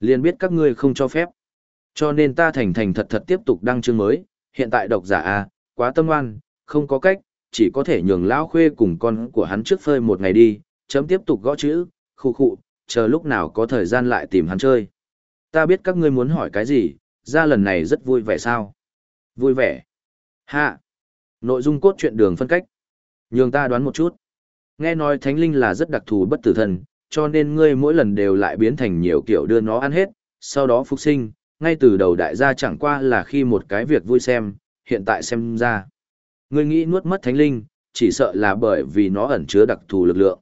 liền biết các ngươi không cho phép. Cho nên ta thành thành thật thật tiếp tục đăng chương mới, hiện tại độc giả A, quá tâm oan, không có cách, chỉ có thể nhường lão khuê cùng con của hắn trước phơi một ngày đi, chấm tiếp tục gõ chữ, khu khụ, chờ lúc nào có thời gian lại tìm hắn chơi. Ta biết các ngươi muốn hỏi cái gì, ra lần này rất vui vẻ sao? Vui vẻ. Hạ. Nội dung cốt truyện đường phân cách. Nhường ta đoán một chút. Nghe nói thánh linh là rất đặc thù bất tử thần, cho nên ngươi mỗi lần đều lại biến thành nhiều kiểu đưa nó ăn hết, sau đó phục sinh, ngay từ đầu đại gia chẳng qua là khi một cái việc vui xem, hiện tại xem ra. Ngươi nghĩ nuốt mất thánh linh, chỉ sợ là bởi vì nó ẩn chứa đặc thù lực lượng.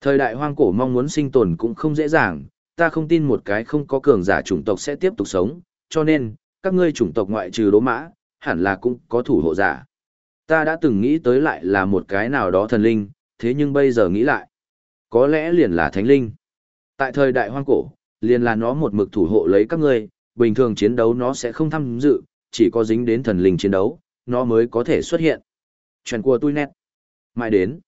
Thời đại hoang cổ mong muốn sinh tồn cũng không dễ dàng, ta không tin một cái không có cường giả chủng tộc sẽ tiếp tục sống, cho nên, các ngươi chủng tộc ngoại trừ đố mã, hẳn là cũng có thủ hộ giả. Ta đã từng nghĩ tới lại là một cái nào đó thần linh, thế nhưng bây giờ nghĩ lại, có lẽ liền là thánh linh. Tại thời đại hoang cổ, liền là nó một mực thủ hộ lấy các ngươi, bình thường chiến đấu nó sẽ không tham dự, chỉ có dính đến thần linh chiến đấu, nó mới có thể xuất hiện. Chuyện của tôi nét. Mãi đến.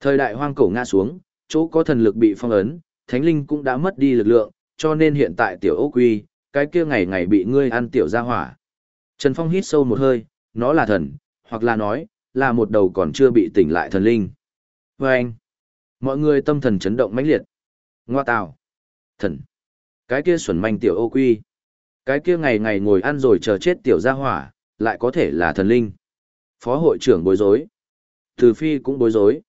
Thời đại hoang cổ ngã xuống, chỗ có thần lực bị phong ấn, thánh linh cũng đã mất đi lực lượng, cho nên hiện tại tiểu ô quy, cái kia ngày ngày bị ngươi ăn tiểu ra hỏa. Trần Phong hít sâu một hơi, nó là thần, hoặc là nói, là một đầu còn chưa bị tỉnh lại thần linh. Và anh, mọi người tâm thần chấn động mãnh liệt. Ngoa tào, thần, cái kia xuẩn manh tiểu ô quy. Cái kia ngày ngày ngồi ăn rồi chờ chết tiểu gia hỏa, lại có thể là thần linh. Phó hội trưởng bối rối. Từ phi cũng bối rối.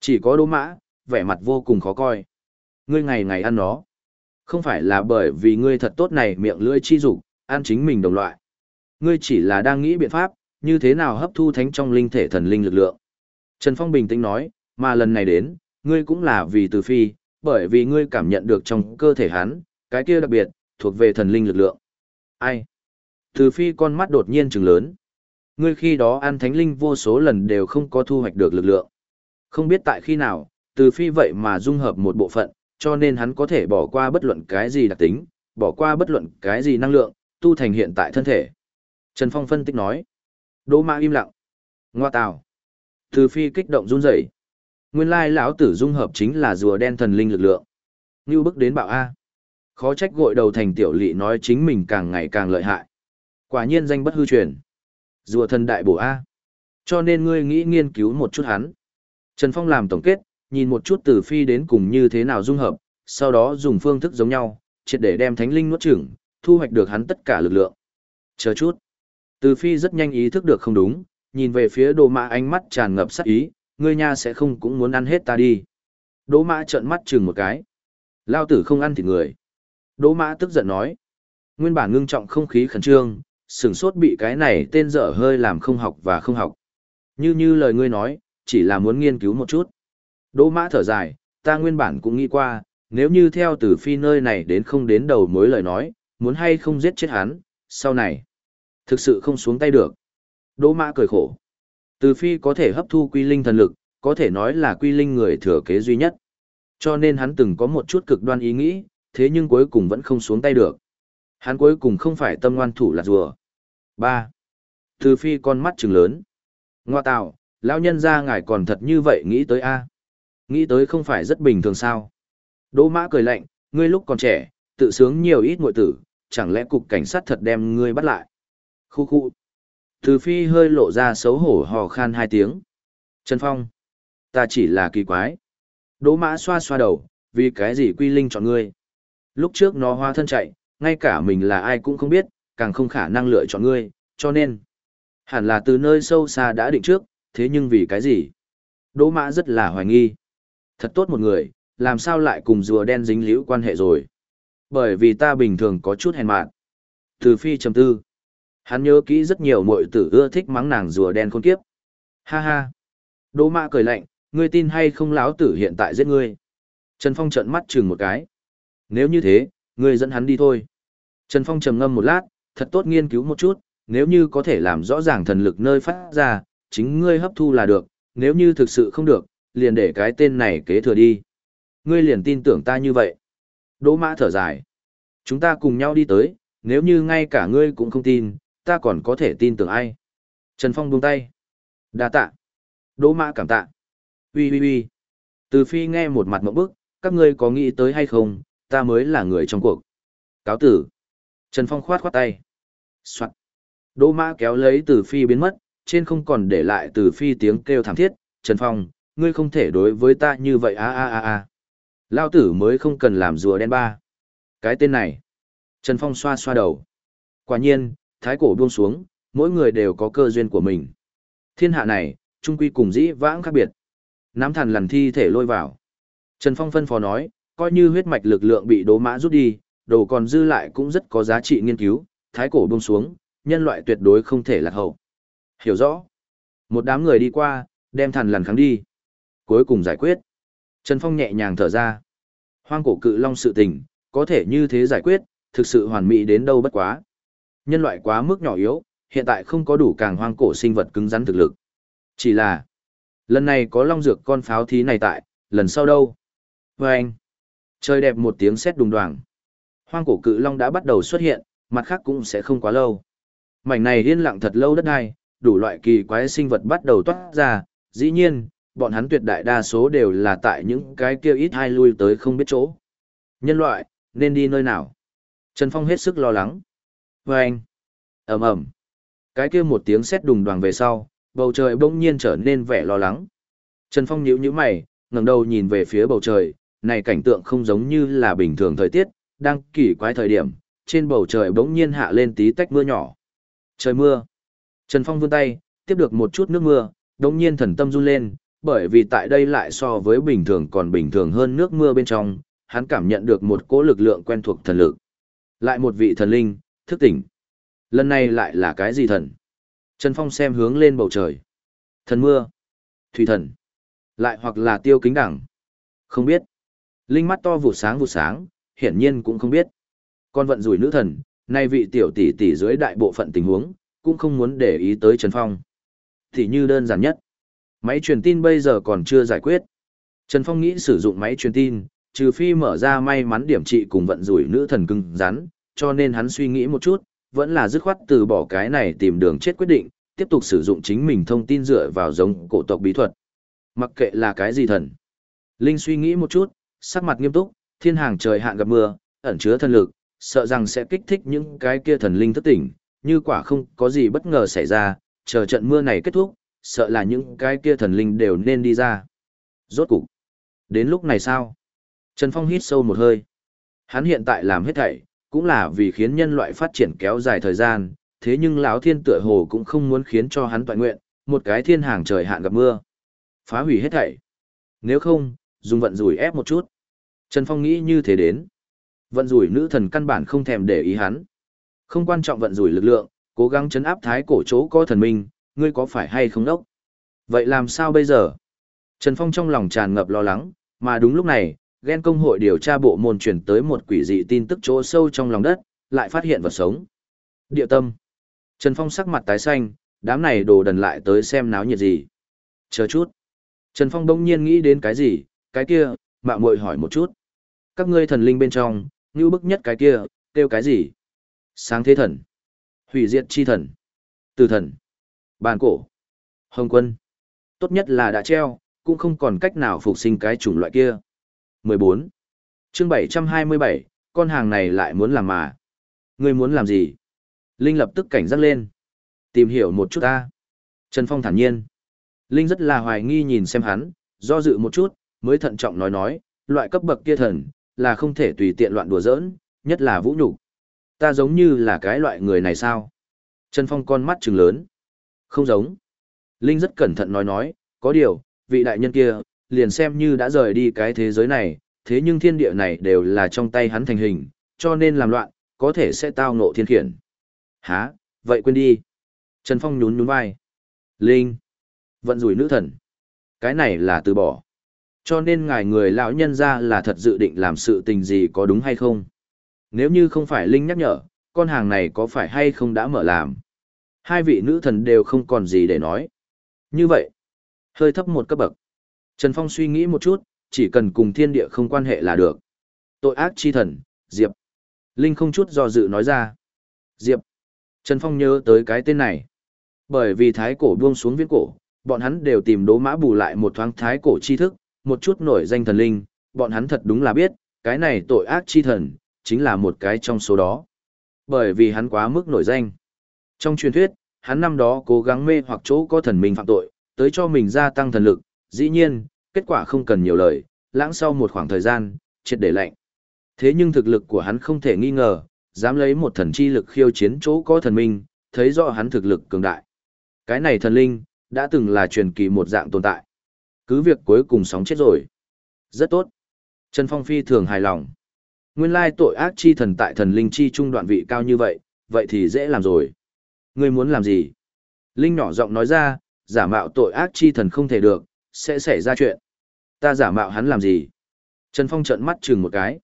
Chỉ có đỗ mã, vẻ mặt vô cùng khó coi. Ngươi ngày ngày ăn nó. Không phải là bởi vì ngươi thật tốt này miệng lưỡi chi dục ăn chính mình đồng loại. Ngươi chỉ là đang nghĩ biện pháp, như thế nào hấp thu thánh trong linh thể thần linh lực lượng. Trần Phong bình tĩnh nói, mà lần này đến, ngươi cũng là vì từ phi, bởi vì ngươi cảm nhận được trong cơ thể hắn, cái kia đặc biệt, thuộc về thần linh lực lượng. Ai? Từ phi con mắt đột nhiên trừng lớn. Ngươi khi đó ăn thánh linh vô số lần đều không có thu hoạch được lực lượng. Không biết tại khi nào, từ phi vậy mà dung hợp một bộ phận, cho nên hắn có thể bỏ qua bất luận cái gì đặc tính, bỏ qua bất luận cái gì năng lượng, tu thành hiện tại thân thể. Trần Phong phân tích nói. Đỗ mã im lặng. Ngoa tào. Từ phi kích động run rẩy. Nguyên lai lão tử dung hợp chính là rùa đen thần linh lực lượng. Như bước đến bạo A. Khó trách gội đầu thành tiểu lỵ nói chính mình càng ngày càng lợi hại. Quả nhiên danh bất hư truyền. Rùa thần đại bổ A. Cho nên ngươi nghĩ nghiên cứu một chút hắn. Trần Phong làm tổng kết, nhìn một chút từ phi đến cùng như thế nào dung hợp, sau đó dùng phương thức giống nhau, triệt để đem thánh linh nuốt chửng, thu hoạch được hắn tất cả lực lượng. Chờ chút. Từ phi rất nhanh ý thức được không đúng, nhìn về phía đồ mã ánh mắt tràn ngập sát ý, ngươi nha sẽ không cũng muốn ăn hết ta đi. Đỗ mã trợn mắt chừng một cái. Lao tử không ăn thịt người. Đỗ mã tức giận nói. Nguyên bản ngưng trọng không khí khẩn trương, sửng sốt bị cái này tên dở hơi làm không học và không học. Như như lời ngươi nói, chỉ là muốn nghiên cứu một chút. Đỗ mã thở dài, ta nguyên bản cũng nghĩ qua, nếu như theo từ phi nơi này đến không đến đầu mối lời nói, muốn hay không giết chết hắn, sau này. Thực sự không xuống tay được. Đỗ mã cười khổ. Từ phi có thể hấp thu quy linh thần lực, có thể nói là quy linh người thừa kế duy nhất. Cho nên hắn từng có một chút cực đoan ý nghĩ, thế nhưng cuối cùng vẫn không xuống tay được. Hắn cuối cùng không phải tâm ngoan thủ là rùa. 3. Từ phi con mắt trừng lớn. Ngoa tạo, lão nhân ra ngài còn thật như vậy nghĩ tới a Nghĩ tới không phải rất bình thường sao. Đỗ mã cười lạnh, ngươi lúc còn trẻ, tự sướng nhiều ít muội tử, chẳng lẽ cục cảnh sát thật đem ngươi bắt lại. Khu khu. Từ phi hơi lộ ra xấu hổ hò khan hai tiếng. Trần Phong. Ta chỉ là kỳ quái. Đỗ mã xoa xoa đầu, vì cái gì quy linh chọn ngươi. Lúc trước nó hoa thân chạy, ngay cả mình là ai cũng không biết, càng không khả năng lựa chọn ngươi, cho nên. Hẳn là từ nơi sâu xa đã định trước, thế nhưng vì cái gì? Đỗ mã rất là hoài nghi. Thật tốt một người, làm sao lại cùng rùa đen dính liễu quan hệ rồi? Bởi vì ta bình thường có chút hèn mạn. Từ phi trầm tư. Hắn nhớ kỹ rất nhiều muội tử ưa thích mắng nàng rùa đen khôn kiếp. Ha ha. Đỗ mã cười lạnh, ngươi tin hay không láo tử hiện tại giết ngươi. Trần Phong trợn mắt chừng một cái. Nếu như thế, ngươi dẫn hắn đi thôi. Trần Phong trầm ngâm một lát, thật tốt nghiên cứu một chút, nếu như có thể làm rõ ràng thần lực nơi phát ra, chính ngươi hấp thu là được, nếu như thực sự không được, liền để cái tên này kế thừa đi. Ngươi liền tin tưởng ta như vậy. Đỗ mã thở dài. Chúng ta cùng nhau đi tới, nếu như ngay cả ngươi cũng không tin, ta còn có thể tin tưởng ai. Trần Phong buông tay. đa tạ. Đỗ mã cảm tạ. Ui ui ui. Từ phi nghe một mặt mộng bức, các ngươi có nghĩ tới hay không, ta mới là người trong cuộc. Cáo tử. Trần Phong khoát khoát tay. Soạn. Đỗ mã kéo lấy từ phi biến mất, trên không còn để lại từ phi tiếng kêu thảm thiết. Trần Phong, ngươi không thể đối với ta như vậy a a a a. Lao tử mới không cần làm rùa đen ba. Cái tên này. Trần Phong xoa xoa đầu. Quả nhiên, thái cổ buông xuống, mỗi người đều có cơ duyên của mình. Thiên hạ này, trung quy cùng dĩ vãng khác biệt. Nắm thần lằn thi thể lôi vào. Trần Phong phân phó nói, coi như huyết mạch lực lượng bị đố mã rút đi, đồ còn dư lại cũng rất có giá trị nghiên cứu, thái cổ buông xuống, nhân loại tuyệt đối không thể lạc hậu. Hiểu rõ. Một đám người đi qua, đem thần lằn kháng đi. Cuối cùng giải quyết. Trần Phong nhẹ nhàng thở ra. Hoang cổ cự long sự tình, có thể như thế giải quyết, thực sự hoàn mỹ đến đâu bất quá. Nhân loại quá mức nhỏ yếu, hiện tại không có đủ càng hoang cổ sinh vật cứng rắn thực lực. Chỉ là, lần này có long dược con pháo thí này tại, lần sau đâu? Vâng! anh, trời đẹp một tiếng sét đùng đoàng. Hoang cổ cự long đã bắt đầu xuất hiện, mặt khác cũng sẽ không quá lâu. Mảnh này yên lặng thật lâu đất đai, đủ loại kỳ quái sinh vật bắt đầu toát ra, dĩ nhiên, bọn hắn tuyệt đại đa số đều là tại những cái kia ít hai lui tới không biết chỗ. Nhân loại, nên đi nơi nào? Trần Phong hết sức lo lắng. Và anh, ầm ầm, cái kia một tiếng sét đùng đoàng về sau, bầu trời bỗng nhiên trở nên vẻ lo lắng. Trần Phong nhíu nhíu mày, ngẩng đầu nhìn về phía bầu trời, này cảnh tượng không giống như là bình thường thời tiết, đang kỳ quái thời điểm, trên bầu trời bỗng nhiên hạ lên tí tách mưa nhỏ. Trời mưa. Trần Phong vươn tay, tiếp được một chút nước mưa, bỗng nhiên thần tâm run lên, bởi vì tại đây lại so với bình thường còn bình thường hơn nước mưa bên trong, hắn cảm nhận được một cỗ lực lượng quen thuộc thần lực. Lại một vị thần linh, thức tỉnh. Lần này lại là cái gì thần? Trần Phong xem hướng lên bầu trời. Thần mưa. Thủy thần. Lại hoặc là tiêu kính đẳng. Không biết. Linh mắt to vụ sáng vụ sáng, hiển nhiên cũng không biết. Con vận rủi nữ thần, nay vị tiểu tỷ tỷ dưới đại bộ phận tình huống, cũng không muốn để ý tới Trần Phong. Thì như đơn giản nhất. Máy truyền tin bây giờ còn chưa giải quyết. Trần Phong nghĩ sử dụng máy truyền tin, trừ phi mở ra may mắn điểm trị cùng vận rủi nữ thần cưng rắn, cho nên hắn suy nghĩ một chút, vẫn là dứt khoát từ bỏ cái này tìm đường chết quyết định, tiếp tục sử dụng chính mình thông tin dựa vào giống cổ tộc bí thuật. Mặc kệ là cái gì thần. Linh suy nghĩ một chút, sắc mặt nghiêm túc, thiên hàng trời hạn gặp mưa, ẩn chứa thần lực, sợ rằng sẽ kích thích những cái kia thần linh thức tỉnh, như quả không có gì bất ngờ xảy ra, chờ trận mưa này kết thúc, sợ là những cái kia thần linh đều nên đi ra. Rốt cục. Đến lúc này sao? Trần Phong hít sâu một hơi. Hắn hiện tại làm hết thảy, cũng là vì khiến nhân loại phát triển kéo dài thời gian, thế nhưng lão thiên tựa hồ cũng không muốn khiến cho hắn toàn nguyện, một cái thiên hàng trời hạn gặp mưa. Phá hủy hết thảy. Nếu không, dùng vận rủi ép một chút. Trần Phong nghĩ như thế đến. Vận rủi nữ thần căn bản không thèm để ý hắn. Không quan trọng vận rủi lực lượng, cố gắng chấn áp thái cổ chỗ có thần minh, ngươi có phải hay không đốc? Vậy làm sao bây giờ? Trần Phong trong lòng tràn ngập lo lắng, mà đúng lúc này, ghen công hội điều tra bộ môn truyền tới một quỷ dị tin tức chỗ sâu trong lòng đất, lại phát hiện vật sống. Địa tâm. Trần Phong sắc mặt tái xanh, đám này đồ đần lại tới xem náo nhiệt gì. Chờ chút. Trần Phong đông nhiên nghĩ đến cái gì, cái kia, mạng muội hỏi một chút. Các ngươi thần linh bên trong, như bức nhất cái kia, kêu cái gì? Sáng thế thần. Hủy diệt chi thần. Từ thần. Bàn cổ. Hồng quân. Tốt nhất là đã treo, cũng không còn cách nào phục sinh cái chủng loại kia. 14. chương 727, con hàng này lại muốn làm mà. Ngươi muốn làm gì? Linh lập tức cảnh giác lên. Tìm hiểu một chút ta. Trần Phong thản nhiên. Linh rất là hoài nghi nhìn xem hắn, do dự một chút, mới thận trọng nói nói, loại cấp bậc kia thần, là không thể tùy tiện loạn đùa giỡn, nhất là vũ nhục. Ta giống như là cái loại người này sao? Trần Phong con mắt trừng lớn. Không giống. Linh rất cẩn thận nói nói, có điều, vị đại nhân kia, liền xem như đã rời đi cái thế giới này, thế nhưng thiên địa này đều là trong tay hắn thành hình, cho nên làm loạn, có thể sẽ tao ngộ thiên khiển. Hả, vậy quên đi. Trần Phong nhún nhún vai. Linh. Vận rủi nữ thần. Cái này là từ bỏ. Cho nên ngài người lão nhân ra là thật dự định làm sự tình gì có đúng hay không. Nếu như không phải Linh nhắc nhở, con hàng này có phải hay không đã mở làm. Hai vị nữ thần đều không còn gì để nói. Như vậy, hơi thấp một cấp bậc. Trần Phong suy nghĩ một chút, chỉ cần cùng thiên địa không quan hệ là được. Tội ác chi thần, Diệp. Linh không chút do dự nói ra. Diệp. Trần Phong nhớ tới cái tên này. Bởi vì thái cổ buông xuống viễn cổ, bọn hắn đều tìm đố mã bù lại một thoáng thái cổ tri thức, một chút nổi danh thần linh, bọn hắn thật đúng là biết, cái này tội ác chi thần, chính là một cái trong số đó. Bởi vì hắn quá mức nổi danh. Trong truyền thuyết, hắn năm đó cố gắng mê hoặc chỗ có thần minh phạm tội, tới cho mình gia tăng thần lực, dĩ nhiên, kết quả không cần nhiều lời, lãng sau một khoảng thời gian, triệt để lạnh. Thế nhưng thực lực của hắn không thể nghi ngờ, dám lấy một thần chi lực khiêu chiến chỗ có thần minh, thấy rõ hắn thực lực cường đại. Cái này thần linh, đã từng là truyền kỳ một dạng tồn tại. Cứ việc cuối cùng sống chết rồi. Rất tốt. Trần Phong phi thường hài lòng. Nguyên lai tội ác chi thần tại thần linh chi trung đoạn vị cao như vậy, vậy thì dễ làm rồi. Ngươi muốn làm gì? Linh nhỏ giọng nói ra, giả mạo tội ác chi thần không thể được, sẽ xảy ra chuyện. Ta giả mạo hắn làm gì? Trần Phong trợn mắt chừng một cái.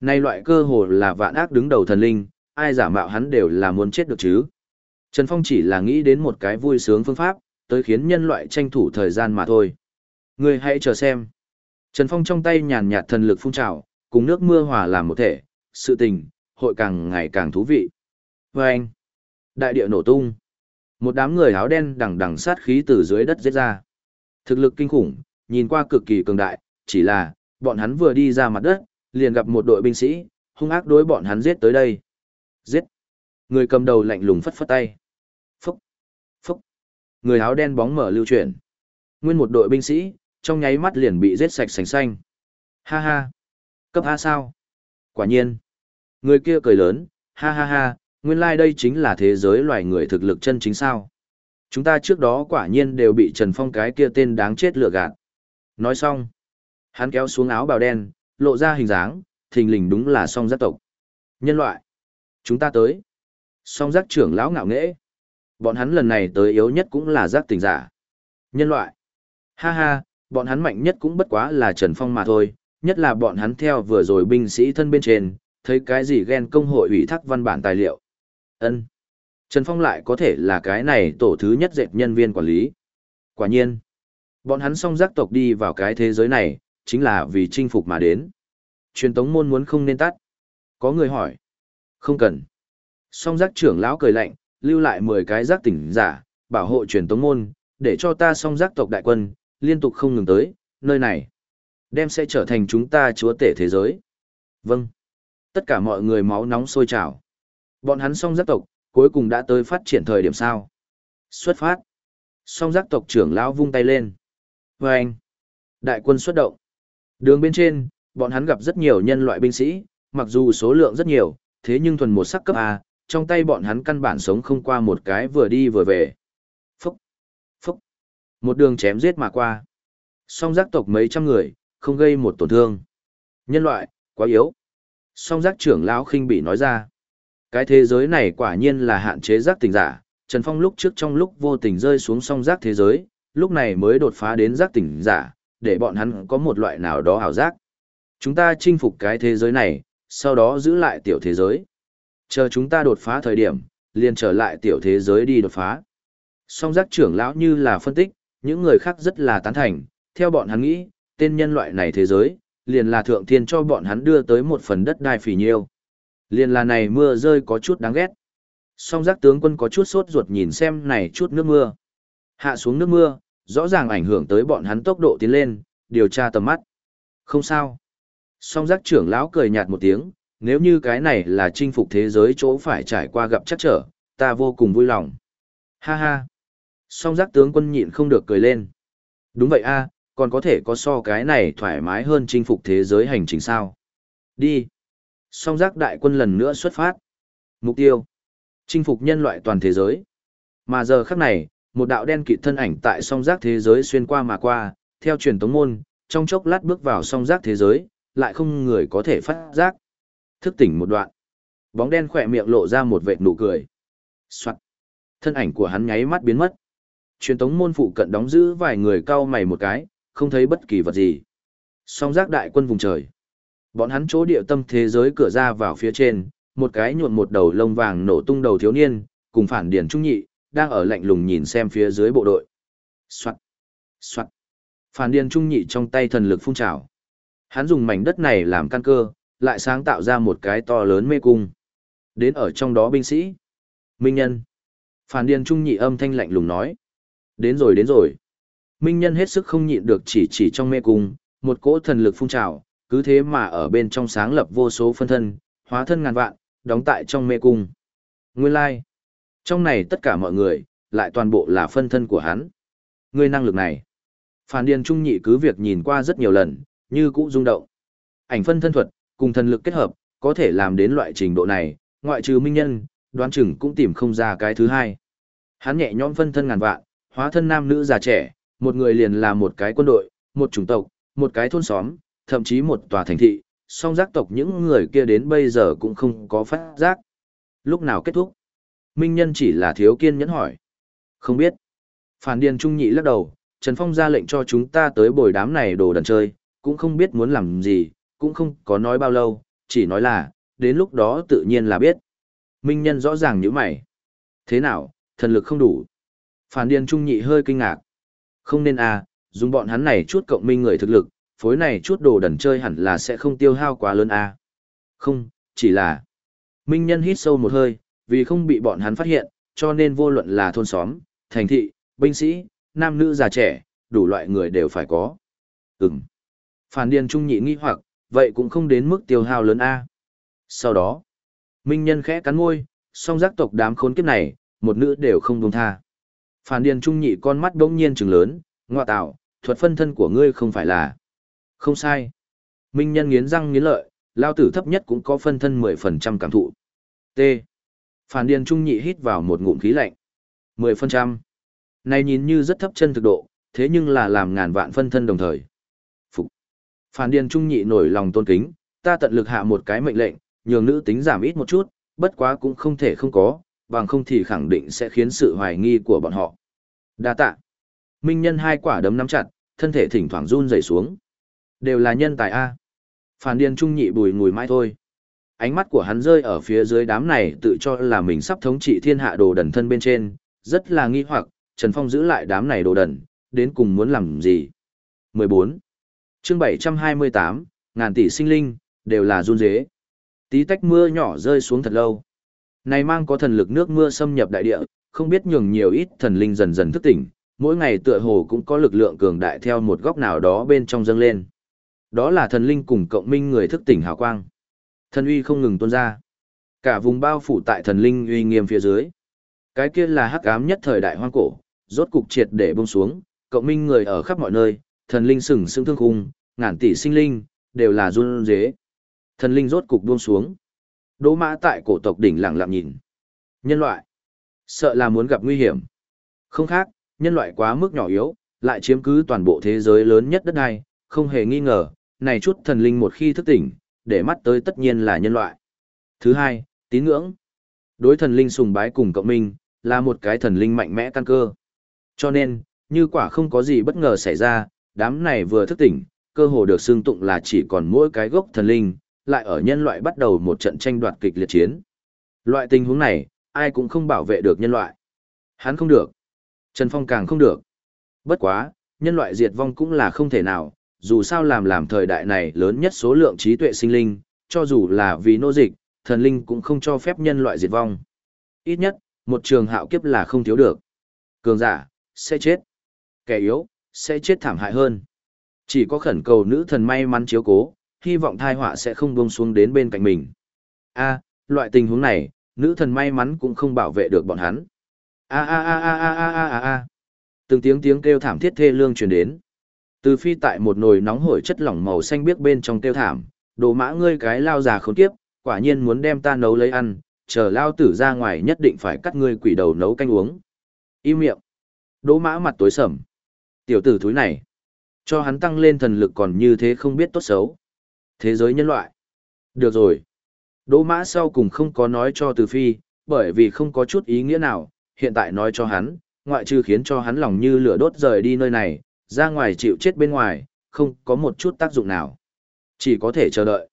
Nay loại cơ hồ là vạn ác đứng đầu thần linh, ai giả mạo hắn đều là muốn chết được chứ. Trần Phong chỉ là nghĩ đến một cái vui sướng phương pháp, tới khiến nhân loại tranh thủ thời gian mà thôi. Ngươi hãy chờ xem. Trần Phong trong tay nhàn nhạt thần lực phun trào, cùng nước mưa hòa làm một thể, sự tình, hội càng ngày càng thú vị. Và anh, đại địa nổ tung. Một đám người áo đen đằng đằng sát khí từ dưới đất giết ra. Thực lực kinh khủng, nhìn qua cực kỳ cường đại, chỉ là, bọn hắn vừa đi ra mặt đất, liền gặp một đội binh sĩ, hung ác đối bọn hắn giết tới đây. Giết! Người cầm đầu lạnh lùng phất phất tay. Phúc! Phúc! Người áo đen bóng mở lưu chuyển. Nguyên một đội binh sĩ, trong nháy mắt liền bị giết sạch sành xanh. Ha ha! Cấp A sao? Quả nhiên! Người kia cười lớn, ha ha ha, nguyên lai like đây chính là thế giới loài người thực lực chân chính sao. Chúng ta trước đó quả nhiên đều bị Trần Phong cái kia tên đáng chết lừa gạt. Nói xong, hắn kéo xuống áo bào đen, lộ ra hình dáng, thình lình đúng là song giác tộc. Nhân loại, chúng ta tới. Song giác trưởng lão ngạo nghễ. Bọn hắn lần này tới yếu nhất cũng là giác tình giả. Nhân loại, ha ha, bọn hắn mạnh nhất cũng bất quá là Trần Phong mà thôi, nhất là bọn hắn theo vừa rồi binh sĩ thân bên trên, thấy cái gì ghen công hội ủy thác văn bản tài liệu. ân Trần Phong lại có thể là cái này tổ thứ nhất dệt nhân viên quản lý. Quả nhiên, bọn hắn song giác tộc đi vào cái thế giới này, chính là vì chinh phục mà đến. Truyền tống môn muốn không nên tắt. Có người hỏi. Không cần. Song giác trưởng lão cười lạnh, lưu lại 10 cái giác tỉnh giả, bảo hộ truyền tống môn, để cho ta song giác tộc đại quân, liên tục không ngừng tới, nơi này. Đem sẽ trở thành chúng ta chúa tể thế giới. Vâng. Tất cả mọi người máu nóng sôi trào. Bọn hắn song giác tộc, cuối cùng đã tới phát triển thời điểm sao. Xuất phát. Song giác tộc trưởng lão vung tay lên. Và anh. Đại quân xuất động. Đường bên trên, bọn hắn gặp rất nhiều nhân loại binh sĩ, mặc dù số lượng rất nhiều, thế nhưng thuần một sắc cấp A, trong tay bọn hắn căn bản sống không qua một cái vừa đi vừa về. Một đường chém giết mà qua. Song giác tộc mấy trăm người, không gây một tổn thương. Nhân loại, quá yếu. Song giác trưởng lão khinh bị nói ra. Cái thế giới này quả nhiên là hạn chế giác tình giả. Trần Phong lúc trước trong lúc vô tình rơi xuống song giác thế giới, lúc này mới đột phá đến giác tỉnh giả, để bọn hắn có một loại nào đó ảo giác. Chúng ta chinh phục cái thế giới này, sau đó giữ lại tiểu thế giới. Chờ chúng ta đột phá thời điểm, liền trở lại tiểu thế giới đi đột phá. Song giác trưởng lão như là phân tích, những người khác rất là tán thành, theo bọn hắn nghĩ, tên nhân loại này thế giới, liền là thượng thiên cho bọn hắn đưa tới một phần đất đai phì nhiêu. Liền là này mưa rơi có chút đáng ghét. Song giác tướng quân có chút sốt ruột nhìn xem này chút nước mưa. Hạ xuống nước mưa, rõ ràng ảnh hưởng tới bọn hắn tốc độ tiến lên, điều tra tầm mắt. Không sao. Song giác trưởng lão cười nhạt một tiếng, nếu như cái này là chinh phục thế giới chỗ phải trải qua gặp chắc trở, ta vô cùng vui lòng. Ha ha. Song giác tướng quân nhịn không được cười lên. Đúng vậy a, còn có thể có so cái này thoải mái hơn chinh phục thế giới hành trình sao. Đi. Song giác đại quân lần nữa xuất phát. Mục tiêu. Chinh phục nhân loại toàn thế giới. Mà giờ khắc này, một đạo đen kịt thân ảnh tại song giác thế giới xuyên qua mà qua, theo truyền tống môn, trong chốc lát bước vào song giác thế giới, lại không người có thể phát giác. Thức tỉnh một đoạn. Bóng đen khỏe miệng lộ ra một vệt nụ cười. Soạn. Thân ảnh của hắn nháy mắt biến mất. Truyền tống môn phụ cận đóng giữ vài người cau mày một cái, không thấy bất kỳ vật gì. Song giác đại quân vùng trời. Bọn hắn chỗ địa tâm thế giới cửa ra vào phía trên, một cái nhuộn một đầu lông vàng nổ tung đầu thiếu niên, cùng phản điển trung nhị, đang ở lạnh lùng nhìn xem phía dưới bộ đội. Soạn, soạn. Phản điển trung nhị trong tay thần lực phun trào. Hắn dùng mảnh đất này làm căn cơ, lại sáng tạo ra một cái to lớn mê cung. Đến ở trong đó binh sĩ. Minh nhân. Phản điền trung nhị âm thanh lạnh lùng nói. Đến rồi đến rồi. Minh nhân hết sức không nhịn được chỉ chỉ trong mê cung, một cỗ thần lực phun trào, cứ thế mà ở bên trong sáng lập vô số phân thân, hóa thân ngàn vạn, đóng tại trong mê cung. Nguyên lai, like. trong này tất cả mọi người, lại toàn bộ là phân thân của hắn. Người năng lực này, phản điền trung nhị cứ việc nhìn qua rất nhiều lần, như cũ rung động. Ảnh phân thân thuật, cùng thần lực kết hợp, có thể làm đến loại trình độ này, ngoại trừ minh nhân, đoán chừng cũng tìm không ra cái thứ hai. Hắn nhẹ nhõm phân thân ngàn vạn, hóa thân nam nữ già trẻ, một người liền là một cái quân đội, một chủng tộc, một cái thôn xóm, thậm chí một tòa thành thị, song giác tộc những người kia đến bây giờ cũng không có phát giác. Lúc nào kết thúc? Minh Nhân chỉ là thiếu kiên nhẫn hỏi. Không biết. Phản Điền Trung Nhị lắc đầu, Trần Phong ra lệnh cho chúng ta tới bồi đám này đồ đần chơi, cũng không biết muốn làm gì, cũng không có nói bao lâu, chỉ nói là, đến lúc đó tự nhiên là biết. Minh Nhân rõ ràng như mày. Thế nào, thần lực không đủ. Phản Điền Trung Nhị hơi kinh ngạc. Không nên à, dùng bọn hắn này chút cộng minh người thực lực, phối này chút đồ đần chơi hẳn là sẽ không tiêu hao quá lớn à. Không, chỉ là... Minh nhân hít sâu một hơi, vì không bị bọn hắn phát hiện, cho nên vô luận là thôn xóm, thành thị, binh sĩ, nam nữ già trẻ, đủ loại người đều phải có. Ừm. Phản điền trung nhị nghi hoặc, vậy cũng không đến mức tiêu hao lớn A. Sau đó, Minh nhân khẽ cắn môi, song giác tộc đám khốn kiếp này, một nữ đều không buông tha. Phản điền trung nhị con mắt đống nhiên trừng lớn, ngọa tạo, thuật phân thân của ngươi không phải là. Không sai. Minh nhân nghiến răng nghiến lợi, lao tử thấp nhất cũng có phân thân 10% cảm thụ. T. Phản điền trung nhị hít vào một ngụm khí lạnh. 10%. Này nhìn như rất thấp chân thực độ, thế nhưng là làm ngàn vạn phân thân đồng thời. Phục. Phản điền trung nhị nổi lòng tôn kính, ta tận lực hạ một cái mệnh lệnh, nhường nữ tính giảm ít một chút, bất quá cũng không thể không có, bằng không thì khẳng định sẽ khiến sự hoài nghi của bọn họ. Đa tạ. Minh nhân hai quả đấm nắm chặt, thân thể thỉnh thoảng run rẩy xuống. Đều là nhân tài A. Phản điên trung nhị bùi ngùi mãi thôi. Ánh mắt của hắn rơi ở phía dưới đám này tự cho là mình sắp thống trị thiên hạ đồ đần thân bên trên, rất là nghi hoặc, Trần Phong giữ lại đám này đồ đần, đến cùng muốn làm gì. 14. chương 728, ngàn tỷ sinh linh, đều là run dế. Tí tách mưa nhỏ rơi xuống thật lâu. Này mang có thần lực nước mưa xâm nhập đại địa, không biết nhường nhiều ít thần linh dần dần thức tỉnh, mỗi ngày tựa hồ cũng có lực lượng cường đại theo một góc nào đó bên trong dâng lên. Đó là thần linh cùng cộng minh người thức tỉnh hào quang. Thần uy không ngừng tuôn ra. Cả vùng bao phủ tại thần linh uy nghiêm phía dưới. Cái kia là hắc ám nhất thời đại hoang cổ, rốt cục triệt để buông xuống, cộng minh người ở khắp mọi nơi, thần linh sừng sững thương khung, ngàn tỷ sinh linh, đều là run rế. Thần linh rốt cục buông xuống. Đỗ mã tại cổ tộc đỉnh lặng lặng nhìn. Nhân loại. Sợ là muốn gặp nguy hiểm. Không khác, nhân loại quá mức nhỏ yếu, lại chiếm cứ toàn bộ thế giới lớn nhất đất này, không hề nghi ngờ, này chút thần linh một khi thức tỉnh, để mắt tới tất nhiên là nhân loại. Thứ hai, tín ngưỡng. Đối thần linh sùng bái cùng cộng minh, là một cái thần linh mạnh mẽ căn cơ. Cho nên, như quả không có gì bất ngờ xảy ra, đám này vừa thức tỉnh, cơ hồ được xương tụng là chỉ còn mỗi cái gốc thần linh, lại ở nhân loại bắt đầu một trận tranh đoạt kịch liệt chiến. Loại tình huống này, ai cũng không bảo vệ được nhân loại. Hắn không được. Trần Phong càng không được. Bất quá, nhân loại diệt vong cũng là không thể nào, dù sao làm làm thời đại này lớn nhất số lượng trí tuệ sinh linh, cho dù là vì nô dịch, thần linh cũng không cho phép nhân loại diệt vong. Ít nhất, một trường hạo kiếp là không thiếu được. Cường giả, sẽ chết. Kẻ yếu, sẽ chết thảm hại hơn. Chỉ có khẩn cầu nữ thần may mắn chiếu cố, hy vọng thai họa sẽ không bông xuống đến bên cạnh mình. A, loại tình huống này, nữ thần may mắn cũng không bảo vệ được bọn hắn. A a a a a a a a. a. Từng tiếng tiếng kêu thảm thiết thê lương truyền đến. Từ phi tại một nồi nóng hổi chất lỏng màu xanh biếc bên trong kêu thảm, đồ mã ngươi cái lao già khốn kiếp, quả nhiên muốn đem ta nấu lấy ăn, chờ lao tử ra ngoài nhất định phải cắt ngươi quỷ đầu nấu canh uống. Im miệng. Đỗ mã mặt tối sầm. Tiểu tử thúi này. Cho hắn tăng lên thần lực còn như thế không biết tốt xấu. Thế giới nhân loại. Được rồi. Đỗ mã sau cùng không có nói cho từ phi, bởi vì không có chút ý nghĩa nào, hiện tại nói cho hắn, ngoại trừ khiến cho hắn lòng như lửa đốt rời đi nơi này, ra ngoài chịu chết bên ngoài, không có một chút tác dụng nào. Chỉ có thể chờ đợi.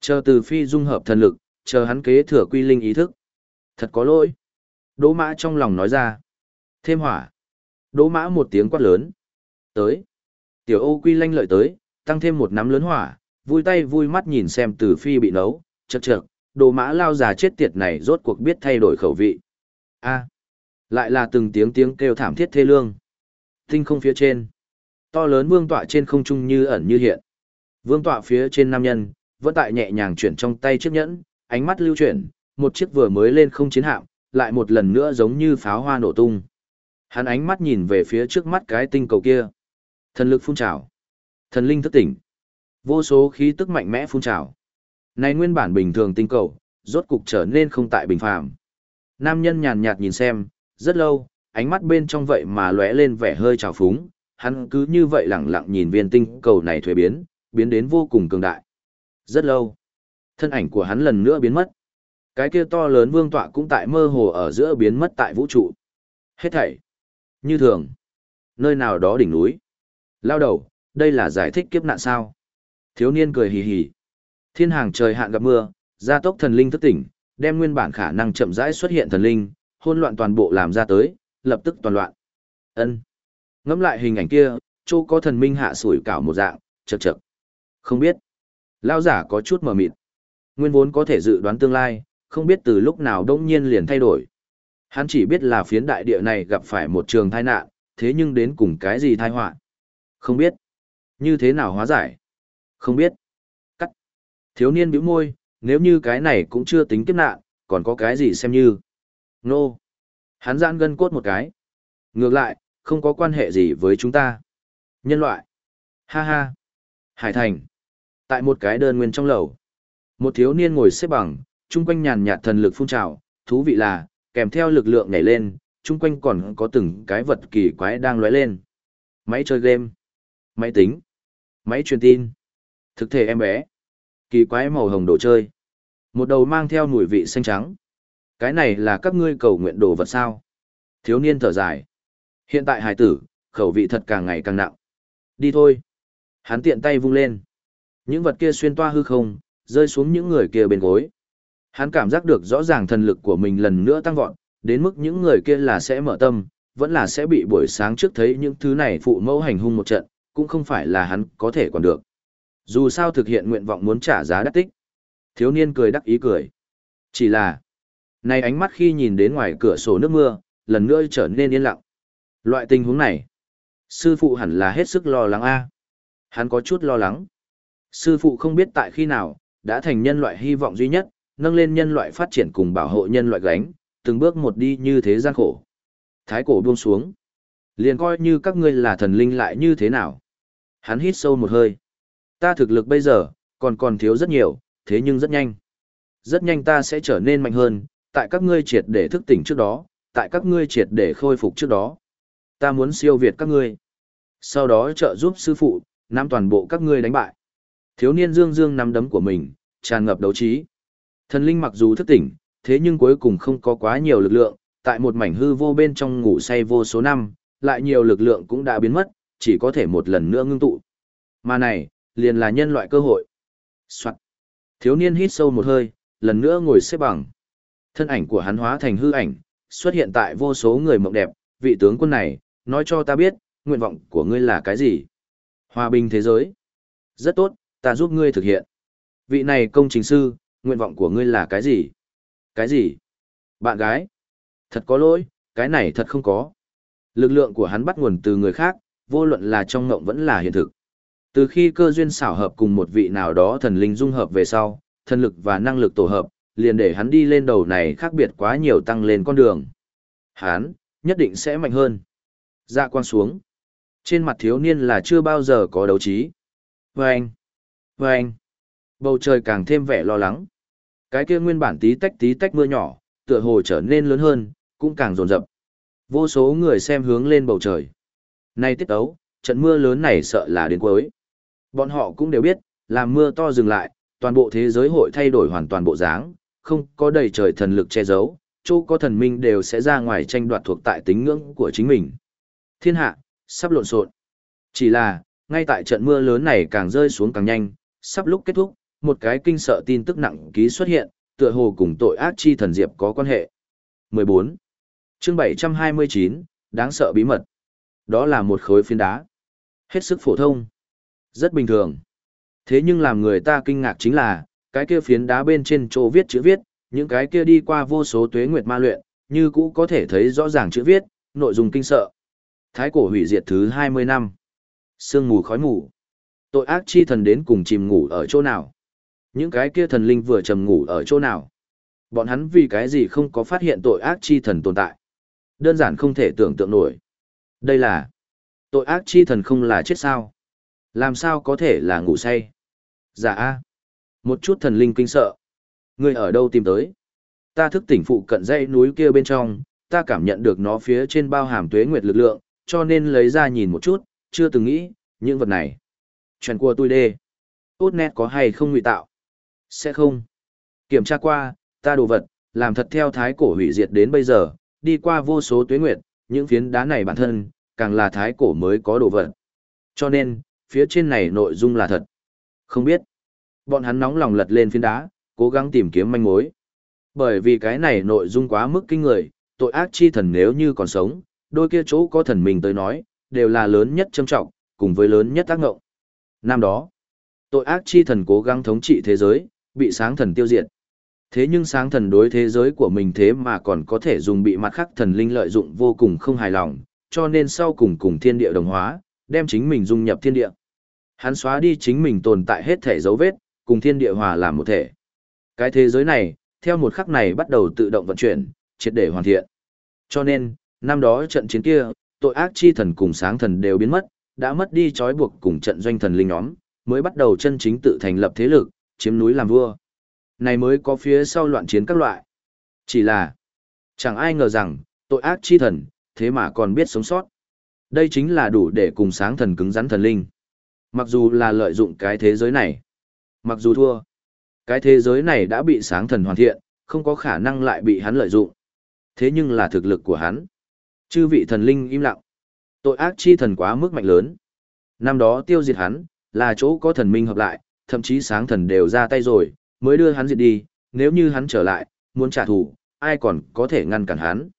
Chờ từ phi dung hợp thần lực, chờ hắn kế thừa quy linh ý thức. Thật có lỗi. Đỗ mã trong lòng nói ra. Thêm hỏa. Đỗ mã một tiếng quát lớn. Tới. Tiểu ô quy lanh lợi tới, tăng thêm một nắm lớn hỏa, vui tay vui mắt nhìn xem từ phi bị nấu, chật chật, đồ mã lao già chết tiệt này rốt cuộc biết thay đổi khẩu vị. a lại là từng tiếng tiếng kêu thảm thiết thê lương. Tinh không phía trên. To lớn vương tọa trên không trung như ẩn như hiện. Vương tọa phía trên nam nhân, vẫn tại nhẹ nhàng chuyển trong tay chiếc nhẫn, ánh mắt lưu chuyển, một chiếc vừa mới lên không chiến hạm, lại một lần nữa giống như pháo hoa nổ tung. Hắn ánh mắt nhìn về phía trước mắt cái tinh cầu kia. Thần lực phun trào. Thần linh thức tỉnh. Vô số khí tức mạnh mẽ phun trào. Này nguyên bản bình thường tinh cầu, rốt cục trở nên không tại bình phàm. Nam nhân nhàn nhạt nhìn xem, rất lâu, ánh mắt bên trong vậy mà lóe lên vẻ hơi trào phúng, hắn cứ như vậy lẳng lặng nhìn viên tinh cầu này thuế biến, biến đến vô cùng cường đại. Rất lâu, thân ảnh của hắn lần nữa biến mất. Cái kia to lớn vương tọa cũng tại mơ hồ ở giữa biến mất tại vũ trụ. Hết thảy. Như thường. Nơi nào đó đỉnh núi. Lao đầu, đây là giải thích kiếp nạn sao? Thiếu niên cười hì hì. Thiên hàng trời hạn gặp mưa, gia tốc thần linh thức tỉnh, đem nguyên bản khả năng chậm rãi xuất hiện thần linh, hôn loạn toàn bộ làm ra tới, lập tức toàn loạn. Ân. Ngẫm lại hình ảnh kia, chỗ có thần minh hạ sủi cảo một dạng, chậc chậc. Không biết. Lao giả có chút mờ mịt. Nguyên vốn có thể dự đoán tương lai, không biết từ lúc nào đông nhiên liền thay đổi. Hắn chỉ biết là phiến đại địa này gặp phải một trường tai nạn, thế nhưng đến cùng cái gì tai họa? Không biết. Như thế nào hóa giải? Không biết. Cắt. Thiếu niên bĩu môi, nếu như cái này cũng chưa tính kiếp nạn, còn có cái gì xem như. Nô. Hắn giãn gân cốt một cái. Ngược lại, không có quan hệ gì với chúng ta. Nhân loại. Ha ha. Hải thành. Tại một cái đơn nguyên trong lầu. Một thiếu niên ngồi xếp bằng, chung quanh nhàn nhạt thần lực phun trào, thú vị là, kèm theo lực lượng nhảy lên, chung quanh còn có từng cái vật kỳ quái đang lóe lên. Máy chơi game, máy tính, máy truyền tin, thực thể em bé, kỳ quái màu hồng đồ chơi, một đầu mang theo mùi vị xanh trắng. Cái này là các ngươi cầu nguyện đồ vật sao? Thiếu niên thở dài. Hiện tại hải tử, khẩu vị thật càng ngày càng nặng. Đi thôi. Hắn tiện tay vung lên. Những vật kia xuyên toa hư không, rơi xuống những người kia bên gối. Hắn cảm giác được rõ ràng thần lực của mình lần nữa tăng vọt, đến mức những người kia là sẽ mở tâm, vẫn là sẽ bị buổi sáng trước thấy những thứ này phụ mẫu hành hung một trận, cũng không phải là hắn có thể còn được. Dù sao thực hiện nguyện vọng muốn trả giá đắt tích. Thiếu niên cười đắc ý cười. Chỉ là, này ánh mắt khi nhìn đến ngoài cửa sổ nước mưa, lần nữa trở nên yên lặng. Loại tình huống này, sư phụ hẳn là hết sức lo lắng a. Hắn có chút lo lắng. Sư phụ không biết tại khi nào, đã thành nhân loại hy vọng duy nhất, nâng lên nhân loại phát triển cùng bảo hộ nhân loại gánh, từng bước một đi như thế gian khổ. Thái cổ buông xuống. Liền coi như các ngươi là thần linh lại như thế nào. Hắn hít sâu một hơi. Ta thực lực bây giờ, còn còn thiếu rất nhiều, thế nhưng rất nhanh. Rất nhanh ta sẽ trở nên mạnh hơn, tại các ngươi triệt để thức tỉnh trước đó, tại các ngươi triệt để khôi phục trước đó. Ta muốn siêu việt các ngươi. Sau đó trợ giúp sư phụ, nắm toàn bộ các ngươi đánh bại. Thiếu niên dương dương nắm đấm của mình, tràn ngập đấu trí. Thần linh mặc dù thức tỉnh, thế nhưng cuối cùng không có quá nhiều lực lượng, tại một mảnh hư vô bên trong ngủ say vô số năm, lại nhiều lực lượng cũng đã biến mất, chỉ có thể một lần nữa ngưng tụ. Mà này, liền là nhân loại cơ hội. Soạn. Thiếu niên hít sâu một hơi, lần nữa ngồi xếp bằng. Thân ảnh của hắn hóa thành hư ảnh, xuất hiện tại vô số người mộng đẹp, vị tướng quân này, nói cho ta biết, nguyện vọng của ngươi là cái gì? Hòa bình thế giới. Rất tốt, ta giúp ngươi thực hiện. Vị này công trình sư, nguyện vọng của ngươi là cái gì? Cái gì? Bạn gái? Thật có lỗi, cái này thật không có. Lực lượng của hắn bắt nguồn từ người khác, vô luận là trong ngộng vẫn là hiện thực. Từ khi cơ duyên xảo hợp cùng một vị nào đó thần linh dung hợp về sau, thần lực và năng lực tổ hợp, liền để hắn đi lên đầu này khác biệt quá nhiều tăng lên con đường. Hắn, nhất định sẽ mạnh hơn. Dạ quang xuống. Trên mặt thiếu niên là chưa bao giờ có đấu trí. Vâng! Vâng! Bầu trời càng thêm vẻ lo lắng. Cái kia nguyên bản tí tách tí tách mưa nhỏ, tựa hồ trở nên lớn hơn, cũng càng rồn rập. Vô số người xem hướng lên bầu trời. Nay tiết ấu, trận mưa lớn này sợ là đến cuối. Bọn họ cũng đều biết, làm mưa to dừng lại, toàn bộ thế giới hội thay đổi hoàn toàn bộ dáng, không có đầy trời thần lực che giấu, chỗ có thần minh đều sẽ ra ngoài tranh đoạt thuộc tại tính ngưỡng của chính mình. Thiên hạ, sắp lộn xộn. Chỉ là, ngay tại trận mưa lớn này càng rơi xuống càng nhanh, sắp lúc kết thúc, một cái kinh sợ tin tức nặng ký xuất hiện, tựa hồ cùng tội ác chi thần Diệp có quan hệ. 14. chương 729, đáng sợ bí mật. Đó là một khối phiến đá. Hết sức phổ thông. Rất bình thường. Thế nhưng làm người ta kinh ngạc chính là, cái kia phiến đá bên trên chỗ viết chữ viết, những cái kia đi qua vô số tuế nguyệt ma luyện, như cũ có thể thấy rõ ràng chữ viết, nội dung kinh sợ. Thái cổ hủy diệt thứ 20 năm. Sương mù khói mù. Tội ác chi thần đến cùng chìm ngủ ở chỗ nào? Những cái kia thần linh vừa trầm ngủ ở chỗ nào? Bọn hắn vì cái gì không có phát hiện tội ác chi thần tồn tại? Đơn giản không thể tưởng tượng nổi. Đây là tội ác chi thần không là chết sao? Làm sao có thể là ngủ say? Dạ a Một chút thần linh kinh sợ. Ngươi ở đâu tìm tới? Ta thức tỉnh phụ cận dãy núi kia bên trong, ta cảm nhận được nó phía trên bao hàm tuế nguyệt lực lượng, cho nên lấy ra nhìn một chút, chưa từng nghĩ, những vật này. Chuyện của tôi đê. Tốt nét có hay không ngụy tạo? Sẽ không. Kiểm tra qua, ta đồ vật, làm thật theo thái cổ hủy diệt đến bây giờ, đi qua vô số tuế nguyệt, những phiến đá này bản thân, càng là thái cổ mới có đồ vật. Cho nên, phía trên này nội dung là thật. Không biết. Bọn hắn nóng lòng lật lên phiến đá, cố gắng tìm kiếm manh mối. Bởi vì cái này nội dung quá mức kinh người, tội ác chi thần nếu như còn sống, đôi kia chỗ có thần mình tới nói, đều là lớn nhất trâm trọng, cùng với lớn nhất tác ngộng. Năm đó, tội ác chi thần cố gắng thống trị thế giới, bị sáng thần tiêu diệt. Thế nhưng sáng thần đối thế giới của mình thế mà còn có thể dùng bị mặt khắc thần linh lợi dụng vô cùng không hài lòng, cho nên sau cùng cùng thiên địa đồng hóa, đem chính mình dung nhập thiên địa. Hắn xóa đi chính mình tồn tại hết thể dấu vết, cùng thiên địa hòa làm một thể. Cái thế giới này, theo một khắc này bắt đầu tự động vận chuyển, triệt để hoàn thiện. Cho nên, năm đó trận chiến kia, tội ác chi thần cùng sáng thần đều biến mất, đã mất đi trói buộc cùng trận doanh thần linh nhóm, mới bắt đầu chân chính tự thành lập thế lực, chiếm núi làm vua. Này mới có phía sau loạn chiến các loại. Chỉ là, chẳng ai ngờ rằng, tội ác chi thần, thế mà còn biết sống sót. Đây chính là đủ để cùng sáng thần cứng rắn thần linh. Mặc dù là lợi dụng cái thế giới này, mặc dù thua, cái thế giới này đã bị sáng thần hoàn thiện, không có khả năng lại bị hắn lợi dụng. Thế nhưng là thực lực của hắn. Chư vị thần linh im lặng. Tội ác chi thần quá mức mạnh lớn. Năm đó tiêu diệt hắn, là chỗ có thần minh hợp lại, thậm chí sáng thần đều ra tay rồi, mới đưa hắn diệt đi, nếu như hắn trở lại, muốn trả thù, ai còn có thể ngăn cản hắn.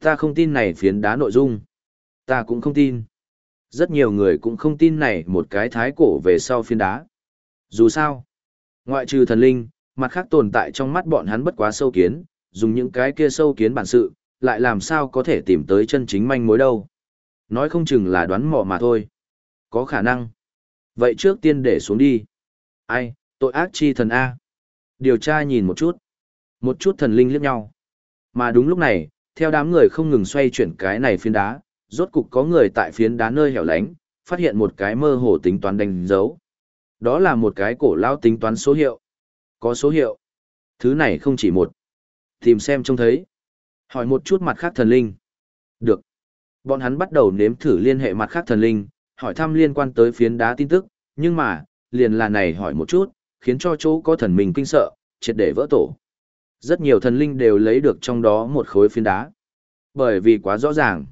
Ta không tin này phiến đá nội dung. Ta cũng không tin. Rất nhiều người cũng không tin này một cái thái cổ về sau phiên đá. Dù sao, ngoại trừ thần linh, mặt khác tồn tại trong mắt bọn hắn bất quá sâu kiến, dùng những cái kia sâu kiến bản sự, lại làm sao có thể tìm tới chân chính manh mối đâu. Nói không chừng là đoán mò mà thôi. Có khả năng. Vậy trước tiên để xuống đi. Ai, tội ác chi thần A. Điều tra nhìn một chút. Một chút thần linh liếc nhau. Mà đúng lúc này, theo đám người không ngừng xoay chuyển cái này phiên đá, rốt cục có người tại phiến đá nơi hẻo lánh, phát hiện một cái mơ hồ tính toán đánh dấu. Đó là một cái cổ lao tính toán số hiệu. Có số hiệu. Thứ này không chỉ một. Tìm xem trông thấy. Hỏi một chút mặt khác thần linh. Được. Bọn hắn bắt đầu nếm thử liên hệ mặt khác thần linh, hỏi thăm liên quan tới phiến đá tin tức, nhưng mà, liền là này hỏi một chút, khiến cho chỗ có thần mình kinh sợ, triệt để vỡ tổ. Rất nhiều thần linh đều lấy được trong đó một khối phiến đá. Bởi vì quá rõ ràng.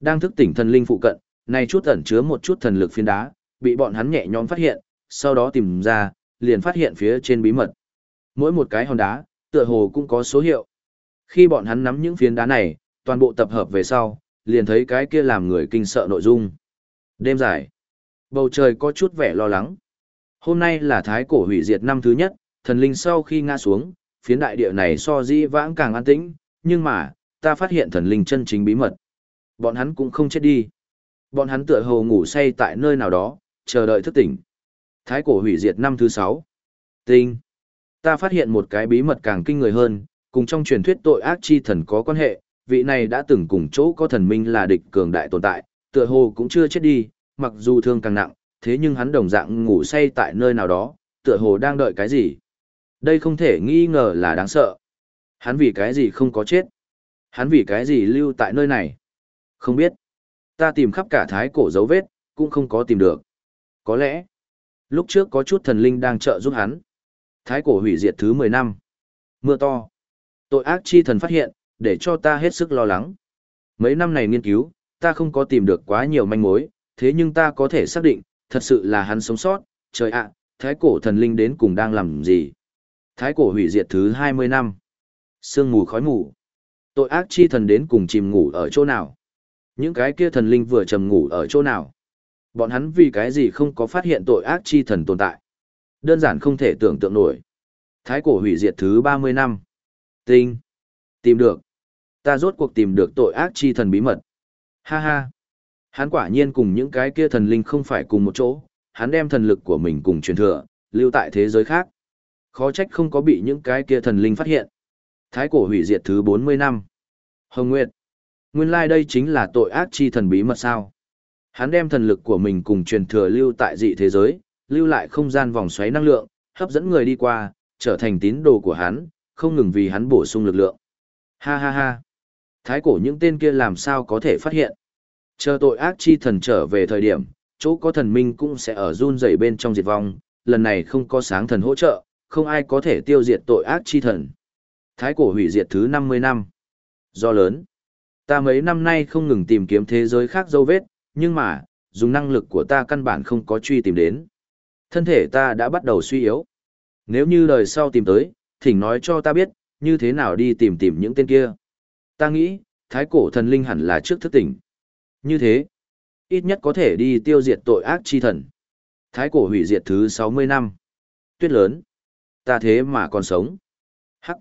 Đang thức tỉnh thần linh phụ cận, này chút ẩn chứa một chút thần lực phiến đá, bị bọn hắn nhẹ nhõm phát hiện, sau đó tìm ra, liền phát hiện phía trên bí mật. Mỗi một cái hòn đá, tựa hồ cũng có số hiệu. Khi bọn hắn nắm những phiến đá này, toàn bộ tập hợp về sau, liền thấy cái kia làm người kinh sợ nội dung. Đêm dài, bầu trời có chút vẻ lo lắng. Hôm nay là thái cổ hủy diệt năm thứ nhất, thần linh sau khi ngã xuống, phiến đại địa này so dĩ vãng càng an tĩnh, nhưng mà, ta phát hiện thần linh chân chính bí mật. Bọn hắn cũng không chết đi. Bọn hắn tựa hồ ngủ say tại nơi nào đó, chờ đợi thức tỉnh. Thái cổ hủy diệt năm thứ sáu. Tinh. Ta phát hiện một cái bí mật càng kinh người hơn, cùng trong truyền thuyết tội ác chi thần có quan hệ, vị này đã từng cùng chỗ có thần minh là địch cường đại tồn tại, tựa hồ cũng chưa chết đi, mặc dù thương càng nặng, thế nhưng hắn đồng dạng ngủ say tại nơi nào đó, tựa hồ đang đợi cái gì. Đây không thể nghi ngờ là đáng sợ. Hắn vì cái gì không có chết? Hắn vì cái gì lưu tại nơi này? Không biết. Ta tìm khắp cả thái cổ dấu vết, cũng không có tìm được. Có lẽ, lúc trước có chút thần linh đang trợ giúp hắn. Thái cổ hủy diệt thứ 10 năm. Mưa to. Tội ác chi thần phát hiện, để cho ta hết sức lo lắng. Mấy năm này nghiên cứu, ta không có tìm được quá nhiều manh mối, thế nhưng ta có thể xác định, thật sự là hắn sống sót, trời ạ, thái cổ thần linh đến cùng đang làm gì. Thái cổ hủy diệt thứ 20 năm. Sương mù khói mù. Tội ác chi thần đến cùng chìm ngủ ở chỗ nào? Những cái kia thần linh vừa trầm ngủ ở chỗ nào? Bọn hắn vì cái gì không có phát hiện tội ác chi thần tồn tại? Đơn giản không thể tưởng tượng nổi. Thái cổ hủy diệt thứ 30 năm. Tinh. Tìm được. Ta rốt cuộc tìm được tội ác chi thần bí mật. Ha ha. Hắn quả nhiên cùng những cái kia thần linh không phải cùng một chỗ, hắn đem thần lực của mình cùng truyền thừa, lưu tại thế giới khác. Khó trách không có bị những cái kia thần linh phát hiện. Thái cổ hủy diệt thứ 40 năm. Hồng Nguyệt. Nguyên lai like đây chính là tội ác chi thần bí mật sao. Hắn đem thần lực của mình cùng truyền thừa lưu tại dị thế giới, lưu lại không gian vòng xoáy năng lượng, hấp dẫn người đi qua, trở thành tín đồ của hắn, không ngừng vì hắn bổ sung lực lượng. Ha ha ha. Thái cổ những tên kia làm sao có thể phát hiện. Chờ tội ác chi thần trở về thời điểm, chỗ có thần minh cũng sẽ ở run rẩy bên trong diệt vong, lần này không có sáng thần hỗ trợ, không ai có thể tiêu diệt tội ác chi thần. Thái cổ hủy diệt thứ 50 năm. Do lớn. Ta mấy năm nay không ngừng tìm kiếm thế giới khác dấu vết, nhưng mà, dùng năng lực của ta căn bản không có truy tìm đến. Thân thể ta đã bắt đầu suy yếu. Nếu như đời sau tìm tới, thỉnh nói cho ta biết, như thế nào đi tìm tìm những tên kia. Ta nghĩ, thái cổ thần linh hẳn là trước thức tỉnh. Như thế, ít nhất có thể đi tiêu diệt tội ác chi thần. Thái cổ hủy diệt thứ 60 năm. Tuyết lớn. Ta thế mà còn sống. Hắc.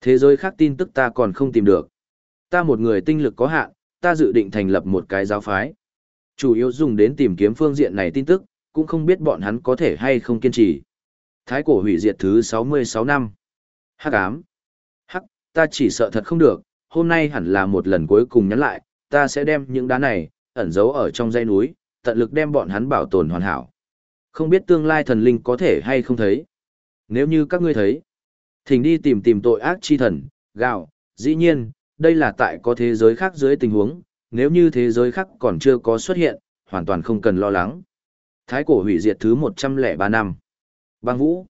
Thế giới khác tin tức ta còn không tìm được. Ta một người tinh lực có hạn, ta dự định thành lập một cái giáo phái. Chủ yếu dùng đến tìm kiếm phương diện này tin tức, cũng không biết bọn hắn có thể hay không kiên trì. Thái cổ hủy diệt thứ 66 năm. Hắc ám. Hắc, ta chỉ sợ thật không được, hôm nay hẳn là một lần cuối cùng nhắn lại, ta sẽ đem những đá này, ẩn giấu ở trong dãy núi, tận lực đem bọn hắn bảo tồn hoàn hảo. Không biết tương lai thần linh có thể hay không thấy. Nếu như các ngươi thấy, thỉnh đi tìm tìm tội ác chi thần, gạo, dĩ nhiên, đây là tại có thế giới khác dưới tình huống, nếu như thế giới khác còn chưa có xuất hiện, hoàn toàn không cần lo lắng. Thái cổ hủy diệt thứ 103 năm. Bang Vũ.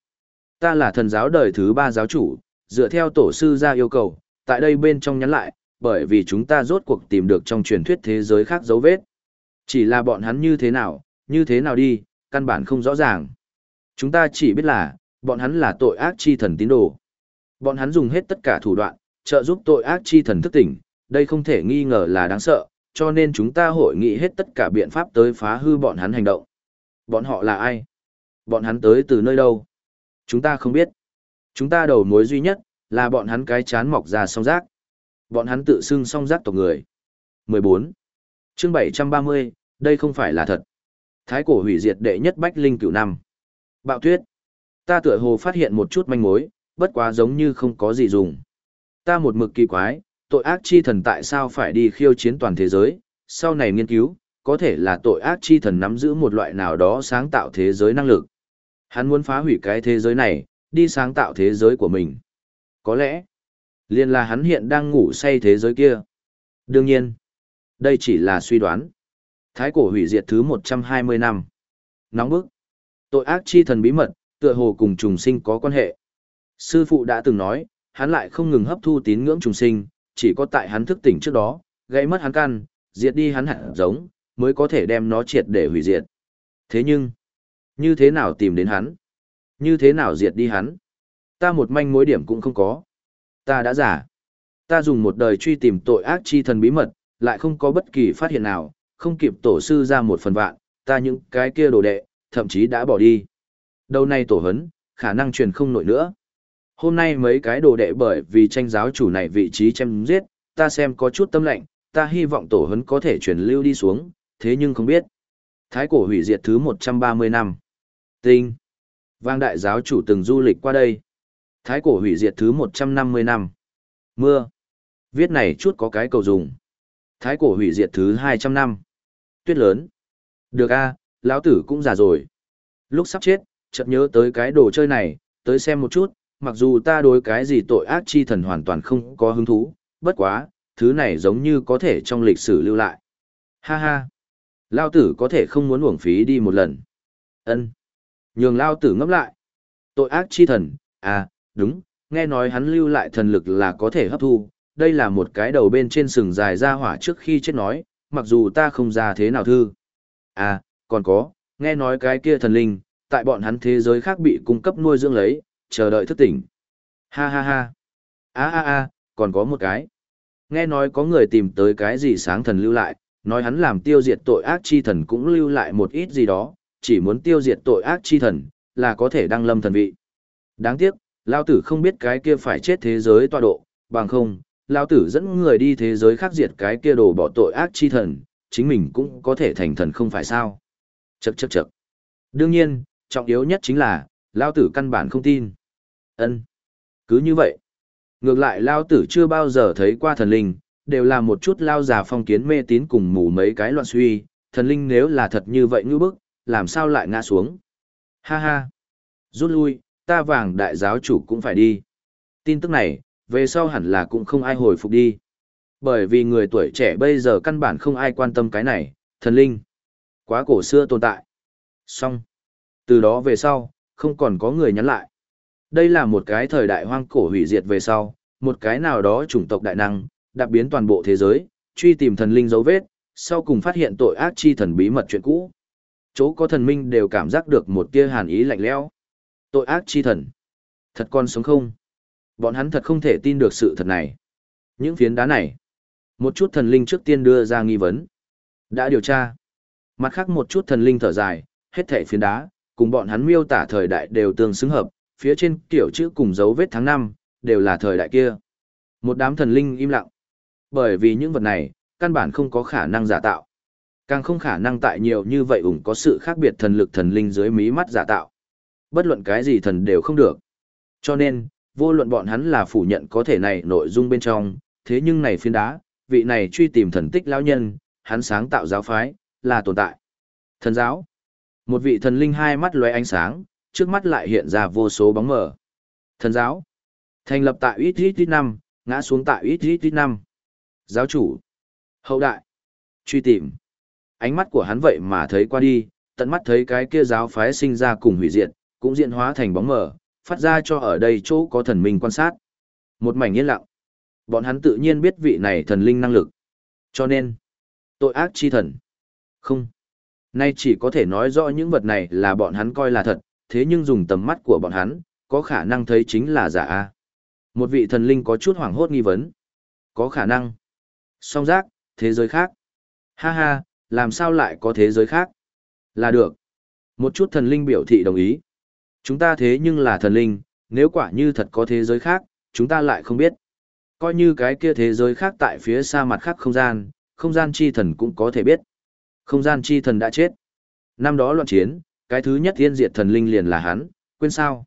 Ta là thần giáo đời thứ ba giáo chủ, dựa theo tổ sư ra yêu cầu, tại đây bên trong nhắn lại, bởi vì chúng ta rốt cuộc tìm được trong truyền thuyết thế giới khác dấu vết. Chỉ là bọn hắn như thế nào, như thế nào đi, căn bản không rõ ràng. Chúng ta chỉ biết là, bọn hắn là tội ác chi thần tín đồ. Bọn hắn dùng hết tất cả thủ đoạn, trợ giúp tội ác chi thần thức tỉnh, đây không thể nghi ngờ là đáng sợ, cho nên chúng ta hội nghị hết tất cả biện pháp tới phá hư bọn hắn hành động. Bọn họ là ai? Bọn hắn tới từ nơi đâu? Chúng ta không biết. Chúng ta đầu mối duy nhất, là bọn hắn cái chán mọc ra song rác. Bọn hắn tự xưng song rác tộc người. 14. chương 730, đây không phải là thật. Thái cổ hủy diệt đệ nhất bách linh cửu năm. Bạo tuyết. Ta tựa hồ phát hiện một chút manh mối, bất quá giống như không có gì dùng. Ta một mực kỳ quái, tội ác chi thần tại sao phải đi khiêu chiến toàn thế giới, sau này nghiên cứu, có thể là tội ác chi thần nắm giữ một loại nào đó sáng tạo thế giới năng lực. Hắn muốn phá hủy cái thế giới này, đi sáng tạo thế giới của mình. Có lẽ, liền là hắn hiện đang ngủ say thế giới kia. Đương nhiên, đây chỉ là suy đoán. Thái cổ hủy diệt thứ 120 năm. Nóng bức. Tội ác chi thần bí mật, tựa hồ cùng trùng sinh có quan hệ. Sư phụ đã từng nói, hắn lại không ngừng hấp thu tín ngưỡng trùng sinh, chỉ có tại hắn thức tỉnh trước đó, gây mất hắn căn, diệt đi hắn hạt giống, mới có thể đem nó triệt để hủy diệt. Thế nhưng, như thế nào tìm đến hắn? Như thế nào diệt đi hắn? Ta một manh mối điểm cũng không có. Ta đã giả. Ta dùng một đời truy tìm tội ác chi thần bí mật, lại không có bất kỳ phát hiện nào, không kịp tổ sư ra một phần vạn, ta những cái kia đồ đệ, thậm chí đã bỏ đi. Đầu này tổ hấn, khả năng truyền không nổi nữa. Hôm nay mấy cái đồ đệ bởi vì tranh giáo chủ này vị trí chém giết, ta xem có chút tâm lệnh, ta hy vọng tổ hấn có thể truyền lưu đi xuống, thế nhưng không biết. Thái cổ hủy diệt thứ 130 năm. Tinh. Vang đại giáo chủ từng du lịch qua đây. Thái cổ hủy diệt thứ 150 năm. Mưa. Viết này chút có cái cầu dùng. Thái cổ hủy diệt thứ 200 năm. Tuyết lớn. Được a, lão tử cũng già rồi. Lúc sắp chết, chợt nhớ tới cái đồ chơi này, tới xem một chút, mặc dù ta đối cái gì tội ác chi thần hoàn toàn không có hứng thú, bất quá, thứ này giống như có thể trong lịch sử lưu lại. Ha ha. Lao tử có thể không muốn uổng phí đi một lần. ân Nhường Lao tử ngẫm lại. Tội ác chi thần, à, đúng, nghe nói hắn lưu lại thần lực là có thể hấp thu. Đây là một cái đầu bên trên sừng dài ra hỏa trước khi chết nói, mặc dù ta không ra thế nào thư. À, còn có, nghe nói cái kia thần linh, tại bọn hắn thế giới khác bị cung cấp nuôi dưỡng lấy, chờ đợi thức tỉnh. Ha ha ha. A a a, còn có một cái. Nghe nói có người tìm tới cái gì sáng thần lưu lại, nói hắn làm tiêu diệt tội ác chi thần cũng lưu lại một ít gì đó, chỉ muốn tiêu diệt tội ác chi thần, là có thể đăng lâm thần vị. Đáng tiếc, Lao tử không biết cái kia phải chết thế giới tọa độ, bằng không, Lao tử dẫn người đi thế giới khác diệt cái kia đồ bỏ tội ác chi thần, chính mình cũng có thể thành thần không phải sao. Chậc chậc chậc. Đương nhiên, trọng yếu nhất chính là, Lao tử căn bản không tin. ân Cứ như vậy. Ngược lại Lao tử chưa bao giờ thấy qua thần linh, đều là một chút Lao già phong kiến mê tín cùng mù mấy cái loạn suy, thần linh nếu là thật như vậy ngư bức, làm sao lại ngã xuống. Ha ha. Rút lui, ta vàng đại giáo chủ cũng phải đi. Tin tức này, về sau hẳn là cũng không ai hồi phục đi. Bởi vì người tuổi trẻ bây giờ căn bản không ai quan tâm cái này, thần linh. Quá cổ xưa tồn tại. Xong. Từ đó về sau, không còn có người nhắn lại. Đây là một cái thời đại hoang cổ hủy diệt về sau, một cái nào đó chủng tộc đại năng, đặc biến toàn bộ thế giới, truy tìm thần linh dấu vết, sau cùng phát hiện tội ác chi thần bí mật chuyện cũ. Chỗ có thần minh đều cảm giác được một tia hàn ý lạnh lẽo. Tội ác chi thần. Thật con sống không? Bọn hắn thật không thể tin được sự thật này. Những phiến đá này. Một chút thần linh trước tiên đưa ra nghi vấn. Đã điều tra. Mặt khác một chút thần linh thở dài, hết thảy phiến đá, cùng bọn hắn miêu tả thời đại đều tương xứng hợp, phía trên kiểu chữ cùng dấu vết tháng năm đều là thời đại kia. Một đám thần linh im lặng. Bởi vì những vật này, căn bản không có khả năng giả tạo. Càng không khả năng tại nhiều như vậy ủng có sự khác biệt thần lực thần linh dưới mí mắt giả tạo. Bất luận cái gì thần đều không được. Cho nên, vô luận bọn hắn là phủ nhận có thể này nội dung bên trong, thế nhưng này phiên đá, vị này truy tìm thần tích lão nhân, hắn sáng tạo giáo phái, là tồn tại. Thần giáo. Một vị thần linh hai mắt lóe ánh sáng, trước mắt lại hiện ra vô số bóng mờ. Thần giáo. Thành lập tại ít ít ít năm, ngã xuống tại ít ít ít năm. Giáo chủ. Hậu đại. Truy tìm. Ánh mắt của hắn vậy mà thấy qua đi, tận mắt thấy cái kia giáo phái sinh ra cùng hủy diệt, cũng diễn hóa thành bóng mờ, phát ra cho ở đây chỗ có thần minh quan sát. Một mảnh yên lặng. Bọn hắn tự nhiên biết vị này thần linh năng lực. Cho nên, tội ác chi thần. Không. Nay chỉ có thể nói rõ những vật này là bọn hắn coi là thật, thế nhưng dùng tầm mắt của bọn hắn, có khả năng thấy chính là giả a. Một vị thần linh có chút hoảng hốt nghi vấn. Có khả năng. Song giác, thế giới khác. Ha ha, làm sao lại có thế giới khác? Là được. Một chút thần linh biểu thị đồng ý. Chúng ta thế nhưng là thần linh, nếu quả như thật có thế giới khác, chúng ta lại không biết. Coi như cái kia thế giới khác tại phía xa mặt khác không gian, không gian chi thần cũng có thể biết. Không gian chi thần đã chết. Năm đó loạn chiến, cái thứ nhất thiên diệt thần linh liền là hắn, quên sao.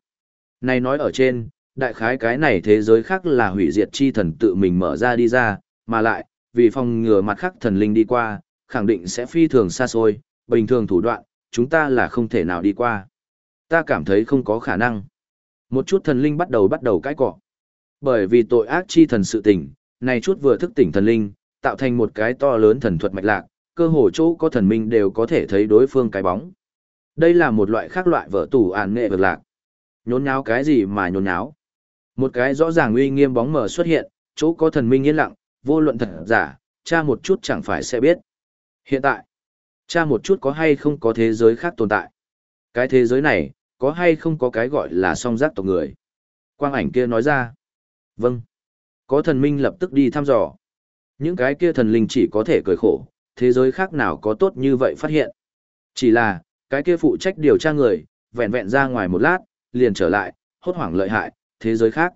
Này nói ở trên, đại khái cái này thế giới khác là hủy diệt chi thần tự mình mở ra đi ra, mà lại, vì phòng ngừa mặt khác thần linh đi qua, khẳng định sẽ phi thường xa xôi, bình thường thủ đoạn, chúng ta là không thể nào đi qua. Ta cảm thấy không có khả năng. Một chút thần linh bắt đầu bắt đầu cãi cọ. Bởi vì tội ác chi thần sự tỉnh, này chút vừa thức tỉnh thần linh, tạo thành một cái to lớn thần thuật mạch lạc, cơ hồ chỗ có thần minh đều có thể thấy đối phương cái bóng. Đây là một loại khác loại vợ tủ ản nghệ vật lạc. Nhốn nháo cái gì mà nhốn nháo? Một cái rõ ràng uy nghiêm bóng mờ xuất hiện, chỗ có thần minh yên lặng, vô luận thật giả, cha một chút chẳng phải sẽ biết. Hiện tại, cha một chút có hay không có thế giới khác tồn tại. Cái thế giới này, có hay không có cái gọi là song giác tộc người. Quang ảnh kia nói ra. Vâng. Có thần minh lập tức đi thăm dò. Những cái kia thần linh chỉ có thể cười khổ, thế giới khác nào có tốt như vậy phát hiện. Chỉ là, cái kia phụ trách điều tra người, vẹn vẹn ra ngoài một lát, liền trở lại, hốt hoảng lợi hại, thế giới khác.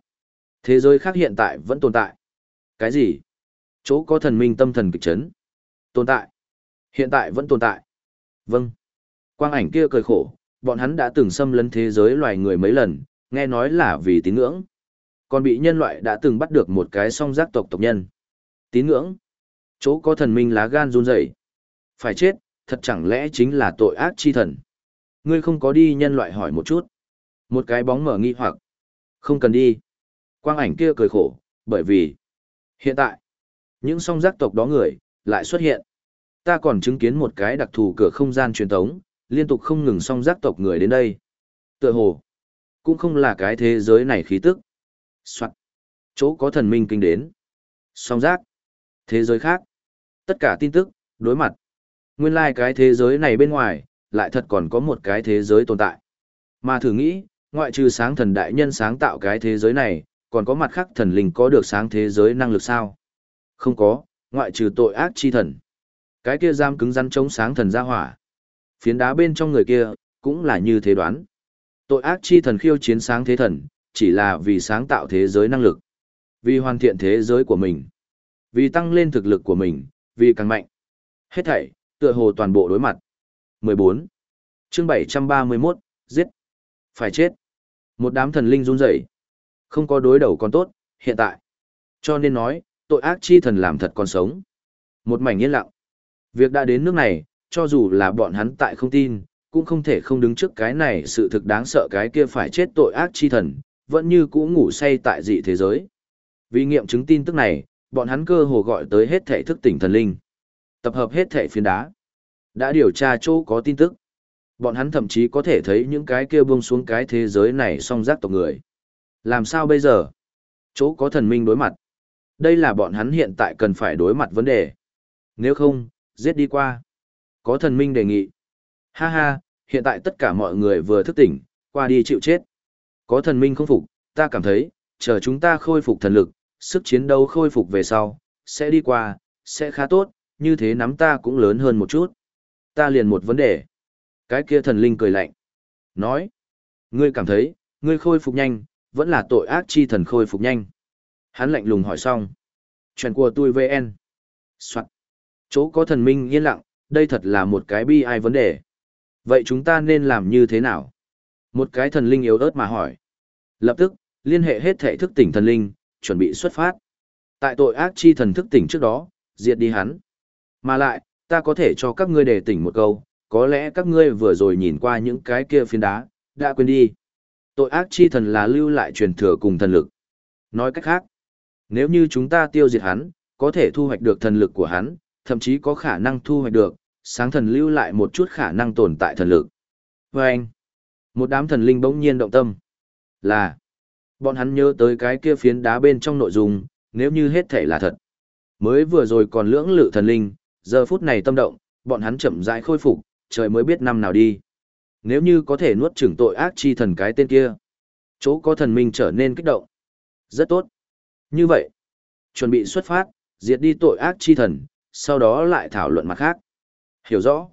Thế giới khác hiện tại vẫn tồn tại. Cái gì? Chỗ có thần minh tâm thần kịch chấn. Tồn tại. Hiện tại vẫn tồn tại. Vâng. Quang ảnh kia cười khổ, bọn hắn đã từng xâm lấn thế giới loài người mấy lần, nghe nói là vì tín ngưỡng. Còn bị nhân loại đã từng bắt được một cái song giác tộc tộc nhân. Tín ngưỡng. Chỗ có thần minh lá gan run rẩy. Phải chết, thật chẳng lẽ chính là tội ác chi thần. Ngươi không có đi nhân loại hỏi một chút. Một cái bóng mở nghi hoặc. Không cần đi. Quang ảnh kia cười khổ, bởi vì hiện tại, những song giác tộc đó người, lại xuất hiện. Ta còn chứng kiến một cái đặc thù cửa không gian truyền thống liên tục không ngừng song giác tộc người đến đây. Tựa hồ, cũng không là cái thế giới này khí tức. Soạn. Chỗ có thần minh kinh đến. Song giác. Thế giới khác. Tất cả tin tức, đối mặt. Nguyên lai like cái thế giới này bên ngoài, lại thật còn có một cái thế giới tồn tại. Mà thử nghĩ, ngoại trừ sáng thần đại nhân sáng tạo cái thế giới này, còn có mặt khác thần linh có được sáng thế giới năng lực sao? Không có, ngoại trừ tội ác chi thần. Cái kia giam cứng rắn chống sáng thần ra hỏa. Phiến đá bên trong người kia, cũng là như thế đoán. Tội ác chi thần khiêu chiến sáng thế thần, chỉ là vì sáng tạo thế giới năng lực. Vì hoàn thiện thế giới của mình. Vì tăng lên thực lực của mình, vì càng mạnh. Hết thảy, tựa hồ toàn bộ đối mặt. 14. chương 731, giết. Phải chết. Một đám thần linh run rẩy Không có đối đầu còn tốt, hiện tại. Cho nên nói, tội ác chi thần làm thật còn sống. Một mảnh yên lặng. Việc đã đến nước này, cho dù là bọn hắn tại không tin, cũng không thể không đứng trước cái này sự thực đáng sợ cái kia phải chết tội ác chi thần, vẫn như cũ ngủ say tại dị thế giới. Vì nghiệm chứng tin tức này, bọn hắn cơ hồ gọi tới hết thể thức tỉnh thần linh. Tập hợp hết thể phiến đá. Đã điều tra chỗ có tin tức. Bọn hắn thậm chí có thể thấy những cái kia buông xuống cái thế giới này song giác tộc người. Làm sao bây giờ? Chỗ có thần minh đối mặt. Đây là bọn hắn hiện tại cần phải đối mặt vấn đề. Nếu không, giết đi qua. Có thần minh đề nghị. Ha ha, hiện tại tất cả mọi người vừa thức tỉnh, qua đi chịu chết. Có thần minh không phục, ta cảm thấy, chờ chúng ta khôi phục thần lực, sức chiến đấu khôi phục về sau, sẽ đi qua, sẽ khá tốt, như thế nắm ta cũng lớn hơn một chút. Ta liền một vấn đề. Cái kia thần linh cười lạnh. Nói, ngươi cảm thấy, ngươi khôi phục nhanh, vẫn là tội ác chi thần khôi phục nhanh. Hắn lạnh lùng hỏi xong. Chuyện của tôi VN. Soạn. Chỗ có thần minh yên lặng, đây thật là một cái bi ai vấn đề. Vậy chúng ta nên làm như thế nào? Một cái thần linh yếu ớt mà hỏi. Lập tức, liên hệ hết thể thức tỉnh thần linh, chuẩn bị xuất phát. Tại tội ác chi thần thức tỉnh trước đó, diệt đi hắn. Mà lại, ta có thể cho các ngươi đề tỉnh một câu, có lẽ các ngươi vừa rồi nhìn qua những cái kia phiến đá, đã quên đi. Tội ác chi thần là lưu lại truyền thừa cùng thần lực. Nói cách khác, nếu như chúng ta tiêu diệt hắn, có thể thu hoạch được thần lực của hắn, thậm chí có khả năng thu hoạch được, sáng thần lưu lại một chút khả năng tồn tại thần lực. Và anh, một đám thần linh bỗng nhiên động tâm. Là, bọn hắn nhớ tới cái kia phiến đá bên trong nội dung, nếu như hết thể là thật. Mới vừa rồi còn lưỡng lự thần linh, giờ phút này tâm động, bọn hắn chậm rãi khôi phục, trời mới biết năm nào đi. Nếu như có thể nuốt chửng tội ác chi thần cái tên kia, chỗ có thần minh trở nên kích động. Rất tốt. Như vậy, chuẩn bị xuất phát, diệt đi tội ác chi thần, sau đó lại thảo luận mặt khác. Hiểu rõ.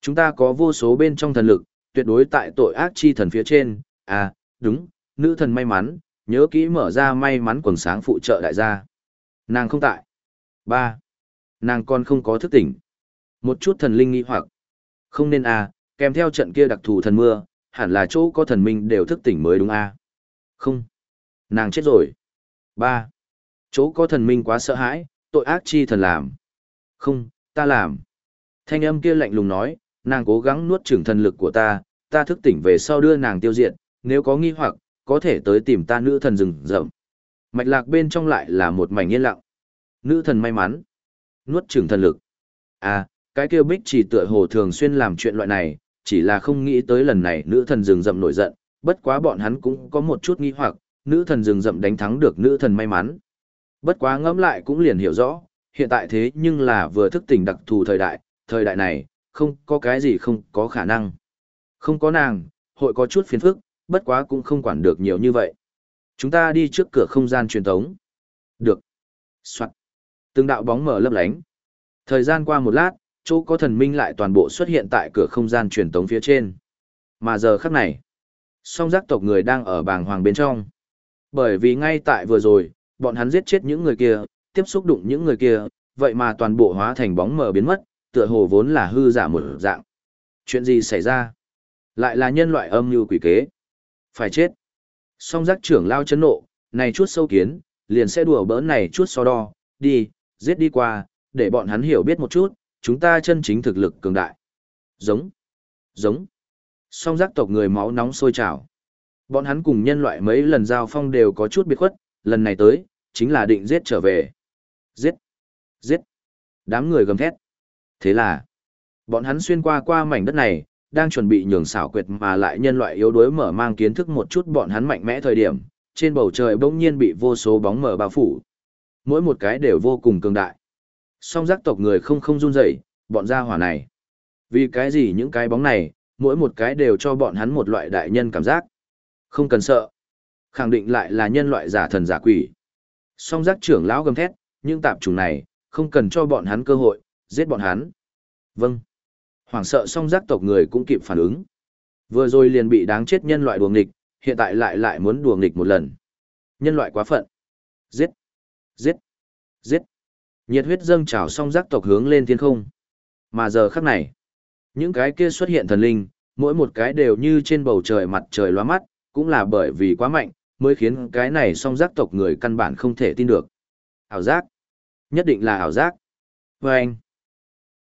Chúng ta có vô số bên trong thần lực, tuyệt đối tại tội ác chi thần phía trên. À, đúng, nữ thần may mắn, nhớ kỹ mở ra may mắn quần sáng phụ trợ đại gia. Nàng không tại. ba Nàng còn không có thức tỉnh. Một chút thần linh nghi hoặc. Không nên à, kèm theo trận kia đặc thù thần mưa, hẳn là chỗ có thần minh đều thức tỉnh mới đúng à. Không. Nàng chết rồi. ba Chỗ có thần minh quá sợ hãi, tội ác chi thần làm. Không, ta làm. Thanh âm kia lạnh lùng nói, nàng cố gắng nuốt chửng thần lực của ta, ta thức tỉnh về sau đưa nàng tiêu diệt, nếu có nghi hoặc, có thể tới tìm ta nữ thần rừng rậm. Mạch lạc bên trong lại là một mảnh yên lặng. Nữ thần may mắn. Nuốt chửng thần lực. À, cái kia bích chỉ tựa hồ thường xuyên làm chuyện loại này, chỉ là không nghĩ tới lần này nữ thần rừng rậm nổi giận, bất quá bọn hắn cũng có một chút nghi hoặc, nữ thần rừng rậm đánh thắng được nữ thần may mắn. Bất quá ngẫm lại cũng liền hiểu rõ, hiện tại thế nhưng là vừa thức tỉnh đặc thù thời đại, thời đại này, không có cái gì không có khả năng. Không có nàng, hội có chút phiền phức, bất quá cũng không quản được nhiều như vậy. Chúng ta đi trước cửa không gian truyền tống. Được. Soạn. Từng đạo bóng mở lấp lánh. Thời gian qua một lát, chỗ có thần minh lại toàn bộ xuất hiện tại cửa không gian truyền tống phía trên. Mà giờ khắc này, song giác tộc người đang ở bàng hoàng bên trong. Bởi vì ngay tại vừa rồi, bọn hắn giết chết những người kia, tiếp xúc đụng những người kia, vậy mà toàn bộ hóa thành bóng mờ biến mất, tựa hồ vốn là hư giả một dạng. Chuyện gì xảy ra? Lại là nhân loại âm như quỷ kế. Phải chết. Song giác trưởng lao chấn nộ, này chút sâu kiến, liền sẽ đùa bỡn này chút so đo, đi, giết đi qua, để bọn hắn hiểu biết một chút, chúng ta chân chính thực lực cường đại. Giống. Giống. Song giác tộc người máu nóng sôi trào. Bọn hắn cùng nhân loại mấy lần giao phong đều có chút biệt khuất, lần này tới, chính là định giết trở về. Giết! Giết! Đám người gầm thét. Thế là, bọn hắn xuyên qua qua mảnh đất này, đang chuẩn bị nhường xảo quyệt mà lại nhân loại yếu đuối mở mang kiến thức một chút bọn hắn mạnh mẽ thời điểm, trên bầu trời bỗng nhiên bị vô số bóng mở bao phủ. Mỗi một cái đều vô cùng cường đại. Song giác tộc người không không run rẩy, bọn gia hỏa này. Vì cái gì những cái bóng này, mỗi một cái đều cho bọn hắn một loại đại nhân cảm giác. Không cần sợ. Khẳng định lại là nhân loại giả thần giả quỷ. Song giác trưởng lão gầm thét, những tạp chủng này, không cần cho bọn hắn cơ hội, giết bọn hắn. Vâng. Hoảng sợ song giác tộc người cũng kịp phản ứng. Vừa rồi liền bị đáng chết nhân loại đùa nghịch, hiện tại lại lại muốn đùa nghịch một lần. Nhân loại quá phận. Giết. Giết. Giết. Nhiệt huyết dâng trào song giác tộc hướng lên thiên không. Mà giờ khắc này, những cái kia xuất hiện thần linh, mỗi một cái đều như trên bầu trời mặt trời lóa mắt, cũng là bởi vì quá mạnh, mới khiến cái này song giác tộc người căn bản không thể tin được. Ảo giác. Nhất định là ảo giác. Vâng! anh,